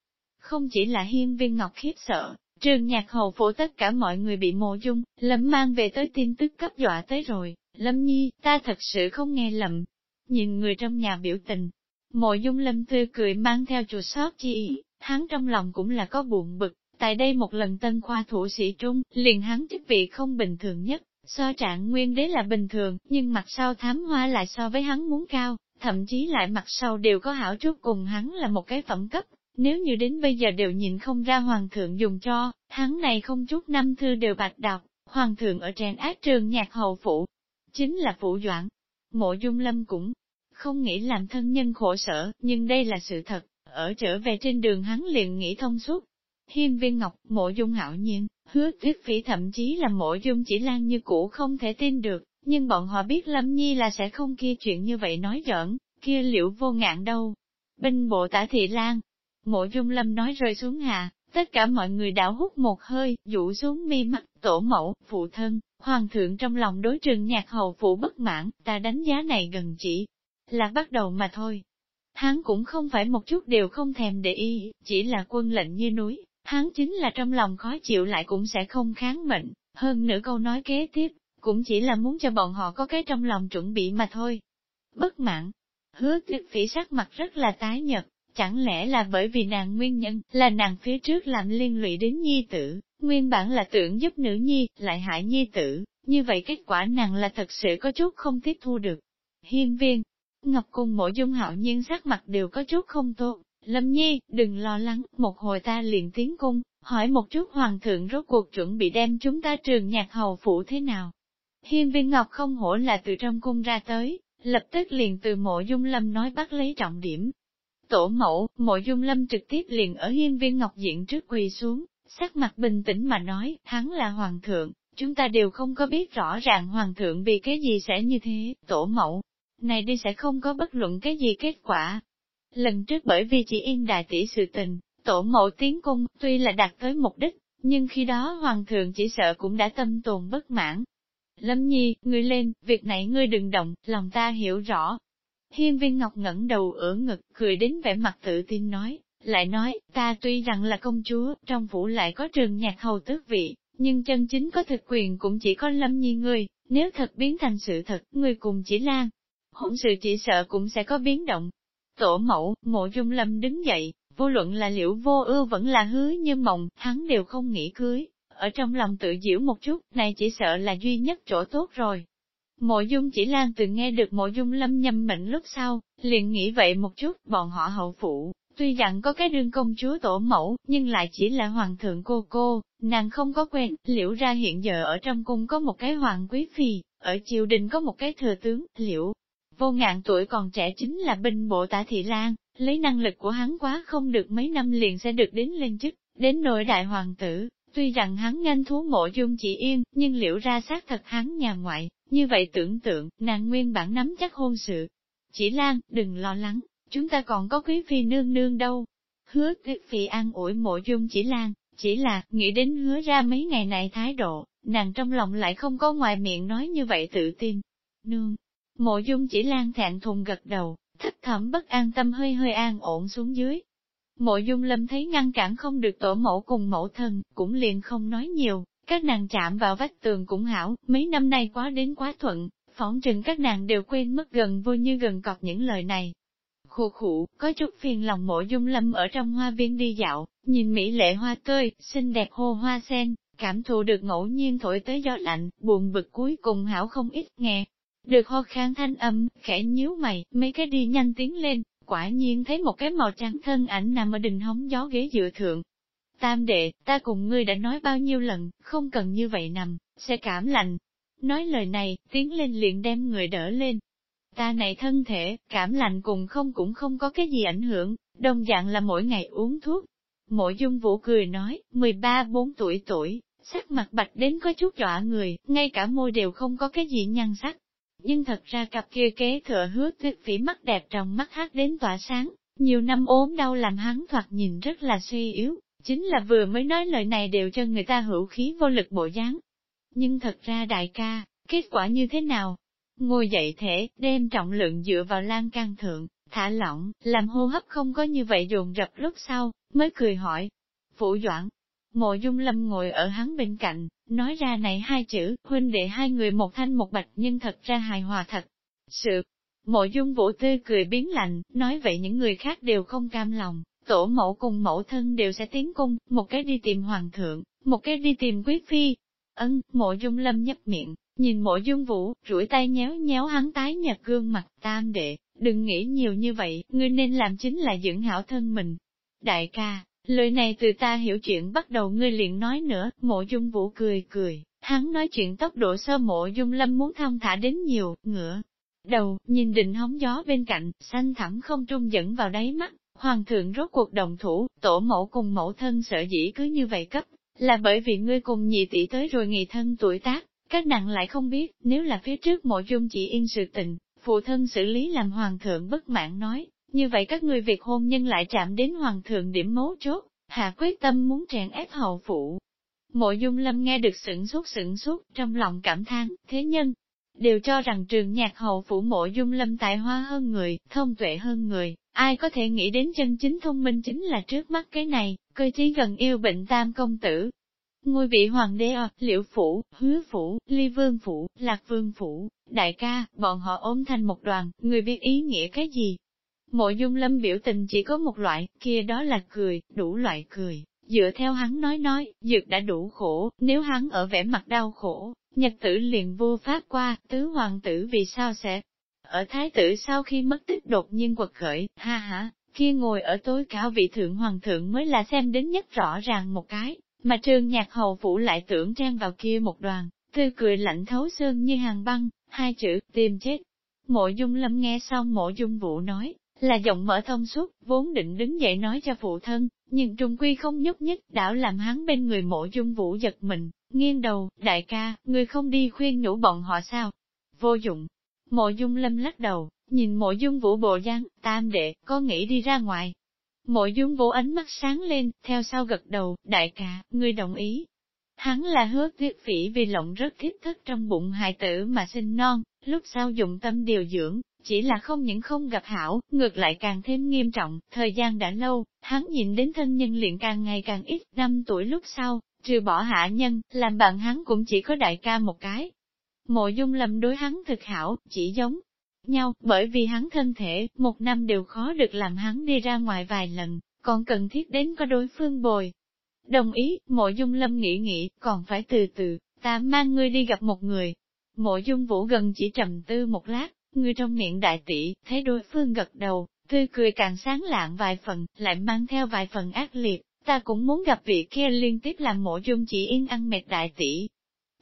Không chỉ là hiên viên ngọc khiếp sợ, trường nhạc hầu phủ tất cả mọi người bị mộ dung, lâm mang về tới tin tức cấp dọa tới rồi, lâm nhi, ta thật sự không nghe lầm. Nhìn người trong nhà biểu tình, Mộ dung lâm tươi cười mang theo chùa sót chi ý, hắn trong lòng cũng là có buồn bực, tại đây một lần tân khoa thủ sĩ trung, liền hắn chức vị không bình thường nhất, So trạng nguyên đế là bình thường, nhưng mặt sau thám hoa lại so với hắn muốn cao, thậm chí lại mặt sau đều có hảo chút cùng hắn là một cái phẩm cấp. Nếu như đến bây giờ đều nhìn không ra hoàng thượng dùng cho, hắn này không chút năm thư đều bạch đọc, hoàng thượng ở tràn ác trường nhạc hậu phụ, chính là phụ doãn. Mộ dung lâm cũng không nghĩ làm thân nhân khổ sở, nhưng đây là sự thật, ở trở về trên đường hắn liền nghĩ thông suốt. Hiên viên ngọc, mộ dung hạo nhiên, hứa tuyết phỉ thậm chí là mộ dung chỉ lan như cũ không thể tin được, nhưng bọn họ biết Lâm Nhi là sẽ không kia chuyện như vậy nói giỡn, kia liệu vô ngạn đâu. Binh bộ tả thị lan, mộ dung lâm nói rơi xuống hạ, tất cả mọi người đảo hút một hơi, dụ xuống mi mắt, tổ mẫu, phụ thân, hoàng thượng trong lòng đối trường nhạc hầu phụ bất mãn, ta đánh giá này gần chỉ là bắt đầu mà thôi. Hắn cũng không phải một chút đều không thèm để ý, chỉ là quân lệnh như núi, hắn chính là trong lòng khó chịu lại cũng sẽ không kháng mệnh, hơn nữa câu nói kế tiếp, cũng chỉ là muốn cho bọn họ có cái trong lòng chuẩn bị mà thôi. Bất mãn, hứa tuyệt phỉ sắc mặt rất là tái nhật, chẳng lẽ là bởi vì nàng nguyên nhân, là nàng phía trước làm liên lụy đến nhi tử, nguyên bản là tưởng giúp nữ nhi, lại hại nhi tử, như vậy kết quả nàng là thật sự có chút không tiếp thu được. Hiên viên, Ngọc cùng mỗi dung hạo nhiên sắc mặt đều có chút không tốt, Lâm Nhi, đừng lo lắng, một hồi ta liền tiến cung, hỏi một chút hoàng thượng rốt cuộc chuẩn bị đem chúng ta trường nhạc hầu phủ thế nào. Hiên viên Ngọc không hổ là từ trong cung ra tới, lập tức liền từ mộ dung lâm nói bắt lấy trọng điểm. Tổ mẫu, mộ dung lâm trực tiếp liền ở hiên viên Ngọc diện trước quỳ xuống, sắc mặt bình tĩnh mà nói, hắn là hoàng thượng, chúng ta đều không có biết rõ ràng hoàng thượng vì cái gì sẽ như thế, tổ mẫu. Này đi sẽ không có bất luận cái gì kết quả, Lần trước bởi vì chỉ yên đại tỷ sự tình, tổ mẫu tiến cung, tuy là đạt tới mục đích, nhưng khi đó hoàng thượng chỉ sợ cũng đã tâm tồn bất mãn. Lâm nhi, ngươi lên, việc này ngươi đừng động, lòng ta hiểu rõ. Hiên viên ngọc ngẩng đầu ở ngực, cười đến vẻ mặt tự tin nói, lại nói, ta tuy rằng là công chúa, trong phủ lại có trường nhạc hầu tước vị, nhưng chân chính có thực quyền cũng chỉ có lâm nhi ngươi, nếu thật biến thành sự thật, ngươi cùng chỉ lan. Hỗn sự chỉ sợ cũng sẽ có biến động, Tổ mẫu, mộ dung lâm đứng dậy, vô luận là liễu vô ưu vẫn là hứa như mộng, hắn đều không nghĩ cưới, ở trong lòng tự diễu một chút, này chỉ sợ là duy nhất chỗ tốt rồi. Mộ dung chỉ lan từng nghe được mộ dung lâm nhâm mệnh lúc sau, liền nghĩ vậy một chút, bọn họ hậu phụ, tuy rằng có cái đương công chúa tổ mẫu, nhưng lại chỉ là hoàng thượng cô cô, nàng không có quen, Liệu ra hiện giờ ở trong cung có một cái hoàng quý phi, ở triều đình có một cái thừa tướng, Liệu Vô ngạn tuổi còn trẻ chính là binh bộ tả thị lan, lấy năng lực của hắn quá không được mấy năm liền sẽ được đến lên chức, đến nội đại hoàng tử, tuy rằng hắn nganh thú mộ dung chỉ yên, nhưng liệu ra xác thật hắn nhà ngoại, như vậy tưởng tượng, nàng nguyên bản nắm chắc hôn sự. Chỉ lan, đừng lo lắng, chúng ta còn có quý phi nương nương đâu. Hứa tuyết phi an ủi mộ dung chỉ lan, chỉ là, nghĩ đến hứa ra mấy ngày này thái độ, nàng trong lòng lại không có ngoài miệng nói như vậy tự tin. Nương, Mộ dung chỉ lan thẹn thùng gật đầu, thất thẩm bất an tâm hơi hơi an ổn xuống dưới. Mộ dung lâm thấy ngăn cản không được tổ mẫu cùng mẫu thân, cũng liền không nói nhiều, các nàng chạm vào vách tường cũng hảo, mấy năm nay quá đến quá thuận, phỏng chừng các nàng đều quên mất gần vui như gần cọp những lời này. Khụ khụ, có chút phiền lòng mộ dung lâm ở trong hoa viên đi dạo, nhìn mỹ lệ hoa tươi, xinh đẹp hồ hoa sen, cảm thụ được ngẫu nhiên thổi tới gió lạnh, buồn bực cuối cùng hảo không ít nghe, được ho khang thanh âm, khẽ nhíu mày, mấy cái đi nhanh tiến lên, quả nhiên thấy một cái màu trắng thân ảnh nằm ở đình hóng gió ghế dựa thượng. Tam đệ, ta cùng ngươi đã nói bao nhiêu lần, không cần như vậy nằm, sẽ cảm lạnh. Nói lời này, tiến lên liền đem người đỡ lên. Ta này thân thể, cảm lạnh cùng không cũng không có cái gì ảnh hưởng, đồng dạng là mỗi ngày uống thuốc. Mỗi dung vũ cười nói, 13-4 tuổi tuổi, sắc mặt bạch đến có chút dọa người, ngay cả môi đều không có cái gì nhăn sắc nhưng thật ra cặp kia kế thừa hứa tuyết phỉ mắt đẹp trong mắt hát đến tỏa sáng, nhiều năm ốm đau làm hắn thoạt nhìn rất là suy yếu, chính là vừa mới nói lời này đều cho người ta hữu khí vô lực bộ dáng. Nhưng thật ra đại ca, kết quả như thế nào? Ngồi dậy thể, đem trọng lượng dựa vào lan can thượng, thả lỏng, làm hô hấp không có như vậy dồn rập lúc sau, mới cười hỏi. phủ doãn, Mộ Dung Lâm ngồi ở hắn bên cạnh, nói ra này hai chữ, huynh đệ hai người một thanh một bạch nhưng thật ra hài hòa thật. Sự, mộ dung vũ tươi cười biến lạnh, nói vậy những người khác đều không cam lòng, tổ mẫu cùng mẫu thân đều sẽ tiến cung, một cái đi tìm hoàng thượng, một cái đi tìm quý phi. Ân, mộ dung lâm nhấp miệng, Nhìn mộ dung vũ, rủi tay nhéo nhéo hắn tái nhật gương mặt tam đệ, đừng nghĩ nhiều như vậy, ngươi nên làm chính là dưỡng hảo thân mình. Đại ca, lời này từ ta hiểu chuyện bắt đầu ngươi liền nói nữa, mộ dung vũ cười cười, hắn nói chuyện tốc độ sơ mộ dung lâm muốn thông thả đến nhiều, ngựa. Đầu, nhìn định hóng gió bên cạnh, xanh thẳng không trung dẫn vào đáy mắt, hoàng thượng rốt cuộc đồng thủ, tổ mẫu cùng mẫu thân sợ dĩ cứ như vậy cấp, là bởi vì ngươi cùng nhị tỷ tới rồi nghị thân tuổi tác, các nặng lại không biết, nếu là phía trước mộ dung chỉ yên sự tình, phụ thân xử lý làm hoàng thượng bất mãn nói, như vậy các người việc hôn nhân lại chạm đến hoàng thượng điểm mấu chốt, hạ quyết tâm muốn tràn ép hậu phụ. Mộ dung lâm nghe được sửng sốt sửng sốt, trong lòng cảm thán thế nhân, đều cho rằng trường nhạc hậu phủ mộ dung lâm tài hoa hơn người, thông tuệ hơn người, ai có thể nghĩ đến chân chính thông minh chính là trước mắt cái này, cơ trí gần yêu bệnh tam công tử, Ngôi vị hoàng đế à, liệu phủ, hứa phủ, ly vương phủ, lạc vương phủ, đại ca, bọn họ ôm thành một đoàn, người biết ý nghĩa cái gì? Mộ dung lâm biểu tình chỉ có một loại, kia đó là cười, đủ loại cười. Dựa theo hắn nói nói, dược đã đủ khổ, nếu hắn ở vẻ mặt đau khổ, nhật tử liền vô pháp qua, tứ hoàng tử vì sao sẽ? Ở thái tử sau khi mất tích đột nhiên quật khởi, ha ha, kia ngồi ở tối cao vị thượng hoàng thượng mới là xem đến nhất rõ ràng một cái, mà trường nhạc hầu phủ lại tưởng trang vào kia một đoàn, tươi cười lạnh thấu xương như hàng băng, hai chữ, tìm chết. Mộ dung lâm nghe xong mộ dung vũ nói, là giọng mở thông suốt, vốn định đứng dậy nói cho phụ thân, nhưng trung quy không nhúc nhích, đảo làm hắn bên người mộ dung vũ giật mình, nghiêng đầu, đại ca, người không đi khuyên nhủ bọn họ sao? Vô dụng. Mộ dung lâm lắc đầu, nhìn mộ dung vũ bộ giang, tam đệ, có nghĩ đi ra ngoài, Mộ dung vũ ánh mắt sáng lên, theo sau gật đầu, đại ca, người đồng ý. Hắn là hứa tuyết phỉ vì lộng rất thiết thức trong bụng hài tử mà sinh non, lúc sau dụng tâm điều dưỡng, chỉ là không những không gặp hảo, ngược lại càng thêm nghiêm trọng, thời gian đã lâu, hắn nhìn đến thân nhân liền càng ngày càng ít, năm tuổi lúc sau, trừ bỏ hạ nhân, làm bạn hắn cũng chỉ có đại ca một cái. Mộ dung lầm đối hắn thực hảo, chỉ giống nhau, bởi vì hắn thân thể, một năm đều khó được làm hắn đi ra ngoài vài lần, còn cần thiết đến có đối phương bồi. Đồng ý, mộ dung lâm nghĩ nghĩ, còn phải từ từ, ta mang ngươi đi gặp một người. Mộ dung vũ gần chỉ trầm tư một lát, người trong miệng đại tỷ, thấy đối phương gật đầu, tươi cười càng sáng lạng vài phần, lại mang theo vài phần ác liệt, ta cũng muốn gặp vị kia liên tiếp làm mộ dung chỉ yên ăn mệt đại tỷ,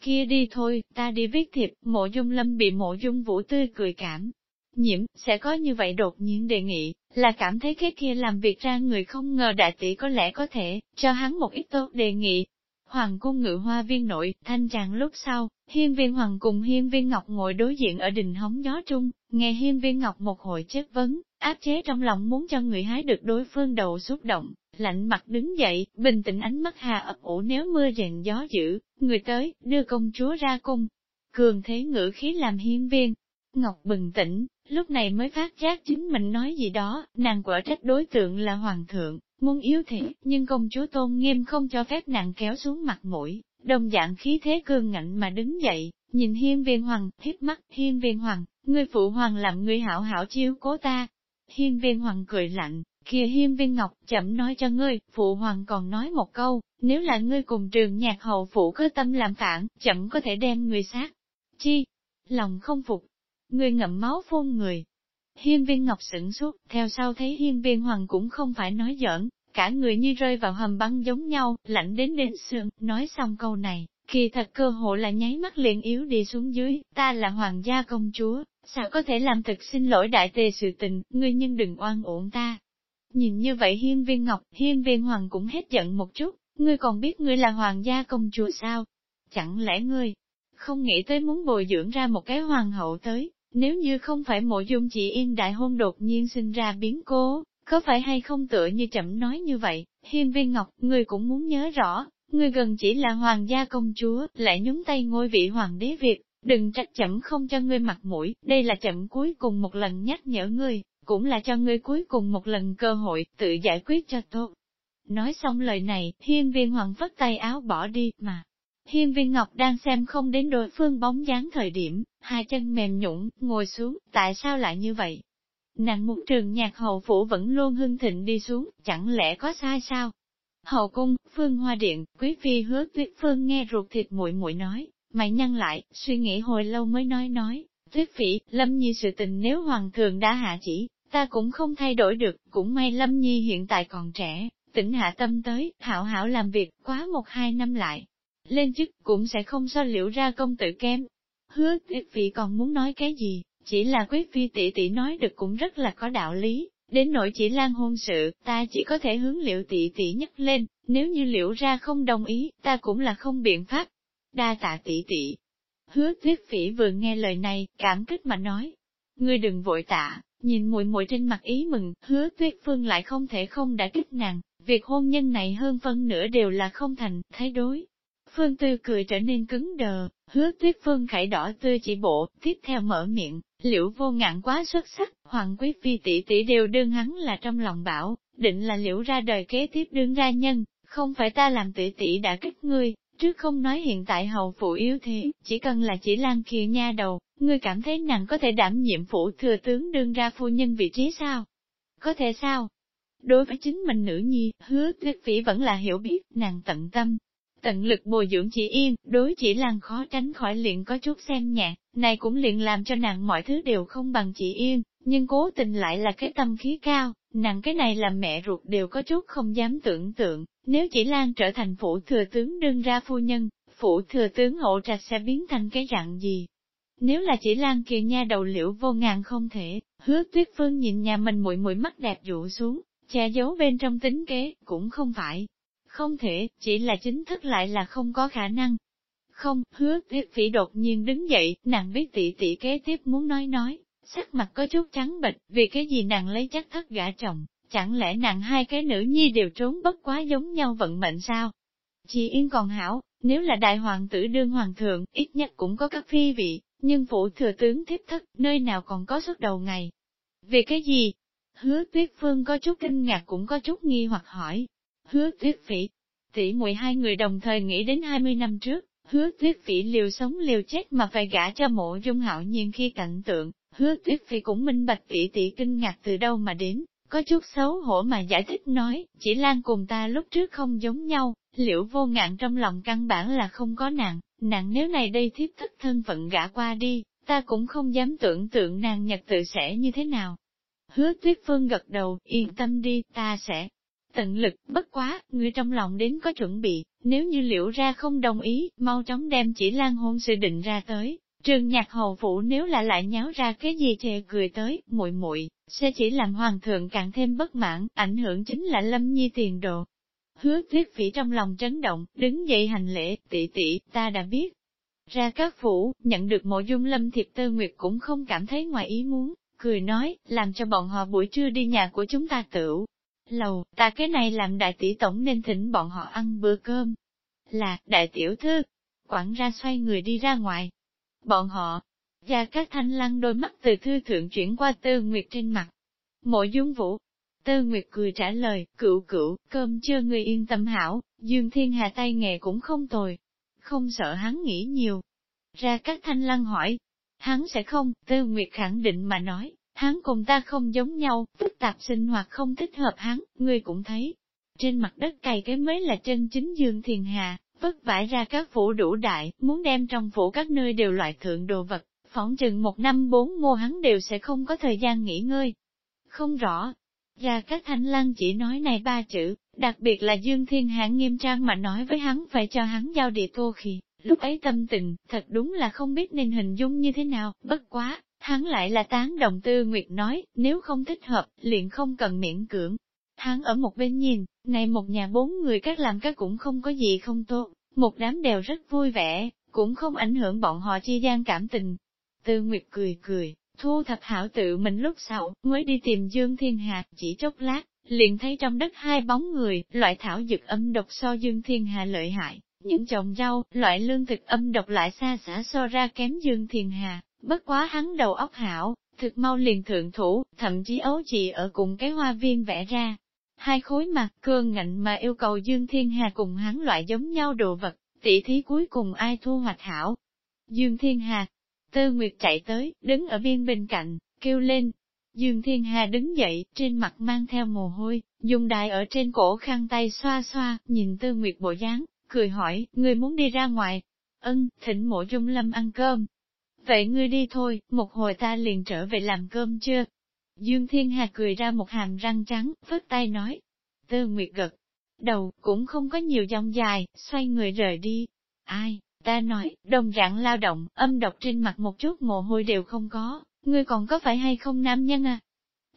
kia đi thôi, ta đi viết thiệp, mộ dung lâm bị mộ dung vũ tươi cười cảm. Nhiễm, sẽ có như vậy đột nhiên đề nghị, là cảm thấy cái kia làm việc ra người không ngờ đại tỷ có lẽ có thể, cho hắn một ít tốt đề nghị. Hoàng cung ngự hoa viên nội, thanh tràng lúc sau, hiên viên hoàng cùng hiên viên ngọc ngồi đối diện ở đình hóng gió trung, nghe hiên viên ngọc một hồi chất vấn, áp chế trong lòng muốn cho người hái được đối phương đầu xúc động, lạnh mặt đứng dậy, bình tĩnh ánh mắt hà ấp ủ nếu mưa rèn gió dữ, người tới, đưa công chúa ra cung. Cường thế ngữ khí làm hiên viên. Ngọc bừng tỉnh, lúc này mới phát giác chính mình nói gì đó, nàng quả trách đối tượng là hoàng thượng, muốn yếu thể, nhưng công chúa tôn nghiêm không cho phép nàng kéo xuống mặt mũi, đồng dạng khí thế cương ngạnh mà đứng dậy, nhìn hiên viên hoàng, thiếp mắt, hiên viên hoàng, ngươi phụ hoàng làm ngươi hảo hảo chiếu cố ta. Hiên viên hoàng cười lạnh, kia hiên viên ngọc, chậm nói cho ngươi, phụ hoàng còn nói một câu, nếu là ngươi cùng trường nhạc hậu phụ có tâm làm phản, chậm có thể đem người sát. Chi? Lòng không phục. Ngươi ngậm máu phun người. Hiên viên ngọc sửng sốt, theo sau thấy hiên viên hoàng cũng không phải nói giỡn, cả người như rơi vào hầm băng giống nhau, lạnh đến đến xương nói xong câu này, kỳ thật cơ hội là nháy mắt liền yếu đi xuống dưới, ta là hoàng gia công chúa, sao có thể làm thực xin lỗi đại tề sự tình, ngươi nhưng đừng oan uổng ta. Nhìn như vậy hiên viên ngọc, hiên viên hoàng cũng hết giận một chút, ngươi còn biết ngươi là hoàng gia công chúa sao? Chẳng lẽ ngươi không nghĩ tới muốn bồi dưỡng ra một cái hoàng hậu tới, nếu như không phải mộ dung chị yên đại hôn đột nhiên sinh ra biến cố, có phải hay không tựa như chậm nói như vậy, hiên viên ngọc, người cũng muốn nhớ rõ, người gần chỉ là hoàng gia công chúa, lại nhúng tay ngôi vị hoàng đế Việt, đừng trách chậm không cho ngươi mặt mũi, đây là chậm cuối cùng một lần nhắc nhở ngươi, cũng là cho ngươi cuối cùng một lần cơ hội, tự giải quyết cho tốt. Nói xong lời này, hiên viên hoàng phất tay áo bỏ đi, mà. Hiên viên ngọc đang xem không đến đối phương bóng dáng thời điểm, hai chân mềm nhũng, ngồi xuống, tại sao lại như vậy? Nàng một trường nhạc hậu phủ vẫn luôn hưng thịnh đi xuống, chẳng lẽ có sai sao? Hậu cung, phương hoa điện, quý phi hứa tuyết phương nghe ruột thịt muội muội nói, mày nhăn lại, suy nghĩ hồi lâu mới nói nói, tuyết phỉ, Lâm Nhi sự tình nếu Hoàng thượng đã hạ chỉ, ta cũng không thay đổi được, cũng may Lâm Nhi hiện tại còn trẻ, tỉnh hạ tâm tới, hảo hảo làm việc, quá một hai năm lại. Lên chức cũng sẽ không so liễu ra công tử kém. Hứa tuyết phỉ còn muốn nói cái gì, chỉ là quý phi tỷ tỷ nói được cũng rất là có đạo lý, đến nỗi chỉ lan hôn sự, ta chỉ có thể hướng liệu tỷ tỷ nhắc lên, nếu như liệu ra không đồng ý, ta cũng là không biện pháp. Đa tạ tỷ tỷ. Hứa tuyết phỉ vừa nghe lời này, cảm kích mà nói. Ngươi đừng vội tạ, nhìn muội muội trên mặt ý mừng, hứa tuyết phương lại không thể không đã kích nàng, việc hôn nhân này hơn phân nửa đều là không thành, thái đối. Phương Tư cười trở nên cứng đờ, hứa tuyết phương khải đỏ tươi chỉ bộ, tiếp theo mở miệng, liễu vô ngạn quá xuất sắc, hoàng quý phi tỷ tỷ đều đương hắn là trong lòng bảo, định là liễu ra đời kế tiếp đương ra nhân, không phải ta làm tỷ tỷ đã kích ngươi, trước không nói hiện tại hầu phụ yếu thế, chỉ cần là chỉ lan kia nha đầu, ngươi cảm thấy nàng có thể đảm nhiệm phụ thừa tướng đương ra phu nhân vị trí sao? Có thể sao? Đối với chính mình nữ nhi, hứa tuyết phỉ vẫn là hiểu biết, nàng tận tâm, tận lực bồi dưỡng chỉ yên, đối chỉ lan khó tránh khỏi liền có chút xem nhạc, này cũng liền làm cho nàng mọi thứ đều không bằng chỉ yên, nhưng cố tình lại là cái tâm khí cao, nàng cái này làm mẹ ruột đều có chút không dám tưởng tượng, nếu chỉ lan trở thành phủ thừa tướng đương ra phu nhân, phủ thừa tướng hộ trạch sẽ biến thành cái dạng gì. Nếu là chỉ lan kia nha đầu liễu vô ngàn không thể, hứa tuyết phương nhìn nhà mình muội muội mắt đẹp dụ xuống, che giấu bên trong tính kế, cũng không phải. Không thể, chỉ là chính thức lại là không có khả năng. Không, hứa tuyết phỉ đột nhiên đứng dậy, nàng biết tỷ tỷ kế tiếp muốn nói nói, sắc mặt có chút trắng bệch, vì cái gì nàng lấy chắc thất gã chồng, chẳng lẽ nàng hai cái nữ nhi đều trốn bất quá giống nhau vận mệnh sao? Chị Yên còn hảo, nếu là đại hoàng tử đương hoàng thượng, ít nhất cũng có các phi vị, nhưng phụ thừa tướng thiếp thất, nơi nào còn có suốt đầu ngày. Vì cái gì? Hứa tuyết phương có chút kinh ngạc cũng có chút nghi hoặc hỏi. Hứa tuyết phỉ, tỷ muội hai người đồng thời nghĩ đến 20 năm trước, hứa tuyết phỉ liều sống liều chết mà phải gả cho mộ dung hạo nhiên khi cảnh tượng, hứa tuyết phỉ cũng minh bạch tỷ tỷ kinh ngạc từ đâu mà đến, có chút xấu hổ mà giải thích nói, chỉ Lan cùng ta lúc trước không giống nhau, liễu vô ngạn trong lòng căn bản là không có nàng, nàng nếu này đây thiếp thất thân phận gã qua đi, ta cũng không dám tưởng tượng nàng nhật tự sẽ như thế nào. Hứa tuyết phương gật đầu, yên tâm đi, ta sẽ tận lực, bất quá, người trong lòng đến có chuẩn bị, nếu như liễu ra không đồng ý, mau chóng đem chỉ lan hôn sự định ra tới. Trường nhạc hầu phủ nếu là lại nháo ra cái gì chè cười tới, muội muội sẽ chỉ làm hoàng thượng càng thêm bất mãn, ảnh hưởng chính là lâm nhi tiền đồ. Hứa thuyết phỉ trong lòng chấn động, đứng dậy hành lễ, tỷ tỷ, ta đã biết. Ra các phủ, nhận được mộ dung lâm thiệp tơ nguyệt cũng không cảm thấy ngoài ý muốn, cười nói, làm cho bọn họ buổi trưa đi nhà của chúng ta tửu. Lầu, ta cái này làm đại tỷ tổng nên thỉnh bọn họ ăn bữa cơm. Là, đại tiểu thư. Quản ra xoay người đi ra ngoài. Bọn họ, và các thanh lăng đôi mắt từ thư thượng chuyển qua tư nguyệt trên mặt. Mộ dung vũ. Tư nguyệt cười trả lời, cựu cựu, cơm chưa người yên tâm hảo, dương thiên hà tay nghề cũng không tồi. Không sợ hắn nghĩ nhiều. Ra các thanh lăng hỏi. Hắn sẽ không, tư nguyệt khẳng định mà nói, hắn cùng ta không giống nhau, phức tạp sinh hoạt không thích hợp hắn, ngươi cũng thấy. Trên mặt đất cày cái mới là chân chính dương thiên hà, vất vả ra các phủ đủ đại, muốn đem trong phủ các nơi đều loại thượng đồ vật, phỏng chừng một năm bốn mùa hắn đều sẽ không có thời gian nghỉ ngơi. Không rõ. Ra các thanh lăng chỉ nói này ba chữ, đặc biệt là Dương Thiên Hãn nghiêm trang mà nói với hắn phải cho hắn giao địa tô khi, lúc ấy tâm tình, thật đúng là không biết nên hình dung như thế nào, bất quá, hắn lại là tán đồng tư Nguyệt nói, nếu không thích hợp, liền không cần miễn cưỡng. Hắn ở một bên nhìn, này một nhà bốn người các làm các cũng không có gì không tốt, một đám đều rất vui vẻ, cũng không ảnh hưởng bọn họ chi gian cảm tình, Tư Nguyệt cười cười, thu thập hảo tự mình lúc sau, mới đi tìm Dương Thiên Hà, chỉ chốc lát, liền thấy trong đất hai bóng người, loại thảo dược âm độc so Dương Thiên Hà lợi hại, những trồng rau, loại lương thực âm độc lại xa xả so ra kém Dương Thiên Hà, bất quá hắn đầu óc hảo, thực mau liền thượng thủ, thậm chí ấu chị ở cùng cái hoa viên vẽ ra. Hai khối mặt cương ngạnh mà yêu cầu Dương Thiên Hà cùng hắn loại giống nhau đồ vật, tỷ thí cuối cùng ai thu hoạch hảo. Dương Thiên Hà, Tư Nguyệt chạy tới, đứng ở biên bên cạnh, kêu lên. Dương Thiên Hà đứng dậy, trên mặt mang theo mồ hôi, dùng đài ở trên cổ khăn tay xoa xoa, nhìn Tư Nguyệt bộ dáng, cười hỏi, người muốn đi ra ngoài. Ân, thỉnh mộ dung lâm ăn cơm. Vậy ngươi đi thôi, một hồi ta liền trở về làm cơm chưa? Dương Thiên Hà cười ra một hàm răng trắng, phất tay nói. Tư Nguyệt gật. Đầu, cũng không có nhiều dòng dài, xoay người rời đi. Ai, ta nói, đồng rạng lao động, âm độc trên mặt một chút mồ hôi đều không có, ngươi còn có phải hay không nam nhân à?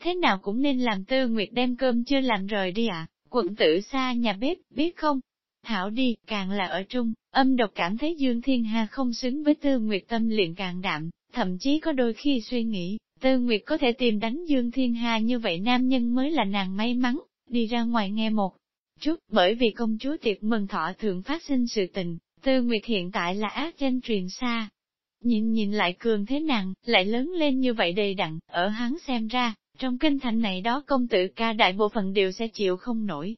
Thế nào cũng nên làm Tư Nguyệt đem cơm chưa làm rời đi ạ, à? quận tử xa nhà bếp, biết không? Thảo đi, càng là ở trung, âm độc cảm thấy Dương Thiên Hà không xứng với Tư Nguyệt tâm liền càng đạm, thậm chí có đôi khi suy nghĩ, Tư Nguyệt có thể tìm đánh Dương Thiên Hà như vậy nam nhân mới là nàng may mắn, đi ra ngoài nghe một chút, bởi vì công chúa tiệc mừng thọ thường phát sinh sự tình, Tư Nguyệt hiện tại là ác danh truyền xa. Nhìn nhìn lại cường thế nàng, lại lớn lên như vậy đầy đặn, ở hắn xem ra, trong kinh thành này đó công tử ca đại bộ phận đều sẽ chịu không nổi.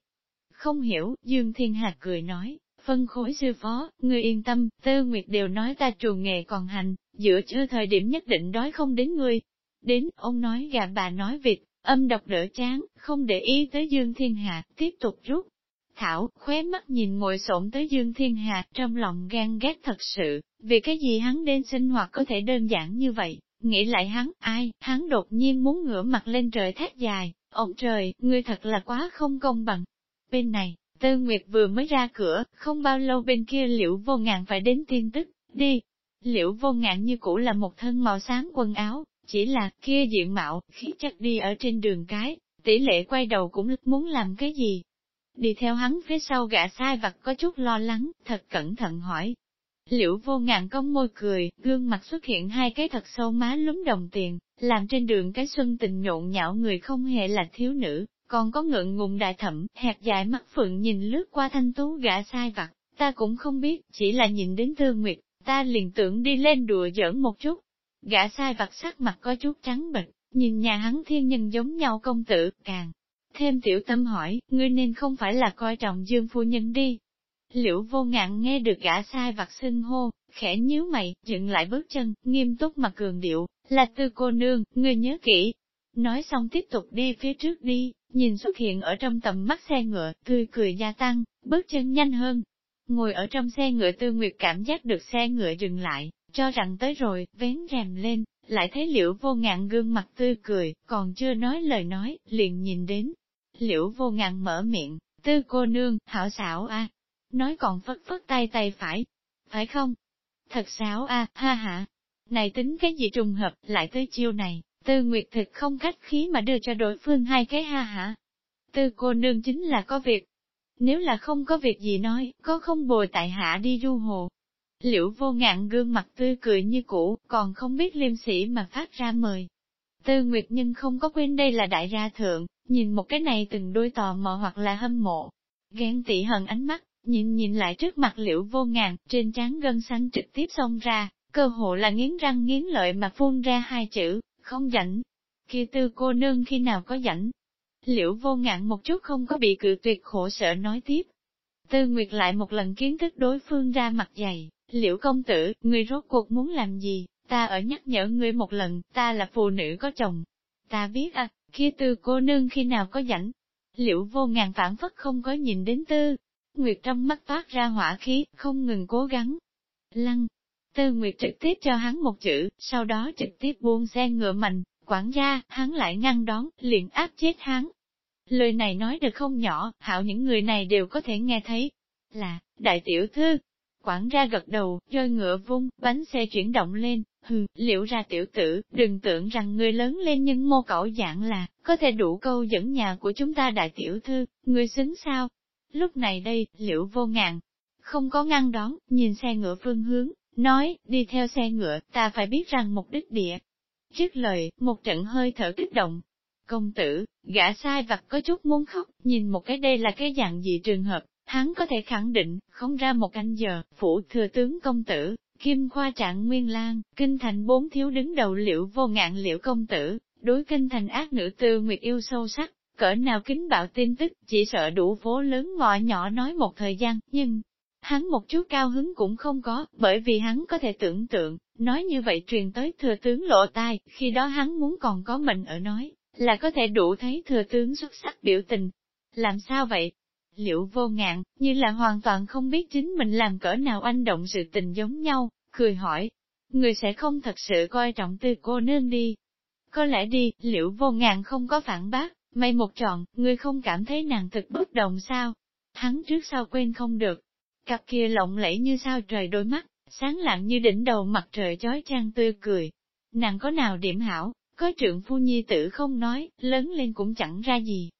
Không hiểu, Dương Thiên Hạc cười nói, phân khối sư phó, ngươi yên tâm, Tơ Nguyệt đều nói ta trù nghề còn hành, giữa chưa thời điểm nhất định đói không đến ngươi. Đến, ông nói gà bà nói vịt, âm độc đỡ chán, không để ý tới Dương Thiên Hạc, tiếp tục rút. Thảo, khóe mắt nhìn ngồi xổm tới Dương Thiên Hạc trong lòng gan ghét thật sự, vì cái gì hắn đến sinh hoạt có thể đơn giản như vậy, nghĩ lại hắn, ai, hắn đột nhiên muốn ngửa mặt lên trời thét dài, ông trời, ngươi thật là quá không công bằng. Bên này, Tư Nguyệt vừa mới ra cửa, không bao lâu bên kia liễu vô ngạn phải đến tin tức, đi. Liễu vô ngạn như cũ là một thân màu sáng quần áo, chỉ là kia diện mạo, khí chất đi ở trên đường cái, tỷ lệ quay đầu cũng muốn làm cái gì. Đi theo hắn phía sau gã sai vặt có chút lo lắng, thật cẩn thận hỏi. Liễu vô ngạn cong môi cười, gương mặt xuất hiện hai cái thật sâu má lúm đồng tiền, làm trên đường cái xuân tình nhộn nhạo người không hề là thiếu nữ, còn có ngượng ngùng đại thẩm, hẹp dài mắt phượng nhìn lướt qua thanh tú gã sai vặt, ta cũng không biết, chỉ là nhìn đến thương Nguyệt, ta liền tưởng đi lên đùa giỡn một chút. Gã sai vặt sắc mặt có chút trắng bệch, nhìn nhà hắn thiên nhân giống nhau công tử, càng thêm tiểu tâm hỏi, ngươi nên không phải là coi trọng dương phu nhân đi. Liễu vô ngạn nghe được gã sai vặt xưng hô, khẽ nhíu mày, dựng lại bước chân, nghiêm túc mà cường điệu, là tư cô nương, ngươi nhớ kỹ. Nói xong tiếp tục đi phía trước đi, nhìn xuất hiện ở trong tầm mắt xe ngựa, tươi cười gia tăng, bước chân nhanh hơn. Ngồi ở trong xe ngựa tư nguyệt cảm giác được xe ngựa dừng lại, cho rằng tới rồi, vén rèm lên, lại thấy liễu vô ngạn gương mặt tươi cười, còn chưa nói lời nói, liền nhìn đến. Liễu vô ngạn mở miệng, tư cô nương, hảo xảo a Nói còn phất phất tay tay phải. Phải không? Thật xảo a ha ha. Này tính cái gì trùng hợp, lại tới chiêu này. Tư Nguyệt thực không khách khí mà đưa cho đối phương hai cái ha hả. Tư cô nương chính là có việc. Nếu là không có việc gì nói, có không bồi tại hạ đi du hồ. Liễu vô ngạn gương mặt tươi cười như cũ, còn không biết liêm sĩ mà phát ra mời. Tư Nguyệt nhưng không có quên đây là đại gia thượng, nhìn một cái này từng đôi tò mò hoặc là hâm mộ. Ghen tị hận ánh mắt, nhìn nhìn lại trước mặt liễu vô ngạn, trên trán gân xanh trực tiếp xông ra, cơ hồ là nghiến răng nghiến lợi mà phun ra hai chữ, không rảnh. Kia tư cô nương khi nào có rảnh? Liễu vô ngạn một chút không có bị cự tuyệt khổ sở nói tiếp. Tư Nguyệt lại một lần kiến thức đối phương ra mặt dày, liễu công tử, người rốt cuộc muốn làm gì, ta ở nhắc nhở ngươi một lần, ta là phụ nữ có chồng. Ta biết à, kia tư cô nương khi nào có rảnh. Liễu vô ngàn phản phất không có nhìn đến tư. Nguyệt trong mắt phát ra hỏa khí, không ngừng cố gắng. Lăng, Tư Nguyệt trực tiếp cho hắn một chữ, sau đó trực tiếp buông xe ngựa mạnh, quản gia, hắn lại ngăn đón, liền áp chết hắn. Lời này nói được không nhỏ, hảo những người này đều có thể nghe thấy. Là, đại tiểu thư. Quản gia gật đầu, rơi ngựa vung, bánh xe chuyển động lên, hừ, liệu ra tiểu tử, đừng tưởng rằng người lớn lên nhưng mô cẩu dạng là, có thể đủ câu dẫn nhà của chúng ta đại tiểu thư, người xứng sao? Lúc này đây, liễu vô ngạn, không có ngăn đón, nhìn xe ngựa phương hướng, nói, đi theo xe ngựa, ta phải biết rằng mục đích địa. Trước lời, một trận hơi thở kích động. Công tử, gã sai vặt có chút muốn khóc, nhìn một cái đây là cái dạng gì trường hợp, hắn có thể khẳng định, không ra một canh giờ, phủ thừa tướng công tử, kim khoa trạng nguyên lang, kinh thành bốn thiếu đứng đầu liệu vô ngạn liệu công tử, đối kinh thành ác nữ tư nguyệt yêu sâu sắc, cỡ nào kính bạo tin tức, chỉ sợ đủ phố lớn ngõ nhỏ nói một thời gian, nhưng, Hắn một chút cao hứng cũng không có, bởi vì hắn có thể tưởng tượng, nói như vậy truyền tới thừa tướng lộ tai, khi đó hắn muốn còn có mình ở nói, là có thể đủ thấy thừa tướng xuất sắc biểu tình. Làm sao vậy? Liệu vô ngạn, như là hoàn toàn không biết chính mình làm cỡ nào anh động sự tình giống nhau, cười hỏi. Người sẽ không thật sự coi trọng tư cô nương đi. Có lẽ đi, liệu vô ngạn không có phản bác, may một trọn, người không cảm thấy nàng thực bất đồng sao? Hắn trước sau quên không được. Cặp kia lộng lẫy như sao trời đôi mắt, sáng lạng như đỉnh đầu mặt trời chói chang tươi cười. Nàng có nào điểm hảo, có trượng phu nhi tử không nói, lớn lên cũng chẳng ra gì.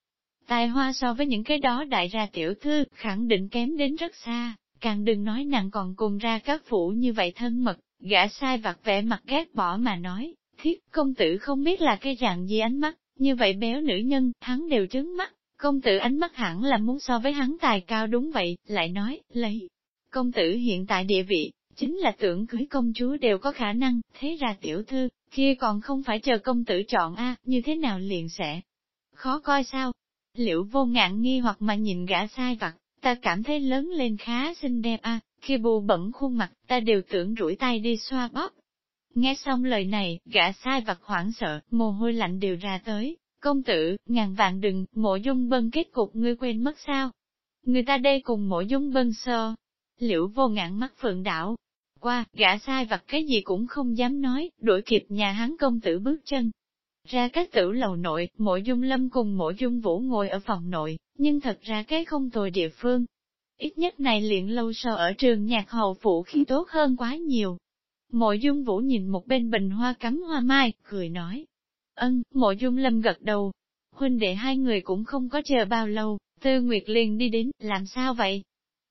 Tài hoa so với những cái đó đại ra tiểu thư, khẳng định kém đến rất xa, càng đừng nói nàng còn cùng ra các phủ như vậy thân mật, gã sai vặt vẻ mặt ghét bỏ mà nói, thiết công tử không biết là cái dạng gì ánh mắt, như vậy béo nữ nhân, hắn đều trứng mắt, công tử ánh mắt hẳn là muốn so với hắn tài cao đúng vậy, lại nói, lấy. Công tử hiện tại địa vị, chính là tưởng cưới công chúa đều có khả năng, thế ra tiểu thư, kia còn không phải chờ công tử chọn a như thế nào liền sẽ. Khó coi sao? Liệu vô ngạn nghi hoặc mà nhìn gã sai vặt, ta cảm thấy lớn lên khá xinh đẹp a khi bù bẩn khuôn mặt, ta đều tưởng rủi tay đi xoa bóp. Nghe xong lời này, gã sai vặt hoảng sợ, mồ hôi lạnh đều ra tới, công tử, ngàn vạn đừng, mộ dung bân kết cục ngươi quên mất sao? Người ta đây cùng mộ dung bân sơ. Liễu vô ngạn mắt phượng đảo, qua, gã sai vặt cái gì cũng không dám nói, đuổi kịp nhà hắn công tử bước chân. Ra các tử lầu nội, mộ dung lâm cùng mộ dung vũ ngồi ở phòng nội, nhưng thật ra cái không tồi địa phương. Ít nhất này luyện lâu so ở trường nhạc hầu phụ khi tốt hơn quá nhiều. Mộ dung vũ nhìn một bên bình hoa cắm hoa mai, cười nói. Ân, mộ dung lâm gật đầu. Huynh đệ hai người cũng không có chờ bao lâu, tư nguyệt liền đi đến, làm sao vậy?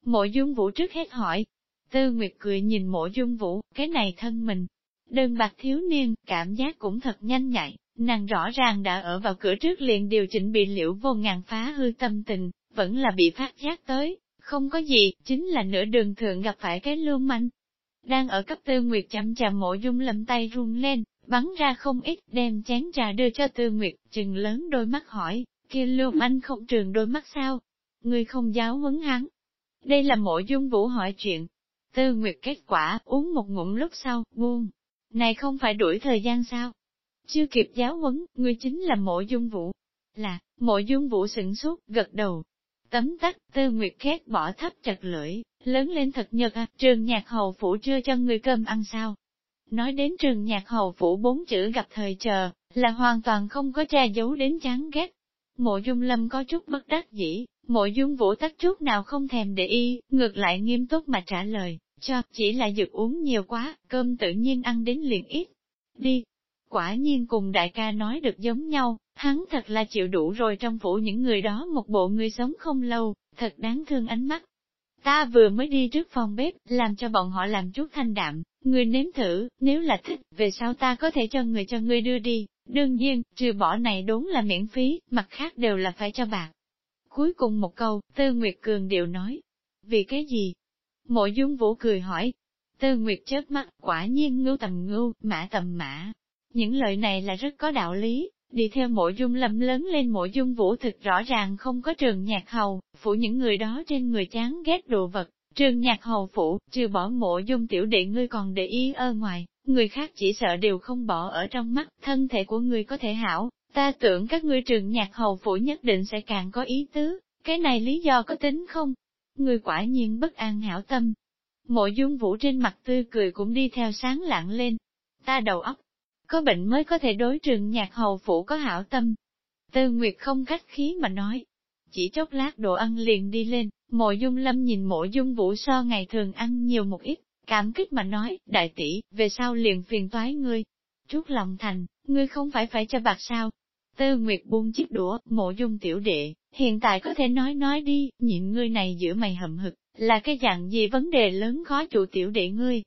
Mộ dung vũ trước hết hỏi, Tư Nguyệt cười nhìn mộ dung vũ, cái này thân mình. Đơn bạc thiếu niên, cảm giác cũng thật nhanh nhạy, nàng rõ ràng đã ở vào cửa trước liền điều chỉnh bị liễu vô ngàn phá hư tâm tình, vẫn là bị phát giác tới, không có gì, chính là nửa đường thượng gặp phải cái lưu manh. Đang ở cấp tư nguyệt chậm chậm mộ dung Lâm tay run lên, bắn ra không ít, đem chén trà đưa cho tư nguyệt, chừng lớn đôi mắt hỏi, kia lưu anh không trường đôi mắt sao? Người không giáo huấn hắn. Đây là mộ dung vũ hỏi chuyện, Tư Nguyệt kết quả, uống một ngụm lúc sau, buông. Này không phải đuổi thời gian sao? Chưa kịp giáo huấn, người chính là mộ dung vũ. Là, mộ dung vũ sửng sốt, gật đầu. Tấm tắc, tư nguyệt khét bỏ thấp chặt lưỡi, lớn lên thật nhật à, trường nhạc hầu phủ chưa cho người cơm ăn sao. Nói đến trường nhạc hầu phủ bốn chữ gặp thời chờ, là hoàn toàn không có che giấu đến chán ghét. Mộ dung lâm có chút bất đắc dĩ, mộ dung vũ tắc chút nào không thèm để y, ngược lại nghiêm túc mà trả lời, cho, chỉ là dược uống nhiều quá, cơm tự nhiên ăn đến liền ít. Đi. Quả nhiên cùng đại ca nói được giống nhau, hắn thật là chịu đủ rồi trong phủ những người đó một bộ người sống không lâu, thật đáng thương ánh mắt. Ta vừa mới đi trước phòng bếp, làm cho bọn họ làm chút thanh đạm, người nếm thử, nếu là thích, về sau ta có thể cho người cho người đưa đi, đương nhiên, trừ bỏ này đốn là miễn phí, mặt khác đều là phải cho bạc. Cuối cùng một câu, Tư Nguyệt Cường đều nói, vì cái gì, Mộ dung vũ cười hỏi. Tư Nguyệt chớp mắt, quả nhiên ngưu tầm ngưu, mã tầm mã. Những lời này là rất có đạo lý, đi theo mộ dung lâm lớn lên mộ dung vũ thực rõ ràng không có trường nhạc hầu, phủ những người đó trên người chán ghét đồ vật. Trường nhạc hầu phủ, trừ bỏ mộ dung tiểu đệ ngươi còn để ý ở ngoài, người khác chỉ sợ đều không bỏ ở trong mắt, thân thể của ngươi có thể hảo, ta tưởng các ngươi trường nhạc hầu phủ nhất định sẽ càng có ý tứ, cái này lý do có tính không? Người quả nhiên bất an hảo tâm. Mộ dung vũ trên mặt tươi cười cũng đi theo sáng lạng lên. Ta đầu óc, có bệnh mới có thể đối trường nhạc hầu phủ có hảo tâm. Tư Nguyệt không khách khí mà nói. Chỉ chốc lát đồ ăn liền đi lên, mộ dung lâm nhìn mộ dung vũ so ngày thường ăn nhiều một ít, cảm kích mà nói, đại tỷ, về sau liền phiền toái ngươi. Trút lòng thành, ngươi không phải phải cho bạc sao? Tư Nguyệt buông chiếc đũa, mộ dung tiểu đệ, hiện tại có thể nói nói đi, nhịn ngươi này giữa mày hậm hực, là cái dạng gì vấn đề lớn khó chủ tiểu đệ ngươi.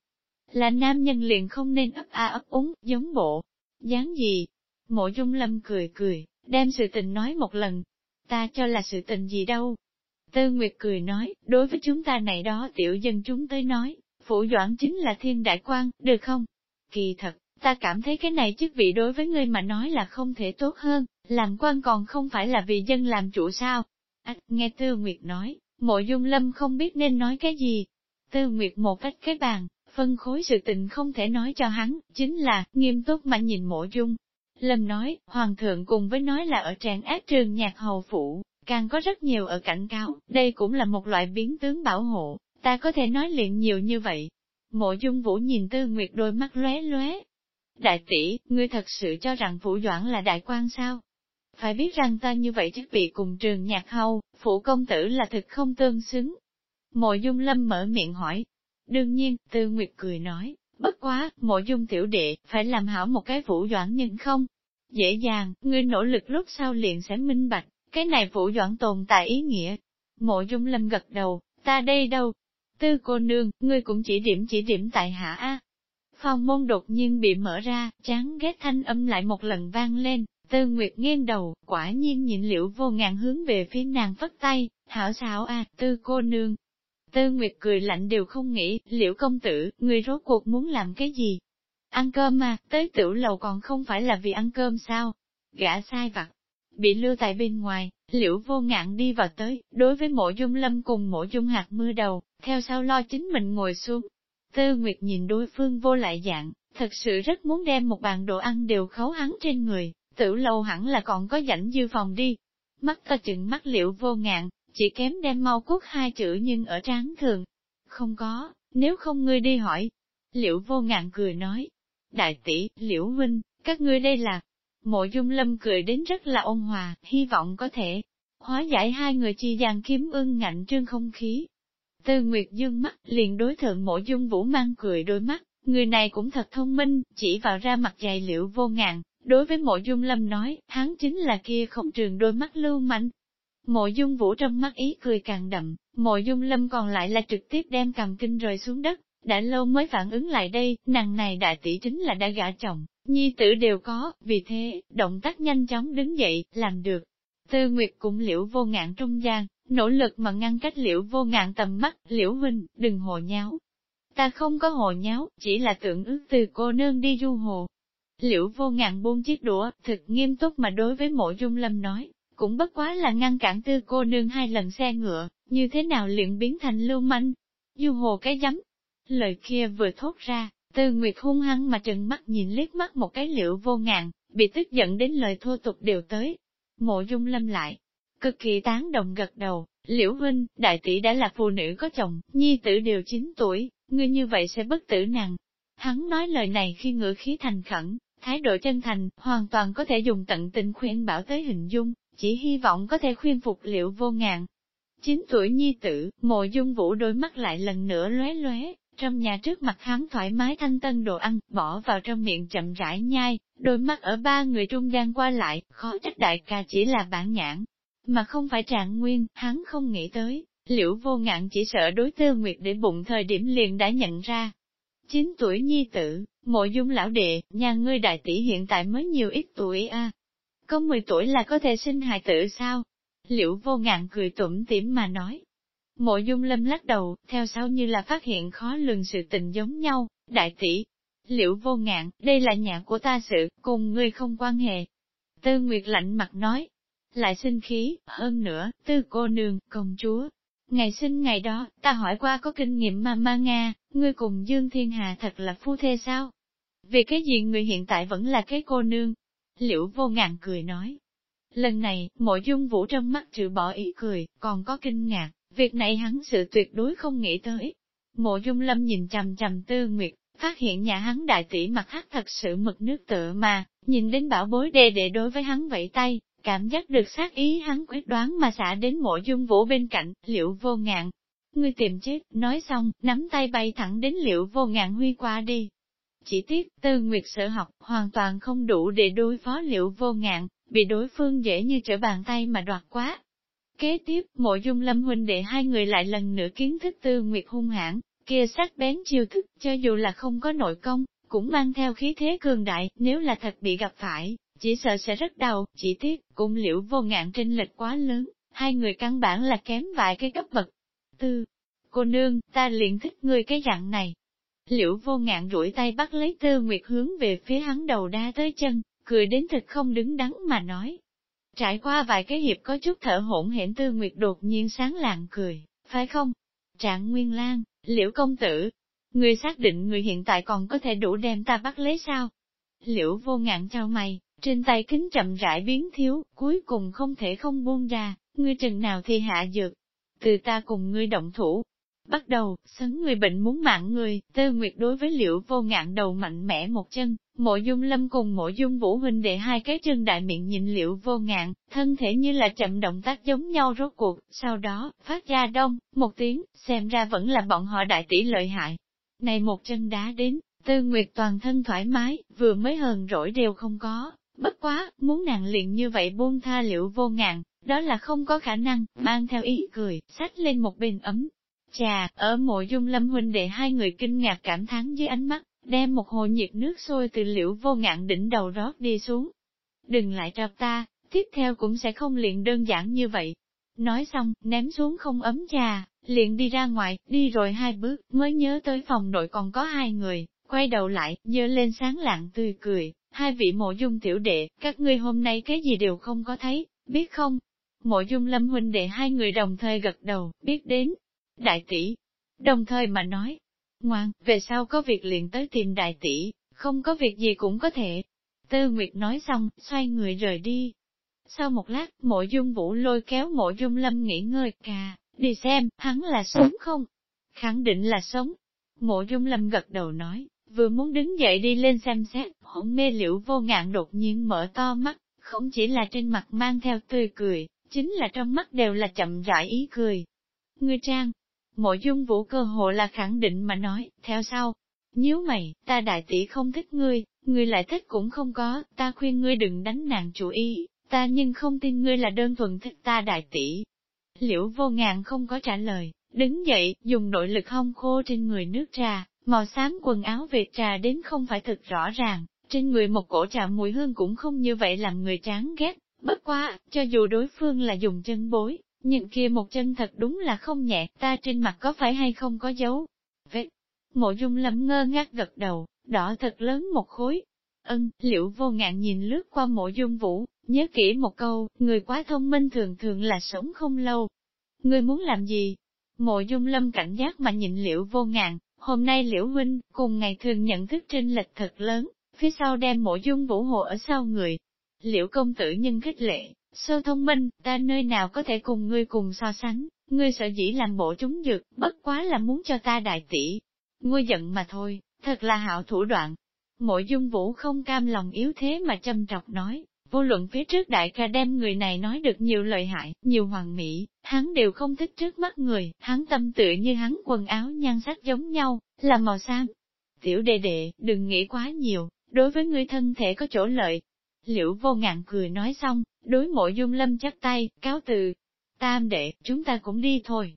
Là nam nhân liền không nên ấp a ấp úng, giống bộ, dáng gì. Mộ dung lâm cười cười, đem sự tình nói một lần. Ta cho là sự tình gì đâu. Tư Nguyệt cười nói, đối với chúng ta này đó tiểu dân chúng tới nói, phủ doãn chính là thiên đại quan, được không? Kỳ thật, ta cảm thấy cái này chức vị đối với ngươi mà nói là không thể tốt hơn, làm quan còn không phải là vì dân làm chủ sao? À, nghe Tư Nguyệt nói, mộ dung lâm không biết nên nói cái gì. Tư Nguyệt một cách cái bàn, phân khối sự tình không thể nói cho hắn, chính là, nghiêm túc mà nhìn mộ dung. Lâm nói, Hoàng thượng cùng với nói là ở trạng ác trường nhạc hầu phủ, càng có rất nhiều ở cảnh cáo, đây cũng là một loại biến tướng bảo hộ, ta có thể nói liền nhiều như vậy. Mộ dung vũ nhìn tư nguyệt đôi mắt lóe lóe. Đại tỷ, ngươi thật sự cho rằng phủ doãn là đại quan sao? Phải biết rằng ta như vậy chắc bị cùng trường nhạc hầu, phủ công tử là thực không tương xứng. Mộ dung lâm mở miệng hỏi. Đương nhiên, tư nguyệt cười nói, bất quá, mộ dung tiểu đệ, phải làm hảo một cái vũ doãn nhưng không. Dễ dàng, ngươi nỗ lực lúc sau liền sẽ minh bạch, cái này vũ doãn tồn tại ý nghĩa. Mộ dung lâm gật đầu, ta đây đâu? Tư cô nương, ngươi cũng chỉ điểm chỉ điểm tại hạ a. Phòng môn đột nhiên bị mở ra, chán ghét thanh âm lại một lần vang lên, tư nguyệt nghiêng đầu, quả nhiên nhịn liễu vô ngàn hướng về phía nàng phất tay, thảo xảo a, tư cô nương. Tư nguyệt cười lạnh đều không nghĩ, liễu công tử, người rốt cuộc muốn làm cái gì? Ăn cơm mà, tới tiểu lầu còn không phải là vì ăn cơm sao? Gã sai vặt, bị lưu tại bên ngoài, liễu vô ngạn đi vào tới, đối với mộ dung lâm cùng mộ dung hạt mưa đầu, theo sau lo chính mình ngồi xuống. Tư Nguyệt nhìn đối phương vô lại dạng, thật sự rất muốn đem một bàn đồ ăn đều khấu hắn trên người, Tiểu lâu hẳn là còn có rảnh dư phòng đi. Mắt ta chừng mắt liễu vô ngạn, chỉ kém đem mau cốt hai chữ nhưng ở tráng thường. Không có, nếu không ngươi đi hỏi. Liễu vô ngạn cười nói. Đại tỷ, liễu huynh, các ngươi đây là, Mộ dung lâm cười đến rất là ôn hòa, hy vọng có thể hóa giải hai người chi gian kiếm ưng ngạnh trương không khí. Tư Nguyệt dương mắt, liền đối thượng mộ dung vũ mang cười đôi mắt, người này cũng thật thông minh, chỉ vào ra mặt dày liệu vô ngàn, đối với mộ dung lâm nói, hắn chính là kia không trường đôi mắt lưu mạnh. Mộ dung vũ trong mắt ý cười càng đậm, mộ dung lâm còn lại là trực tiếp đem cầm kinh rơi xuống đất, đã lâu mới phản ứng lại đây, nàng này đại tỷ chính là đã gả chồng, nhi tử đều có, vì thế, động tác nhanh chóng đứng dậy, làm được. Tư Nguyệt cũng liễu vô ngạn trung gian, nỗ lực mà ngăn cách liễu vô ngạn tầm mắt, liễu huynh, đừng hồ nháo. Ta không có hồ nháo, chỉ là tưởng ước từ cô nương đi du hồ. Liễu vô ngạn buông chiếc đũa, thực nghiêm túc mà đối với mộ dung lâm nói, cũng bất quá là ngăn cản tư cô nương hai lần xe ngựa, như thế nào liền biến thành lưu manh. Du hồ cái giấm. Lời kia vừa thốt ra, Tư Nguyệt hung hăng mà trừng mắt nhìn liếc mắt một cái liệu vô ngàn, bị tức giận đến lời thô tục đều tới. Mộ dung lâm lại, cực kỳ tán đồng gật đầu, liễu huynh, đại tỷ đã là phụ nữ có chồng, nhi tử đều 9 tuổi, ngươi như vậy sẽ bất tử nàng. Hắn nói lời này khi ngữ khí thành khẩn, thái độ chân thành, hoàn toàn có thể dùng tận tình khuyên bảo tới hình dung, chỉ hy vọng có thể khuyên phục liệu vô ngàn. 9 tuổi nhi tử, mộ dung vũ đôi mắt lại lần nữa lóe lóe, trong nhà trước mặt hắn thoải mái thanh tân đồ ăn, bỏ vào trong miệng chậm rãi nhai, đôi mắt ở ba người trung gian qua lại, khó trách đại ca chỉ là bản nhãn, mà không phải trạng nguyên, hắn không nghĩ tới, liễu vô ngạn chỉ sợ đối tư nguyệt để bụng thời điểm liền đã nhận ra. Chín tuổi nhi tử, mộ dung lão đệ, nhà ngươi đại tỷ hiện tại mới nhiều ít tuổi a có 10 tuổi là có thể sinh hài tử sao? Liễu vô ngạn cười tủm tỉm mà nói, Mộ dung lâm lắc đầu, theo sau như là phát hiện khó lường sự tình giống nhau, đại tỷ. Liễu vô ngạn, đây là nhà của ta sự, cùng ngươi không quan hệ. Tư Nguyệt lạnh mặt nói, lại sinh khí, hơn nữa, tư cô nương, công chúa. Ngày sinh ngày đó, ta hỏi qua có kinh nghiệm mà ma Nga, ngươi cùng Dương Thiên Hà thật là phu thê sao? Vì cái gì người hiện tại vẫn là cái cô nương? Liễu vô ngạn cười nói. Lần này, mộ dung vũ trong mắt trừ bỏ ý cười, còn có kinh ngạc. Việc này hắn sự tuyệt đối không nghĩ tới. Mộ dung lâm nhìn chằm chằm tư nguyệt, phát hiện nhà hắn đại tỷ mặt hắc thật sự mực nước tựa mà, nhìn đến bảo bối đề đệ đối với hắn vẫy tay, cảm giác được sát ý hắn quyết đoán mà xả đến mộ dung vũ bên cạnh, liệu vô ngạn. Ngươi tìm chết, nói xong, nắm tay bay thẳng đến liệu vô ngạn huy qua đi. Chỉ tiết, tư nguyệt sở học, hoàn toàn không đủ để đối phó liệu vô ngạn, bị đối phương dễ như trở bàn tay mà đoạt quá. Kế tiếp, mộ dung lâm huynh đệ hai người lại lần nữa kiến thức tư nguyệt hung hãn, kia sắc bén chiêu thức, cho dù là không có nội công, cũng mang theo khí thế cường đại, nếu là thật bị gặp phải, chỉ sợ sẽ rất đau, chỉ tiếc, cũng liễu vô ngạn trên lệch quá lớn, hai người căn bản là kém vài cái cấp bậc. Tư, cô nương, ta liền thích ngươi cái dạng này. Liễu vô ngạn rủi tay bắt lấy tư nguyệt hướng về phía hắn đầu đa tới chân, cười đến thật không đứng đắn mà nói, Trải qua vài cái hiệp có chút thở hỗn hển tư nguyệt đột nhiên sáng lạng cười, phải không? Trạng Nguyên Lan, liễu công tử, người xác định người hiện tại còn có thể đủ đem ta bắt lấy sao? Liễu vô ngạn trao mày, trên tay kính chậm rãi biến thiếu, cuối cùng không thể không buông ra, ngươi chừng nào thì hạ dược, từ ta cùng ngươi động thủ. Bắt đầu, sấn người bệnh muốn mạng người, tư nguyệt đối với liễu vô ngạn đầu mạnh mẽ một chân, mộ dung lâm cùng mộ dung vũ huynh để hai cái chân đại miệng nhìn liễu vô ngạn, thân thể như là chậm động tác giống nhau rốt cuộc, sau đó, phát ra đông, một tiếng, xem ra vẫn là bọn họ đại tỷ lợi hại. Này một chân đá đến, tư nguyệt toàn thân thoải mái, vừa mới hờn rỗi đều không có, bất quá, muốn nàng liền như vậy buông tha liễu vô ngạn, đó là không có khả năng, mang theo ý cười, sách lên một bình ấm. Chà, ở mộ dung lâm huynh đệ hai người kinh ngạc cảm thán dưới ánh mắt, đem một hồ nhiệt nước sôi từ liễu vô ngạn đỉnh đầu rót đi xuống. Đừng lại trọc ta, tiếp theo cũng sẽ không liền đơn giản như vậy. Nói xong, ném xuống không ấm trà, liền đi ra ngoài, đi rồi hai bước, mới nhớ tới phòng nội còn có hai người, quay đầu lại, dơ lên sáng lạng tươi cười, hai vị mộ dung tiểu đệ, các ngươi hôm nay cái gì đều không có thấy, biết không? Mộ dung lâm huynh đệ hai người đồng thời gật đầu, biết đến. Đại tỷ, đồng thời mà nói, ngoan, về sau có việc liền tới tìm đại tỷ, không có việc gì cũng có thể. Tư Nguyệt nói xong, xoay người rời đi. Sau một lát, mộ dung vũ lôi kéo mộ dung lâm nghỉ ngơi cà, đi xem, hắn là sống không? Khẳng định là sống. Mộ dung lâm gật đầu nói, vừa muốn đứng dậy đi lên xem xét, hỗn mê liễu vô ngạn đột nhiên mở to mắt, không chỉ là trên mặt mang theo tươi cười, chính là trong mắt đều là chậm rãi ý cười. Ngươi trang, mộ dung vũ cơ hộ là khẳng định mà nói, theo sau, nhíu mày, ta đại tỷ không thích ngươi, ngươi lại thích cũng không có, ta khuyên ngươi đừng đánh nàng chủ ý, ta nhưng không tin ngươi là đơn thuần thích ta đại tỷ. Liễu vô ngàn không có trả lời, đứng dậy, dùng nội lực hong khô trên người nước trà, màu xám quần áo về trà đến không phải thật rõ ràng, trên người một cổ trà mùi hương cũng không như vậy làm người chán ghét, bất quá, cho dù đối phương là dùng chân bối, nhưng kia một chân thật đúng là không nhẹ, ta trên mặt có phải hay không có dấu. Vết, mộ dung lâm ngơ ngác gật đầu, đỏ thật lớn một khối. Ân, liễu vô ngạn nhìn lướt qua mộ dung vũ, nhớ kỹ một câu, người quá thông minh thường thường là sống không lâu. Người muốn làm gì? Mộ dung lâm cảnh giác mà nhìn liễu vô ngạn, hôm nay liễu huynh, cùng ngày thường nhận thức trên lệch thật lớn, phía sau đem mộ dung vũ hộ ở sau người. Liễu công tử nhân khích lệ, sơ thông minh, ta nơi nào có thể cùng ngươi cùng so sánh, ngươi sợ dĩ làm bộ chúng dược, bất quá là muốn cho ta đại tỷ. Ngươi giận mà thôi, thật là hạo thủ đoạn. Mộ dung vũ không cam lòng yếu thế mà châm trọc nói, vô luận phía trước đại ca đem người này nói được nhiều lợi hại, nhiều hoàng mỹ, hắn đều không thích trước mắt người, hắn tâm tự như hắn quần áo nhan sắc giống nhau, là màu xám. Tiểu đệ đệ, đừng nghĩ quá nhiều, đối với người thân thể có chỗ lợi. Liễu vô ngạn cười nói xong, đối mộ dung lâm chắp tay, cáo từ. Tam đệ, chúng ta cũng đi thôi.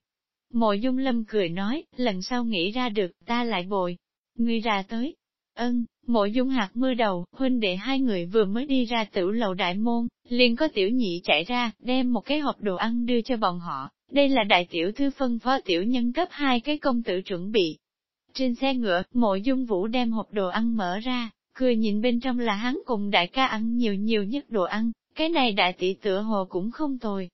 Mộ dung lâm cười nói, lần sau nghĩ ra được, ta lại bồi. Ngươi ra tới. Ân, mộ dung hạt mưa đầu, huynh đệ hai người vừa mới đi ra tử lầu đại môn, liền có tiểu nhị chạy ra, đem một cái hộp đồ ăn đưa cho bọn họ. Đây là đại tiểu thư phân phó tiểu nhân cấp hai cái công tử chuẩn bị. Trên xe ngựa, mộ dung vũ đem hộp đồ ăn mở ra, cười nhìn bên trong là hắn cùng đại ca ăn nhiều nhiều nhất đồ ăn, cái này đại tỷ tựa hồ cũng không tồi.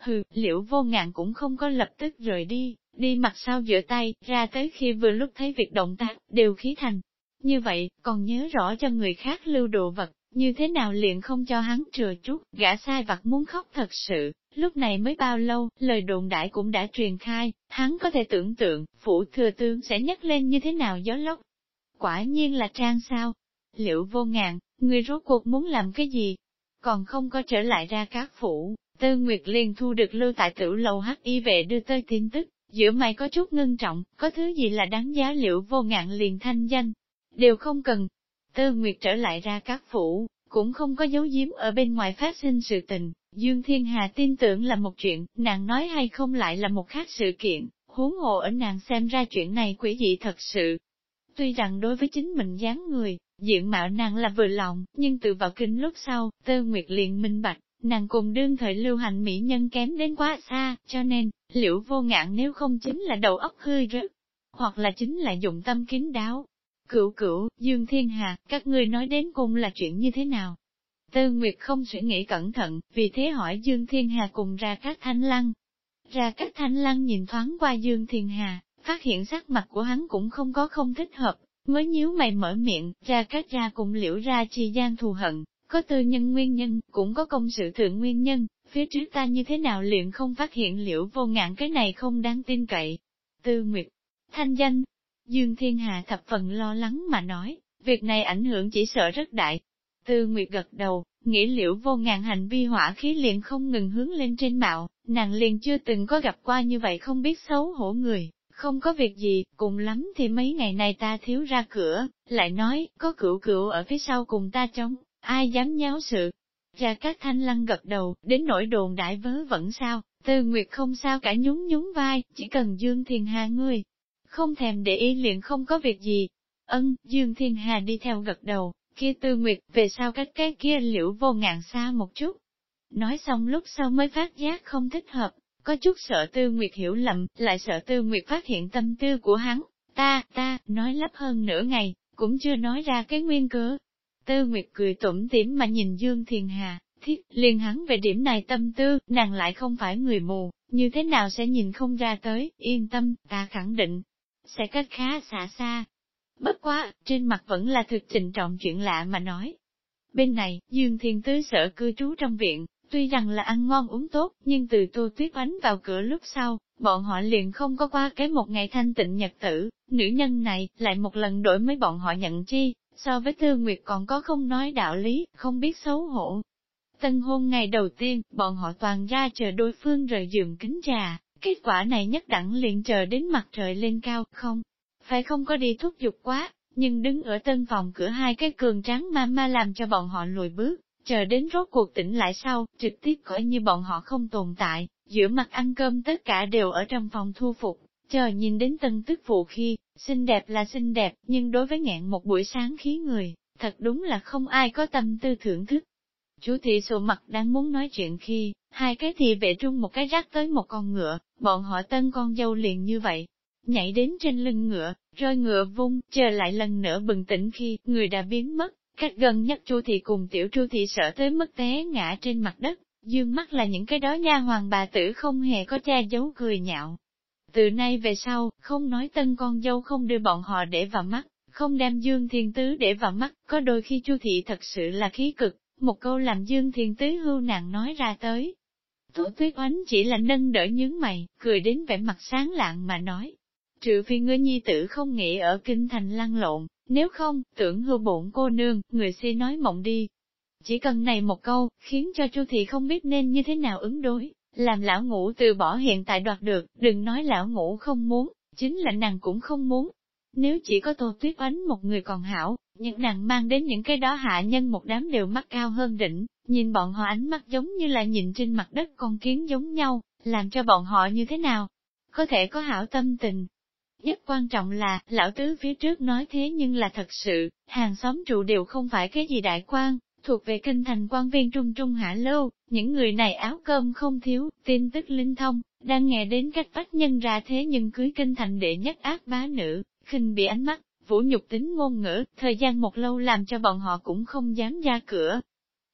Hừ, liễu vô ngạn cũng không có lập tức rời đi, đi mặt sau giữa tay, ra tới khi vừa lúc thấy việc động tác, đều khí thành. Như vậy, còn nhớ rõ cho người khác lưu đồ vật, như thế nào liền không cho hắn trừa chút, gã sai vặt muốn khóc thật sự, lúc này mới bao lâu, lời đồn đại cũng đã truyền khai, hắn có thể tưởng tượng, phụ thừa tướng sẽ nhắc lên như thế nào gió lốc. Quả nhiên là trang sao, Liễu vô ngạn, người rốt cuộc muốn làm cái gì? Còn không có trở lại ra các phủ, Tư Nguyệt liền thu được lưu tại tử lầu hắc y vệ đưa tới tin tức, giữa mày có chút ngưng trọng, có thứ gì là đáng giá liễu vô ngạn liền thanh danh, đều không cần. Tư Nguyệt trở lại ra các phủ, cũng không có dấu giếm ở bên ngoài phát sinh sự tình, Dương Thiên Hà tin tưởng là một chuyện, nàng nói hay không lại là một khác sự kiện, huống hồ ở nàng xem ra chuyện này quỷ dị thật sự. Tuy rằng đối với chính mình dáng người, Diện mạo nàng là vừa lòng, nhưng từ vào kinh lúc sau, Tơ Nguyệt liền minh bạch, nàng cùng đương thời lưu hành mỹ nhân kém đến quá xa, cho nên, liễu vô ngạn nếu không chính là đầu óc hư rớt, hoặc là chính là dụng tâm kín đáo. Cửu cửu, Dương Thiên Hà, các ngươi nói đến cùng là chuyện như thế nào? Tơ Nguyệt không suy nghĩ cẩn thận, vì thế hỏi Dương Thiên Hà cùng ra các thanh lăng. Ra các thanh lăng nhìn thoáng qua Dương Thiên Hà, phát hiện sắc mặt của hắn cũng không có không thích hợp, mới nhíu mày mở miệng, ra các ra cùng liễu ra chi gian thù hận, có tư nhân nguyên nhân, cũng có công sự thượng nguyên nhân, phía trước ta như thế nào liền không phát hiện liễu vô ngạn cái này không đáng tin cậy. Tư Nguyệt, thanh danh, Dương Thiên Hà thập phần lo lắng mà nói, việc này ảnh hưởng chỉ sợ rất đại. Tư Nguyệt gật đầu, nghĩ liễu vô ngàn hành vi hỏa khí liền không ngừng hướng lên trên mạo, nàng liền chưa từng có gặp qua như vậy không biết xấu hổ người, không có việc gì, cùng lắm thì mấy ngày này ta thiếu ra cửa, lại nói, có cửu cửu ở phía sau cùng ta chống, ai dám nháo sự. Ra các thanh lăng gật đầu, đến nỗi đồn đại vớ vẫn sao, tư nguyệt không sao cả nhún nhún vai, chỉ cần Dương Thiên Hà ngươi. Không thèm để ý liền không có việc gì. Ân, Dương Thiên Hà đi theo gật đầu, kia tư nguyệt, về sau cách cái kia liễu vô ngạn xa một chút. Nói xong lúc sau mới phát giác không thích hợp, có chút sợ tư nguyệt hiểu lầm, lại sợ tư nguyệt phát hiện tâm tư của hắn. Ta, ta, nói lắp hơn nửa ngày, cũng chưa nói ra cái nguyên cớ. Tư nguyệt cười tủm tỉm mà nhìn Dương Thiền Hà, thiết, liền hắn về điểm này tâm tư, nàng lại không phải người mù, như thế nào sẽ nhìn không ra tới, yên tâm, ta khẳng định, sẽ cách khá xa xa. Bất quá, trên mặt vẫn là thực trình trọng chuyện lạ mà nói. Bên này, Dương Thiên Tứ sở cư trú trong viện, Tuy rằng là ăn ngon uống tốt, nhưng từ tô tuyết ánh vào cửa lúc sau, bọn họ liền không có qua cái một ngày thanh tịnh nhật tử, nữ nhân này lại một lần đổi mới bọn họ nhận chi, so với Thư Nguyệt còn có không nói đạo lý, không biết xấu hổ. Tân hôn ngày đầu tiên, bọn họ toàn ra chờ đối phương rời giường kính trà, kết quả này nhất đẳng liền chờ đến mặt trời lên cao, không, phải không có đi thúc giục quá, nhưng đứng ở tân phòng cửa hai cái cường tráng ma ma làm cho bọn họ lùi bước, Chờ đến rốt cuộc tỉnh lại sau, trực tiếp coi như bọn họ không tồn tại, giữa mặt ăn cơm tất cả đều ở trong phòng thu phục, chờ nhìn đến tân tức phụ khi, xinh đẹp là xinh đẹp, nhưng đối với ngạn một buổi sáng khí người, thật đúng là không ai có tâm tư thưởng thức. Chú thị sổ mặt đang muốn nói chuyện khi, hai cái thì vệ trung một cái rác tới một con ngựa, bọn họ tân con dâu liền như vậy, nhảy đến trên lưng ngựa, rơi ngựa vung, chờ lại lần nữa bừng tỉnh khi người đã biến mất. Cách gần nhất Chu thị cùng tiểu Chu thị sợ tới mức té ngã trên mặt đất, dương mắt là những cái đó nha hoàng bà tử không hề có che giấu cười nhạo. Từ nay về sau, không nói tân con dâu không đưa bọn họ để vào mắt, không đem Dương Thiên Tứ để vào mắt, có đôi khi Chu thị thật sự là khí cực, một câu làm Dương Thiên Tứ hưu nàng nói ra tới. Tổ tuyết oánh chỉ là nâng đỡ nhướng mày, cười đến vẻ mặt sáng lạng mà nói. Trừ phi ngươi nhi tử không nghĩ ở kinh thành lăn lộn, nếu không, tưởng hư bổn cô nương, người si nói mộng đi. Chỉ cần này một câu, khiến cho Chu thị không biết nên như thế nào ứng đối, làm lão ngũ từ bỏ hiện tại đoạt được, đừng nói lão ngũ không muốn, chính là nàng cũng không muốn. Nếu chỉ có Tô Tuyết Ánh một người còn hảo, nhưng nàng mang đến những cái đó hạ nhân một đám đều mắt cao hơn đỉnh, nhìn bọn họ ánh mắt giống như là nhìn trên mặt đất con kiến giống nhau, làm cho bọn họ như thế nào? Có thể có hảo tâm tình, Nhất quan trọng là, lão tứ phía trước nói thế nhưng là thật sự, hàng xóm trụ đều không phải cái gì đại quan, thuộc về kinh thành quan viên trung trung hạ lâu, những người này áo cơm không thiếu, tin tức linh thông, đang nghe đến cách bách nhân ra thế nhưng cưới kinh thành đệ nhất ác bá nữ, khinh bị ánh mắt, vũ nhục tính ngôn ngữ, thời gian một lâu làm cho bọn họ cũng không dám ra cửa.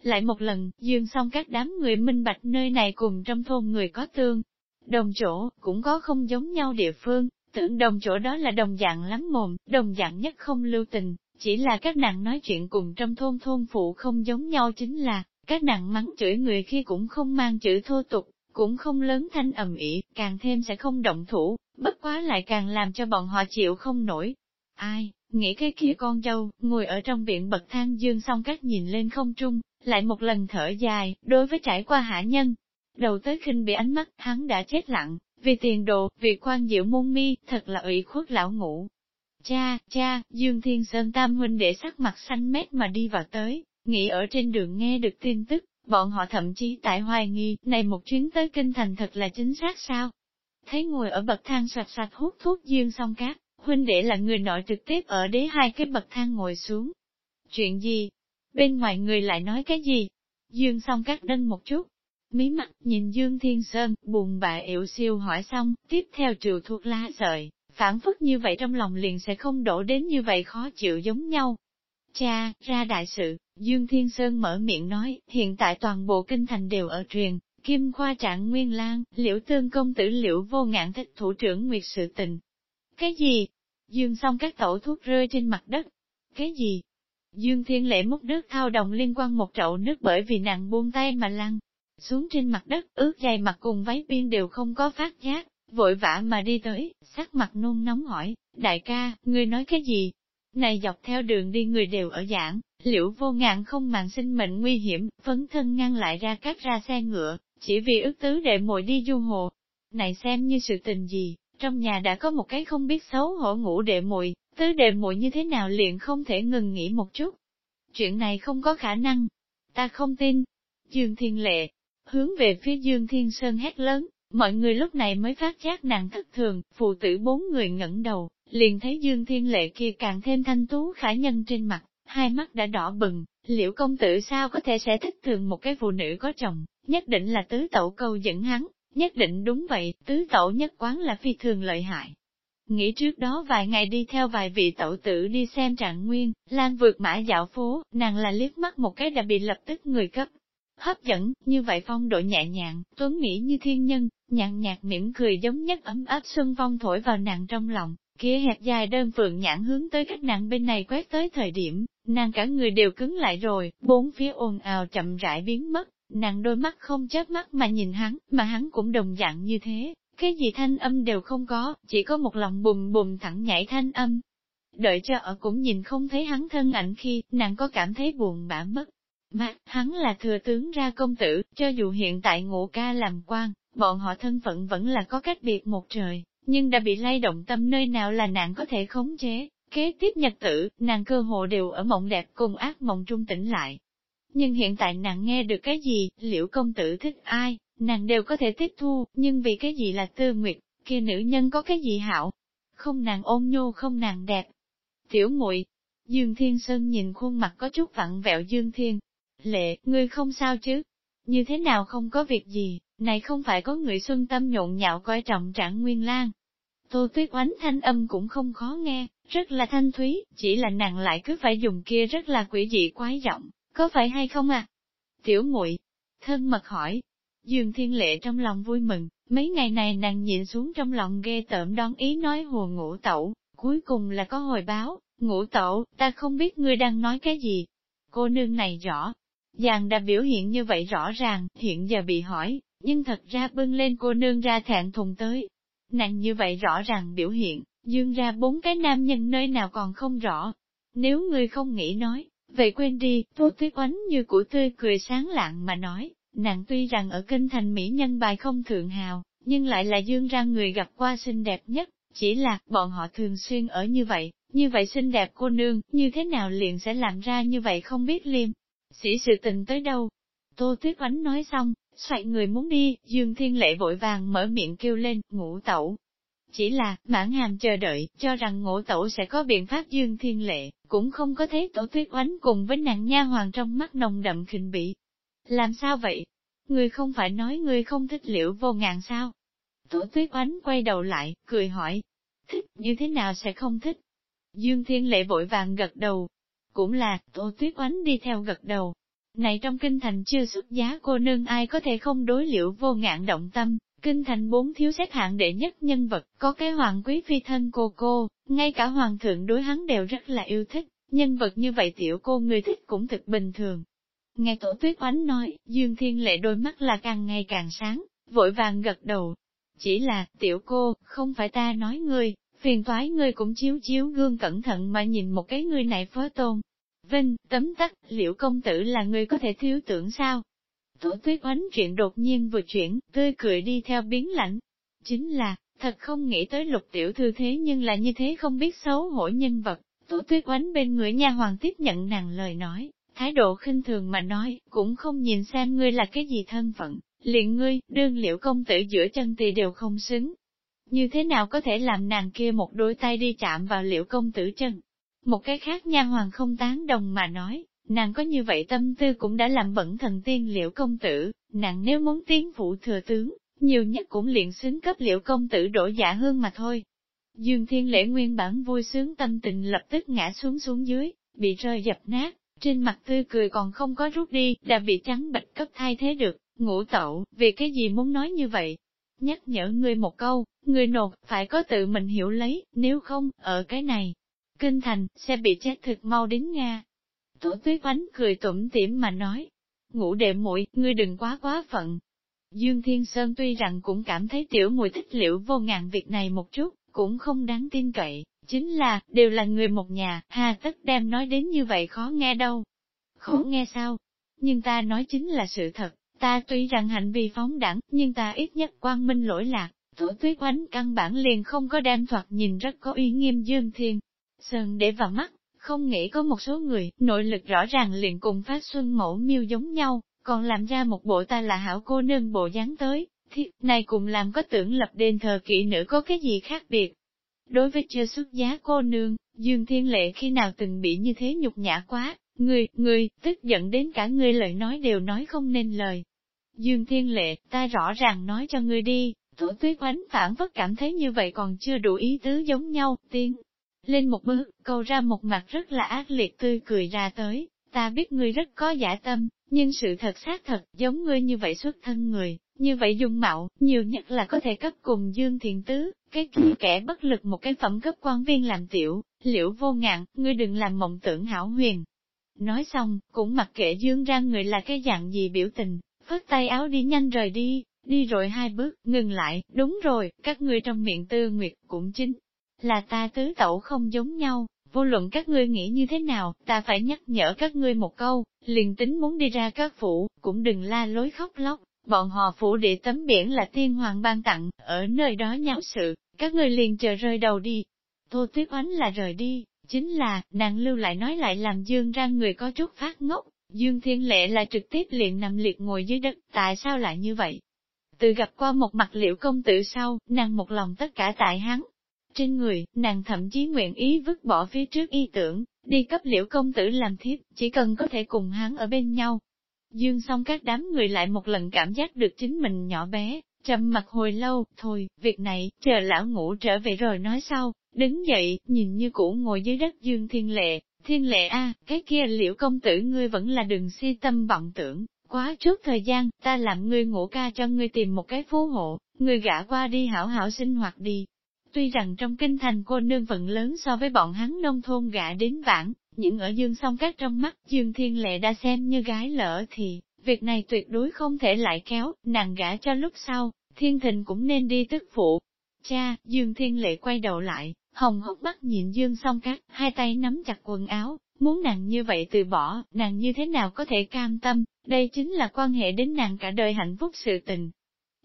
Lại một lần, dương xong các đám người minh bạch nơi này cùng trong thôn người có tương, đồng chỗ, cũng có không giống nhau địa phương, tưởng đồng chỗ đó là đồng dạng lắm mồm, đồng dạng nhất không lưu tình, chỉ là các nàng nói chuyện cùng trong thôn thôn phụ không giống nhau chính là, các nàng mắng chửi người khi cũng không mang chữ thô tục, cũng không lớn thanh ầm ĩ, càng thêm sẽ không động thủ, bất quá lại càng làm cho bọn họ chịu không nổi. Ai, nghĩ cái kia con dâu, ngồi ở trong viện bậc thang dương xong các nhìn lên không trung, lại một lần thở dài, đối với trải qua hạ nhân. Đầu tới khinh bị ánh mắt, hắn đã chết lặng, vì tiền đồ, vì quan diệu môn mi, thật là ủy khuất lão ngủ. Cha, cha, Dương Thiên Sơn Tam huynh để sắc mặt xanh mét mà đi vào tới, nghĩ ở trên đường nghe được tin tức, bọn họ thậm chí tại hoài nghi, này một chuyến tới kinh thành thật là chính xác sao? Thấy ngồi ở bậc thang sạch sạch hút thuốc Dương song cát, huynh đệ là người nội trực tiếp ở đế hai cái bậc thang ngồi xuống. Chuyện gì? Bên ngoài người lại nói cái gì? Dương song cát đân một chút, mí mắt, nhìn Dương Thiên Sơn, buồn bã ịu siêu hỏi xong, tiếp theo trừ thuốc lá sợi, phản phất như vậy trong lòng liền sẽ không đổ đến như vậy khó chịu giống nhau. Cha, ra đại sự, Dương Thiên Sơn mở miệng nói, hiện tại toàn bộ kinh thành đều ở truyền, Kim Khoa Trạng Nguyên Lan, liễu tương công tử liễu vô ngạn thích thủ trưởng nguyệt sự tình. Cái gì? Dương xong các tẩu thuốc rơi trên mặt đất. Cái gì? Dương Thiên Lễ múc nước thao đồng liên quan một chậu nước bởi vì nàng buông tay mà lăn, xuống trên mặt đất, ướt dày mặt cùng váy biên đều không có phát giác, vội vã mà đi tới, sắc mặt nôn nóng hỏi, đại ca, ngươi nói cái gì? Này dọc theo đường đi người đều ở giảng, liễu vô ngạn không màng sinh mệnh nguy hiểm, phấn thân ngăn lại ra cắt ra xe ngựa, chỉ vì ước tứ đệ muội đi du hồ. Này xem như sự tình gì, trong nhà đã có một cái không biết xấu hổ ngủ đệ muội, tứ đệ muội như thế nào liền không thể ngừng nghỉ một chút. Chuyện này không có khả năng. Ta không tin. Dương Thiên Lệ, hướng về phía Dương Thiên Sơn hét lớn, mọi người lúc này mới phát giác nàng thất thường, phụ tử bốn người ngẩng đầu, liền thấy Dương Thiên Lệ kia càng thêm thanh tú khả nhân trên mặt, hai mắt đã đỏ bừng, liệu công tử sao có thể sẽ thích thường một cái phụ nữ có chồng, nhất định là tứ tẩu câu dẫn hắn, nhất định đúng vậy, tứ tẩu nhất quán là phi thường lợi hại. Nghĩ trước đó vài ngày đi theo vài vị tẩu tử đi xem trạng nguyên, Lan vượt mã dạo phố, nàng là liếc mắt một cái đã bị lập tức người cấp. Hấp dẫn, như vậy phong độ nhẹ nhàng, tuấn mỹ như thiên nhân, nhàn nhạt mỉm cười giống nhất ấm áp xuân phong thổi vào nàng trong lòng, kia hẹp dài đơn phượng nhãn hướng tới cách nàng bên này quét tới thời điểm, nàng cả người đều cứng lại rồi, bốn phía ồn ào chậm rãi biến mất, nàng đôi mắt không chớp mắt mà nhìn hắn, mà hắn cũng đồng dạng như thế, cái gì thanh âm đều không có, chỉ có một lòng bùm bùm thẳng nhảy thanh âm. Đợi cho ở cũng nhìn không thấy hắn thân ảnh khi, nàng có cảm thấy buồn bã mất. Mà, hắn là thừa tướng ra công tử, cho dù hiện tại ngộ ca làm quan, bọn họ thân phận vẫn là có cách biệt một trời, nhưng đã bị lay động tâm nơi nào là nàng có thể khống chế. Kế tiếp nhật tử, nàng cơ hồ đều ở mộng đẹp cùng ác mộng trung tỉnh lại. Nhưng hiện tại nàng nghe được cái gì, liệu công tử thích ai, nàng đều có thể tiếp thu, nhưng vì cái gì là tư nguyệt, kia nữ nhân có cái gì hảo? Không nàng ôn nhô không nàng đẹp. Tiểu muội Dương Thiên Sơn nhìn khuôn mặt có chút vặn vẹo Dương Thiên. Lệ, ngươi không sao chứ? Như thế nào không có việc gì, này không phải có người xuân tâm nhộn nhạo coi trọng trạng nguyên lang. Tô tuyết oánh thanh âm cũng không khó nghe, rất là thanh thúy, chỉ là nàng lại cứ phải dùng kia rất là quỷ dị quái giọng, có phải hay không à? Tiểu muội thân mật hỏi, Dương Thiên Lệ trong lòng vui mừng, mấy ngày này nàng nhịn xuống trong lòng ghê tởm đón ý nói hùa ngũ tẩu, cuối cùng là có hồi báo, ngũ tẩu, ta không biết ngươi đang nói cái gì. Cô nương này rõ, Giàng đã biểu hiện như vậy rõ ràng, hiện giờ bị hỏi, nhưng thật ra bưng lên cô nương ra thẹn thùng tới. Nàng như vậy rõ ràng biểu hiện, dương ra bốn cái nam nhân nơi nào còn không rõ. Nếu ngươi không nghĩ nói, vậy quên đi, Tô Tuyết Oánh như củ tươi cười sáng lạng mà nói, nàng tuy rằng ở kinh thành Mỹ nhân bài không thượng hào, nhưng lại là dương ra người gặp qua xinh đẹp nhất, chỉ là bọn họ thường xuyên ở như vậy, như vậy xinh đẹp cô nương, như thế nào liền sẽ làm ra như vậy không biết liêm. Sĩ sự tình tới đâu? Tô Tuyết Oánh nói xong, xoay người muốn đi, Dương Thiên Lệ vội vàng mở miệng kêu lên, ngũ tẩu. Chỉ là, mãn hàm chờ đợi, cho rằng ngũ tẩu sẽ có biện pháp Dương Thiên Lệ, cũng không có thấy tổ tuyết oánh cùng với nàng nha hoàng trong mắt nồng đậm khinh bị. Làm sao vậy? Người không phải nói người không thích liễu vô ngàn sao? Tổ tuyết oánh quay đầu lại, cười hỏi. Thích, như thế nào sẽ không thích? Dương Thiên Lệ vội vàng gật đầu. Cũng là, Tô tuyết oánh đi theo gật đầu, này trong kinh thành chưa xuất giá cô nương ai có thể không đối liệu vô ngạn động tâm, kinh thành bốn thiếu xếp hạng đệ nhất nhân vật, có cái hoàng quý phi thân cô cô, ngay cả hoàng thượng đối hắn đều rất là yêu thích, nhân vật như vậy tiểu cô người thích cũng thực bình thường. Nghe tổ tuyết oánh nói, Dương Thiên Lệ đôi mắt là càng ngày càng sáng, vội vàng gật đầu. Chỉ là, tiểu cô, không phải ta nói ngươi, phiền toái ngươi cũng chiếu chiếu gương cẩn thận mà nhìn một cái ngươi này phó tôn, Vinh, tấm tắc, liệu công tử là người có thể thiếu tưởng sao? Tổ tuyết oánh chuyện đột nhiên vừa chuyển, tươi cười đi theo biến lạnh. Chính là, thật không nghĩ tới lục tiểu thư thế nhưng là như thế không biết xấu hổ nhân vật. Tổ tuyết oánh bên người nha hoàng tiếp nhận nàng lời nói, thái độ khinh thường mà nói, cũng không nhìn xem ngươi là cái gì thân phận, liền ngươi, đương liệu công tử giữa chân thì đều không xứng. Như thế nào có thể làm nàng kia một đôi tay đi chạm vào liệu công tử chân? Một cái khác nha hoàng không tán đồng mà nói, nàng có như vậy tâm tư cũng đã làm bẩn thần tiên liệu công tử, nàng nếu muốn tiến phụ thừa tướng, nhiều nhất cũng liền xứng cấp liệu công tử đổ giả hương mà thôi. Dương Thiên Lễ nguyên bản vui sướng tâm tình lập tức ngã xuống xuống dưới, bị rơi dập nát, trên mặt tươi cười còn không có rút đi, đã bị trắng bạch cấp thay thế được, ngũ tậu, vì cái gì muốn nói như vậy? Nhắc nhở ngươi một câu, Người nột, phải có tự mình hiểu lấy, nếu không, ở cái này, kinh thành, sẽ bị chết thực mau đến Nga. Tố tuyết oánh cười tủm tỉm mà nói. ngủ đệ muội ngươi đừng quá quá phận. Dương Thiên Sơn tuy rằng cũng cảm thấy tiểu mùi thích liệu vô ngàn việc này một chút, cũng không đáng tin cậy, chính là, đều là người một nhà, hà tất đem nói đến như vậy khó nghe đâu. Khó nghe sao? Nhưng ta nói chính là sự thật, ta tuy rằng hành vi phóng đẳng, nhưng ta ít nhất quang minh lỗi lạc, Tổ tuyết oánh căn bản liền không có đem thoạt nhìn rất có uy nghiêm dương thiên. Sơn để vào mắt, không nghĩ có một số người, nội lực rõ ràng liền cùng phát xuân mẫu miêu giống nhau, còn làm ra một bộ ta là hảo cô nương bộ dáng tới, thì này cùng làm có tưởng lập đền thờ kỵ nữ có cái gì khác biệt. Đối với chưa xuất giá cô nương, Dương Thiên Lệ khi nào từng bị như thế nhục nhã quá, người, người, tức giận đến cả người lời nói đều nói không nên lời. Dương Thiên Lệ, ta rõ ràng nói cho ngươi đi, Thổ tuyết oánh phản vất cảm thấy như vậy còn chưa đủ ý tứ giống nhau, tiên. Lên một bước, câu ra một mặt rất là ác liệt tươi cười ra tới, ta biết ngươi rất có giả tâm, nhưng sự thật xác thật, giống ngươi như vậy xuất thân người, như vậy dung mạo, nhiều nhất là có thể cấp cùng Dương Thiện Tứ, cái kia kẻ bất lực một cái phẩm cấp quan viên làm tiểu, liễu vô ngạn, ngươi đừng làm mộng tưởng hảo huyền. Nói xong, cũng mặc kệ Dương ra người là cái dạng gì biểu tình, phất tay áo đi nhanh rời đi, Đi rồi hai bước, ngừng lại, đúng rồi, các ngươi trong miệng tư nguyệt cũng chính là ta tứ tẩu không giống nhau, vô luận các ngươi nghĩ như thế nào, ta phải nhắc nhở các ngươi một câu, liền tính muốn đi ra các phủ, cũng đừng la lối khóc lóc, bọn họ phủ địa tấm biển là tiên hoàng ban tặng, ở nơi đó nháo sự, các ngươi liền chờ rơi đầu đi. Tô Tuyết Oánh là rời đi, chính là, nàng lưu lại nói lại làm dương ra người có chút phát ngốc, dương thiên lệ là trực tiếp liền nằm liệt ngồi dưới đất, tại sao lại như vậy? Từ gặp qua một mặt liệu công tử sau, nàng một lòng tất cả tại hắn. Trên người, nàng thậm chí nguyện ý vứt bỏ phía trước ý tưởng, đi cấp liễu công tử làm thiếp, chỉ cần có thể cùng hắn ở bên nhau. Dương xong các đám người lại một lần cảm giác được chính mình nhỏ bé, trầm mặt hồi lâu, thôi, việc này, chờ lão ngủ trở về rồi nói sau, đứng dậy, nhìn như cũ ngồi dưới đất Dương Thiên Lệ, Thiên Lệ a, cái kia liễu công tử ngươi vẫn là đừng si tâm vọng tưởng, Quá trước thời gian, ta làm ngươi ngủ ca cho ngươi tìm một cái phú hộ, ngươi gã qua đi hảo hảo sinh hoạt đi. Tuy rằng trong kinh thành cô nương vận lớn so với bọn hắn nông thôn gã đến vãng, nhưng ở dương song các trong mắt dương thiên lệ đã xem như gái lỡ thì, việc này tuyệt đối không thể lại kéo, nàng gã cho lúc sau, thiên thịnh cũng nên đi tức phụ. Cha, dương thiên lệ quay đầu lại, hồng hốc mắt nhìn dương song các, hai tay nắm chặt quần áo, muốn nàng như vậy từ bỏ, nàng như thế nào có thể cam tâm, đây chính là quan hệ đến nàng cả đời hạnh phúc sự tình.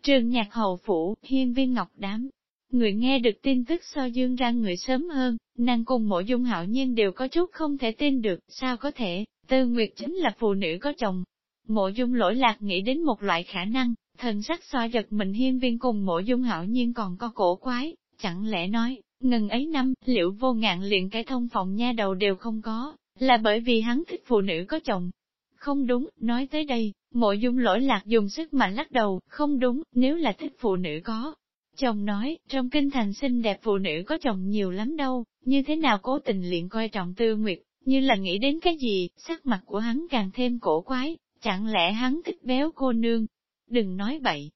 Trường nhạc hầu phủ, hiên viên ngọc đám. Người nghe được tin tức so dương ra người sớm hơn, nàng cùng mộ dung hạo nhiên đều có chút không thể tin được, sao có thể, tư nguyệt chính là phụ nữ có chồng. Mộ dung lỗi lạc nghĩ đến một loại khả năng, thần sắc so giật mình hiên viên cùng mộ dung hạo nhiên còn có cổ quái, chẳng lẽ nói, ngần ấy năm, liệu vô ngạn liền cái thông phòng nha đầu đều không có, là bởi vì hắn thích phụ nữ có chồng, không đúng, nói tới đây, mộ dung lỗi lạc dùng sức mạnh lắc đầu, không đúng, nếu là thích phụ nữ có. Chồng nói, trong kinh thành xinh đẹp phụ nữ có chồng nhiều lắm đâu, như thế nào cố tình liền coi trọng tư nguyệt, như là nghĩ đến cái gì, sắc mặt của hắn càng thêm cổ quái, chẳng lẽ hắn thích béo cô nương? Đừng nói bậy.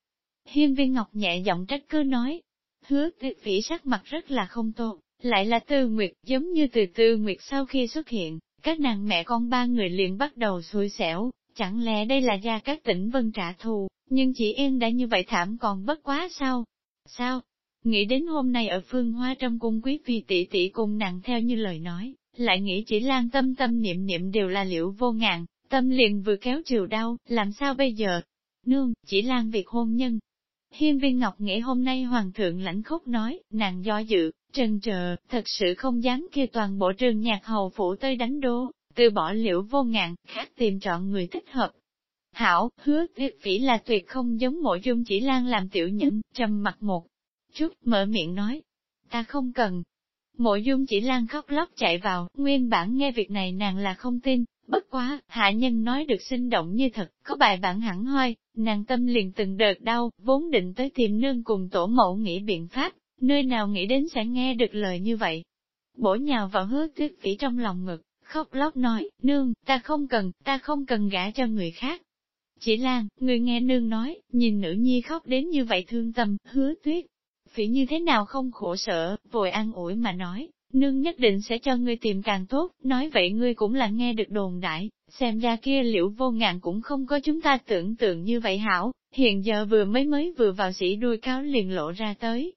Hiên viên ngọc nhẹ giọng trách cứ nói, hứa tuyệt vĩ sắc mặt rất là không tốt, lại là tư nguyệt, giống như từ tư nguyệt sau khi xuất hiện, các nàng mẹ con ba người liền bắt đầu xui xẻo, chẳng lẽ đây là gia các tỉnh vân trả thù, nhưng chị Yên đã như vậy thảm còn bất quá sao? Sao? Nghĩ đến hôm nay ở phương hoa trong cung quý phi tỷ tỷ cùng nàng theo như lời nói, lại nghĩ chỉ lan tâm tâm niệm niệm đều là liệu vô ngạn, tâm liền vừa kéo chiều đau, làm sao bây giờ? Nương, chỉ lan việc hôn nhân. Hiên viên ngọc nghĩ hôm nay hoàng thượng lãnh khốc nói, nàng do dự, Trần trờ, thật sự không dám kia toàn bộ trường nhạc hầu phủ tới đánh đố, từ bỏ liễu vô ngạn, khác tìm chọn người thích hợp. Hảo, hứa tuyệt phỉ là tuyệt không giống mộ dung chỉ lan làm tiểu nhẫn, trầm mặt một chút, mở miệng nói. Ta không cần. Mộ dung chỉ lan khóc lóc chạy vào, nguyên bản nghe việc này nàng là không tin, bất quá, hạ nhân nói được sinh động như thật, có bài bản hẳn hoi, nàng tâm liền từng đợt đau, vốn định tới tìm nương cùng tổ mẫu nghĩ biện pháp, nơi nào nghĩ đến sẽ nghe được lời như vậy. Bổ nhào vào hứa tuyết phỉ trong lòng ngực, khóc lóc nói, nương, ta không cần, ta không cần gả cho người khác. Chỉ Lan, người nghe nương nói, nhìn nữ nhi khóc đến như vậy thương tâm, hứa tuyết. Phỉ như thế nào không khổ sở, vội an ủi mà nói, nương nhất định sẽ cho ngươi tìm càng tốt, nói vậy ngươi cũng là nghe được đồn đại, xem ra kia liệu vô ngạn cũng không có chúng ta tưởng tượng như vậy hảo, hiện giờ vừa mới mới vừa vào sĩ đuôi cáo liền lộ ra tới.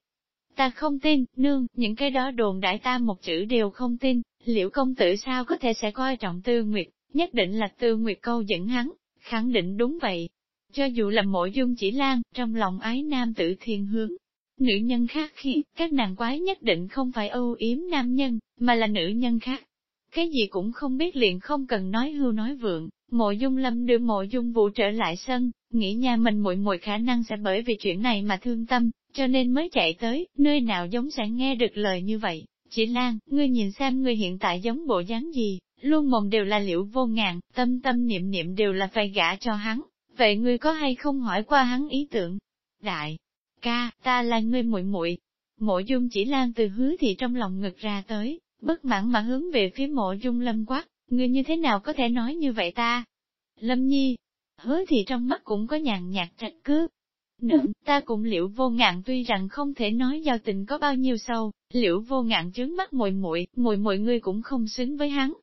Ta không tin, nương, những cái đó đồn đại ta một chữ đều không tin, liễu công tử sao có thể sẽ coi trọng tư nguyệt, nhất định là tư nguyệt câu dẫn hắn, khẳng định đúng vậy. Cho dù là mỗi dung chỉ lan, trong lòng ái nam tử thiên hướng, nữ nhân khác khi, các nàng quái nhất định không phải âu yếm nam nhân, mà là nữ nhân khác. Cái gì cũng không biết liền không cần nói hưu nói vượng, mộ dung lâm đưa mộ dung Vũ trở lại sân, nghĩ nhà mình muội muội khả năng sẽ bởi vì chuyện này mà thương tâm, cho nên mới chạy tới, nơi nào giống sẽ nghe được lời như vậy. Chị Lan, ngươi nhìn xem ngươi hiện tại giống bộ dáng gì, luôn mồm đều là liễu vô ngàn, tâm tâm niệm niệm đều là phải gả cho hắn, vậy ngươi có hay không hỏi qua hắn ý tưởng? Đại, ca, ta là ngươi muội muội. Mộ dung chỉ lan từ hứa thì trong lòng ngực ra tới, bất mãn mà hướng về phía mộ dung lâm quát, ngươi như thế nào có thể nói như vậy ta? Lâm nhi, hứa thì trong mắt cũng có nhàn nhạt trạch cướp. Nữ, ta cũng liễu vô ngạn tuy rằng không thể nói giao tình có bao nhiêu sâu, liễu vô ngạn trướng mắt muội muội, muội muội ngươi cũng không xứng với hắn.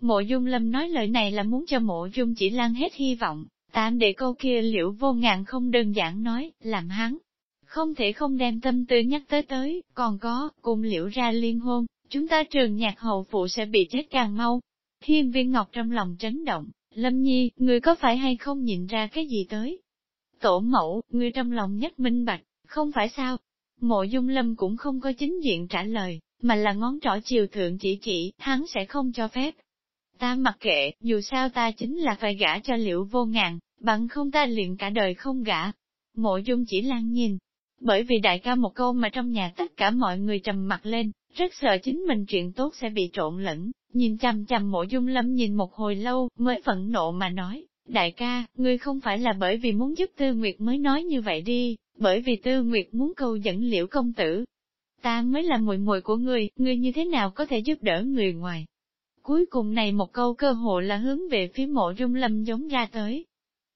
Mộ dung lâm nói lời này là muốn cho mộ dung chỉ lan hết hy vọng, tạm để câu kia liễu vô ngạn không đơn giản nói, làm hắn. Không thể không đem tâm tư nhắc tới tới, còn có, cùng liễu ra liên hôn, chúng ta trường nhạc hậu phụ sẽ bị chết càng mau. Thiên viên ngọc trong lòng chấn động, Lâm Nhi, người có phải hay không nhìn ra cái gì tới? Tổ mẫu, người trong lòng nhất minh bạch, không phải sao? Mộ dung lâm cũng không có chính diện trả lời, mà là ngón trỏ chiều thượng chỉ chỉ, hắn sẽ không cho phép. Ta mặc kệ, dù sao ta chính là phải gả cho liễu vô ngàn, bằng không ta liền cả đời không gả. Mộ dung chỉ lan nhìn, bởi vì đại ca một câu mà trong nhà tất cả mọi người trầm mặt lên, rất sợ chính mình chuyện tốt sẽ bị trộn lẫn, nhìn chằm chằm mộ dung lâm nhìn một hồi lâu, mới phẫn nộ mà nói, đại ca, ngươi không phải là bởi vì muốn giúp Tư Nguyệt mới nói như vậy đi, bởi vì Tư Nguyệt muốn câu dẫn liễu công tử. Ta mới là muội muội của ngươi, ngươi như thế nào có thể giúp đỡ người ngoài? Cuối cùng này một câu cơ hội là hướng về phía mộ dung lâm giống ra tới.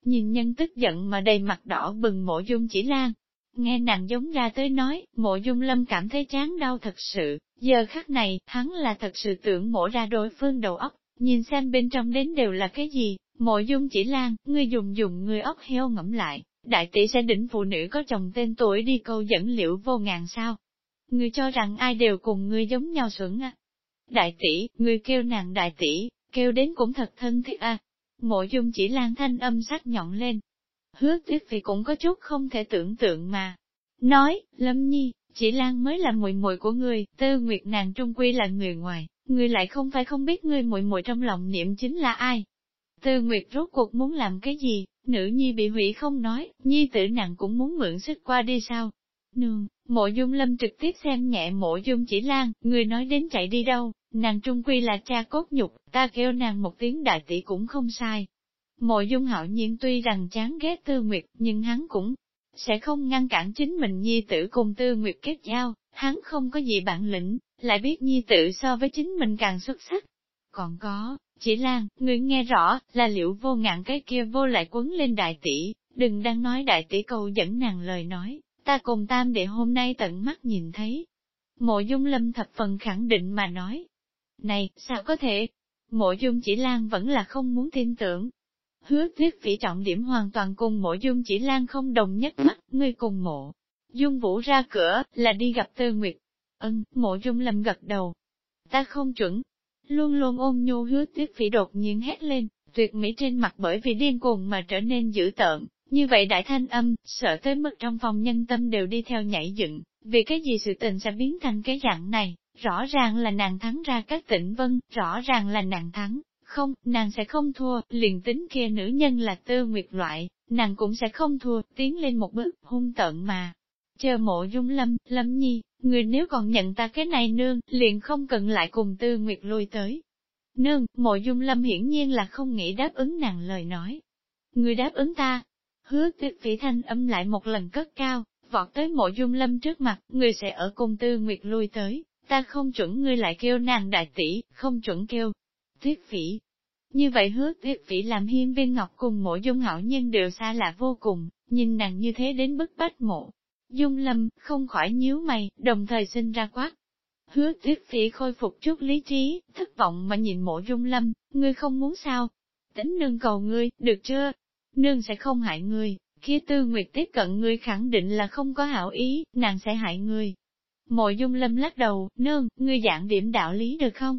Nhìn nhân tức giận mà đầy mặt đỏ bừng mộ dung chỉ lan, Nghe nàng giống ra tới nói, mộ dung lâm cảm thấy chán đau thật sự, giờ khắc này, hắn là thật sự tưởng mổ ra đối phương đầu óc, nhìn xem bên trong đến đều là cái gì, mộ dung chỉ lan, ngươi dùng dùng người óc heo ngẫm lại, đại tỷ sẽ đỉnh phụ nữ có chồng tên tuổi đi câu dẫn liệu vô ngàn sao. Ngươi cho rằng ai đều cùng ngươi giống nhau xuẩn à. Đại tỷ, ngươi kêu nàng đại tỷ, kêu đến cũng thật thân thiết à. Mộ dung chỉ lan thanh âm sắc nhọn lên, Hứa tuyết vì cũng có chút không thể tưởng tượng mà. Nói, Lâm Nhi, chỉ Lan mới là muội muội của người, tư nguyệt nàng trung quy là người ngoài, người lại không phải không biết người muội muội trong lòng niệm chính là ai. Tư nguyệt rốt cuộc muốn làm cái gì, nữ nhi bị hủy không nói, nhi tử nàng cũng muốn mượn sức qua đi sao. Nương, mộ dung lâm trực tiếp xem nhẹ mộ dung chỉ lan, người nói đến chạy đi đâu, nàng trung quy là cha cốt nhục, ta kêu nàng một tiếng đại tỷ cũng không sai, Mộ dung hạo nhiên tuy rằng chán ghét tư nguyệt, nhưng hắn cũng sẽ không ngăn cản chính mình nhi tử cùng tư nguyệt kết giao, hắn không có gì bản lĩnh, lại biết nhi tử so với chính mình càng xuất sắc. Còn có, chỉ lan, người nghe rõ, là liệu vô ngạn cái kia vô lại quấn lên đại tỷ, đừng đang nói đại tỷ câu dẫn nàng lời nói, ta cùng tam đệ hôm nay tận mắt nhìn thấy. Mộ dung lâm thập phần khẳng định mà nói. Này, sao có thể? Mộ dung chỉ lan vẫn là không muốn tin tưởng, Hứa tuyết phỉ trọng điểm hoàn toàn cùng mộ dung chỉ lan không đồng nhất mắt, ngươi cùng mộ. Dung vũ ra cửa, là đi gặp Tư Nguyệt. Ân, mộ dung lầm gật đầu. Ta không chuẩn. Luôn luôn ôn nhu hứa tuyết phỉ đột nhiên hét lên, tuyệt mỹ trên mặt bởi vì điên cuồng mà trở nên dữ tợn. Như vậy đại thanh âm, sợ tới mức trong phòng nhân tâm đều đi theo nhảy dựng, vì cái gì sự tình sẽ biến thành cái dạng này, rõ ràng là nàng thắng ra các tỉnh vân, rõ ràng là nàng thắng, không, nàng sẽ không thua, liền tính kia nữ nhân là tư nguyệt loại, nàng cũng sẽ không thua, tiến lên một bước, hung tợn mà. Chờ mộ dung lâm, lâm nhi, người nếu còn nhận ta cái này nương, liền không cần lại cùng tư nguyệt lui tới. Nương, mộ dung lâm hiển nhiên là không nghĩ đáp ứng nàng lời nói. Người đáp ứng ta, hứa tuyết phỉ thanh âm lại một lần cất cao, vọt tới mộ dung lâm trước mặt, người sẽ ở cùng tư nguyệt lui tới, ta không chuẩn ngươi lại kêu nàng đại tỷ, không chuẩn kêu, Tuyết phỉ. Như vậy hứa tuyết phỉ làm hiên viên ngọc cùng mộ dung hảo nhân đều xa lạ vô cùng, nhìn nàng như thế đến bức bách mộ. Dung lâm, không khỏi nhíu mày, đồng thời sinh ra quát. Hứa tuyết phỉ khôi phục chút lý trí, thất vọng mà nhìn mộ dung lâm, ngươi không muốn sao? Tính nương cầu ngươi, được chưa? Nương sẽ không hại ngươi, kia tư nguyệt tiếp cận ngươi khẳng định là không có hảo ý, nàng sẽ hại ngươi. Mộ dung lâm lắc đầu, nương, ngươi giảng điểm đạo lý được không?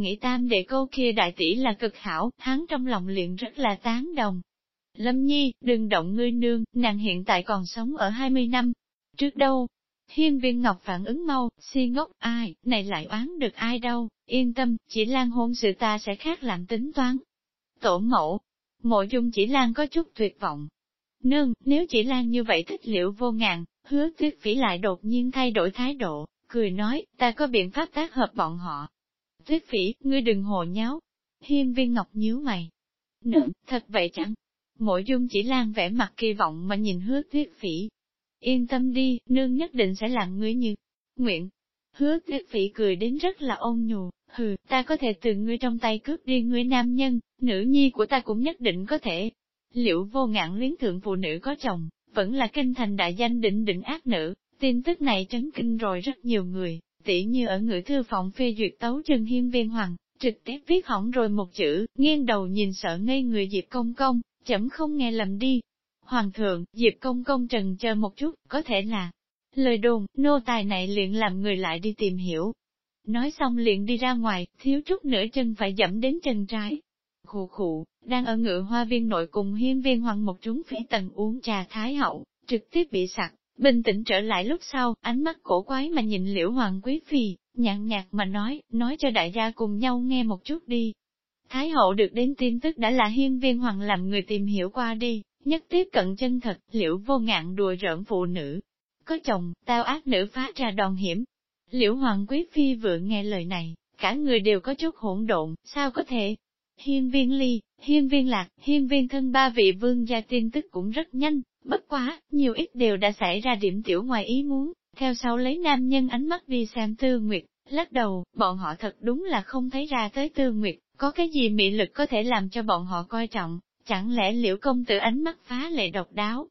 Nghĩ tam đệ cô kia đại tỷ là cực hảo, hắn trong lòng liền rất là tán đồng. Lâm nhi, đừng động ngươi nương, nàng hiện tại còn sống ở 20 năm. Trước đâu, Hiên viên ngọc phản ứng mau, si ngốc ai, này lại oán được ai đâu, yên tâm, chỉ lan hôn sự ta sẽ khác làm tính toán. Tổ mẫu, mộ dung chỉ lan có chút tuyệt vọng. Nương, nếu chỉ lan như vậy thích liệu vô ngàn, hứa tuyết phỉ lại đột nhiên thay đổi thái độ, cười nói, ta có biện pháp tác hợp bọn họ. Tuyết phỉ, ngươi đừng hồ nháo. Hiên viên ngọc nhíu mày. Nữ, thật vậy chẳng? Mỗi dung chỉ lan vẻ mặt kỳ vọng mà nhìn hứa tuyết phỉ, Yên tâm đi, nương nhất định sẽ làm ngươi như nguyện. Hứa tuyết phỉ cười đến rất là ôn nhu, hừ, ta có thể từ ngươi trong tay cướp đi ngươi nam nhân, nữ nhi của ta cũng nhất định có thể. Liệu vô ngạn luyến thượng phụ nữ có chồng, vẫn là kinh thành đại danh định định ác nữ, tin tức này trấn kinh rồi rất nhiều người, tỉ như ở ngữ thư phòng phê duyệt tấu trần hiên viên hoàng, trực tiếp viết hỏng rồi một chữ, nghiêng đầu nhìn sợ ngây người Diệp Công Công, chấm không nghe lầm đi, Hoàng thượng, Diệp công công trần chờ một chút, có thể là lời đồn, nô tài này liền làm người lại đi tìm hiểu. Nói xong liền đi ra ngoài, thiếu chút nữa chân phải dẫm đến chân trái. Khụ khụ, đang ở ngựa hoa viên nội cùng hiên viên hoàng một chúng phỉ tần uống trà thái hậu, trực tiếp bị sặc, bình tĩnh trở lại lúc sau, ánh mắt cổ quái mà nhìn liễu hoàng quý phi, nhàn nhạt mà nói, nói cho đại gia cùng nhau nghe một chút đi. Thái hậu được đến tin tức đã là hiên viên hoàng làm người tìm hiểu qua đi, nhất tiếp cận chân thật, liễu vô ngạn đùa rỡn phụ nữ. Có chồng, tao ác nữ phá ra đòn hiểm. Liễu hoàng quý phi vừa nghe lời này, cả người đều có chút hỗn độn, sao có thể? Hiên viên ly, hiên viên lạc, hiên viên thân ba vị vương gia tin tức cũng rất nhanh, bất quá, nhiều ít đều đã xảy ra điểm tiểu ngoài ý muốn, theo sau lấy nam nhân ánh mắt đi xem tư nguyệt, lắc đầu, bọn họ thật đúng là không thấy ra tới tư nguyệt, có cái gì mị lực có thể làm cho bọn họ coi trọng, Chẳng lẽ liễu công tử ánh mắt phá lệ độc đáo?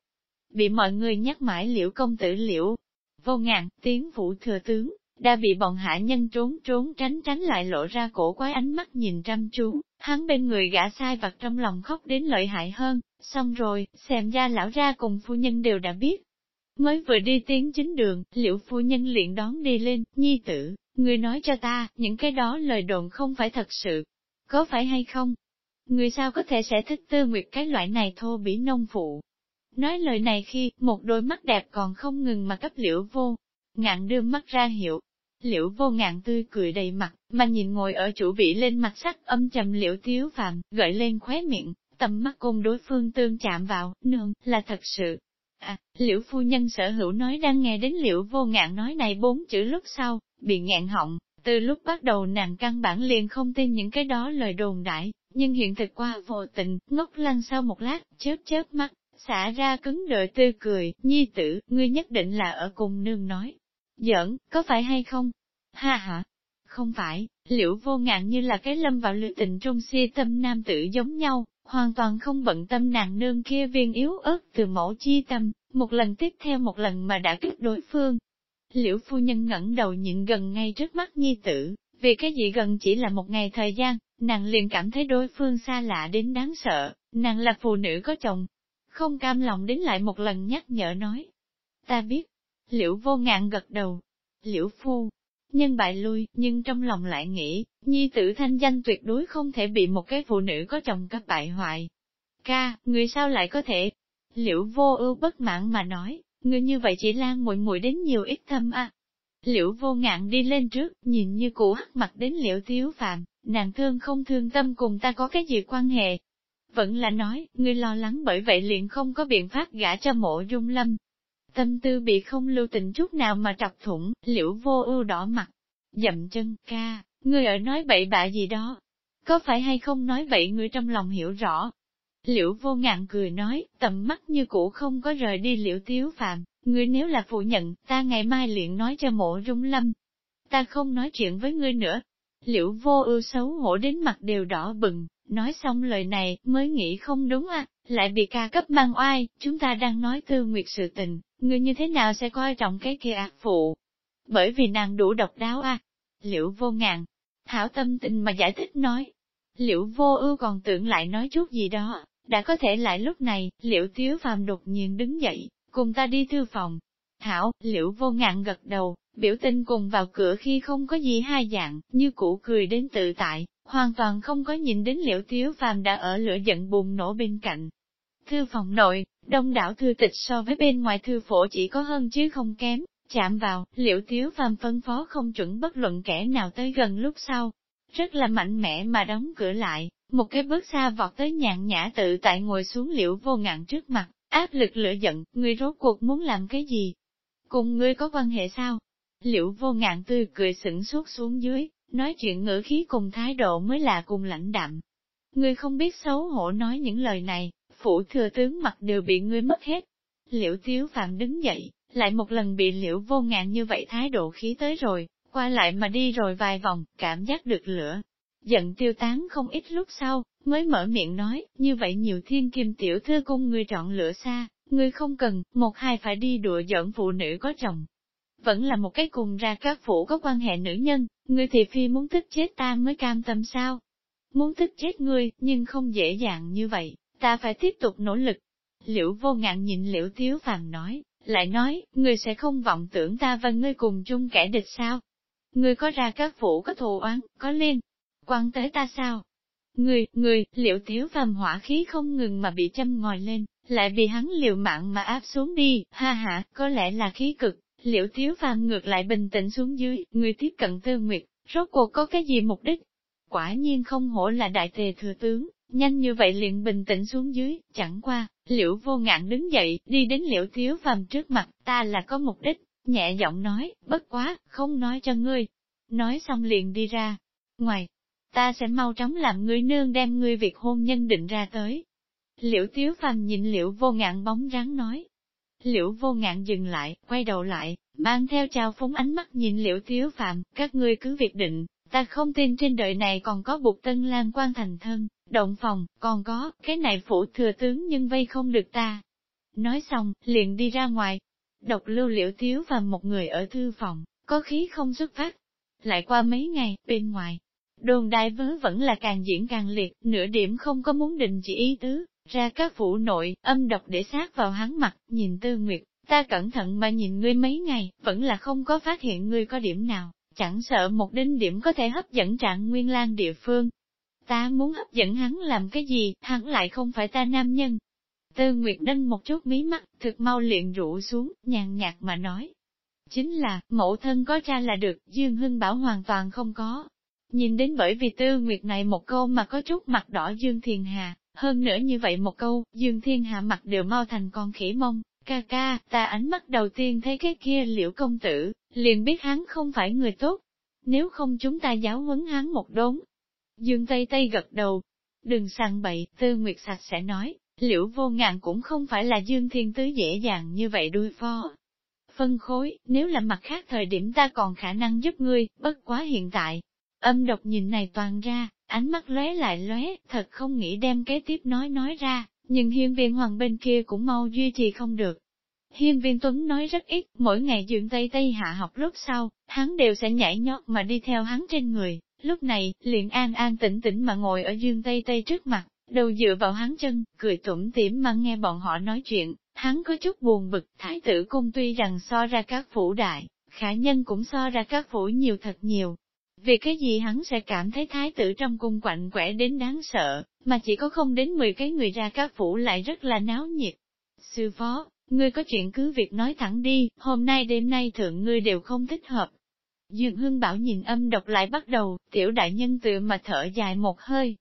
Bị mọi người nhắc mãi liễu công tử liễu. Vô ngạn tiếng vũ thừa tướng, đã bị bọn hạ nhân trốn trốn tránh tránh lại lộ ra cổ quái ánh mắt nhìn chăm chú, hắn bên người gã sai vặt trong lòng khóc đến lợi hại hơn, xong rồi, xem ra lão ra cùng phu nhân đều đã biết. Mới vừa đi tiến chính đường, liễu phu nhân liền đón đi lên, nhi tử, người nói cho ta, những cái đó lời đồn không phải thật sự, có phải hay không? Người sao có thể sẽ thích tư nguyệt cái loại này thô bỉ nông phụ. Nói lời này khi, một đôi mắt đẹp còn không ngừng mà cấp liễu vô. Ngạn đưa mắt ra hiệu. Liễu vô ngạn tươi cười đầy mặt, mà nhìn ngồi ở chủ vị lên mặt sắc âm trầm liễu tiếu phàm gợi lên khóe miệng, tầm mắt cùng đối phương tương chạm vào, nương, là thật sự. À, liễu phu nhân sở hữu nói đang nghe đến liễu vô ngạn nói này bốn chữ lúc sau, bị ngạn họng, từ lúc bắt đầu nàng căn bản liền không tin những cái đó lời đồn đại, nhưng hiện thực qua vô tình, ngốc lăng sau một lát, chớp chớp mắt, xả ra cứng đợi tươi cười, nhi tử, ngươi nhất định là ở cùng nương nói. Giỡn, có phải hay không? Ha ha, không phải, liễu vô ngạn như là cái lâm vào lựa tình trung si tâm nam tử giống nhau, hoàn toàn không bận tâm nàng nương kia viên yếu ớt từ mẫu chi tâm, một lần tiếp theo một lần mà đã kích đối phương. Liễu phu nhân ngẩng đầu nhịn gần ngay trước mắt nhi tử, vì cái gì gần chỉ là một ngày thời gian, nàng liền cảm thấy đối phương xa lạ đến đáng sợ, nàng là phụ nữ có chồng. Không cam lòng đến lại một lần nhắc nhở nói. Ta biết, liễu vô ngạn gật đầu, liễu phu, nhân bại lui, nhưng trong lòng lại nghĩ, nhi tử thanh danh tuyệt đối không thể bị một cái phụ nữ có chồng cấp bại hoại. Ca, người sao lại có thể? Liễu vô ưu bất mãn mà nói, người như vậy chỉ lan muội muội đến nhiều ít thâm a. Liễu vô ngạn đi lên trước, nhìn như cũ hắc mặt đến liễu thiếu phạm, nàng thương không thương tâm cùng ta có cái gì quan hệ. Vẫn là nói, ngươi lo lắng bởi vậy liền không có biện pháp gả cho mộ dung lâm. Tâm tư bị không lưu tình chút nào mà trọc thủng, liễu vô ưu đỏ mặt, dậm chân, ca, ngươi ở nói bậy bạ gì đó. Có phải hay không nói bậy ngươi trong lòng hiểu rõ. Liễu vô ngạn cười nói, tầm mắt như cũ không có rời đi liễu tiếu phạm, ngươi nếu là phụ nhận, ta ngày mai liền nói cho mộ rung lâm. Ta không nói chuyện với ngươi nữa, Liễu vô ưu xấu hổ đến mặt đều đỏ bừng, nói xong lời này, mới nghĩ không đúng à, lại bị ca cấp mang oai, chúng ta đang nói tư nguyệt sự tình, người như thế nào sẽ coi trọng cái kia ác phụ. Bởi vì nàng đủ độc đáo à, Liễu vô ngàn, hảo tâm tình mà giải thích nói. Liễu vô ưu còn tưởng lại nói chút gì đó, đã có thể lại lúc này, liễu tiếu phàm đột nhiên đứng dậy, cùng ta đi thư phòng. Hảo, liễu vô ngạn gật đầu, biểu tình cùng vào cửa khi không có gì hai dạng, như cũ cười đến tự tại, hoàn toàn không có nhìn đến liễu tiếu phàm đã ở lửa giận bùng nổ bên cạnh. Thư phòng nội, đông đảo thư tịch so với bên ngoài thư phổ chỉ có hơn chứ không kém, chạm vào, liễu tiếu phàm phân phó không chuẩn bất luận kẻ nào tới gần lúc sau. Rất là mạnh mẽ mà đóng cửa lại, một cái bước xa vọt tới nhàn nhã tự tại ngồi xuống liễu vô ngạn trước mặt, áp lực lửa giận, ngươi rốt cuộc muốn làm cái gì? Cùng ngươi có quan hệ sao? Liễu vô ngạn tươi cười sửng suốt xuống dưới, nói chuyện ngữ khí cùng thái độ mới là cùng lãnh đạm. Ngươi không biết xấu hổ nói những lời này, phủ thừa tướng mặt đều bị ngươi mất hết. Liễu tiếu phạm đứng dậy, lại một lần bị liễu vô ngạn như vậy thái độ khí tới rồi, qua lại mà đi rồi vài vòng, cảm giác được lửa. Giận tiêu tán không ít lúc sau, mới mở miệng nói, như vậy nhiều thiên kim tiểu thư cung người chọn lửa xa, người không cần, một hai phải đi đùa giỡn phụ nữ có chồng. Vẫn là một cái cùng ra các phủ có quan hệ nữ nhân, người thì phi muốn tức chết ta mới cam tâm sao. Muốn tức chết ngươi, nhưng không dễ dàng như vậy, ta phải tiếp tục nỗ lực. Liễu vô ngạn nhìn liễu tiếu phàm nói, lại nói, ngươi sẽ không vọng tưởng ta và ngươi cùng chung kẻ địch sao? Ngươi có ra các phủ có thù oán, có liên quan tới ta sao? Người, người, liễu tiếu phàm hỏa khí không ngừng mà bị châm ngòi lên, lại bị hắn liều mạng mà áp xuống đi, ha ha, có lẽ là khí cực, liễu tiếu phàm ngược lại bình tĩnh xuống dưới, người tiếp cận tư nguyệt, rốt cuộc có cái gì mục đích? Quả nhiên không hổ là đại tề thừa tướng, nhanh như vậy liền bình tĩnh xuống dưới, chẳng qua, liễu vô ngạn đứng dậy, đi đến liễu thiếu phàm trước mặt, ta là có mục đích, nhẹ giọng nói, bất quá, không nói cho ngươi. Nói xong liền đi ra. Ngoài, ta sẽ mau chóng làm ngươi nương đem ngươi việc hôn nhân định ra tới. Liễu tiếu phàm nhìn liễu vô ngạn bóng rắn nói. Liễu vô ngạn dừng lại, quay đầu lại, mang theo trao phúng ánh mắt nhìn liễu tiếu phàm, các ngươi cứ việc định, ta không tin trên đời này còn có bục tân lan quan thành thân, động phòng, còn có, cái này phủ thừa tướng nhưng vây không được ta. Nói xong, liền đi ra ngoài, độc lưu liễu thiếu và một người ở thư phòng, có khí không xuất phát. Lại qua mấy ngày, bên ngoài, đồn đại vớ vẫn là càng diễn càng liệt, nửa điểm không có muốn định chỉ ý tứ, ra các phủ nội, âm độc để sát vào hắn mặt, nhìn tư nguyệt, ta cẩn thận mà nhìn ngươi mấy ngày, vẫn là không có phát hiện ngươi có điểm nào, chẳng sợ một đinh điểm có thể hấp dẫn trạng nguyên lan địa phương. Ta muốn hấp dẫn hắn làm cái gì, hắn lại không phải ta nam nhân. Tư Nguyệt đinh một chút mí mắt, thực mau liền rũ xuống, nhàn nhạt mà nói. Chính là, mẫu thân có cha là được, Dương Hưng Bảo hoàn toàn không có, Nhìn đến bởi vì tư nguyệt này một câu mà có chút mặt đỏ Dương Thiên Hà, hơn nữa như vậy một câu, Dương Thiên Hà mặt đều mau thành con khỉ mông, ca ca, ta ánh mắt đầu tiên thấy cái kia liễu công tử, liền biết hắn không phải người tốt. Nếu không chúng ta giáo huấn hắn một đốn. Dương Tây Tây gật đầu. Đừng sang bậy, tư nguyệt sạch sẽ nói, liễu vô ngạn cũng không phải là Dương Thiên Tứ dễ dàng như vậy đuôi pho. Phân khối, nếu là mặt khác thời điểm ta còn khả năng giúp ngươi, bất quá hiện tại, Âm độc nhìn này toàn ra, ánh mắt lóe lại lóe, thật không nghĩ đem kế tiếp nói nói ra, nhưng hiên viên hoàng bên kia cũng mau duy trì không được. Hiên viên Tuấn nói rất ít, mỗi ngày dưỡng Tây Tây hạ học lúc sau, hắn đều sẽ nhảy nhót mà đi theo hắn trên người, lúc này, liền an an tĩnh tĩnh mà ngồi ở dương Tây Tây trước mặt, đầu dựa vào hắn chân, cười tủm tỉm mà nghe bọn họ nói chuyện, hắn có chút buồn bực, thái tử cung tuy rằng so ra các phủ đại, khả nhân cũng so ra các phủ nhiều thật nhiều, vì cái gì hắn sẽ cảm thấy thái tử trong cung quạnh quẻ đến đáng sợ, mà chỉ có không đến 10 cái người ra các phủ lại rất là náo nhiệt. Sư phó, ngươi có chuyện cứ việc nói thẳng đi, hôm nay đêm nay thượng ngươi đều không thích hợp. Dương Hưng Bảo nhìn âm độc lại bắt đầu, tiểu đại nhân tự mà thở dài một hơi.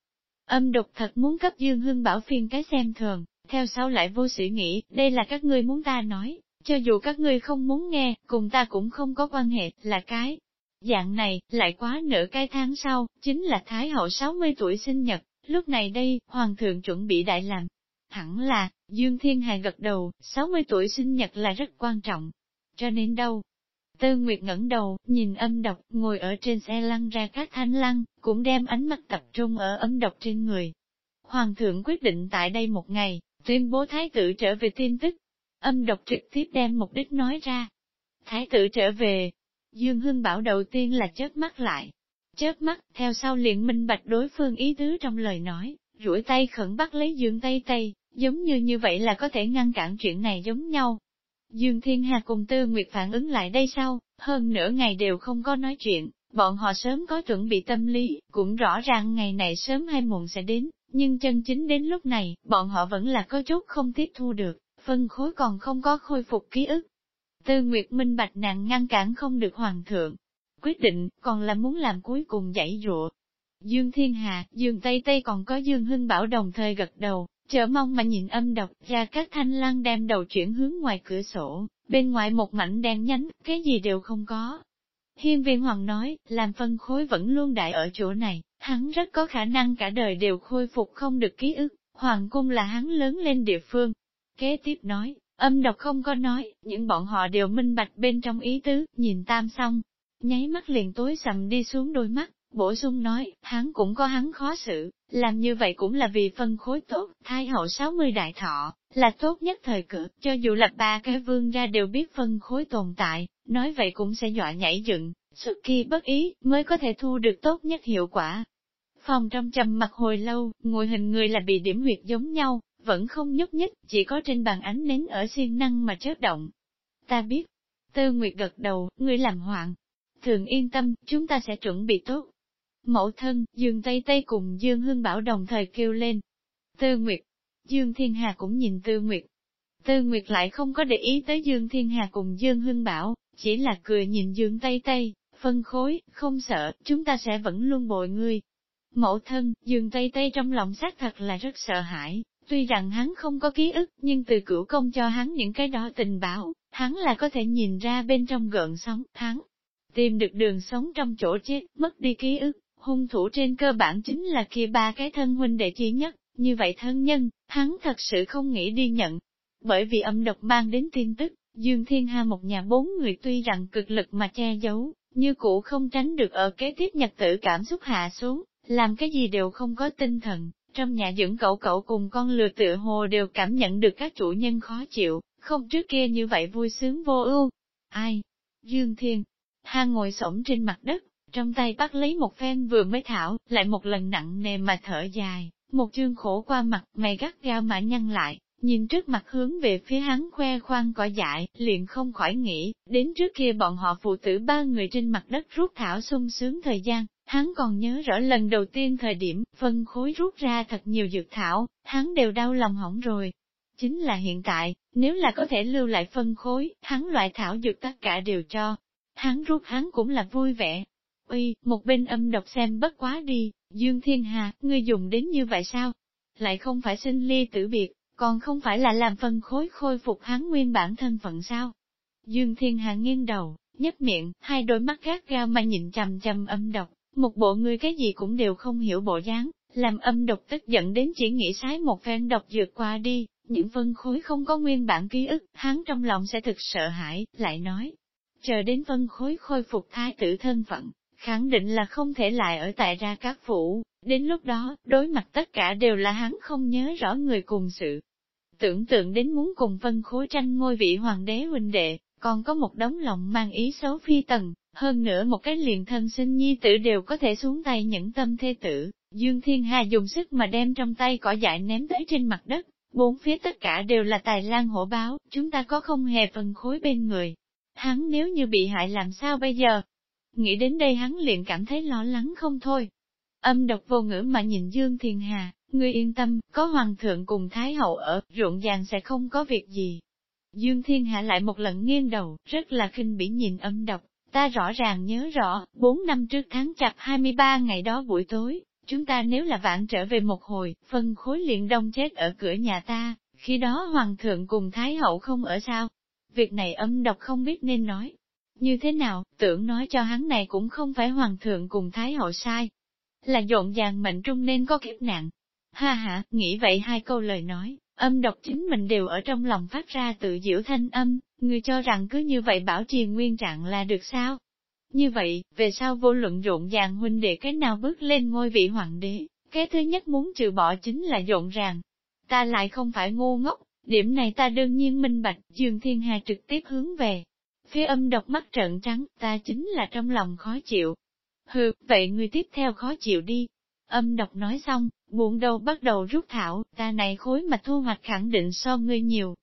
Âm độc thật muốn cấp Dương Hưng Bảo phiên cái xem thường, theo sau lại vô sự nghĩ, đây là các ngươi muốn ta nói, cho dù các ngươi không muốn nghe, cùng ta cũng không có quan hệ, là cái Dạng này, lại quá nửa cái tháng sau, chính là Thái hậu 60 tuổi sinh nhật, lúc này đây, Hoàng thượng chuẩn bị đại làm. Hẳn là, Dương Thiên Hà gật đầu, 60 tuổi sinh nhật là rất quan trọng. Cho nên đâu? Tư Nguyệt ngẩng đầu, nhìn âm độc, ngồi ở trên xe lăn ra các thanh lăn, cũng đem ánh mắt tập trung ở âm độc trên người. Hoàng thượng quyết định tại đây một ngày, tuyên bố thái tử trở về tin tức. Âm độc trực tiếp đem mục đích nói ra. Thái tử trở về, Dương Hưng Bảo đầu tiên là chớp mắt lại. Chớp mắt, theo sau liền minh bạch đối phương ý tứ trong lời nói, duỗi tay khẩn bắt lấy Dương Tây Tây, giống như như vậy là có thể ngăn cản chuyện này giống nhau. Dương Thiên Hà cùng Tư Nguyệt phản ứng lại đây sau, hơn nửa ngày đều không có nói chuyện, bọn họ sớm có chuẩn bị tâm lý, cũng rõ ràng ngày này sớm hay muộn sẽ đến, nhưng chân chính đến lúc này, bọn họ vẫn là có chút không tiếp thu được, phân khối còn không có khôi phục ký ức. Tư Nguyệt minh bạch nàng ngăn cản không được hoàng thượng. Quyết định, còn là muốn làm cuối cùng dãy rụa. Dương Thiên Hà, Dương Tây Tây còn có Dương Hưng Bảo đồng thời gật đầu, chờ mong mà nhìn âm độc ra các thanh lăng đem đầu chuyển hướng ngoài cửa sổ, bên ngoài một mảnh đen nhánh, cái gì đều không có. Hiên viên hoàng nói, làm phân khối vẫn luôn đại ở chỗ này, hắn rất có khả năng cả đời đều khôi phục không được ký ức, hoàng cung là hắn lớn lên địa phương. Kế tiếp nói, âm độc không có nói, những bọn họ đều minh bạch bên trong ý tứ, nhìn tam xong, nháy mắt liền tối sầm đi xuống đôi mắt, bổ sung nói, hắn cũng có hắn khó xử, làm như vậy cũng là vì phân khối tốt, thai hậu 60 đại thọ, là tốt nhất thời cử, cho dù là ba cái vương ra đều biết phân khối tồn tại, nói vậy cũng sẽ dọa nhảy dựng, sự khi bất ý, mới có thể thu được tốt nhất hiệu quả. Phòng trong trầm mặt hồi lâu, ngồi hình người là bị điểm huyệt giống nhau, vẫn không nhúc nhích, chỉ có trên bàn ánh nến ở siêng năng mà chớp động. Ta biết, Tư Nguyệt gật đầu, ngươi làm hoạn. Thường yên tâm, chúng ta sẽ chuẩn bị tốt. Mẫu thân, Dương Tây Tây cùng Dương Hương Bảo đồng thời kêu lên. Tư Nguyệt, Dương Thiên Hà cũng nhìn Tư Nguyệt. Tư Nguyệt lại không có để ý tới Dương Thiên Hà cùng Dương Hương Bảo, chỉ là cười nhìn Dương Tây Tây, phân khối, không sợ, chúng ta sẽ vẫn luôn bội ngươi. Mẫu thân, Dương Tây Tây trong lòng xác thật là rất sợ hãi, tuy rằng hắn không có ký ức, nhưng từ cửu công cho hắn những cái đó tình báo, hắn là có thể nhìn ra bên trong gợn sóng, hắn tìm được đường sống trong chỗ chết, mất đi ký ức, hung thủ trên cơ bản chính là kia ba cái thân huynh đệ chi nhất, như vậy thân nhân, hắn thật sự không nghĩ đi nhận. Bởi vì âm độc mang đến tin tức, Dương Thiên Hà một nhà bốn người tuy rằng cực lực mà che giấu, như cũ không tránh được ở kế tiếp nhật tử cảm xúc hạ xuống, làm cái gì đều không có tinh thần. Trong nhà dưỡng cậu cậu cùng con lừa tựa hồ đều cảm nhận được các chủ nhân khó chịu, không trước kia như vậy vui sướng vô ưu. Ai? Dương Thiên. Hà ngồi xổm trên mặt đất, trong tay bắt lấy một phen vừa mới thảo, lại một lần nặng nề mà thở dài, một chương khổ qua mặt, mày gắt gao mà nhăn lại, nhìn trước mặt hướng về phía hắn khoe khoang cỏ dại, liền không khỏi nghĩ, đến trước kia bọn họ phụ tử ba người trên mặt đất rút thảo sung sướng thời gian, hắn còn nhớ rõ lần đầu tiên thời điểm, phân khối rút ra thật nhiều dược thảo, hắn đều đau lòng hỏng rồi. Chính là hiện tại, nếu là có thể lưu lại phân khối, hắn loại thảo dược tất cả đều cho. Hắn rút hắn cũng là vui vẻ, Uy, một bên âm độc xem bất quá đi, Dương Thiên Hà, ngươi dùng đến như vậy sao? Lại không phải sinh ly tử biệt, còn không phải là làm phân khối khôi phục hắn nguyên bản thân phận sao? Dương Thiên Hà nghiêng đầu, nhấp miệng, hai đôi mắt gác gao mà nhìn chằm chằm âm độc, một bộ người cái gì cũng đều không hiểu bộ dáng, làm âm độc tức giận đến chỉ nghĩ sái một phen độc dược qua đi, những phân khối không có nguyên bản ký ức, hắn trong lòng sẽ thực sợ hãi, lại nói. Chờ đến phân khối khôi phục thái tử thân phận, khẳng định là không thể lại ở tại ra các phủ, đến lúc đó, đối mặt tất cả đều là hắn không nhớ rõ người cùng sự. Tưởng tượng đến muốn cùng phân khối tranh ngôi vị hoàng đế huynh đệ, còn có một đống lòng mang ý xấu phi tần hơn nữa một cái liền thân sinh nhi tử đều có thể xuống tay nhẫn tâm thê tử. Dương Thiên Hà dùng sức mà đem trong tay cỏ dại ném tới trên mặt đất, bốn phía tất cả đều là tài lan hổ báo, chúng ta có không hề phân khối bên người. Hắn nếu như bị hại làm sao bây giờ, Nghĩ đến đây hắn liền cảm thấy lo lắng không thôi. Âm độc vô ngữ mà nhìn Dương Thiên Hà, ngươi yên tâm, có hoàng thượng cùng Thái hậu ở, ruộng vàng sẽ không có việc gì. Dương Thiên Hạ lại một lần nghiêng đầu, rất là khinh bỉ nhìn âm độc, ta rõ ràng nhớ rõ, bốn năm trước tháng chạp 23 ngày đó buổi tối, chúng ta nếu là vạn trở về một hồi, phân khối liền đông chết ở cửa nhà ta, khi đó hoàng thượng cùng Thái hậu không ở sao. Việc này âm độc không biết nên nói, như thế nào, tưởng nói cho hắn này cũng không phải hoàng thượng cùng thái hậu sai. Là dộn dàng mệnh trung nên có kiếp nạn. Ha ha, nghĩ vậy hai câu lời nói, âm độc chính mình đều ở trong lòng phát ra tự diễu thanh âm, người cho rằng cứ như vậy bảo trì nguyên trạng là được sao? Như vậy, về sau vô luận rộn ràng huynh đệ cái nào bước lên ngôi vị hoàng đế, cái thứ nhất muốn trừ bỏ chính là rộn ràng. Ta lại không phải ngu ngốc, điểm này ta đương nhiên minh bạch, Dương Thiên Hà trực tiếp hướng về, phía âm độc mắt trợn trắng, ta chính là trong lòng khó chịu. Hừ, vậy ngươi tiếp theo khó chịu đi. Âm độc nói xong, buồn đầu bắt đầu rút thảo, ta này khối mà thu hoạch khẳng định so ngươi nhiều.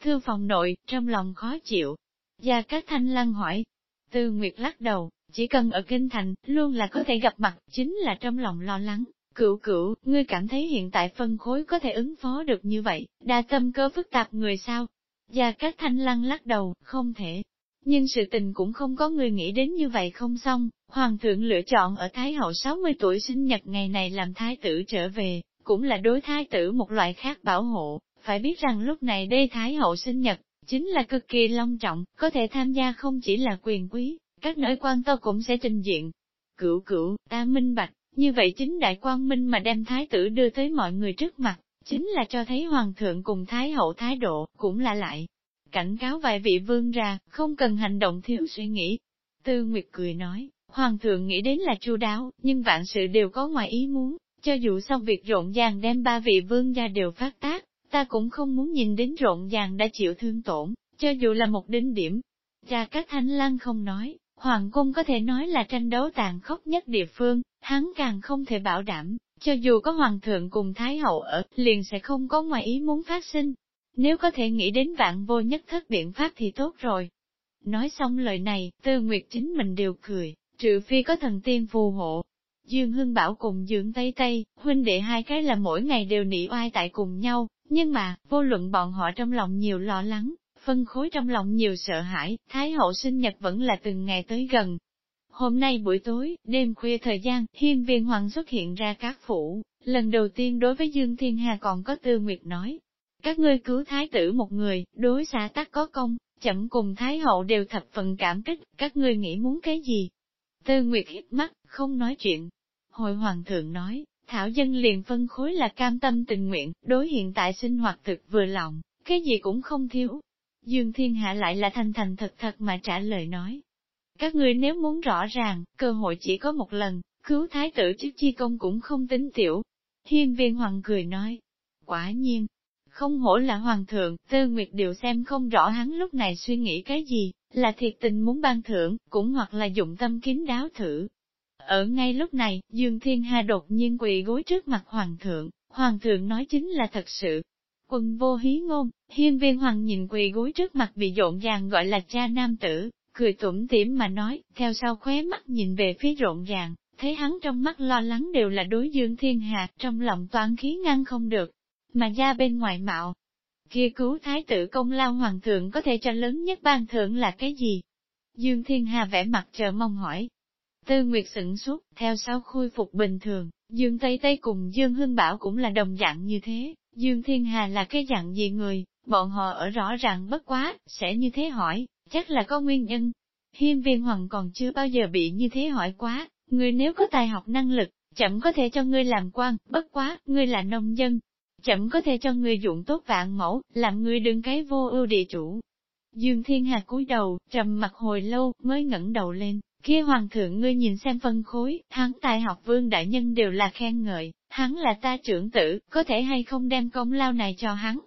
Thư phòng nội, trong lòng khó chịu. Gia các Thanh Lăng hỏi. Tư Nguyệt lắc đầu, chỉ cần ở Kinh Thành, luôn là có thể gặp mặt, chính là trong lòng lo lắng. Cửu cửu, ngươi cảm thấy hiện tại phân khối có thể ứng phó được như vậy, đa tâm cơ phức tạp người sao? Gia các Thanh Lăng lắc đầu, không thể. Nhưng sự tình cũng không có người nghĩ đến như vậy không xong, Hoàng thượng lựa chọn ở Thái hậu 60 tuổi sinh nhật ngày này làm thái tử trở về, cũng là đối thái tử một loại khác bảo hộ, phải biết rằng lúc này đây Thái hậu sinh nhật, chính là cực kỳ long trọng, có thể tham gia không chỉ là quyền quý, các nơi quan to cũng sẽ trình diện. Cửu cửu, ta minh bạch, như vậy chính đại quang minh mà đem thái tử đưa tới mọi người trước mặt, chính là cho thấy hoàng thượng cùng thái hậu thái độ, cũng là lại. Cảnh cáo vài vị vương ra, không cần hành động thiếu suy nghĩ. Tư Nguyệt cười nói, hoàng thượng nghĩ đến là chu đáo, nhưng vạn sự đều có ngoài ý muốn, cho dù xong việc rộn ràng đem ba vị vương gia đều phát tác, ta cũng không muốn nhìn đến rộn ràng đã chịu thương tổn, cho dù là một đỉnh điểm. Cha các thánh lang không nói, Hoàng cung có thể nói là tranh đấu tàn khốc nhất địa phương, hắn càng không thể bảo đảm, cho dù có hoàng thượng cùng thái hậu ở, liền sẽ không có ngoài ý muốn phát sinh. Nếu có thể nghĩ đến vạn vô nhất thất biện pháp thì tốt rồi. Nói xong lời này, tư nguyệt chính mình đều cười, trừ phi có thần tiên phù hộ. Dương Hưng Bảo cùng Dương Tây Tây, huynh đệ hai cái là mỗi ngày đều nị oai tại cùng nhau, nhưng mà, vô luận bọn họ trong lòng nhiều lo lắng, phân khối trong lòng nhiều sợ hãi, Thái hậu sinh nhật vẫn là từng ngày tới gần. Hôm nay buổi tối, đêm khuya thời gian, hiên viên hoàng xuất hiện ra các phủ, lần đầu tiên đối với Dương Thiên Hà còn có tư nguyệt nói. Các ngươi cứu thái tử một người, đối xã tắc có công, chậm cùng thái hậu đều thập phần cảm kích, các ngươi nghĩ muốn cái gì? Tư Nguyệt hít mắt, không nói chuyện. Hội hoàng thượng nói, Thảo dân liền phân khối là cam tâm tình nguyện, đối hiện tại sinh hoạt thực vừa lòng, cái gì cũng không thiếu. Dương Thiên Hạ lại là thành thành thật thật mà trả lời nói. Các ngươi nếu muốn rõ ràng, cơ hội chỉ có một lần, cứu thái tử trước chi công cũng không tính tiểu. Hiên viên hoàng cười nói. Quả nhiên, không hổ là hoàng thượng, tư nguyệt đều xem không rõ hắn lúc này suy nghĩ cái gì, là thiệt tình muốn ban thưởng, cũng hoặc là dụng tâm kín đáo thử. Ở ngay lúc này, Dương Thiên Hà đột nhiên quỳ gối trước mặt Hoàng thượng, Hoàng thượng nói chính là thật sự. Quân vô hí ngôn, hiên viên hoàng nhìn quỳ gối trước mặt bị rộn ràng gọi là cha nam tử, cười tủm tỉm mà nói, theo sau khóe mắt nhìn về phía rộn ràng, thấy hắn trong mắt lo lắng đều là đối dương thiên hà, trong lòng toán khí ngăn không được, mà ra bên ngoài mạo. Kia cứu thái tử công lao hoàng thượng có thể cho lớn nhất ban thưởng là cái gì? Dương Thiên Hà vẽ mặt chờ mong hỏi, Tư Nguyệt sửng suốt, theo sau khôi phục bình thường, Dương Tây Tây cùng Dương Hưng Bảo cũng là đồng dạng như thế, Dương Thiên Hà là cái dạng gì người, bọn họ ở rõ ràng bất quá, sẽ như thế hỏi, chắc là có nguyên nhân. Hiên viên hoàng còn chưa bao giờ bị như thế hỏi quá, người nếu có tài học năng lực, chậm có thể cho ngươi làm quan, bất quá, ngươi là nông dân, chậm có thể cho người dụng tốt vạn mẫu, làm người đừng cái vô ưu địa chủ. Dương Thiên Hà cúi đầu, trầm mặt hồi lâu, mới ngẩng đầu lên, Kia hoàng thượng ngươi nhìn xem phân khối, hắn tài học vương đại nhân đều là khen ngợi, hắn là ta trưởng tử, có thể hay không đem công lao này cho hắn.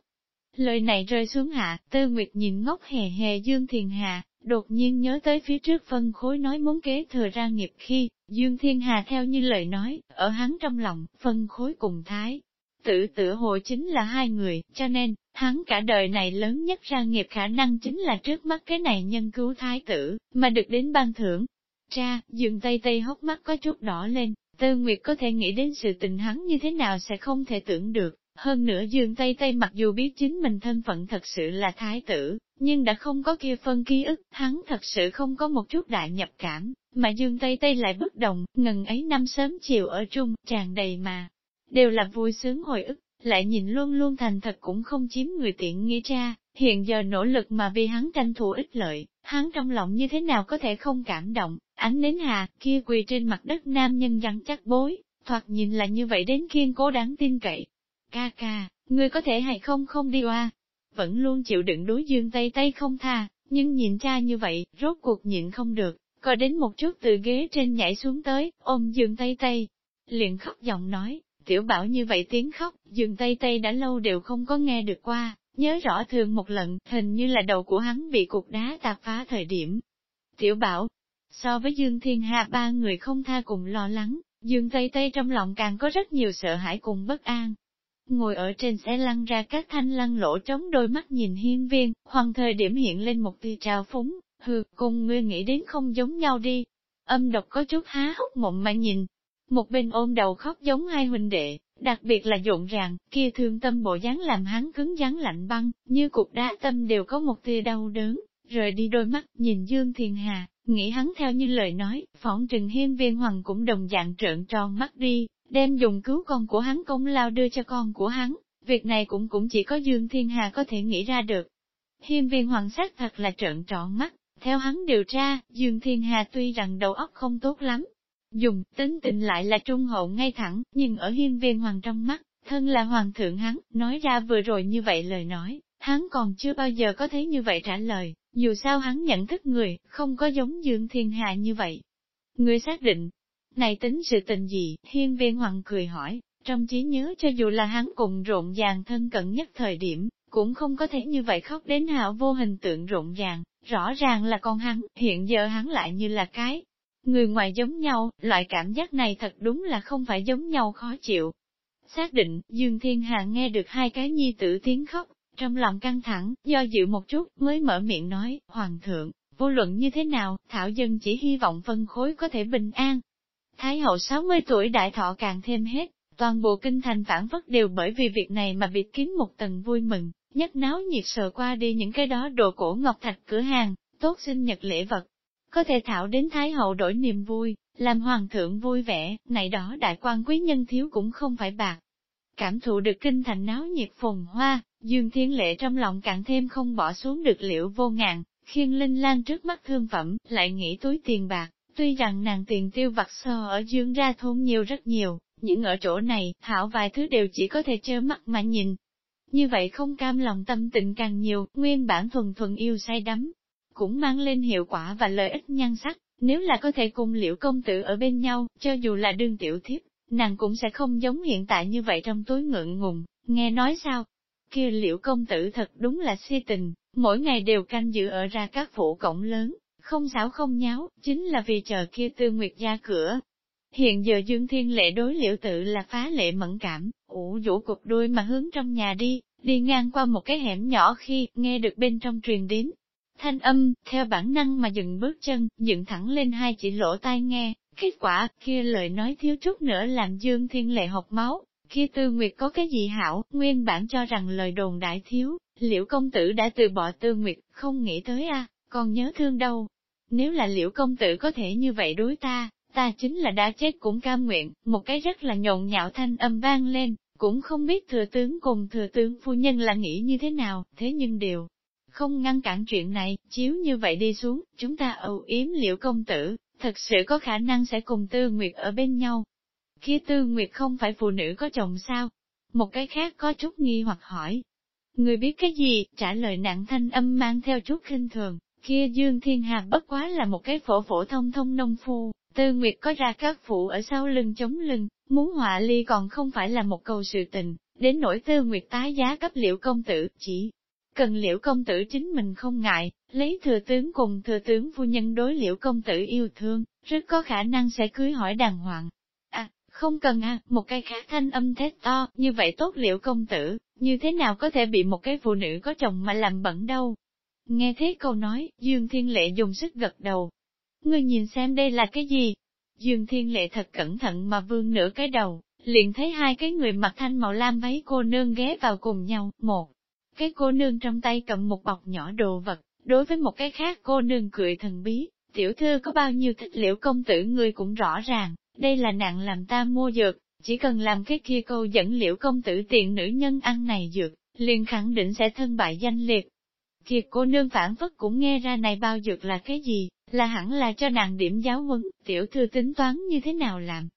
Lời này rơi xuống hạ, tư nguyệt nhìn ngốc hề hề Dương Thiên Hà, đột nhiên nhớ tới phía trước phân khối nói muốn kế thừa ra nghiệp khi, Dương Thiên Hà theo như lời nói, ở hắn trong lòng, phân khối cùng thái. Tử tử hồ chính là hai người, cho nên, hắn cả đời này lớn nhất ra nghiệp khả năng chính là trước mắt cái này nhân cứu thái tử, mà được đến ban thưởng, Cha, dường tay tay hốc mắt có chút đỏ lên, Tư Nguyệt có thể nghĩ đến sự tình hắn như thế nào sẽ không thể tưởng được. Hơn nữa Dương Tây Tây mặc dù biết chính mình thân phận thật sự là thái tử, nhưng đã không có kia phân ký ức, hắn thật sự không có một chút đại nhập cảm, mà Dương Tây Tây lại bất đồng, ngần ấy năm sớm chiều ở chung, tràn đầy mà, đều là vui sướng hồi ức, lại nhìn luôn luôn thành thật cũng không chiếm người tiện nghi cha, hiện giờ nỗ lực mà vì hắn tranh thủ ích lợi, hắn trong lòng như thế nào có thể không cảm động, ánh nến hà, kia quỳ trên mặt đất nam nhân rắn chắc bối, thoạt nhìn là như vậy đến kiên cố đáng tin cậy. Ca ca, ngươi có thể hay không không đi qua, vẫn luôn chịu đựng đối dương tay tay không tha, nhưng nhìn cha như vậy, rốt cuộc nhịn không được, coi đến một chút từ ghế trên nhảy xuống tới, ôm dương tay tay, liền khóc giọng nói, tiểu bảo như vậy tiếng khóc, dương tay tay đã lâu đều không có nghe được qua, nhớ rõ thường một lần, hình như là đầu của hắn bị cục đá tạp phá thời điểm. Tiểu bảo, so với Dương Thiên Hà ba người không tha cùng lo lắng, Dương Tây Tây trong lòng càng có rất nhiều sợ hãi cùng bất an. Ngồi ở trên xe lăn ra các thanh lăn lỗ trống đôi mắt nhìn hiên viên, hoàng thời điểm hiện lên một tia trào phúng, hừ, cùng ngươi nghĩ đến không giống nhau đi. Âm độc có chút há hốc mộng mà nhìn, một bên ôm đầu khóc giống hai huynh đệ, đặc biệt là rộn ràng, kia thương tâm bộ dáng làm hắn cứng rắn lạnh băng, như cục đá tâm đều có một tia đau đớn, rời đi đôi mắt, nhìn Dương Thiên Hà, nghĩ hắn theo như lời nói, phỏng trừng hiên viên hoàng cũng đồng dạng trợn tròn mắt đi, đem dùng cứu con của hắn công lao đưa cho con của hắn, việc này cũng cũng chỉ có Dương Thiên Hà có thể nghĩ ra được. Hiên viên hoàng sát thật là trợn trọn mắt, theo hắn điều tra, Dương Thiên Hà tuy rằng đầu óc không tốt lắm, dùng tính tình lại là trung hậu ngay thẳng, nhưng ở hiên viên hoàng trong mắt, thân là hoàng thượng hắn, nói ra vừa rồi như vậy lời nói, hắn còn chưa bao giờ có thấy như vậy trả lời, dù sao hắn nhận thức người, không có giống Dương Thiên Hạ như vậy. Người xác định, này tính sự tình gì, hiên viên hoàng cười hỏi, trong trí nhớ cho dù là hắn cùng rộn ràng thân cận nhất thời điểm, cũng không có thể như vậy khóc đến hạo vô hình tượng rộn ràng, rõ ràng là con hắn, hiện giờ hắn lại như là cái. Người ngoài giống nhau, loại cảm giác này thật đúng là không phải giống nhau khó chịu. Xác định, Dương Thiên Hà nghe được hai cái nhi tử tiếng khóc, trong lòng căng thẳng, do dự một chút, mới mở miệng nói, Hoàng thượng, vô luận như thế nào, Thảo Dân chỉ hy vọng phân khối có thể bình an. Thái hậu 60 tuổi đại thọ càng thêm hết, toàn bộ kinh thành phản phất đều bởi vì việc này mà bịt kín một tầng vui mừng, nhất náo nhiệt sờ qua đi những cái đó đồ cổ ngọc thạch cửa hàng, tốt sinh nhật lễ vật. Có thể thảo đến Thái hậu đổi niềm vui, làm hoàng thượng vui vẻ, này đó đại quan quý nhân thiếu cũng không phải bạc. Cảm thụ được kinh thành náo nhiệt phồn hoa, Dương Thiên Lệ trong lòng càng thêm không bỏ xuống được liệu vô ngạn khiên linh lan trước mắt thương phẩm, lại nghĩ túi tiền bạc, tuy rằng nàng tiền tiêu vặt so ở Dương ra thôn nhiều rất nhiều, nhưng ở chỗ này, thảo vài thứ đều chỉ có thể trơ mắt mà nhìn. Như vậy không cam lòng tâm tình càng nhiều, nguyên bản thuần thuần yêu say đắm, cũng mang lên hiệu quả và lợi ích nhan sắc, nếu là có thể cùng liễu công tử ở bên nhau, cho dù là đương tiểu thiếp, nàng cũng sẽ không giống hiện tại như vậy trong túi ngượng ngùng, nghe nói sao, kia liễu công tử thật đúng là si tình, mỗi ngày đều canh giữ ở ra các phủ cổng lớn, không xảo không nháo, chính là vì chờ kia tư nguyệt ra cửa. Hiện giờ Dương Thiên Lệ đối liễu tự là phá lệ mẫn cảm, ủ vũ cục đuôi mà hướng trong nhà đi, đi ngang qua một cái hẻm nhỏ khi nghe được bên trong truyền đến. Thanh âm, theo bản năng mà dừng bước chân, dựng thẳng lên hai chỉ lỗ tai nghe, kết quả, kia lời nói thiếu chút nữa làm Dương Thiên Lệ học máu, Kia tư nguyệt có cái gì hảo, nguyên bản cho rằng lời đồn đại thiếu, liễu công tử đã từ bỏ tư nguyệt, không nghĩ tới a còn nhớ thương đâu. Nếu là liễu công tử có thể như vậy đối ta, ta chính là đã chết cũng cam nguyện, một cái rất là nhộn nhạo thanh âm vang lên, cũng không biết thừa tướng cùng thừa tướng phu nhân là nghĩ như thế nào, thế nhưng đều không ngăn cản chuyện này, chiếu như vậy đi xuống, chúng ta âu yếm liễu công tử, thật sự có khả năng sẽ cùng tư nguyệt ở bên nhau, Kia tư nguyệt không phải phụ nữ có chồng sao? Một cái khác có chút nghi hoặc hỏi. Người biết cái gì, trả lời nặng thanh âm mang theo chút khinh thường, kia Dương Thiên hà bất quá là một cái phổ phổ thông thông nông phu, tư nguyệt có ra các phụ ở sau lưng chống lưng, muốn họa ly còn không phải là một câu sự tình, đến nỗi tư nguyệt tái giá cấp liễu công tử, chỉ cần liễu công tử chính mình không ngại, lấy thừa tướng cùng thừa tướng phu nhân đối liễu công tử yêu thương, rất có khả năng sẽ cưới hỏi đàng hoàng, à, không cần à, một cái khác thanh âm thét to, như vậy tốt liệu công tử, như thế nào có thể bị một cái phụ nữ có chồng mà làm bẩn đâu. Nghe thế câu nói, Dương Thiên Lệ dùng sức gật đầu. Ngươi nhìn xem đây là cái gì? Dương Thiên Lệ thật cẩn thận mà vương nửa cái đầu, liền thấy hai cái người mặc thanh màu lam váy cô nương ghé vào cùng nhau, một. Cái cô nương trong tay cầm một bọc nhỏ đồ vật, đối với một cái khác cô nương cười thần bí, tiểu thư có bao nhiêu thích liễu công tử người cũng rõ ràng, đây là nạn làm ta mua dược, chỉ cần làm cái kia câu dẫn liễu công tử tiện nữ nhân ăn này dược, liền khẳng định sẽ thân bại danh liệt. Kiệt cô nương phản phất cũng nghe ra này bao dược là cái gì, là hẳn là cho nàng điểm giáo huấn, tiểu thư tính toán như thế nào làm.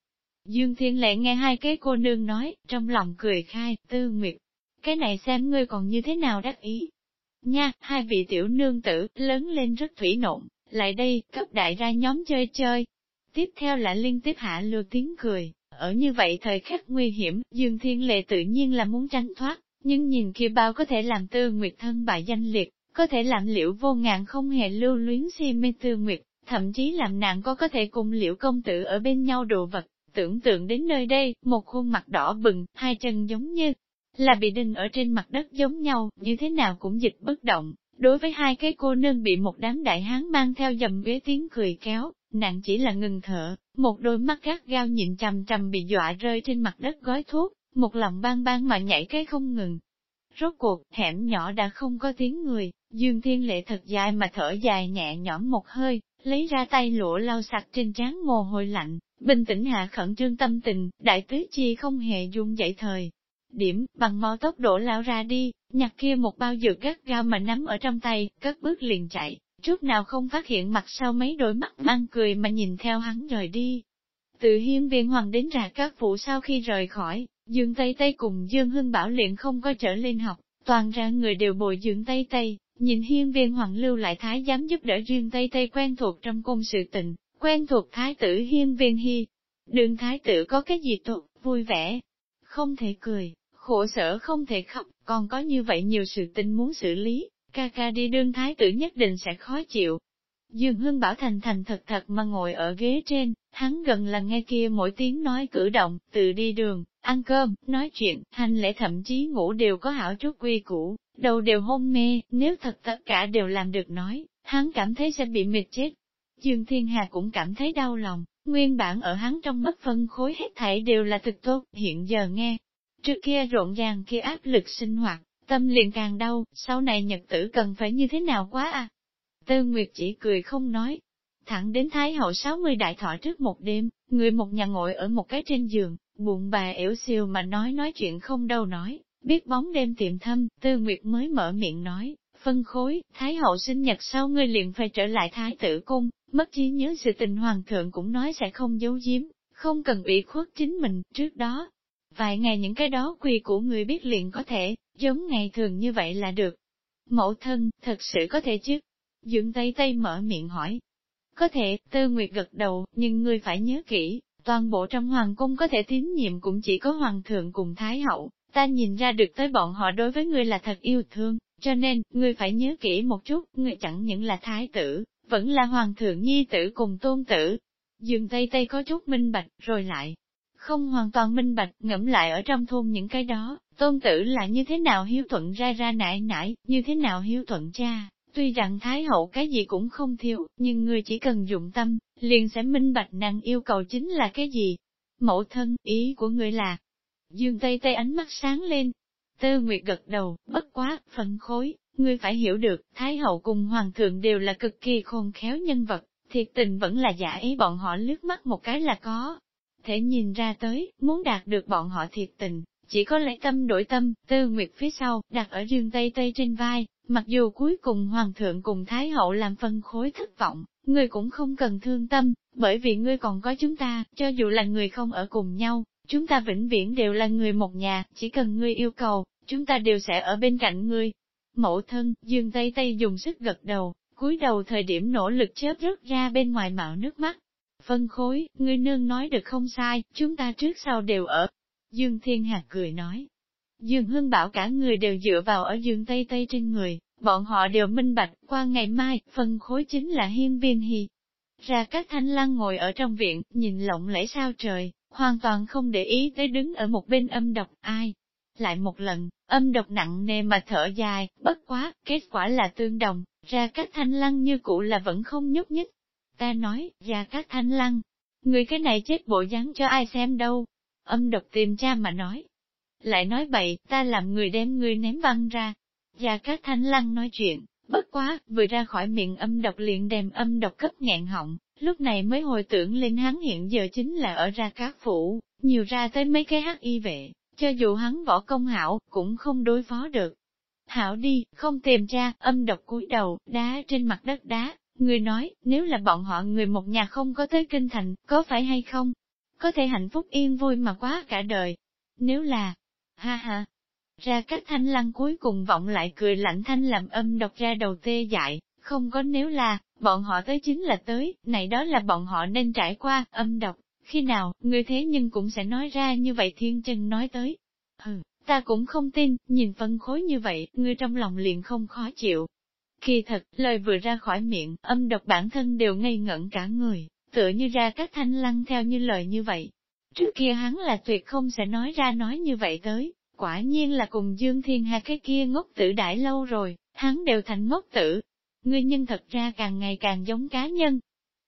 Dương Thiên Lệ nghe hai cái cô nương nói, trong lòng cười khai, tư nguyệt. Cái này xem ngươi còn như thế nào đắc ý. Nha, hai vị tiểu nương tử, lớn lên rất thủy nộn, lại đây, cấp đại ra nhóm chơi chơi, Tiếp theo là liên tiếp hạ lừa tiếng cười, ở như vậy thời khắc nguy hiểm, Dương Thiên Lệ tự nhiên là muốn tránh thoát, Nhưng nhìn kia bao có thể làm tư nguyệt thân bại danh liệt, có thể làm liễu vô ngạn không hề lưu luyến si mê tư nguyệt, thậm chí làm nạn có có thể cùng liễu công tử ở bên nhau đồ vật, tưởng tượng đến nơi đây, một khuôn mặt đỏ bừng, hai chân giống như là bị đinh ở trên mặt đất giống nhau, như thế nào cũng dịch bất động. Đối với hai cái cô nương bị một đám đại hán mang theo dầm ghế tiếng cười kéo, nàng chỉ là ngừng thở, một đôi mắt gắt gao nhịn trầm trầm bị dọa rơi trên mặt đất gói thuốc, một lòng ban ban mà nhảy cái không ngừng. Rốt cuộc, hẻm nhỏ đã không có tiếng người, Dương Thiên Lệ thật dài mà thở dài nhẹ nhõm một hơi, lấy ra tay lụa lau sạch trên trán mồ hôi lạnh, bình tĩnh hạ khẩn trương tâm tình, đại tứ chi không hề dung dậy thời. Điểm, bằng mau tốc độ lao ra đi, nhặt kia một bao dược gắt gao mà nắm ở trong tay, cất bước liền chạy, chút nào không phát hiện mặt sau mấy đôi mắt mang cười mà nhìn theo hắn rời đi. Từ hiên viên hoàng đến rạc các phụ sau khi rời khỏi, Dương Tây Tây cùng Dương Hưng Bảo liền không có trở lên học, toàn ra người đều bồi Dương Tây Tây, nhìn hiên viên hoàng lưu lại thái dám giúp đỡ Dương Tây Tây quen thuộc trong cung sự tình, quen thuộc thái tử hiên viên hy. Đường thái tử có cái gì tốt, vui vẻ, không thể cười, khổ sở không thể khóc, còn có như vậy nhiều sự tình muốn xử lý, ca ca đi đương thái tử nhất định sẽ khó chịu. Dương Hương Bảo thành thành thật thật mà ngồi ở ghế trên, hắn gần là nghe kia mỗi tiếng nói cử động, từ đi đường, ăn cơm, nói chuyện, hành lễ thậm chí ngủ đều có hảo chút quy củ, đầu đều hôn mê, nếu thật tất cả đều làm được nói, hắn cảm thấy sẽ bị mệt chết. Dương Thiên Hà cũng cảm thấy đau lòng, nguyên bản ở hắn trong bất phân khối hết thảy đều là thực tốt, hiện giờ nghe. Trước kia rộn ràng kia áp lực sinh hoạt, tâm liền càng đau, sau này nhật tử cần phải như thế nào quá à? Tư Nguyệt chỉ cười không nói. Thẳng đến Thái hậu 60 đại thọ trước một đêm, người một nhà ngồi ở một cái trên giường, buồn bà ẻo siêu mà nói nói chuyện không đâu nói, biết bóng đêm tiệm thâm, Tư Nguyệt mới mở miệng nói, phân khối, Thái hậu sinh nhật sau ngươi liền phải trở lại Thái tử cung, mất trí nhớ sự tình hoàng thượng cũng nói sẽ không giấu giếm, không cần ủy khuất chính mình, trước đó. Vài ngày những cái đó quỳ của người biết liền có thể, giống ngày thường như vậy là được. Mẫu thân, thật sự có thể chứ? Dưỡng Tây Tây mở miệng hỏi. Có thể, Tư Nguyệt gật đầu, nhưng ngươi phải nhớ kỹ, toàn bộ trong hoàng cung có thể tín nhiệm cũng chỉ có hoàng thượng cùng thái hậu, ta nhìn ra được tới bọn họ đối với ngươi là thật yêu thương, cho nên, ngươi phải nhớ kỹ một chút, ngươi chẳng những là thái tử, vẫn là hoàng thượng nhi tử cùng tôn tử. Dương Tây Tây có chút minh bạch, rồi lại, không hoàn toàn minh bạch, ngẫm lại ở trong thôn những cái đó, tôn tử là như thế nào hiếu thuận ra ra nại nại, như thế nào hiếu thuận cha. Tuy rằng Thái hậu cái gì cũng không thiếu, nhưng người chỉ cần dụng tâm, liền sẽ minh bạch nàng yêu cầu chính là cái gì. Mẫu thân, ý của người là, dương tây tây ánh mắt sáng lên. Tơ Nguyệt gật đầu, bất quá, phân khối, ngươi phải hiểu được, Thái hậu cùng Hoàng thượng đều là cực kỳ khôn khéo nhân vật, thiệt tình vẫn là giả ý bọn họ lướt mắt một cái là có. Thể nhìn ra tới, muốn đạt được bọn họ thiệt tình, chỉ có lấy tâm đổi tâm, tư nguyệt phía sau, đặt ở dương tây tây trên vai, mặc dù cuối cùng hoàng thượng cùng thái hậu làm phân khối thất vọng, ngươi cũng không cần thương tâm, bởi vì ngươi còn có chúng ta, cho dù là người không ở cùng nhau, chúng ta vĩnh viễn đều là người một nhà, chỉ cần ngươi yêu cầu, chúng ta đều sẽ ở bên cạnh ngươi. Mẫu thân, dương tây tây dùng sức gật đầu, cúi đầu thời điểm nỗ lực chớp rớt ra bên ngoài mạo nước mắt. Phân khối, ngươi nương nói được không sai, chúng ta trước sau đều ở, Dương Thiên Hạc cười nói. Dương Hưng bảo cả người đều dựa vào ở Dương Tây Tây trên người, bọn họ đều minh bạch, qua ngày mai, phần khối chính là hiên viên hy. Ra các thanh lăng ngồi ở trong viện, nhìn lộng lẫy sao trời, hoàn toàn không để ý tới đứng ở một bên âm độc ai. Lại một lần, âm độc nặng nề mà thở dài, bất quá, kết quả là tương đồng, ra các thanh lăng như cũ là vẫn không nhúc nhích. Ta nói, ra các thanh lăng, người cái này chết bộ dáng cho ai xem đâu, Âm độc tìm cha mà nói. Lại nói bậy, ta làm người đem người ném văng ra. Gia các Thanh Lăng nói chuyện, bất quá, vừa ra khỏi miệng âm độc liền đem âm độc cấp ngẹn họng, lúc này mới hồi tưởng lên hắn hiện giờ chính là ở ra các phủ, nhiều ra tới mấy cái hắc y vệ, cho dù hắn võ công hảo, cũng không đối phó được. Hảo đi, không tìm cha, âm độc cúi đầu, đá trên mặt đất đá, người nói, nếu là bọn họ người một nhà không có tới kinh thành, có phải hay không? có thể hạnh phúc yên vui mà quá cả đời. Nếu là, ha ha, ra các thanh lăng cuối cùng vọng lại cười lạnh thanh làm âm đọc ra đầu tê dại, không có nếu là, bọn họ tới chính là tới, này đó là bọn họ nên trải qua, âm đọc. khi nào, người thế nhưng cũng sẽ nói ra như vậy thiên chân nói tới. Ừ, Ta cũng không tin, nhìn phân khối như vậy, người trong lòng liền không khó chịu. Kỳ thật, lời vừa ra khỏi miệng, âm độc bản thân đều ngây ngẩn cả người, tựa như ra các thanh lăng theo như lời như vậy. Trước kia hắn là tuyệt không sẽ nói ra nói như vậy tới, quả nhiên là cùng Dương Thiên Hà cái kia ngốc tử đại lâu rồi, hắn đều thành ngốc tử. Ngươi nhân thật ra càng ngày càng giống cá nhân.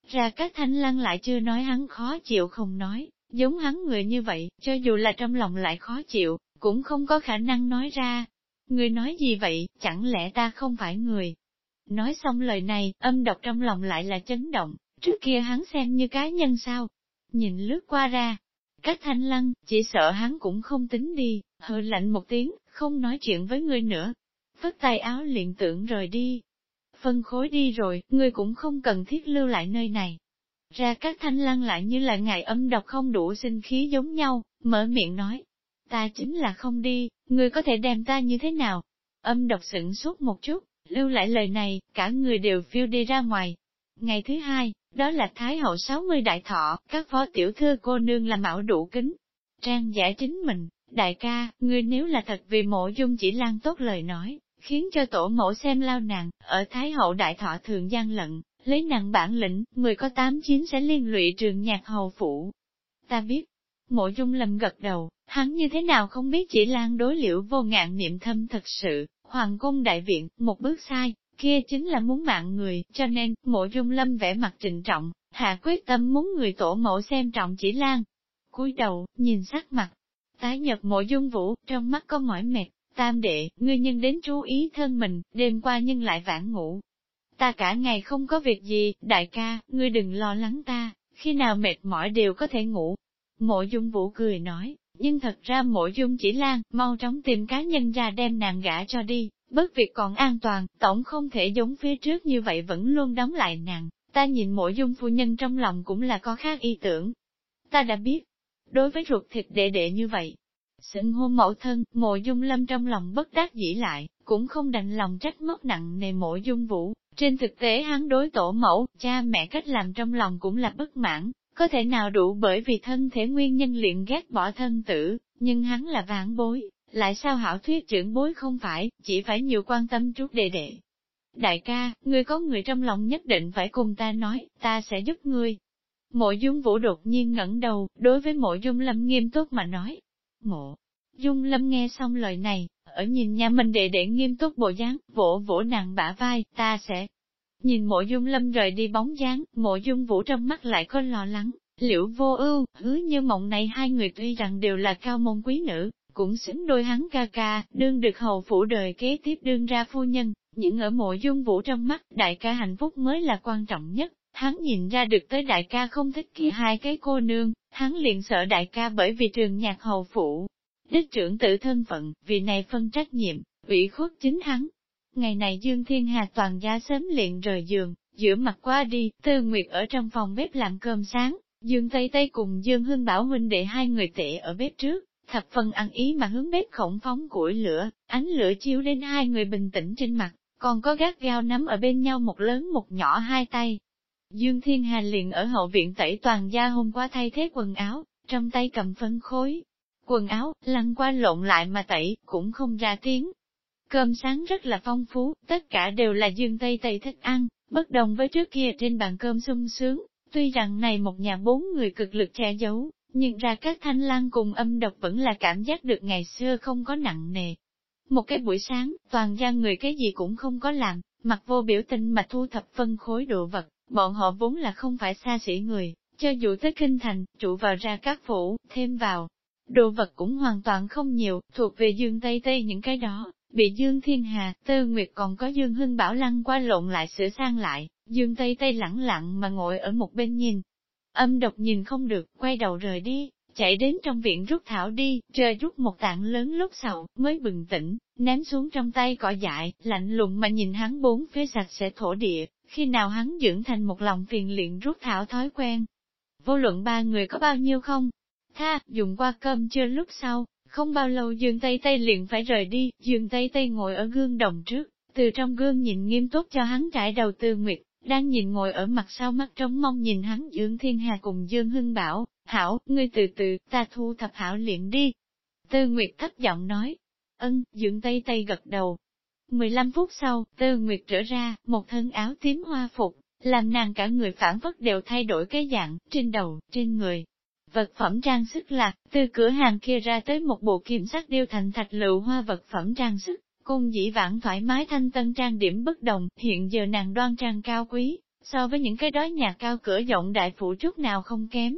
Ra các thanh lăng lại chưa nói hắn khó chịu không nói, giống hắn người như vậy, cho dù là trong lòng lại khó chịu, cũng không có khả năng nói ra. Người nói gì vậy, chẳng lẽ ta không phải người? Nói xong lời này, âm độc trong lòng lại là chấn động, trước kia hắn xem như cá nhân sao? Nhìn lướt qua ra, cách thanh lăng, chỉ sợ hắn cũng không tính đi, hờ lạnh một tiếng, không nói chuyện với người nữa. Vất tay áo liền tưởng rời đi. Phân khối đi rồi, ngươi cũng không cần thiết lưu lại nơi này. Ra các thanh lăng lại như là ngài âm độc không đủ sinh khí giống nhau, mở miệng nói, ta chính là không đi, ngươi có thể đem ta như thế nào? Âm độc sửng suốt một chút, lưu lại lời này, cả người đều phiêu đi ra ngoài. Ngày thứ hai, đó là Thái hậu 60 đại thọ, các phó tiểu thư cô nương làm mạo đủ kính. Trang giải chính mình, đại ca, ngươi nếu là thật vì mộ dung chỉ lan tốt lời nói, khiến cho tổ mẫu xem lao nàng, ở Thái hậu đại thọ thường gian lận, lấy nặng bản lĩnh, người có tám chín sẽ liên lụy trường nhạc hầu phủ. Ta biết, mộ dung lầm gật đầu, Hắn như thế nào không biết chỉ lan đối liễu vô ngạn niệm thâm thật sự, hoàng cung đại viện, một bước sai, kia chính là muốn mạng người, cho nên, mộ dung lâm vẽ mặt trịnh trọng, hạ quyết tâm muốn người tổ mẫu xem trọng chỉ lan. cúi đầu, nhìn sắc mặt, tái nhật mộ dung vũ, trong mắt có mỏi mệt, tam đệ, ngươi nhân đến chú ý thân mình, đêm qua nhưng lại vãn ngủ. Ta cả ngày không có việc gì, đại ca, ngươi đừng lo lắng ta, khi nào mệt mỏi đều có thể ngủ. Mộ dung vũ cười nói, nhưng thật ra mộ dung chỉ lan, mau chóng tìm cá nhân ra đem nàng gã cho đi, bất việc còn an toàn, tổng không thể giống phía trước như vậy vẫn luôn đóng lại nàng, ta nhìn mộ dung phu nhân trong lòng cũng là có khác ý tưởng. Ta đã biết, đối với ruột thịt đệ đệ như vậy, xưng hôn mẫu thân, mộ dung lâm trong lòng bất đắc dĩ lại, cũng không đành lòng trách móc nặng nề mộ dung vũ. Trên thực tế hắn đối tổ mẫu, cha mẹ cách làm trong lòng cũng là bất mãn, có thể nào đủ bởi vì thân thể nguyên nhân liền ghét bỏ thân tử, nhưng hắn là vãn bối, lại sao hảo thuyết trưởng bối không phải, chỉ phải nhiều quan tâm chút đề đệ. Đại ca, ngươi có người trong lòng nhất định phải cùng ta nói, ta sẽ giúp ngươi. Mộ dung vũ đột nhiên ngẩng đầu, đối với mộ dung lâm nghiêm túc mà nói. Mộ dung lâm nghe xong lời này, ở nhìn nhà mình đệ đệ nghiêm túc bộ dáng, vỗ vỗ nàng bả vai, ta sẽ Nhìn mộ dung lâm rời đi bóng dáng, mộ dung vũ trong mắt lại có lo lắng, Liệu vô ưu, hứa như mộng này hai người tuy rằng đều là cao môn quý nữ, cũng xứng đôi hắn ca ca, đương được hầu phủ đời kế tiếp đương ra phu nhân, những ở mộ dung vũ trong mắt, đại ca hạnh phúc mới là quan trọng nhất. Hắn nhìn ra được tới đại ca không thích kia hai cái cô nương, hắn liền sợ đại ca bởi vì trường nhạc hầu phủ. Đích trưởng tự thân phận, vì này phân trách nhiệm, ủy khuất chính hắn, Ngày này Dương Thiên Hà toàn gia sớm liền rời giường, giữa mặt qua đi, Tư Nguyệt ở trong phòng bếp làm cơm sáng, Dương Tây Tây cùng Dương Hưng Bảo huynh để hai người tệ ở bếp trước, thập phần ăn ý mà hướng bếp khổng phóng củi lửa, ánh lửa chiếu đến hai người bình tĩnh trên mặt, còn có gác gao nắm ở bên nhau một lớn một nhỏ hai tay. Dương Thiên Hà liền ở hậu viện tẩy toàn gia hôm qua thay thế quần áo, trong tay cầm phân khối. Quần áo, lăn qua lộn lại mà tẩy, cũng không ra tiếng, Cơm sáng rất là phong phú, tất cả đều là dương tây tây thích ăn, bất đồng với trước kia trên bàn cơm sung sướng. Tuy rằng này một nhà bốn người cực lực che giấu, nhưng ra các thanh lan cùng âm độc vẫn là cảm giác được ngày xưa không có nặng nề. Một cái buổi sáng, toàn gia người cái gì cũng không có làm, mặc vô biểu tình mà thu thập phân khối đồ vật, bọn họ vốn là không phải xa xỉ người, cho dù tới kinh thành, trụ vào ra các phủ, thêm vào. Đồ vật cũng hoàn toàn không nhiều, thuộc về dương Tây Tây những cái đó, Bị Dương Thiên Hà, Tư Nguyệt còn có Dương Hưng Bảo lăng qua lộn lại sửa sang lại, Dương Tây Tây lẳng lặng mà ngồi ở một bên nhìn. Âm độc nhìn không được, quay đầu rời đi, chạy đến trong viện rút thảo đi, trời rút một tảng lớn lúc sau, mới bừng tỉnh, ném xuống trong tay cỏ dại, lạnh lùng mà nhìn hắn bốn phía sạch sẽ thổ địa, khi nào hắn dưỡng thành một lòng phiền luyện rút thảo thói quen. Vô luận ba người có bao nhiêu không? Tha, dùng qua cơm chưa lúc sau, không bao lâu Dương Tây Tây liền phải rời đi, Dương Tây Tây ngồi ở gương đồng trước, từ trong gương nhìn nghiêm túc cho hắn trải đầu tư nguyệt, đang nhìn ngồi ở mặt sau mắt trống mong nhìn hắn Dương Thiên Hà cùng Dương Hưng bảo, hảo, ngươi từ từ, ta thu thập hảo luyện đi. Tư Nguyệt thấp giọng nói. Ân, dưỡng tây tây gật đầu. 15 phút sau, Tư Nguyệt trở ra, một thân áo tím hoa phục, làm nàng cả người phản phất đều thay đổi cái dạng, trên đầu, trên người. Vật phẩm trang sức là từ cửa hàng kia ra tới một bộ kiểm sắc điêu thành thạch lựu hoa vật phẩm trang sức, cung dĩ vãng thoải mái thanh tân trang điểm bất đồng, hiện giờ nàng đoan trang cao quý, so với những cái đó nhà cao cửa rộng đại phụ chút nào không kém.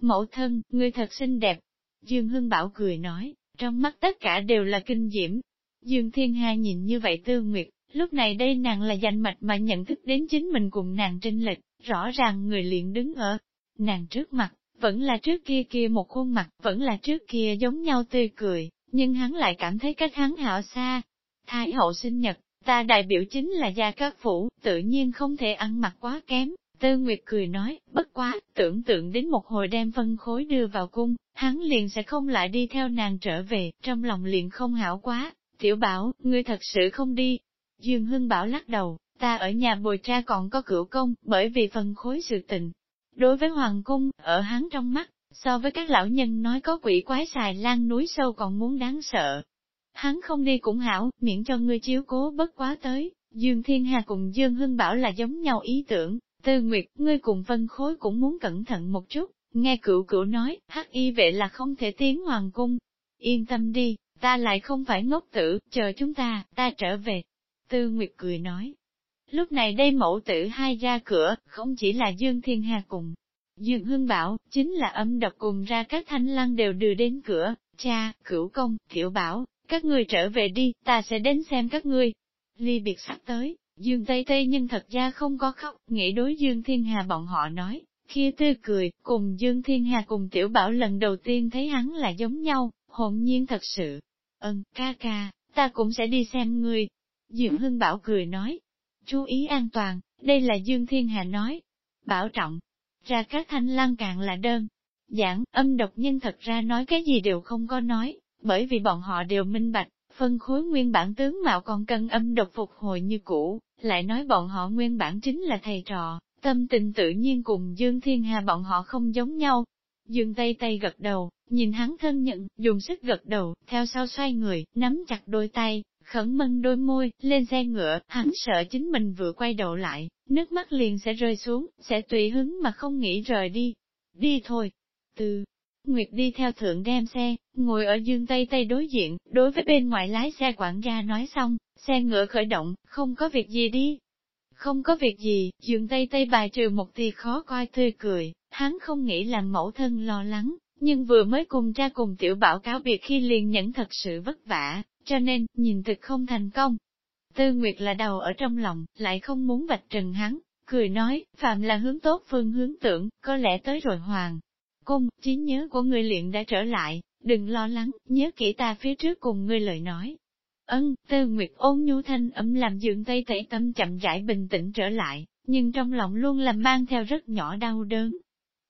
Mẫu thân, ngươi thật xinh đẹp. Dương Hưng Bảo cười nói, trong mắt tất cả đều là kinh diễm. Dương Thiên Hà nhìn như vậy tư nguyệt, lúc này đây nàng là danh mạch mà nhận thức đến chính mình cùng nàng trinh lệch, rõ ràng người liền đứng ở nàng trước mặt, vẫn là trước kia kia một khuôn mặt, vẫn là trước kia giống nhau tươi cười, nhưng hắn lại cảm thấy cách hắn hảo xa. Thái hậu sinh nhật, ta đại biểu chính là gia các phủ, tự nhiên không thể ăn mặc quá kém. Tư Nguyệt cười nói, bất quá, tưởng tượng đến một hồi đem phân khối đưa vào cung, hắn liền sẽ không lại đi theo nàng trở về, trong lòng liền không hảo quá. Tiểu bảo, ngươi thật sự không đi. Dương Hưng Bảo lắc đầu, ta ở nhà bồi tra còn có cửu công, bởi vì phân khối sự tình, Đối với Hoàng Cung, ở hắn trong mắt, so với các lão nhân nói có quỷ quái xài lan núi sâu còn muốn đáng sợ. Hắn không đi cũng hảo, miễn cho ngươi chiếu cố bất quá tới, Dương Thiên Hà cùng Dương Hưng Bảo là giống nhau ý tưởng, Tư Nguyệt, ngươi cùng phân khối cũng muốn cẩn thận một chút, nghe cựu cựu nói, hắc y vệ là không thể tiến Hoàng Cung. Yên tâm đi, ta lại không phải ngốc tử, chờ chúng ta, ta trở về. Tư Nguyệt cười nói, Lúc này đây mẫu tử hai ra cửa, không chỉ là Dương Thiên Hà cùng. Dương Hưng Bảo, chính là âm độc cùng ra các thanh lăng đều đưa đến cửa, cha, cửu công, tiểu bảo, các người trở về đi, ta sẽ đến xem các ngươi. Ly biệt sắp tới, Dương Tây Tây nhưng thật ra không có khóc, nghĩ đối Dương Thiên Hà bọn họ nói, kia tươi cười, cùng Dương Thiên Hà cùng Tiểu Bảo lần đầu tiên thấy hắn là giống nhau, hồn nhiên thật sự. Ơn, ca ca, ta cũng sẽ đi xem ngươi. Dương Hưng Bảo cười nói, Chú ý an toàn, đây là Dương Thiên Hà nói. Bảo trọng, ra các thanh lăng càng là đơn. Giảng, âm độc nhân thật ra nói cái gì đều không có nói, bởi vì bọn họ đều minh bạch, phân khối nguyên bản tướng mạo còn cần âm độc phục hồi như cũ, lại nói bọn họ nguyên bản chính là thầy trò, tâm tình tự nhiên cùng Dương Thiên Hà bọn họ không giống nhau. Dương Tây Tây gật đầu, nhìn hắn thân nhận, dùng sức gật đầu, theo sau xoay người, nắm chặt đôi tay, Khẩn mân đôi môi, lên xe ngựa, hắn sợ chính mình vừa quay đầu lại, nước mắt liền sẽ rơi xuống, sẽ tùy hứng mà không nghĩ rời đi. Đi thôi. Từ Nguyệt đi theo thượng đem xe, ngồi ở dương tây tây đối diện, đối với bên ngoài lái xe quản gia nói xong, xe ngựa khởi động, không có việc gì đi. Không có việc gì, dương tây tây bài trừ một tia khó coi tươi cười, hắn không nghĩ làm mẫu thân lo lắng, nhưng vừa mới cùng cha cùng tiểu bảo cáo biệt khi liền nhẫn thật sự vất vả, cho nên, nhìn thực không thành công. Tư Nguyệt là đầu ở trong lòng, lại không muốn vạch trần hắn, cười nói, phạm là hướng tốt phương hướng tưởng, có lẽ tới rồi hoàng. Cung, trí nhớ của người luyện đã trở lại, đừng lo lắng, nhớ kỹ ta phía trước cùng ngươi lời nói. Ân, Tư Nguyệt ôn nhu thanh ấm làm dưỡng tây tẩy tâm chậm rãi bình tĩnh trở lại, nhưng trong lòng luôn làm mang theo rất nhỏ đau đớn.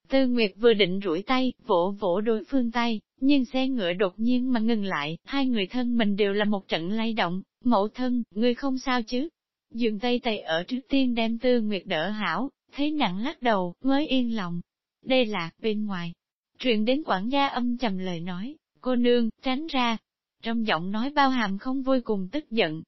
Tư Nguyệt vừa định rủi tay, vỗ vỗ đối phương tay, nhưng xe ngựa đột nhiên mà ngừng lại, hai người thân mình đều là một trận lay động, mẫu thân, ngươi không sao chứ? Dường tay tay ở trước tiên đem tư nguyệt đỡ hảo, thấy nặng lắc đầu, mới yên lòng. Đây là, bên ngoài. Truyền đến quản gia âm trầm lời nói, cô nương, tránh ra. Trong giọng nói bao hàm không vui cùng tức giận.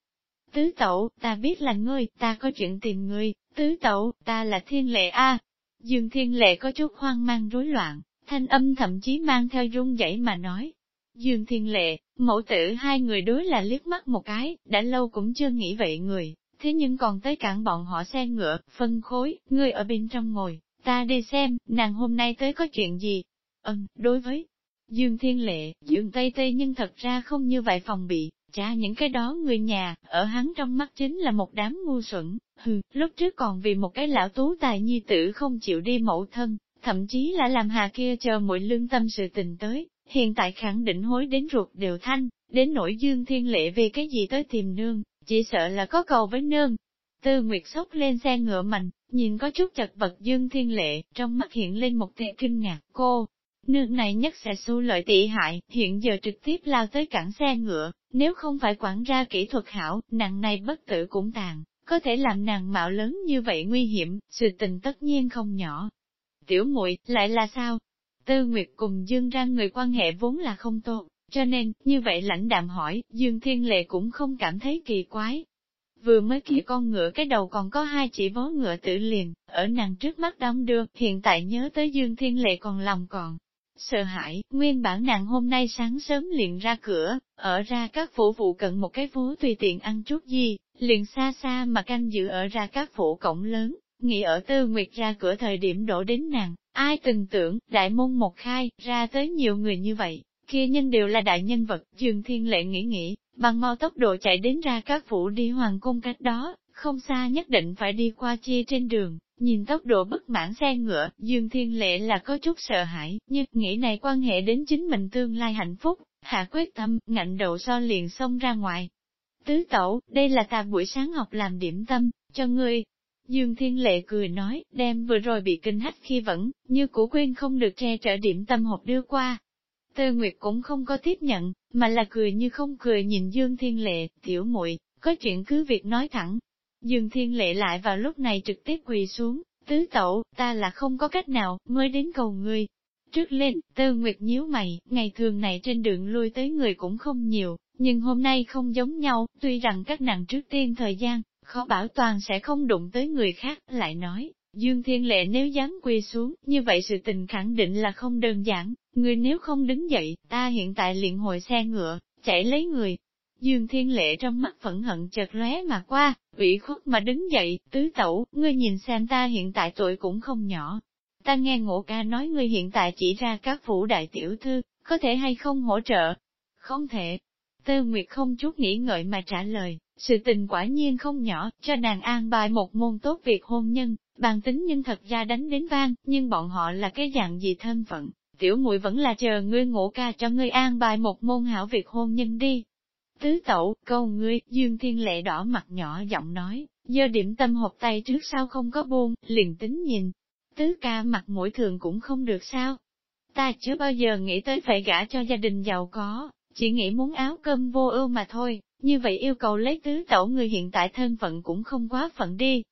Tứ tẩu, ta biết là ngươi, ta có chuyện tìm ngươi, tứ tẩu, ta là thiên lệ A. Dương thiên lệ có chút hoang mang rối loạn, thanh âm thậm chí mang theo run dãy mà nói. Dương Thiên Lệ, mẫu tử hai người đối là liếc mắt một cái, đã lâu cũng chưa nghĩ vậy người, thế nhưng còn tới cản bọn họ xe ngựa, phân khối, người ở bên trong ngồi, ta đi xem, nàng hôm nay tới có chuyện gì. Ừm, đối với Dương Thiên Lệ, Dương Tây Tây nhưng thật ra không như vậy phòng bị, chả những cái đó người nhà, ở hắn trong mắt chính là một đám ngu xuẩn, hừ, lúc trước còn vì một cái lão tú tài nhi tử không chịu đi mẫu thân, thậm chí là làm hà kia chờ mỗi lương tâm sự tình tới, hiện tại khẳng định hối đến ruột đều thanh, đến nỗi dương thiên lệ về cái gì tới tìm nương, chỉ sợ là có cầu với nương. Tư Nguyệt sốc lên xe ngựa mạnh, nhìn có chút chật vật dương thiên lệ, trong mắt hiện lên một tia kinh ngạc, cô nước này nhất sẽ xu lợi tị hại, hiện giờ trực tiếp lao tới cản xe ngựa, nếu không phải quản ra kỹ thuật hảo, nàng này bất tử cũng tàn, có thể làm nàng mạo lớn như vậy nguy hiểm, sự tình tất nhiên không nhỏ, Tiểu muội lại là sao? Tư Nguyệt cùng Dương ra người quan hệ vốn là không tốt, cho nên, như vậy lãnh đạm hỏi, Dương Thiên Lệ cũng không cảm thấy kỳ quái. Vừa mới kia con ngựa cái đầu còn có hai chỉ vó ngựa tử liền, ở nàng trước mắt đóng đưa, hiện tại nhớ tới Dương Thiên Lệ còn lòng còn. Sợ hãi, nguyên bản nàng hôm nay sáng sớm liền ra cửa, ở ra các phủ vụ cận một cái phố tùy tiện ăn chút gì, liền xa xa mà canh giữ ở ra các phủ cổng lớn, nghĩ ở tư nguyệt ra cửa thời điểm đổ đến nàng, ai từng tưởng, đại môn một khai, ra tới nhiều người như vậy, kia nhân đều là đại nhân vật, Dương Thiên Lệ nghĩ nghĩ, bằng mau tốc độ chạy đến ra các phủ đi hoàng cung cách đó, không xa nhất định phải đi qua chia trên đường, nhìn tốc độ bất mãn xe ngựa, Dương Thiên Lệ là có chút sợ hãi, nhưng nghĩ này quan hệ đến chính mình tương lai hạnh phúc, hạ quyết tâm, ngạnh đầu so liền xông ra ngoài. Tứ tẩu, đây là ta buổi sáng học làm điểm tâm, cho ngươi. Dương Thiên Lệ cười nói, đem vừa rồi bị kinh hách khi vẫn, như củ quên không được che trở điểm tâm hộp đưa qua, Tơ Nguyệt cũng không có tiếp nhận, mà là cười như không cười nhìn Dương Thiên Lệ, tiểu muội có chuyện cứ việc nói thẳng. Dương Thiên Lệ lại vào lúc này trực tiếp quỳ xuống, tứ tẩu, ta là không có cách nào, mới đến cầu ngươi. Trước lên, Tư Nguyệt nhíu mày, ngày thường này trên đường lui tới người cũng không nhiều, nhưng hôm nay không giống nhau, tuy rằng các nàng trước tiên thời gian, khó bảo toàn sẽ không đụng tới người khác, lại nói, Dương Thiên Lệ nếu dám quỳ xuống, như vậy sự tình khẳng định là không đơn giản, người nếu không đứng dậy, ta hiện tại liền hồi xe ngựa, chạy lấy người. Dương Thiên Lệ trong mắt phẫn hận chợt lóe mà qua, ủy khuất mà đứng dậy, tứ tẩu, ngươi nhìn xem ta hiện tại tuổi cũng không nhỏ. Ta nghe ngộ ca nói ngươi hiện tại chỉ ra các phủ đại tiểu thư, có thể hay không hỗ trợ? Không thể. Tư Nguyệt không chút nghĩ ngợi mà trả lời, sự tình quả nhiên không nhỏ, cho nàng an bài một môn tốt việc hôn nhân, bàn tính nhưng thật ra đánh đến vang, nhưng bọn họ là cái dạng gì thân phận, tiểu muội vẫn là chờ ngươi ngộ ca cho ngươi an bài một môn hảo việc hôn nhân đi. Tứ tẩu, câu ngươi, Dương Thiên Lệ đỏ mặt nhỏ giọng nói, do điểm tâm hộp tay trước sau không có buông, liền tính nhìn. Tứ ca mặt mũi thường cũng không được sao. Ta chưa bao giờ nghĩ tới phải gả cho gia đình giàu có, chỉ nghĩ muốn áo cơm vô ưu mà thôi, như vậy yêu cầu lấy tứ tẩu người hiện tại thân phận cũng không quá phận đi,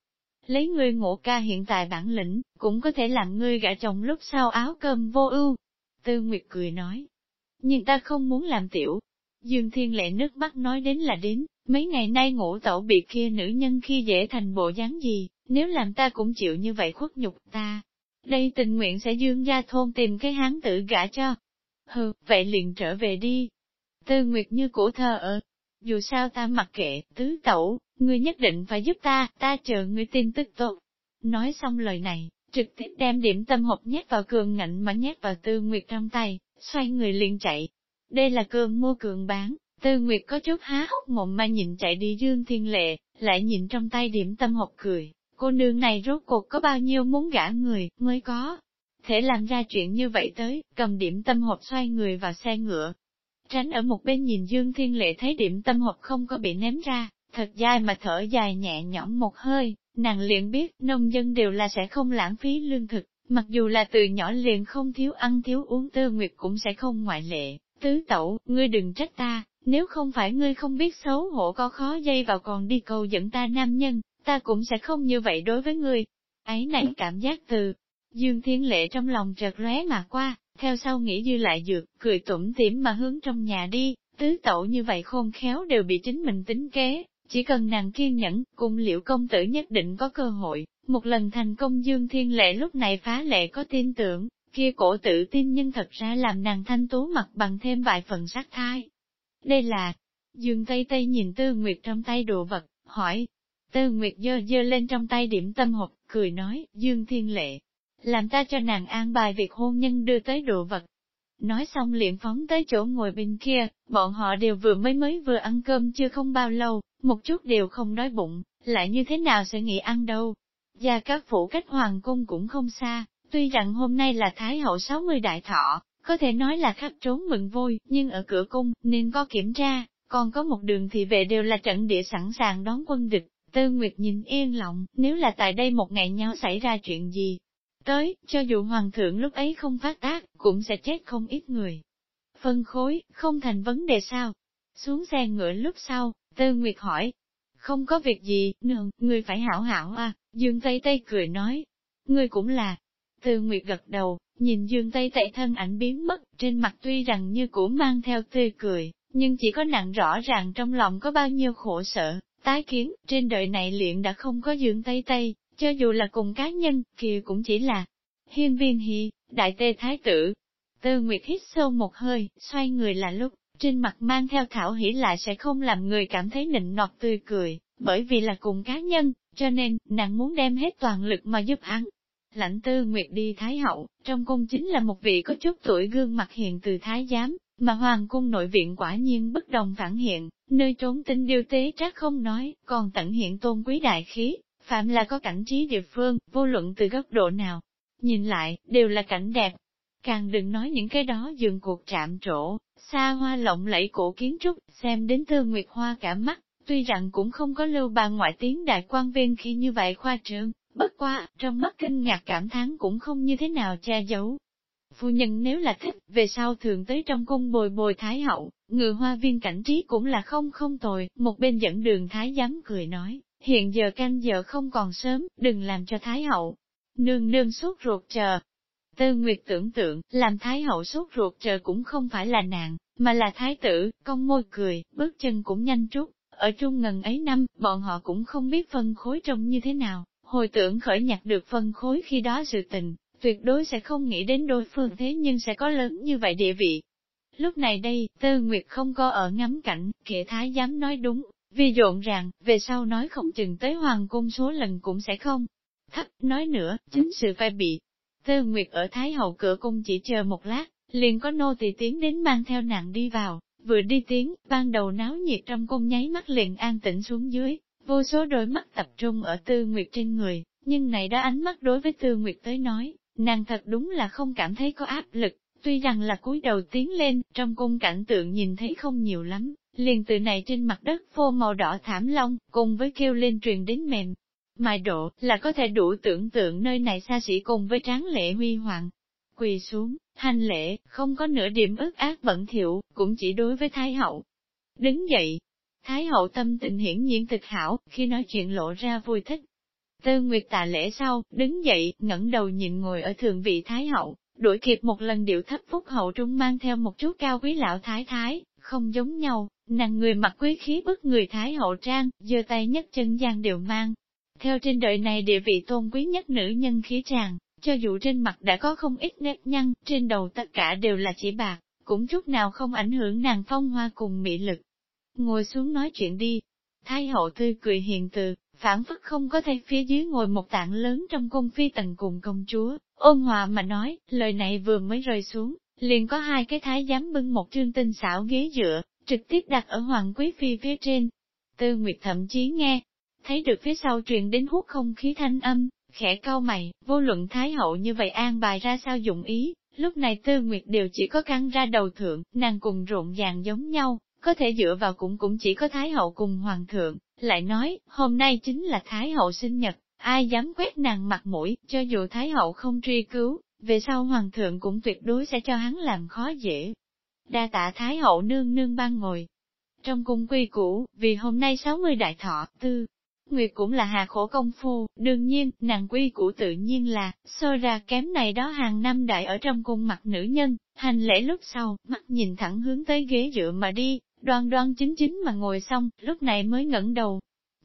lấy ngươi ngộ ca hiện tại bản lĩnh, cũng có thể làm ngươi gả chồng lúc sau áo cơm vô ưu. Tư Nguyệt cười nói, nhưng ta không muốn làm tiểu. Dương Thiên Lệ nước mắt nói đến là đến, mấy ngày nay ngũ tẩu bị kia nữ nhân khi dễ thành bộ dáng gì, nếu làm ta cũng chịu như vậy khuất nhục ta. Đây tình nguyện sẽ dương gia thôn tìm cái hán tử gả cho. Hừ, vậy liền trở về đi. Tư Nguyệt như cổ thơ ở, dù sao ta mặc kệ, tứ tẩu, ngươi nhất định phải giúp ta, ta chờ ngươi tin tức tốt. Nói xong lời này, trực tiếp đem điểm tâm hộp nhét vào cường ngạnh mà nhét vào tư nguyệt trong tay, xoay người liền chạy. Đây là cường mua cường bán, tư nguyệt có chút há hốc mộng mà nhìn chạy đi dương thiên lệ, lại nhìn trong tay điểm tâm hộp cười, cô nương này rốt cuộc có bao nhiêu muốn gả người, mới có. Thể làm ra chuyện như vậy tới, cầm điểm tâm hộp xoay người vào xe ngựa, tránh ở một bên nhìn Dương Thiên Lệ thấy điểm tâm hộp không có bị ném ra, thật dài mà thở dài nhẹ nhõm một hơi, nàng liền biết nông dân đều là sẽ không lãng phí lương thực, mặc dù là từ nhỏ liền không thiếu ăn thiếu uống tư nguyệt cũng sẽ không ngoại lệ. Tứ tẩu, ngươi đừng trách ta, nếu không phải ngươi không biết xấu hổ có khó dây vào còn đi cầu dẫn ta nam nhân, ta cũng sẽ không như vậy đối với ngươi. Ấy này cảm giác từ, Dương Thiên Lệ trong lòng chợt lóe mà qua, theo sau nghĩ dư lại dược, cười tủm tỉm mà hướng trong nhà đi, tứ tẩu như vậy khôn khéo đều bị chính mình tính kế, chỉ cần nàng kiên nhẫn, cùng liệu công tử nhất định có cơ hội, một lần thành công dương thiên lệ lúc này phá lệ có tin tưởng, kia cổ tự tin nhưng thật ra làm nàng thanh tú mặt bằng thêm vài phần sắc thai. Đây là, dương tây tây nhìn tư nguyệt trong tay đồ vật, hỏi, tư nguyệt dơ dơ lên trong tay điểm tâm hộp, cười nói, dương thiên lệ, làm ta cho nàng an bài việc hôn nhân đưa tới đồ vật. Nói xong liền phóng tới chỗ ngồi bên kia, bọn họ đều vừa mới mới vừa ăn cơm chưa không bao lâu, một chút đều không đói bụng, lại như thế nào sẽ nghĩ ăn đâu. Gia các phủ cách hoàng cung cũng không xa, tuy rằng hôm nay là Thái hậu 60 đại thọ, có thể nói là khắp trốn mừng vui, nhưng ở cửa cung, nên có kiểm tra, còn có một đường thị vệ đều là trận địa sẵn sàng đón quân địch. Tư Nguyệt nhìn yên lòng, nếu là tại đây một ngày nhau xảy ra chuyện gì, Tới, cho dù hoàng thượng lúc ấy không phát tác, cũng sẽ chết không ít người. Phân khối, không thành vấn đề sao? Xuống xe ngựa lúc sau, Tư Nguyệt hỏi. Không có việc gì, nương, người phải hảo hảo à, Dương Tây Tây cười nói. Ngươi cũng là. Tư Nguyệt gật đầu, nhìn Dương Tây tẩy thân ảnh biến mất, trên mặt tuy rằng như cũ mang theo tươi cười, nhưng chỉ có nặng rõ ràng trong lòng có bao nhiêu khổ sở, tái kiến, trên đời này luyện đã không có Dương tây tây, cho dù là cùng cá nhân, kia cũng chỉ là hiên viên hy, đại tê thái tử. Tư Nguyệt hít sâu một hơi, xoay người là lúc, trên mặt mang theo thảo hỉ lại sẽ không làm người cảm thấy nịnh nọt tươi cười, bởi vì là cùng cá nhân, cho nên, nàng muốn đem hết toàn lực mà giúp hắn. Lãnh tư Nguyệt đi Thái Hậu, trong cung chính là một vị có chút tuổi gương mặt hiện từ Thái Giám, mà Hoàng cung nội viện quả nhiên bất đồng phản hiện, nơi trốn tinh điều tế trác không nói, còn tận hiện tôn quý đại khí, phạm là có cảnh trí địa phương, vô luận từ góc độ nào. Nhìn lại, đều là cảnh đẹp. Càng đừng nói những cái đó dường cuộc chạm trổ, xa hoa lộng lẫy cổ kiến trúc, xem đến tư nguyệt hoa cả mắt, tuy rằng cũng không có lưu bà ngoại tiếng đại quan viên khi như vậy khoa trương, bất qua, trong mắt kinh ngạc cảm thán cũng không như thế nào che giấu. Phu nhân nếu là thích, về sau thường tới trong cung bồi bồi thái hậu, người hoa viên cảnh trí cũng là không không tồi, một bên dẫn đường thái giám cười nói, hiện giờ canh giờ không còn sớm, đừng làm cho thái hậu. Nương nương suốt ruột chờ, Tư Nguyệt tưởng tượng, làm Thái hậu sốt ruột chờ cũng không phải là nàng, mà là Thái tử, cong môi cười, bước chân cũng nhanh chút. Ở trung ngần ấy năm, bọn họ cũng không biết phân khối trông như thế nào, hồi tưởng khởi nhặt được phân khối khi đó sự tình, tuyệt đối sẽ không nghĩ đến đối phương thế nhưng sẽ có lớn như vậy địa vị. Lúc này đây, Tư Nguyệt không có ở ngắm cảnh, kệ Thái dám nói đúng, vì dộn ràng, về sau nói không chừng tới hoàng cung số lần cũng sẽ không. Thấp, nói nữa, chính sự phải bị, Tư Nguyệt ở Thái Hậu cửa cung chỉ chờ một lát, liền có nô tỳ tiến đến mang theo nàng đi vào, vừa đi tiến, ban đầu náo nhiệt trong cung nháy mắt liền an tĩnh xuống dưới, vô số đôi mắt tập trung ở Tư Nguyệt trên người, nhưng này đó ánh mắt đối với Tư Nguyệt tới nói, nàng thật đúng là không cảm thấy có áp lực, tuy rằng là cúi đầu tiến lên, trong cung cảnh tượng nhìn thấy không nhiều lắm, liền từ này trên mặt đất phô màu đỏ thảm long, cùng với kêu lên truyền đến mềm, Mài độ, là có thể đủ tưởng tượng nơi này xa xỉ cùng với tráng lệ huy hoàng. Quỳ xuống, hành lễ, không có nửa điểm ức ác bẩn thiệu, cũng chỉ đối với Thái Hậu. Đứng dậy, Thái Hậu tâm tình hiển nhiên thực hảo, khi nói chuyện lộ ra vui thích. Tư Nguyệt tạ lễ sau, đứng dậy, ngẩng đầu nhìn ngồi ở thường vị Thái Hậu, đuổi kịp một lần điệu thấp phúc hậu trung mang theo một chút cao quý lão Thái Thái, không giống nhau, nàng người mặc quý khí bức người Thái Hậu trang, giơ tay nhất chân gian đều mang, theo trên đời này địa vị tôn quý nhất nữ nhân khí tràng, cho dù trên mặt đã có không ít nếp nhăn, trên đầu tất cả đều là chỉ bạc, cũng chút nào không ảnh hưởng nàng phong hoa cùng mỹ lực. Ngồi xuống nói chuyện đi. Thái hậu tươi cười hiền từ, phản phất không có thấy phía dưới ngồi một tảng lớn trong cung phi tần cùng công chúa, ôn hòa mà nói, lời này vừa mới rơi xuống, liền có hai cái thái giám bưng một trương tinh xảo ghế dựa, trực tiếp đặt ở hoàng quý phi phía trên. Tư Nguyệt thậm chí nghe, thấy được phía sau truyền đến hút không khí thanh âm, khẽ cau mày, vô luận Thái Hậu như vậy an bài ra sao dụng ý, lúc này Tư Nguyệt đều chỉ có căng ra đầu thượng, nàng cùng rộn ràng giống nhau, có thể dựa vào cũng cũng chỉ có Thái Hậu cùng Hoàng thượng, lại nói, hôm nay chính là Thái Hậu sinh nhật, ai dám quét nàng mặt mũi, cho dù Thái Hậu không truy cứu, về sau Hoàng thượng cũng tuyệt đối sẽ cho hắn làm khó dễ. Đa tạ Thái Hậu nương nương ban ngồi. Trong cung quy cũ, vì hôm nay 60 đại thọ, tư, Nguyệt cũng là hà khổ công phu, đương nhiên, nàng quy cũ tự nhiên là, so ra kém này đó hàng năm đại ở trong cung mặt nữ nhân, hành lễ lúc sau, mắt nhìn thẳng hướng tới ghế dựa mà đi, đoan đoan chính chính mà ngồi xong, lúc này mới ngẩng đầu.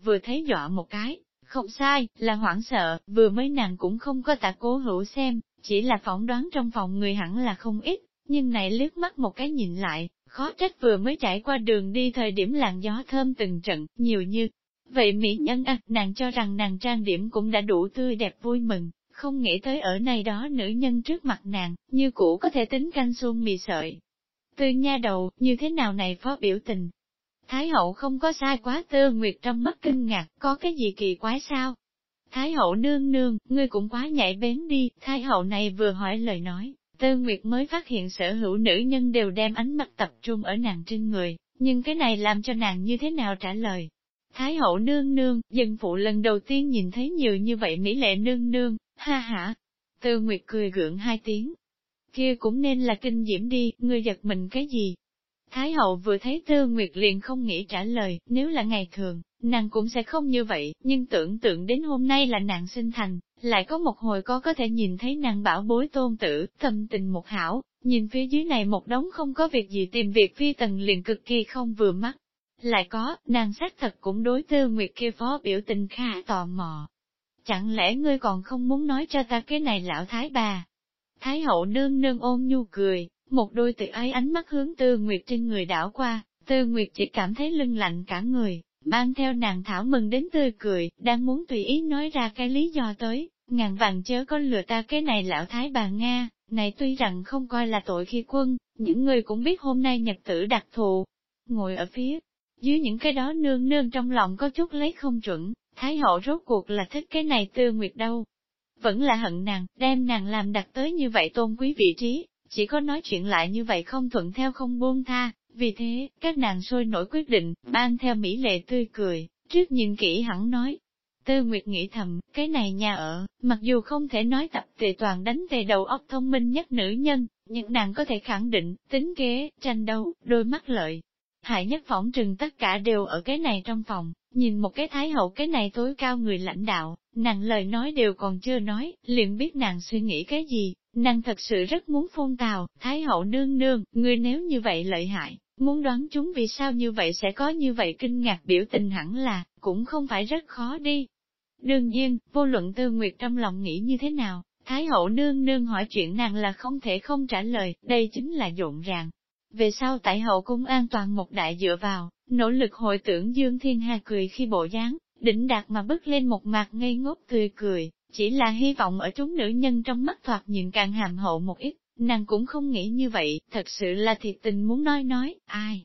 Vừa thấy dọa một cái, không sai, là hoảng sợ, vừa mới nàng cũng không có tạ cố hữu xem, chỉ là phỏng đoán trong phòng người hẳn là không ít, nhưng này liếc mắt một cái nhìn lại, khó trách vừa mới trải qua đường đi thời điểm làn gió thơm từng trận, nhiều như, Vậy mỹ nhân à, nàng cho rằng nàng trang điểm cũng đã đủ tươi đẹp vui mừng, không nghĩ tới ở này đó nữ nhân trước mặt nàng, như cũ có thể tính canh xuông mì sợi. Tư nha đầu, như thế nào này phó biểu tình? Thái hậu không có sai quá tư nguyệt trong mắt kinh ngạc, có cái gì kỳ quái sao? Thái hậu nương nương, ngươi cũng quá nhảy bén đi, thái hậu này vừa hỏi lời nói, tư nguyệt mới phát hiện sở hữu nữ nhân đều đem ánh mắt tập trung ở nàng trên người, nhưng cái này làm cho nàng như thế nào trả lời? Thái hậu nương nương, dân phụ lần đầu tiên nhìn thấy nhiều như vậy mỹ lệ nương nương, ha ha. Tư Nguyệt cười gượng hai tiếng. Kia cũng nên là kinh diễm đi, ngươi giật mình cái gì? Thái hậu vừa thấy Tư Nguyệt liền không nghĩ trả lời, nếu là ngày thường, nàng cũng sẽ không như vậy, nhưng tưởng tượng đến hôm nay là nàng sinh thành, lại có một hồi có có thể nhìn thấy nàng bảo bối tôn tử, tâm tình một hảo, nhìn phía dưới này một đống không có việc gì tìm việc phi tần liền cực kỳ không vừa mắt. Lại có, nàng xác thật cũng đối tư nguyệt kia phó biểu tình khá tò mò. Chẳng lẽ ngươi còn không muốn nói cho ta cái này lão thái bà? Thái hậu nương nương ôm nhu cười, một đôi tự ái ánh mắt hướng tư nguyệt trên người đảo qua, tư nguyệt chỉ cảm thấy lưng lạnh cả người, mang theo nàng thảo mừng đến tươi cười, đang muốn tùy ý nói ra cái lý do tới, ngàn vàng chớ có lừa ta cái này lão thái bà Nga, này tuy rằng không coi là tội khi quân, những người cũng biết hôm nay nhật tử đặc thù, ngồi ở phía dưới những cái đó nương nương trong lòng có chút lấy không chuẩn, thái hậu rốt cuộc là thích cái này tư nguyệt đâu. Vẫn là hận nàng, đem nàng làm đặt tới như vậy tôn quý vị trí, chỉ có nói chuyện lại như vậy không thuận theo không buông tha, vì thế, các nàng sôi nổi quyết định, ban theo mỹ lệ tươi cười, trước nhìn kỹ hẳn nói. Tư Nguyệt nghĩ thầm, cái này nhà ở, mặc dù không thể nói tập tề toàn đánh tề đầu óc thông minh nhất nữ nhân, nhưng nàng có thể khẳng định, tính kế, tranh đấu, đôi mắt lợi. Hại nhất phỏng trừng tất cả đều ở cái này trong phòng, nhìn một cái thái hậu cái này tối cao người lãnh đạo, nàng lời nói đều còn chưa nói, liền biết nàng suy nghĩ cái gì, nàng thật sự rất muốn phun tào, thái hậu nương nương, người nếu như vậy lợi hại, Muốn đoán chúng vì sao như vậy sẽ có như vậy kinh ngạc biểu tình hẳn là, cũng không phải rất khó đi. Đương nhiên, vô luận tư nguyệt trong lòng nghĩ như thế nào, Thái hậu nương nương hỏi chuyện nàng là không thể không trả lời, đây chính là rộn ràng. Về sau tại hậu cung an toàn một đại dựa vào, nỗ lực hội tưởng Dương Thiên Hà cười khi bộ dáng, đỉnh đạt mà bước lên một mặt ngây ngốc cười cười, chỉ là hy vọng ở chúng nữ nhân trong mắt thoạt nhìn càng hàm hậu một ít, Nàng cũng không nghĩ như vậy, thật sự là thiệt tình muốn nói nói, ai.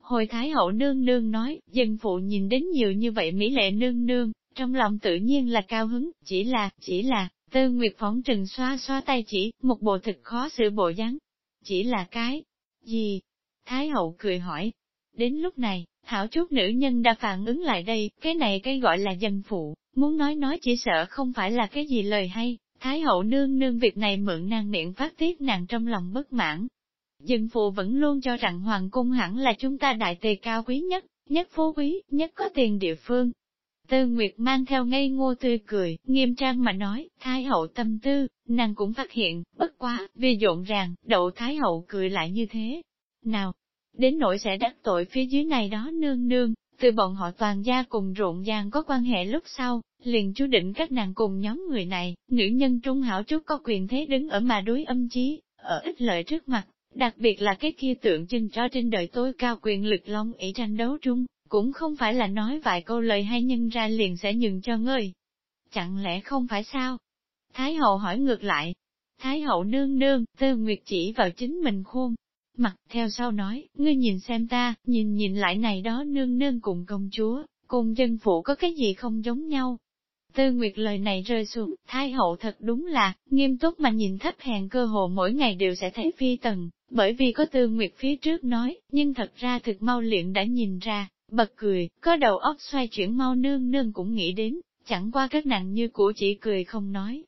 Hồi Thái hậu nương nương nói, dân phụ nhìn đến nhiều như vậy Mỹ lệ nương nương, trong lòng tự nhiên là cao hứng, chỉ là, chỉ là, tư nguyệt phóng trừng xoa xoa tay chỉ, một bộ thực khó xử bộ dáng. Chỉ là cái, gì? Thái hậu cười hỏi. Đến lúc này, hảo chút nữ nhân đã phản ứng lại đây, cái này cái gọi là dân phụ, muốn nói nói chỉ sợ không phải là cái gì lời hay, Thái hậu nương nương việc này mượn nàng miệng phát tiết nàng trong lòng bất mãn. Dân phụ vẫn luôn cho rằng hoàng cung hẳn là chúng ta đại tề cao quý nhất, nhất phú quý, nhất có tiền địa phương. Tư Nguyệt mang theo ngây ngô tươi cười, nghiêm trang mà nói, Thái hậu tâm tư, nàng cũng phát hiện, bất quá, vì rộn ràng, đậu Thái hậu cười lại như thế. Nào, đến nỗi sẽ đắc tội phía dưới này đó nương nương, từ bọn họ toàn gia cùng rộn ràng có quan hệ lúc sau, liền chú định các nàng cùng nhóm người này, nữ nhân trung hảo chút có quyền thế đứng ở mà đối âm chí, ở ít lợi trước mặt, đặc biệt là cái kia tượng trưng cho trên đời tối cao quyền lực long ỷ tranh đấu trung, cũng không phải là nói vài câu lời hay nhân ra liền sẽ nhường cho ngươi. Chẳng lẽ không phải sao? Thái hậu hỏi ngược lại. Thái hậu nương nương, tư nguyệt chỉ vào chính mình khuôn. Mặt theo sau nói, ngươi nhìn xem ta, nhìn nhìn lại này đó nương nương cùng công chúa, cùng dân phụ có cái gì không giống nhau, Tư Nguyệt lời này rơi xuống, Thái hậu thật đúng là, nghiêm túc mà nhìn thấp hèn cơ hồ mỗi ngày đều sẽ thấy phi tần, bởi vì có Tư Nguyệt phía trước nói, nhưng thật ra thực mau luyện đã nhìn ra, bật cười, có đầu óc xoay chuyển mau nương nương cũng nghĩ đến, chẳng qua các nàng như của chỉ cười không nói.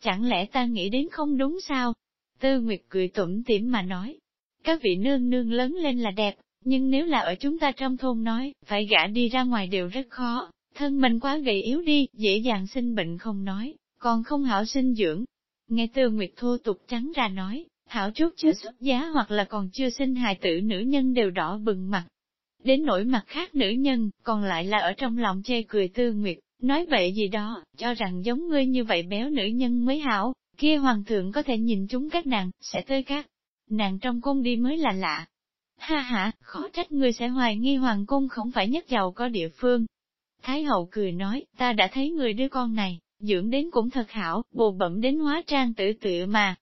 Chẳng lẽ ta nghĩ đến không đúng sao? Tư Nguyệt cười tủm tỉm mà nói, các vị nương nương lớn lên là đẹp, nhưng nếu là ở chúng ta trong thôn nói, phải gã đi ra ngoài đều rất khó, thân mình quá gầy yếu đi, dễ dàng sinh bệnh không nói, còn không hảo sinh dưỡng. Nghe Tư Nguyệt thô tục trắng ra nói, hảo chút chưa xuất giá hoặc là còn chưa sinh hài tử nữ nhân đều đỏ bừng mặt. Đến nỗi mặt khác nữ nhân, còn lại là ở trong lòng chê cười Tư Nguyệt, nói vậy gì đó, cho rằng giống ngươi như vậy béo nữ nhân mới hảo, kia hoàng thượng có thể nhìn chúng các nàng, sẽ tới các nàng trong cung đi mới là lạ. Ha ha, khó trách ngươi sẽ hoài nghi hoàng cung không phải nhất giàu có địa phương, Thái hậu cười nói, ta đã thấy người đứa con này, dưỡng đến cũng thật hảo, bồ bẩm đến hóa trang tự tự mà.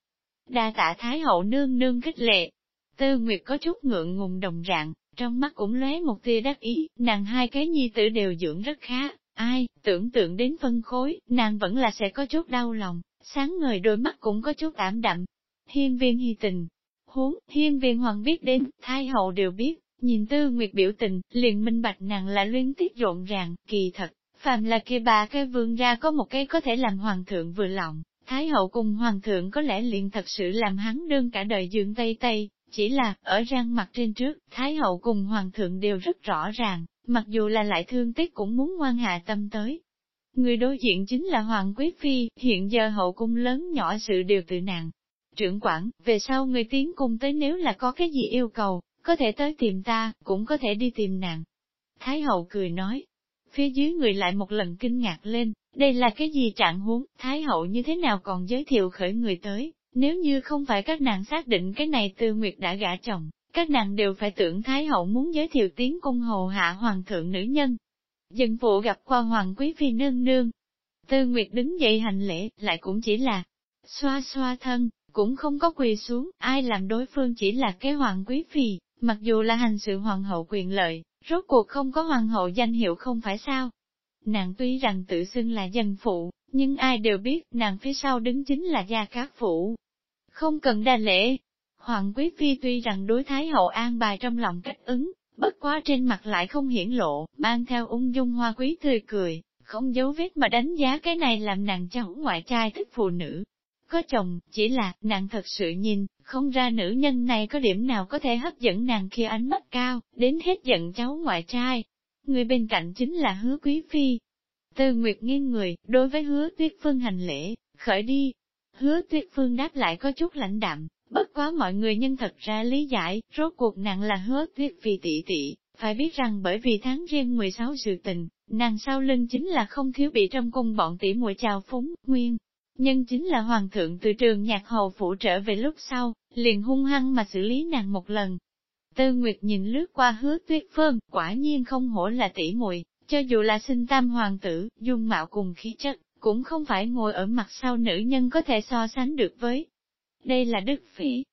Đa tạ Thái hậu nương nương khích lệ. Tư Nguyệt có chút ngượng ngùng đồng rạng, trong mắt cũng lóe một tia đắc ý, nàng hai cái nhi tử đều dưỡng rất khá, ai, tưởng tượng đến phân khối, nàng vẫn là sẽ có chút đau lòng, sáng ngời đôi mắt cũng có chút ảm đạm. Hiên viên hy tình, huống, hiên viên hoàng biết đến, thái hậu đều biết, Nhìn tư nguyệt biểu tình, liền minh bạch nàng là luyến tiếc rộn ràng, kỳ thật, phàm là kia bà cái vương ra có một cái có thể làm hoàng thượng vừa lòng, thái hậu cùng hoàng thượng có lẽ liền thật sự làm hắn đương cả đời dưỡng tây tây, chỉ là, ở răng mặt trên trước, thái hậu cùng hoàng thượng đều rất rõ ràng, mặc dù là lại thương tiếc cũng muốn ngoan hạ tâm tới. Người đối diện chính là Hoàng Quý Phi, hiện giờ hậu cung lớn nhỏ sự đều tự nàng. Trưởng quản, về sau người tiến cung tới nếu là có cái gì yêu cầu, có thể tới tìm ta, cũng có thể đi tìm nàng. Thái hậu cười nói, phía dưới người lại một lần kinh ngạc lên, đây là cái gì trạng huống, Thái hậu như thế nào còn giới thiệu khởi người tới, nếu như không phải các nàng xác định cái này tư nguyệt đã gả chồng, các nàng đều phải tưởng Thái hậu muốn giới thiệu tiến cung hồ hạ hoàng thượng nữ nhân. Dân phụ gặp qua hoàng quý phi nương nương. Tư Nguyệt đứng dậy hành lễ, lại cũng chỉ là xoa xoa thân, cũng không có quỳ xuống, ai làm đối phương chỉ là cái hoàng quý phi, mặc dù là hành sự hoàng hậu quyền lợi, rốt cuộc không có hoàng hậu danh hiệu không phải sao. Nàng tuy rằng tự xưng là dân phụ, nhưng ai đều biết nàng phía sau đứng chính là gia cát phụ. Không cần đa lễ. Hoàng quý phi tuy rằng đối thái hậu an bài trong lòng cách ứng, bất quá trên mặt lại không hiển lộ, mang theo ung dung hoa quý tươi cười, không giấu vết mà đánh giá cái này làm nàng cháu ngoại trai thích phụ nữ, có chồng, chỉ là, nàng thật sự nhìn, không ra nữ nhân này có điểm nào có thể hấp dẫn nàng khi ánh mắt cao, đến hết giận cháu ngoại trai. Người bên cạnh chính là hứa quý phi. Từ Nguyệt nghiêng người, đối với hứa tuyết phương hành lễ, khởi đi. Hứa tuyết phương đáp lại có chút lãnh đạm, bất quá mọi người nhân thật ra lý giải, rốt cuộc nàng là hứa tuyết phi tỷ tỷ, phải biết rằng bởi vì tháng riêng 16 sự tình, nàng sau lưng chính là không thiếu bị trong cung bọn tỷ muội chào phúng, nguyên nhân chính là hoàng thượng từ trường nhạc hầu phủ trở về lúc sau, liền hung hăng mà xử lý nàng một lần. Tư Nguyệt nhìn lướt qua hứa tuyết phương, quả nhiên không hổ là tỷ muội, cho dù là sinh tam hoàng tử, dung mạo cùng khí chất, cũng không phải ngồi ở mặt sau nữ nhân có thể so sánh được với. Đây là đức phỉ.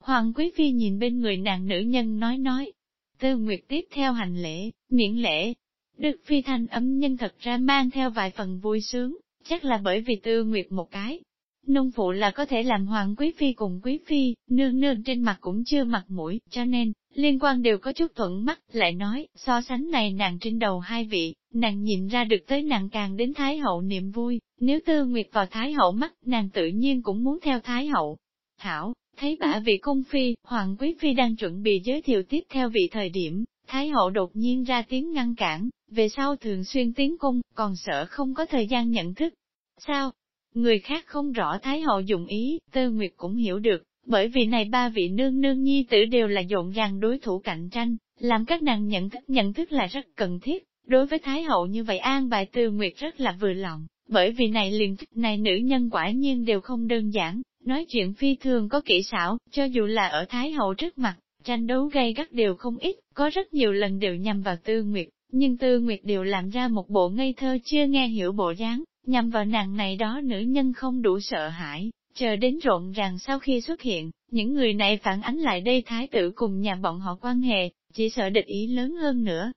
Hoàng Quý Phi nhìn bên người nàng nữ nhân nói nói. Tư Nguyệt tiếp theo hành lễ, miễn lễ. Đức Phi thanh âm nhân thật ra mang theo vài phần vui sướng, chắc là bởi vì tư nguyệt một cái. Nông phụ là có thể làm hoàng quý phi cùng quý phi, nương nương trên mặt cũng chưa mặt mũi, cho nên, liên quan đều có chút thuận mắt, lại nói, so sánh này nàng trên đầu hai vị, nàng nhìn ra được tới nàng càng đến Thái Hậu niềm vui, nếu tư nguyệt vào Thái Hậu mắt, nàng tự nhiên cũng muốn theo Thái Hậu. Thảo, thấy bả vị cung phi, hoàng quý phi đang chuẩn bị giới thiệu tiếp theo vị thời điểm, Thái hậu đột nhiên ra tiếng ngăn cản, về sau thường xuyên tiến cung, còn sợ không có thời gian nhận thức. Sao? Người khác không rõ Thái hậu dụng ý, Tơ Nguyệt cũng hiểu được, bởi vì này ba vị nương nương nhi tử đều là dộn dàng đối thủ cạnh tranh, làm các nàng nhận thức nhận thức là rất cần thiết. Đối với Thái hậu như vậy an bài Tư Nguyệt rất là vừa lòng, bởi vì này liền này nữ nhân quả nhiên đều không đơn giản, nói chuyện phi thường có kỹ xảo, cho dù là ở Thái hậu trước mặt, tranh đấu gây gắt đều không ít, có rất nhiều lần đều nhằm vào Tư Nguyệt, nhưng Tư Nguyệt đều làm ra một bộ ngây thơ chưa nghe hiểu bộ dáng, nhằm vào nàng này đó nữ nhân không đủ sợ hãi, chờ đến rộn ràng sau khi xuất hiện, những người này phản ánh lại đây thái tử cùng nhà bọn họ quan hệ, chỉ sợ địch ý lớn hơn nữa.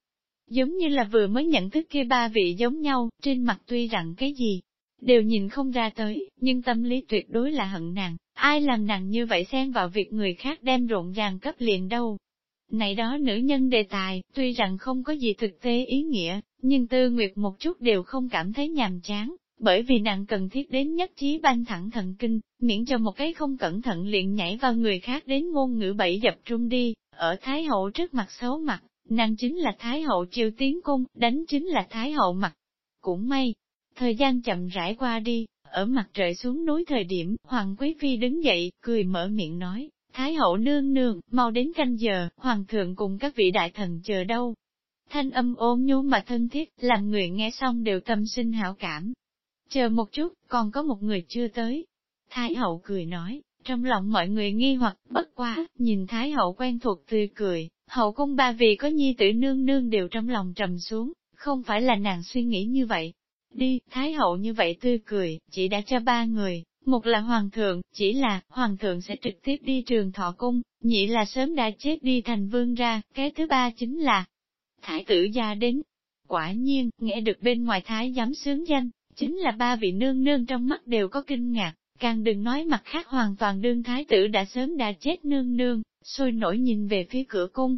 Giống như là vừa mới nhận thức kia ba vị giống nhau, trên mặt tuy rằng cái gì, đều nhìn không ra tới, nhưng tâm lý tuyệt đối là hận nàng, ai làm nàng như vậy xen vào việc người khác đem rộn ràng cấp liền đâu. Này đó nữ nhân đề tài, tuy rằng không có gì thực tế ý nghĩa, nhưng tư nguyệt một chút đều không cảm thấy nhàm chán, bởi vì nàng cần thiết đến nhất trí ban thẳng thần kinh, miễn cho một cái không cẩn thận liền nhảy vào người khác đến ngôn ngữ bẫy dập trung đi, ở Thái Hậu trước mặt xấu mặt, nàng chính là Thái Hậu triều tiến cung, đánh chính là Thái Hậu mặt. Cũng may, thời gian chậm rãi qua đi, ở mặt trời xuống núi thời điểm, Hoàng Quý Phi đứng dậy, cười mở miệng nói, Thái hậu nương nương, mau đến canh giờ, Hoàng thượng cùng các vị đại thần chờ đâu. Thanh âm ôn nhu mà thân thiết, làm người nghe xong đều tâm sinh hảo cảm. Chờ một chút, còn có một người chưa tới. Thái hậu cười nói, trong lòng mọi người nghi hoặc bất quá, nhìn Thái hậu quen thuộc tươi cười, hậu cung ba vị có nhi tử nương nương đều trong lòng trầm xuống, không phải là nàng suy nghĩ như vậy. Đi, Thái hậu như vậy tươi cười, chỉ đã cho ba người, một là hoàng thượng, chỉ là, hoàng thượng sẽ trực tiếp đi trường thọ cung, nhị là sớm đã chết đi thành vương ra, cái thứ ba chính là thái tử gia đến. Quả nhiên, nghe được bên ngoài thái giám sướng danh, chính là ba vị nương nương trong mắt đều có kinh ngạc, càng đừng nói mặt khác hoàn toàn đương thái tử đã sớm đã chết nương nương, sôi nổi nhìn về phía cửa cung.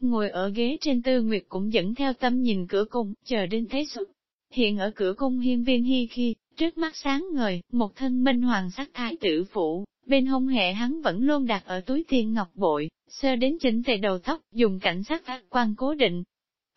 Ngồi ở ghế trên tư nguyệt cũng dẫn theo tâm nhìn cửa cung, chờ đến thế xuất. Hiện ở cửa cung hiên viên hi khi, Trước mắt sáng ngời, một thân minh hoàng sắc thái tử phụ, bên hông hệ hắn vẫn luôn đặt ở túi thiên ngọc bội, sơ đến chỉnh tề đầu tóc, dùng cảnh sát phát quan cố định.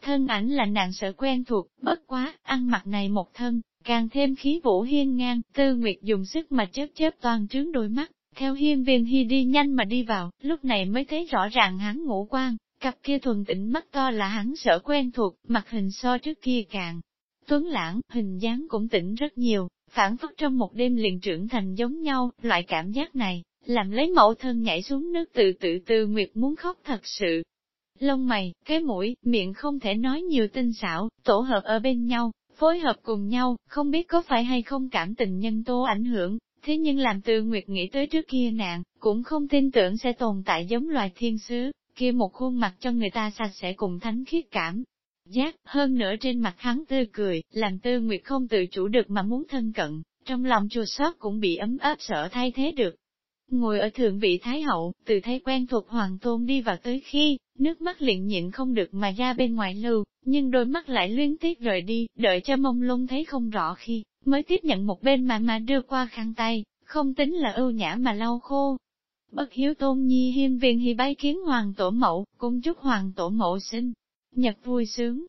thân ảnh là nàng sợ quen thuộc, bất quá, ăn mặc này một thân, càng thêm khí vũ hiên ngang, tư nguyệt dùng sức mà chớp chớp toàn trướng đôi mắt, theo hiên viên hy đi nhanh mà đi vào, lúc này mới thấy rõ ràng hắn ngũ quan, cặp kia thuần tĩnh mắt to là hắn sợ quen thuộc, mặt hình so trước kia càng. Tuấn lãng, hình dáng cũng tỉnh rất nhiều, phản phất trong một đêm liền trưởng thành giống nhau, loại cảm giác này, làm lấy mẫu thân nhảy xuống nước từ tự tư nguyệt muốn khóc thật sự. Lông mày, cái mũi, miệng không thể nói nhiều tinh xảo, tổ hợp ở bên nhau, phối hợp cùng nhau, không biết có phải hay không cảm tình nhân tố ảnh hưởng, thế nhưng làm tư nguyệt nghĩ tới trước kia nạn, cũng không tin tưởng sẽ tồn tại giống loài thiên sứ, kia một khuôn mặt cho người ta sạch sẽ cùng thánh khiết cảm. Giác, hơn nữa trên mặt hắn tươi cười, làm tư nguyệt không tự chủ được mà muốn thân cận, trong lòng chua xót cũng bị ấm áp sợ thay thế được. Ngồi ở thượng vị Thái Hậu, từ thấy quen thuộc Hoàng Tôn đi vào tới khi, nước mắt liền nhịn không được mà ra bên ngoài lưu, nhưng đôi mắt lại luyến tiếc rời đi, đợi cho mông lung thấy không rõ khi, mới tiếp nhận một bên mà mà đưa qua khăn tay, không tính là ưu nhã mà lau khô. Bất hiếu tôn nhi hiên viên hi bay kiến hoàng tổ mẫu, cung chúc hoàng tổ mẫu sinh, nhật vui sướng.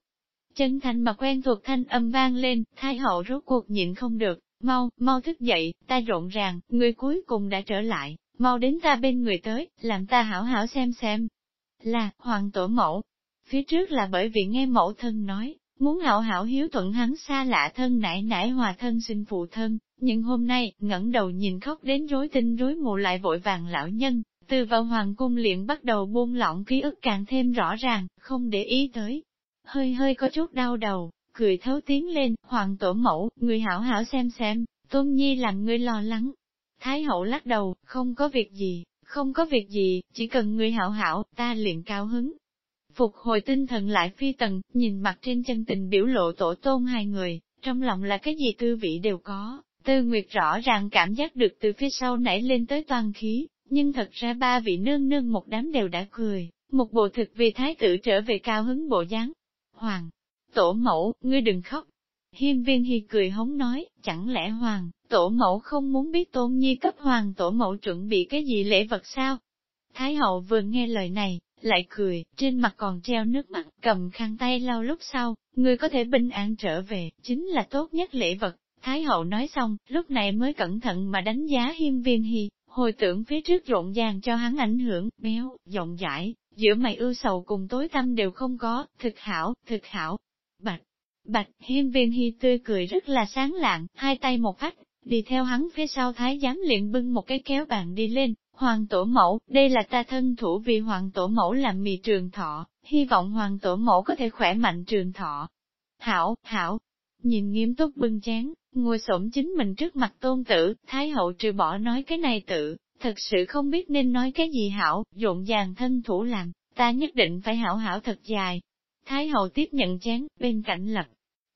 Chân thành mà quen thuộc thanh âm vang lên, thái hậu rốt cuộc nhịn không được, mau, mau thức dậy, ta rộn ràng, người cuối cùng đã trở lại, mau đến ta bên người tới, làm ta hảo hảo xem xem. Là, hoàng tổ mẫu. Phía trước là bởi vì nghe mẫu thân nói, muốn hảo hảo hiếu thuận hắn xa lạ thân nải nải hòa thân sinh phụ thân, nhưng hôm nay, ngẩng đầu nhìn khóc đến rối tinh rối mù lại vội vàng lão nhân, từ vào hoàng cung liền bắt đầu buông lỏng ký ức càng thêm rõ ràng, không để ý tới. Hơi hơi có chút đau đầu, cười thấu tiếng lên, hoàng tổ mẫu, người hảo hảo xem xem, tôn nhi làm người lo lắng. Thái hậu lắc đầu, không có việc gì, không có việc gì, chỉ cần người hảo hảo, ta liền cao hứng. Phục hồi tinh thần lại phi tần, nhìn mặt trên chân tình biểu lộ tổ tôn hai người, trong lòng là cái gì tư vị đều có, tư nguyệt rõ ràng cảm giác được từ phía sau nảy lên tới toàn khí, nhưng thật ra ba vị nương nương một đám đều đã cười, một bộ thực vì thái tử trở về cao hứng bộ dáng. Hoàng, tổ mẫu, ngươi đừng khóc. Hiên viên hi cười hống nói, chẳng lẽ hoàng, tổ mẫu không muốn biết tôn nhi cấp hoàng tổ mẫu chuẩn bị cái gì lễ vật sao? Thái hậu vừa nghe lời này, lại cười, trên mặt còn treo nước mắt, cầm khăn tay lau lúc sau, người có thể bình an trở về, chính là tốt nhất lễ vật. Thái hậu nói xong, lúc này mới cẩn thận mà đánh giá hiên viên hi hồi tưởng phía trước rộn ràng cho hắn ảnh hưởng, béo, rộng rãi, giữa mày ưu sầu cùng tối tâm đều không có, thực hảo, thực hảo. Bạch, bạch, hiên viên hy tươi cười rất là sáng lạng, hai tay một phách, đi theo hắn phía sau thái giám liền bưng một cái kéo bàn đi lên, Hoàng tổ mẫu, đây là ta thân thủ vì hoàng tổ mẫu làm mì trường thọ, hy vọng hoàng tổ mẫu có thể khỏe mạnh trường thọ. Hảo, hảo, nhìn nghiêm túc bưng chén, ngồi xổm chính mình trước mặt tôn tử, thái hậu trừ bỏ nói cái này tự, thật sự không biết nên nói cái gì hảo, dộn dàng thân thủ làm, ta nhất định phải hảo hảo thật dài. Thái hậu tiếp nhận chén, bên cạnh lập.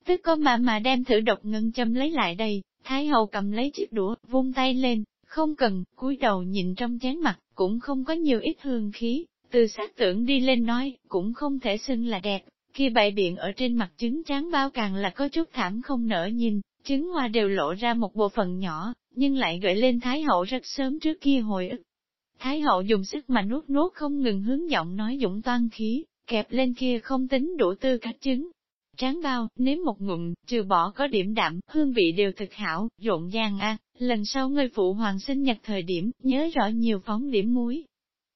Tức có mà mà đem thử độc ngân châm lấy lại đây, thái hậu cầm lấy chiếc đũa, vung tay lên, không cần, cúi đầu nhìn trong chén mặt, cũng không có nhiều ít hương khí, từ sát tưởng đi lên nói, cũng không thể xưng là đẹp, khi bày biện ở trên mặt trứng tráng bao càng là có chút thảm không nở nhìn, trứng hoa đều lộ ra một bộ phận nhỏ, nhưng lại gợi lên Thái Hậu rất sớm trước kia hồi ức. Thái Hậu dùng sức mà nuốt nuốt không ngừng hướng giọng nói dũng toan khí, kẹp lên kia không tính đủ tư cách trứng. Tráng bao, nếm một ngụm, trừ bỏ có điểm đạm, hương vị đều thực hảo, rộn ràng a lần sau ngươi phụ hoàng sinh nhật thời điểm, nhớ rõ nhiều phóng điểm muối.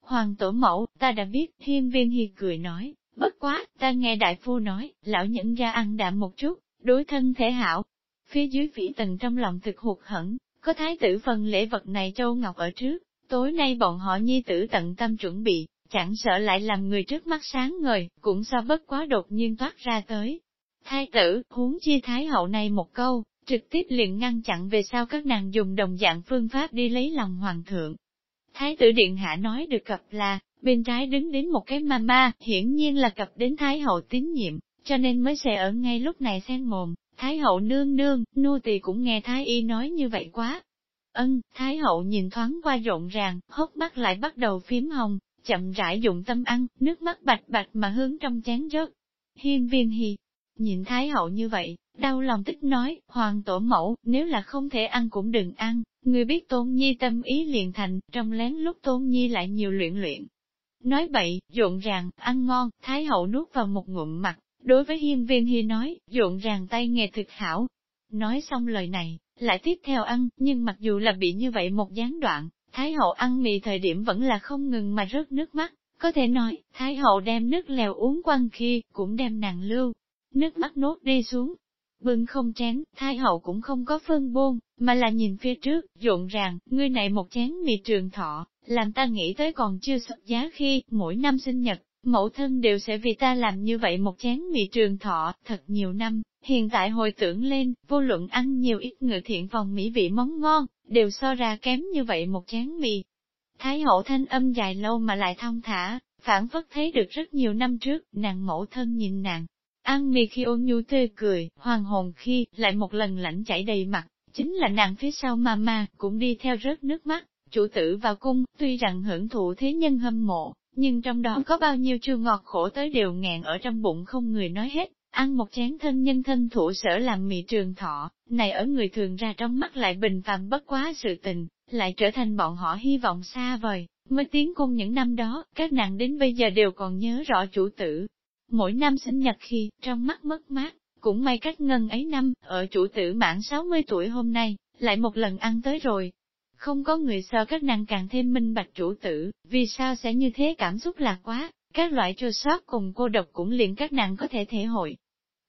Hoàng tổ mẫu, ta đã biết, thiên viên hi cười nói, bất quá, ta nghe đại phu nói, lão nhẫn ra ăn đạm một chút, đối thân thể hảo. Phía dưới vĩ tầng trong lòng thực hụt hẳn, có thái tử phần lễ vật này châu ngọc ở trước, tối nay bọn họ nhi tử tận tâm chuẩn bị, chẳng sợ lại làm người trước mắt sáng ngời, cũng sao bất quá đột nhiên thoát ra tới. Thái tử, huống chi thái hậu này một câu, trực tiếp liền ngăn chặn về sau các nàng dùng đồng dạng phương pháp đi lấy lòng hoàng thượng. Thái tử Điện Hạ nói được cập là, bên trái đứng đến một cái mama, hiển nhiên là cập đến Thái hậu tín nhiệm, cho nên mới sẽ ở ngay lúc này xen mồm, Thái hậu nương nương, nô tỳ cũng nghe Thái y nói như vậy quá. Ân, Thái hậu nhìn thoáng qua rộn ràng, hốc mắt lại bắt đầu phím hồng, chậm rãi dụng tâm ăn, nước mắt bạch bạch mà hướng trong chén rớt. Hiên viên hì, nhìn Thái hậu như vậy, Đau lòng tích nói, hoàng tổ mẫu, nếu là không thể ăn cũng đừng ăn, người biết tôn nhi tâm ý liền thành, trong lén lúc tôn nhi lại nhiều luyện luyện. Nói bậy, rộn ràng, ăn ngon, thái hậu nuốt vào một ngụm mặt, đối với hiên viên hy nói, rộn ràng tay nghề thực hảo. Nói xong lời này, lại tiếp theo ăn, nhưng mặc dù là bị như vậy một gián đoạn, Thái hậu ăn mì thời điểm vẫn là không ngừng mà rớt nước mắt, có thể nói, Thái hậu đem nước lèo uống quăng khi, cũng đem nàng lưu, nước mắt nốt đi xuống. Bưng không chén, Thái hậu cũng không có phân buông mà là nhìn phía trước, rộn ràng, ngươi này một chén mì trường thọ, làm ta nghĩ tới còn chưa xuất giá khi, mỗi năm sinh nhật, mẫu thân đều sẽ vì ta làm như vậy một chén mì trường thọ, thật nhiều năm, hiện tại hồi tưởng lên, vô luận ăn nhiều ít người thiện phòng mỹ vị món ngon, đều so ra kém như vậy một chén mì. Thái hậu thanh âm dài lâu mà lại thông thả, phản phất thấy được rất nhiều năm trước, nàng mẫu thân nhìn nàng, An mì khi ôn nhu tươi cười, hoàng hồn khi, lại một lần lạnh chảy đầy mặt, chính là nàng phía sau mama, cũng đi theo rớt nước mắt, chủ tử vào cung, tuy rằng hưởng thụ thế nhân hâm mộ, nhưng trong đó có bao nhiêu chua ngọt khổ tới đều ngàn ở trong bụng không người nói hết, ăn một chén thân nhân thân thủ sở làm mì trường thọ, này ở người thường ra trong mắt lại bình phàm bất quá sự tình, lại trở thành bọn họ hy vọng xa vời, mới tiến cung những năm đó, các nàng đến bây giờ đều còn nhớ rõ chủ tử. Mỗi năm sinh nhật khi, trong mắt mất mát, cũng may cách ngân ấy năm, ở chủ tử mãn 60 tuổi hôm nay, lại một lần ăn tới rồi, không có người sợ các nàng càng thêm minh bạch chủ tử, vì sao sẽ như thế cảm xúc lạc quá, các loại trôi sót cùng cô độc cũng liền các nàng có thể thể hội.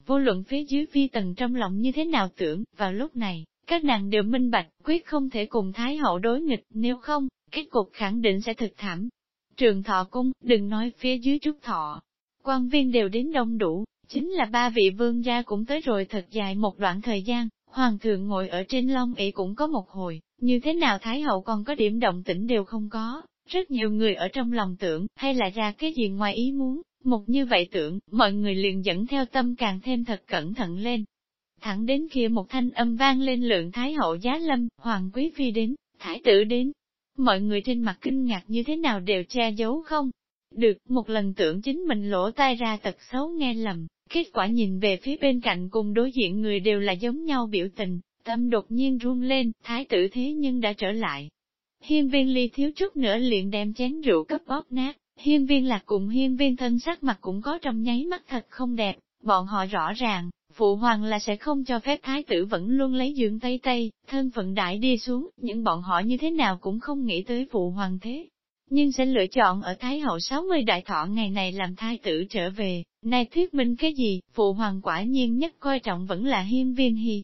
Vô luận phía dưới phi tầng trong lòng như thế nào tưởng, vào lúc này, các nàng đều minh bạch, quyết không thể cùng Thái hậu đối nghịch, nếu không, kết cục khẳng định sẽ thực thảm. Trường thọ cung, đừng nói phía dưới trúc thọ quan viên đều đến đông đủ, chính là ba vị vương gia cũng tới rồi thật dài một đoạn thời gian, hoàng thượng ngồi ở trên long ỷ cũng có một hồi, như thế nào Thái Hậu còn có điểm động tĩnh đều không có, rất nhiều người ở trong lòng tưởng, hay là ra cái gì ngoài ý muốn, một như vậy tưởng, mọi người liền dẫn theo tâm càng thêm thật cẩn thận lên. Thẳng đến kia một thanh âm vang lên lượng Thái Hậu giá lâm, Hoàng Quý Phi đến, Thái tử đến. Mọi người trên mặt kinh ngạc như thế nào đều che giấu không? Được, một lần tưởng chính mình lỗ tai ra tật xấu nghe lầm, kết quả nhìn về phía bên cạnh cùng đối diện người đều là giống nhau biểu tình, Tâm đột nhiên run lên, thái tử thế nhưng đã trở lại. Hiên viên ly thiếu chút nữa liền đem chén rượu cấp bóp nát, hiên viên lạc cùng hiên viên thân sắc mặt cũng có trong nháy mắt thật không đẹp, bọn họ rõ ràng, phụ hoàng là sẽ không cho phép thái tử vẫn luôn lấy dưỡng tây tây, thân phận đại đi xuống, nhưng bọn họ như thế nào cũng không nghĩ tới phụ hoàng thế. Nhưng sẽ lựa chọn ở Thái hậu 60 đại thọ ngày này làm thái tử trở về, này thuyết minh cái gì, phụ hoàng quả nhiên nhất coi trọng vẫn là hiên viên hy,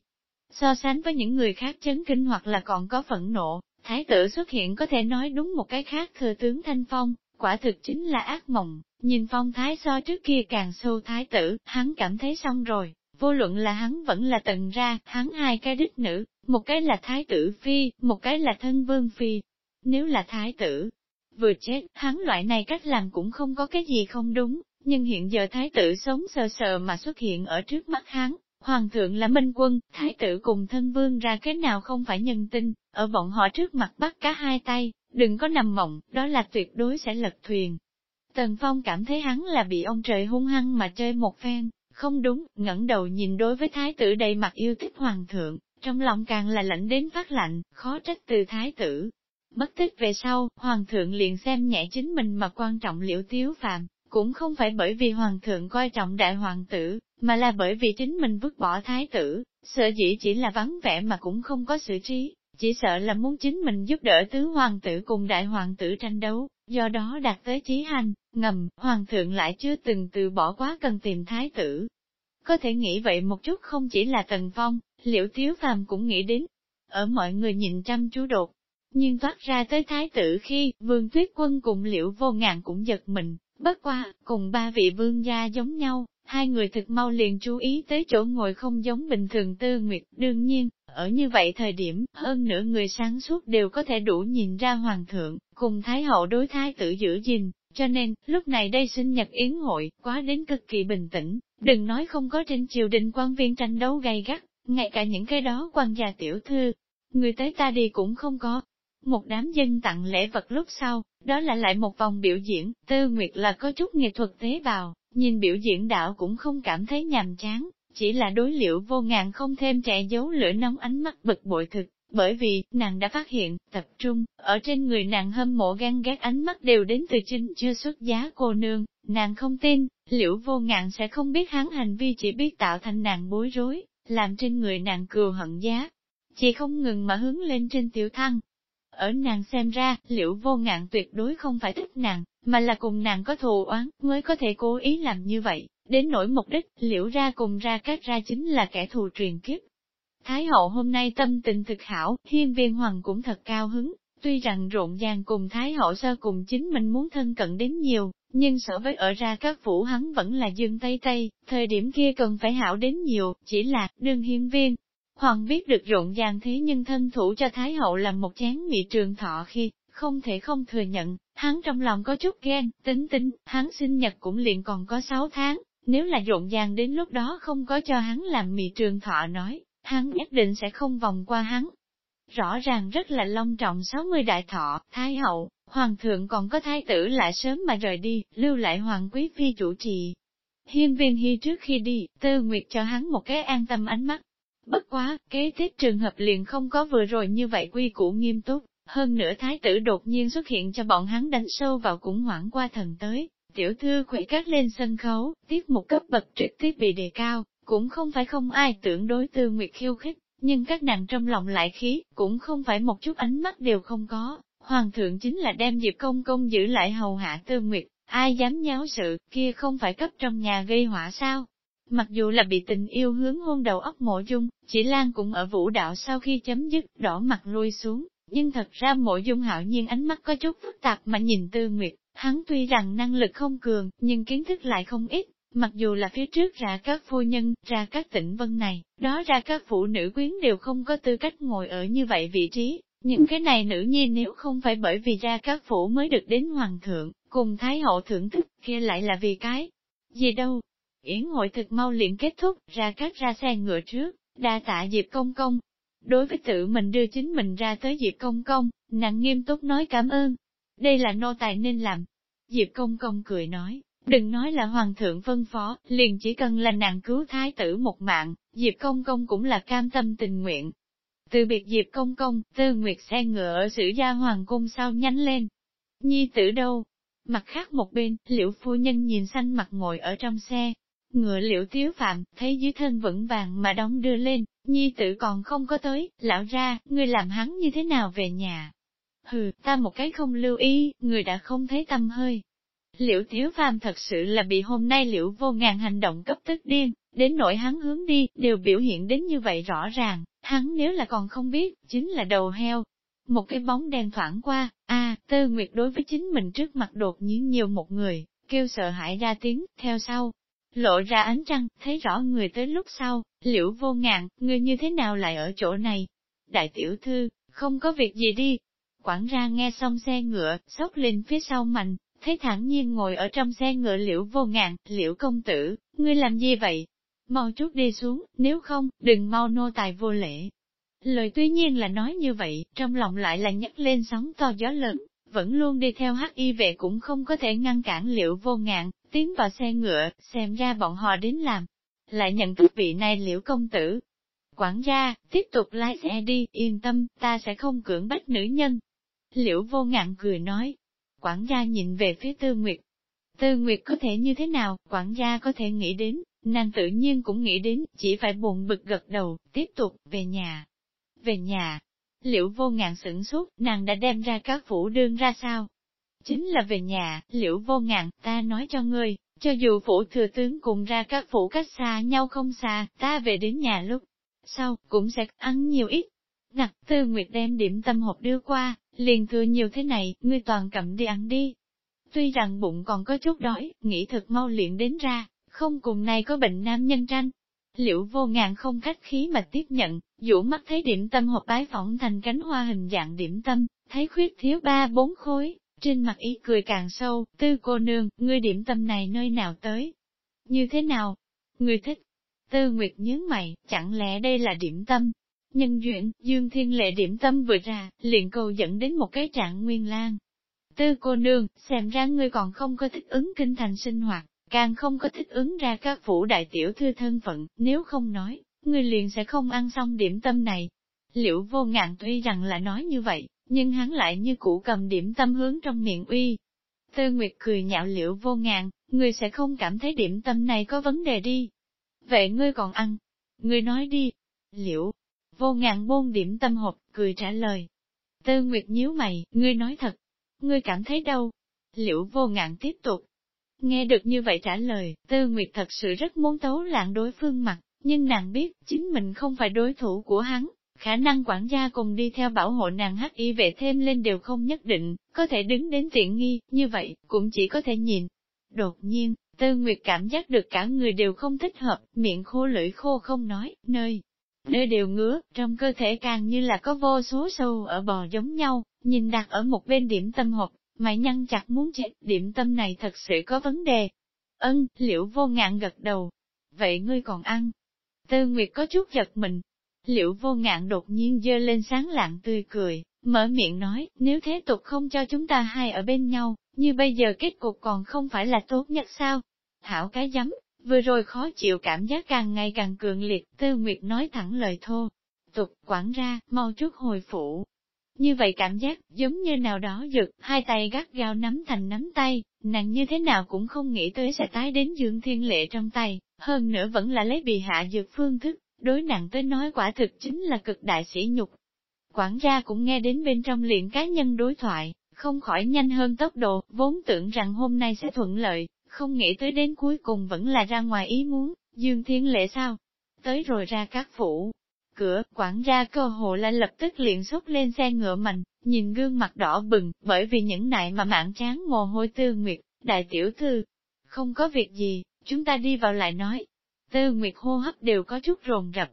So sánh với những người khác chấn kinh hoặc là còn có phẫn nộ, thái tử xuất hiện có thể nói đúng một cái khác thừa tướng Thanh Phong, quả thực chính là ác mộng, nhìn phong thái so trước kia càng sâu thái tử, hắn cảm thấy xong rồi, vô luận là hắn vẫn là tận ra, hắn hai cái đích nữ, một cái là thái tử phi, một cái là thân vương phi. Nếu là thái tử, vừa chết, hắn loại này cách làm cũng không có cái gì không đúng, nhưng hiện giờ thái tử sống sờ sờ mà xuất hiện ở trước mắt hắn, Hoàng thượng là minh quân, thái tử cùng thân vương ra cái nào không phải nhân tin, ở bọn họ trước mặt bắt cá hai tay, đừng có nằm mộng, đó là tuyệt đối sẽ lật thuyền. Tần Phong cảm thấy hắn là bị ông trời hung hăng mà chơi một phen, không đúng, ngẩng đầu nhìn đối với thái tử đầy mặt yêu thích hoàng thượng, trong lòng càng là lạnh đến phát lạnh, khó trách từ thái tử. Mất tích về sau, hoàng thượng liền xem nhẹ chính mình mà quan trọng liễu tiếu phạm, cũng không phải bởi vì hoàng thượng coi trọng đại hoàng tử, mà là bởi vì chính mình vứt bỏ thái tử, sợ dĩ chỉ là vắng vẻ mà cũng không có xử trí, chỉ sợ là muốn chính mình giúp đỡ tứ hoàng tử cùng đại hoàng tử tranh đấu, do đó đạt tới chí hành, ngầm, hoàng thượng lại chưa từng từ bỏ quá cần tìm thái tử. Có thể nghĩ vậy một chút không chỉ là tần phong, liệu tiếu phàm cũng nghĩ đến, ở mọi người nhìn chăm chú đột. Nhưng thoát ra tới thái tử khi, vương tuyết quân cùng liễu vô ngạn cũng giật mình, bất qua, cùng ba vị vương gia giống nhau, Hai người thực mau liền chú ý tới chỗ ngồi không giống bình thường tư nguyệt, đương nhiên, ở như vậy thời điểm, hơn nửa người sáng suốt đều có thể đủ nhìn ra hoàng thượng, cùng thái hậu đối thái tử giữ gìn, cho nên, lúc này đây sinh nhật yến hội, quá đến cực kỳ bình tĩnh, đừng nói không có trên triều đình quan viên tranh đấu gay gắt, ngay cả những cái đó quan gia tiểu thư, người tới ta đi cũng không có. Một đám dân tặng lễ vật lúc sau, đó là lại một vòng biểu diễn, tư nguyệt là có chút nghệ thuật tế bào, Nhìn biểu diễn đạo cũng không cảm thấy nhàm chán, chỉ là đối liệu vô ngàn không thêm trẻ giấu lửa nóng ánh mắt bực bội thực, bởi vì, nàng đã phát hiện, tập trung, ở trên người nàng hâm mộ gan ghét ánh mắt đều đến từ trinh chưa xuất giá cô nương, nàng không tin, liễu vô ngạn sẽ không biết hắn hành vi chỉ biết tạo thành nàng bối rối, làm trên người nàng cừu hận giá. Chỉ không ngừng mà hướng lên trên tiểu thăng. Ở nàng xem ra, liễu vô ngạn tuyệt đối không phải thích nàng, mà là cùng nàng có thù oán, mới có thể cố ý làm như vậy, đến nỗi mục đích, liễu ra cùng ra các ra chính là kẻ thù truyền kiếp. Thái hậu hôm nay tâm tình thực hảo, hiên viên hoàng cũng thật cao hứng, tuy rằng rộn ràng cùng Thái hậu sơ cùng chính mình muốn thân cận đến nhiều, nhưng sở với ở ra các phủ hắn vẫn là dương tây tây, thời điểm kia cần phải hảo đến nhiều, chỉ là, đương hiên viên. Hoàng biết được rộn ràng thế nhưng thân thủ cho Thái hậu làm một chén mị trường thọ khi, không thể không thừa nhận, hắn trong lòng có chút ghen, tính tính, hắn sinh nhật cũng liền còn có 6 tháng, nếu là rộn ràng đến lúc đó không có cho hắn làm mị trường thọ nói, hắn nhất định sẽ không vòng qua hắn. Rõ ràng rất là long trọng 60 đại thọ, thái hậu, hoàng thượng còn có thái tử lại sớm mà rời đi, lưu lại hoàng quý phi chủ trì. Hiên viên hy trước khi đi, tư nguyệt cho hắn một cái an tâm ánh mắt. Bất quá, kế tiếp trường hợp liền không có vừa rồi như vậy quy củ nghiêm túc, hơn nữa thái tử đột nhiên xuất hiện cho bọn hắn đánh sâu vào cũng hoảng qua thần tới. Tiểu thư khỏe cát lên sân khấu, tiết một cấp bậc trực tiếp bị đề cao, cũng không phải không ai tưởng đối tư nguyệt khiêu khích, nhưng các nàng trong lòng lại khí, cũng không phải một chút ánh mắt đều không có. Hoàng thượng chính là đem Diệp Công Công giữ lại hầu hạ tư nguyệt, ai dám nháo sự, kia không phải cấp trong nhà gây họa sao? Mặc dù là bị tình yêu hướng hôn đầu óc mộ dung, chỉ Lan cũng ở vũ đạo sau khi chấm dứt, đỏ mặt lui xuống, nhưng thật ra mộ dung hạo nhiên ánh mắt có chút phức tạp mà nhìn tư nguyệt, hắn tuy rằng năng lực không cường, nhưng kiến thức lại không ít, mặc dù là phía trước ra các phu nhân, ra các tỉnh vân này, đó ra các phụ nữ quyến đều không có tư cách ngồi ở như vậy vị trí, những cái này nữ nhi nếu không phải bởi vì ra các phủ mới được đến hoàng thượng, cùng thái hậu thưởng thức, kia lại là vì cái gì đâu. Yến hội thực mau liền kết thúc, ra các ra xe ngựa trước, đa tạ Diệp Công Công, Đối với tự mình đưa chính mình ra tới Diệp Công Công, nàng nghiêm túc nói cảm ơn. Đây là nô tài nên làm. Diệp Công Công cười nói, đừng nói là hoàng thượng phân phó, liền chỉ cần là nàng cứu thái tử một mạng, Diệp Công Công cũng là cam tâm tình nguyện. Từ biệt Diệp Công Công, tư nguyệt xe ngựa ở sử gia hoàng cung sao nhánh lên. Nhi tử đâu? Mặt khác một bên, liễu phu nhân nhìn xanh mặt ngồi ở trong xe, Ngựa liễu tiếu phạm, thấy dưới thân vững vàng mà đóng đưa lên, nhi tử còn không có tới, lão ra, ngươi làm hắn như thế nào về nhà? Hừ, ta một cái không lưu ý, người đã không thấy tâm hơi. Liễu tiếu phàm thật sự là bị hôm nay liễu vô ngàn hành động cấp tức điên, đến nỗi hắn hướng đi, đều biểu hiện đến như vậy rõ ràng, hắn nếu là còn không biết, chính là đầu heo. Một cái bóng đen thoảng qua, a à, tơ nguyệt đối với chính mình trước mặt đột nhiên nhiều một người, kêu sợ hãi ra tiếng, theo sau, lộ ra ánh trăng, thấy rõ người tới lúc sau, liễu vô ngạn, người như thế nào lại ở chỗ này? Đại tiểu thư, không có việc gì đi. Quản ra nghe xong xe ngựa, sốc lên phía sau mạnh, thấy thẳng nhiên ngồi ở trong xe ngựa liễu vô ngạn, liễu công tử, ngươi làm gì vậy? Mau chút đi xuống, nếu không, đừng mau nô tài vô lễ. Lời tuy nhiên là nói như vậy, trong lòng lại là nhấc lên sóng to gió lớn, vẫn luôn đi theo hắc y vệ cũng không có thể ngăn cản liễu vô ngạn, tiến vào xe ngựa, xem ra bọn họ đến làm. Lại nhận thức vị này liễu công tử. Quản gia, tiếp tục lái xe đi, yên tâm, ta sẽ không cưỡng bách nữ nhân. Liễu vô ngạn cười nói. Quản gia nhìn về phía Tư Nguyệt. Tư Nguyệt có thể như thế nào, quản gia có thể nghĩ đến, nàng tự nhiên cũng nghĩ đến, chỉ phải buồn bực gật đầu, tiếp tục, về nhà. Về nhà, Liễu vô ngạn sửng sốt, nàng đã đem ra các phủ đương ra sao? Chính là về nhà, liễu vô ngạn, ta nói cho ngươi, cho dù phủ thừa tướng cùng ra các phủ cách xa nhau không xa, ta về đến nhà lúc sau, cũng sẽ ăn nhiều ít. Nặc tư nguyệt đem điểm tâm hộp đưa qua, liền thừa nhiều thế này, ngươi toàn cầm đi ăn đi. Tuy rằng bụng còn có chút đói, nghĩ thật mau luyện đến ra, không cùng này có bệnh nam nhân tranh, Liễu vô ngàn không khách khí mà tiếp nhận, dụ mắt thấy điểm tâm hộp bái phỏng thành cánh hoa hình dạng điểm tâm, thấy khuyết thiếu ba bốn khối, trên mặt ý cười càng sâu, tư cô nương, ngươi điểm tâm này nơi nào tới? Như thế nào? Ngươi thích? Tư Nguyệt nhớ mày, chẳng lẽ đây là điểm tâm? Nhân duyên, Dương Thiên Lệ điểm tâm vừa ra, liền cầu dẫn đến một cái trạng nguyên lan. Tư cô nương, xem ra ngươi còn không có thích ứng kinh thành sinh hoạt, càng không có thích ứng ra các phủ đại tiểu thư thân phận, nếu không nói, người liền sẽ không ăn xong điểm tâm này. Liễu vô ngạn tuy rằng là nói như vậy, nhưng hắn lại như cũ cầm điểm tâm hướng trong miệng uy. Tư Nguyệt cười nhạo liễu vô ngạn, người sẽ không cảm thấy điểm tâm này có vấn đề đi. Vậy ngươi còn ăn? Ngươi nói đi. Liễu, vô ngạn bôn điểm tâm hộp, cười trả lời. Tư Nguyệt nhíu mày, ngươi nói thật. Ngươi cảm thấy đâu? Liễu vô ngạn tiếp tục. Nghe được như vậy trả lời, Tư Nguyệt thật sự rất muốn tấu lạng đối phương mặt, nhưng nàng biết, chính mình không phải đối thủ của hắn, khả năng quản gia cùng đi theo bảo hộ nàng hắc y vệ thêm lên đều không nhất định, có thể đứng đến tiện nghi, như vậy, cũng chỉ có thể nhìn. Đột nhiên, Tư Nguyệt cảm giác được cả người đều không thích hợp, miệng khô lưỡi khô không nói, nơi. Nơi đều ngứa, trong cơ thể càng như là có vô số sâu ở bò giống nhau, nhìn đặt ở một bên điểm tâm hộp, mày nhăn chặt muốn chết, điểm tâm này thật sự có vấn đề. Ân, liễu vô ngạn gật đầu. Vậy ngươi còn ăn? Tư Nguyệt có chút giật mình, Liễu vô ngạn đột nhiên dơ lên sáng lạng tươi cười, mở miệng nói, nếu thế tục không cho chúng ta hai ở bên nhau, như bây giờ kết cục còn không phải là tốt nhất sao? Thảo cái giấm, vừa rồi khó chịu cảm giác càng ngày càng cường liệt, tư nguyệt nói thẳng lời thô. Tục, quản ra, mau chút hồi phủ. Như vậy cảm giác, giống như nào đó giật, hai tay gắt gao nắm thành nắm tay, nàng như thế nào cũng không nghĩ tới sẽ tái đến dương thiên lệ trong tay, hơn nữa vẫn là lấy bị hạ dược phương thức, đối nàng tới nói quả thực chính là cực đại sĩ nhục. Quản gia cũng nghe đến bên trong liền cá nhân đối thoại, không khỏi nhanh hơn tốc độ, vốn tưởng rằng hôm nay sẽ thuận lợi, không nghĩ tới đến cuối cùng vẫn là ra ngoài ý muốn, dương thiên lệ sao? Tới rồi ra các phủ. Cửa, quản gia cơ hồ là lập tức liền xuất lên xe ngựa mạnh, nhìn gương mặt đỏ bừng, bởi vì những nại mà mạng tráng mồ hôi tư nguyệt, đại tiểu thư. Không có việc gì, chúng ta đi vào lại nói, Tư Nguyệt hô hấp đều có chút rồn rập.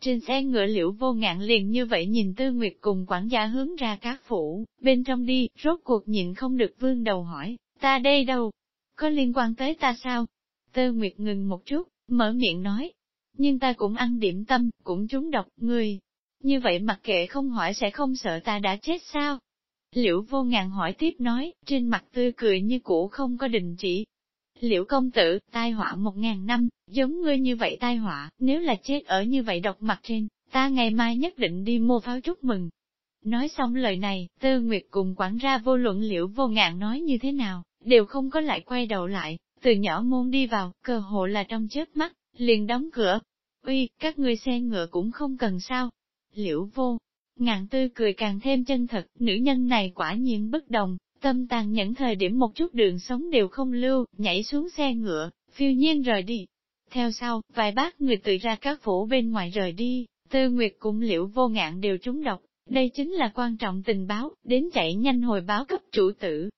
Trên xe ngựa liễu vô ngạn liền như vậy nhìn Tư Nguyệt cùng quản gia hướng ra các phủ, bên trong đi, rốt cuộc nhịn không được vương đầu hỏi, ta đây đâu? Có liên quan tới ta sao? Tư Nguyệt ngừng một chút, mở miệng nói, nhưng ta cũng ăn điểm tâm, cũng trúng độc, người. Như vậy mặc kệ không hỏi sẽ không sợ ta đã chết sao? Liễu vô ngàn hỏi tiếp nói, trên mặt tươi cười như cũ không có đình chỉ, Liễu công tử, tai họa một ngàn năm, giống ngươi như vậy tai họa, nếu là chết ở như vậy độc mặt trên, ta ngày mai nhất định đi mua pháo chúc mừng. Nói xong lời này, Tư Nguyệt cùng quản ra vô luận liễu vô ngạn nói như thế nào, đều không có lại quay đầu lại, từ nhỏ môn đi vào, cơ hộ là trong chớp mắt, liền đóng cửa. Uy, các ngươi xe ngựa cũng không cần sao. Liễu vô, ngạn tư cười càng thêm chân thật, nữ nhân này quả nhiên bất đồng, Tâm tàn nhẫn thời điểm một chút đường sống đều không lưu, nhảy xuống xe ngựa, phiêu nhiên rời đi. Theo sau, vài bác người tự ra các phủ bên ngoài rời đi, tư nguyệt cùng liễu vô ngạn đều trúng độc, đây chính là quan trọng tình báo, đến chạy nhanh hồi báo cấp chủ tử.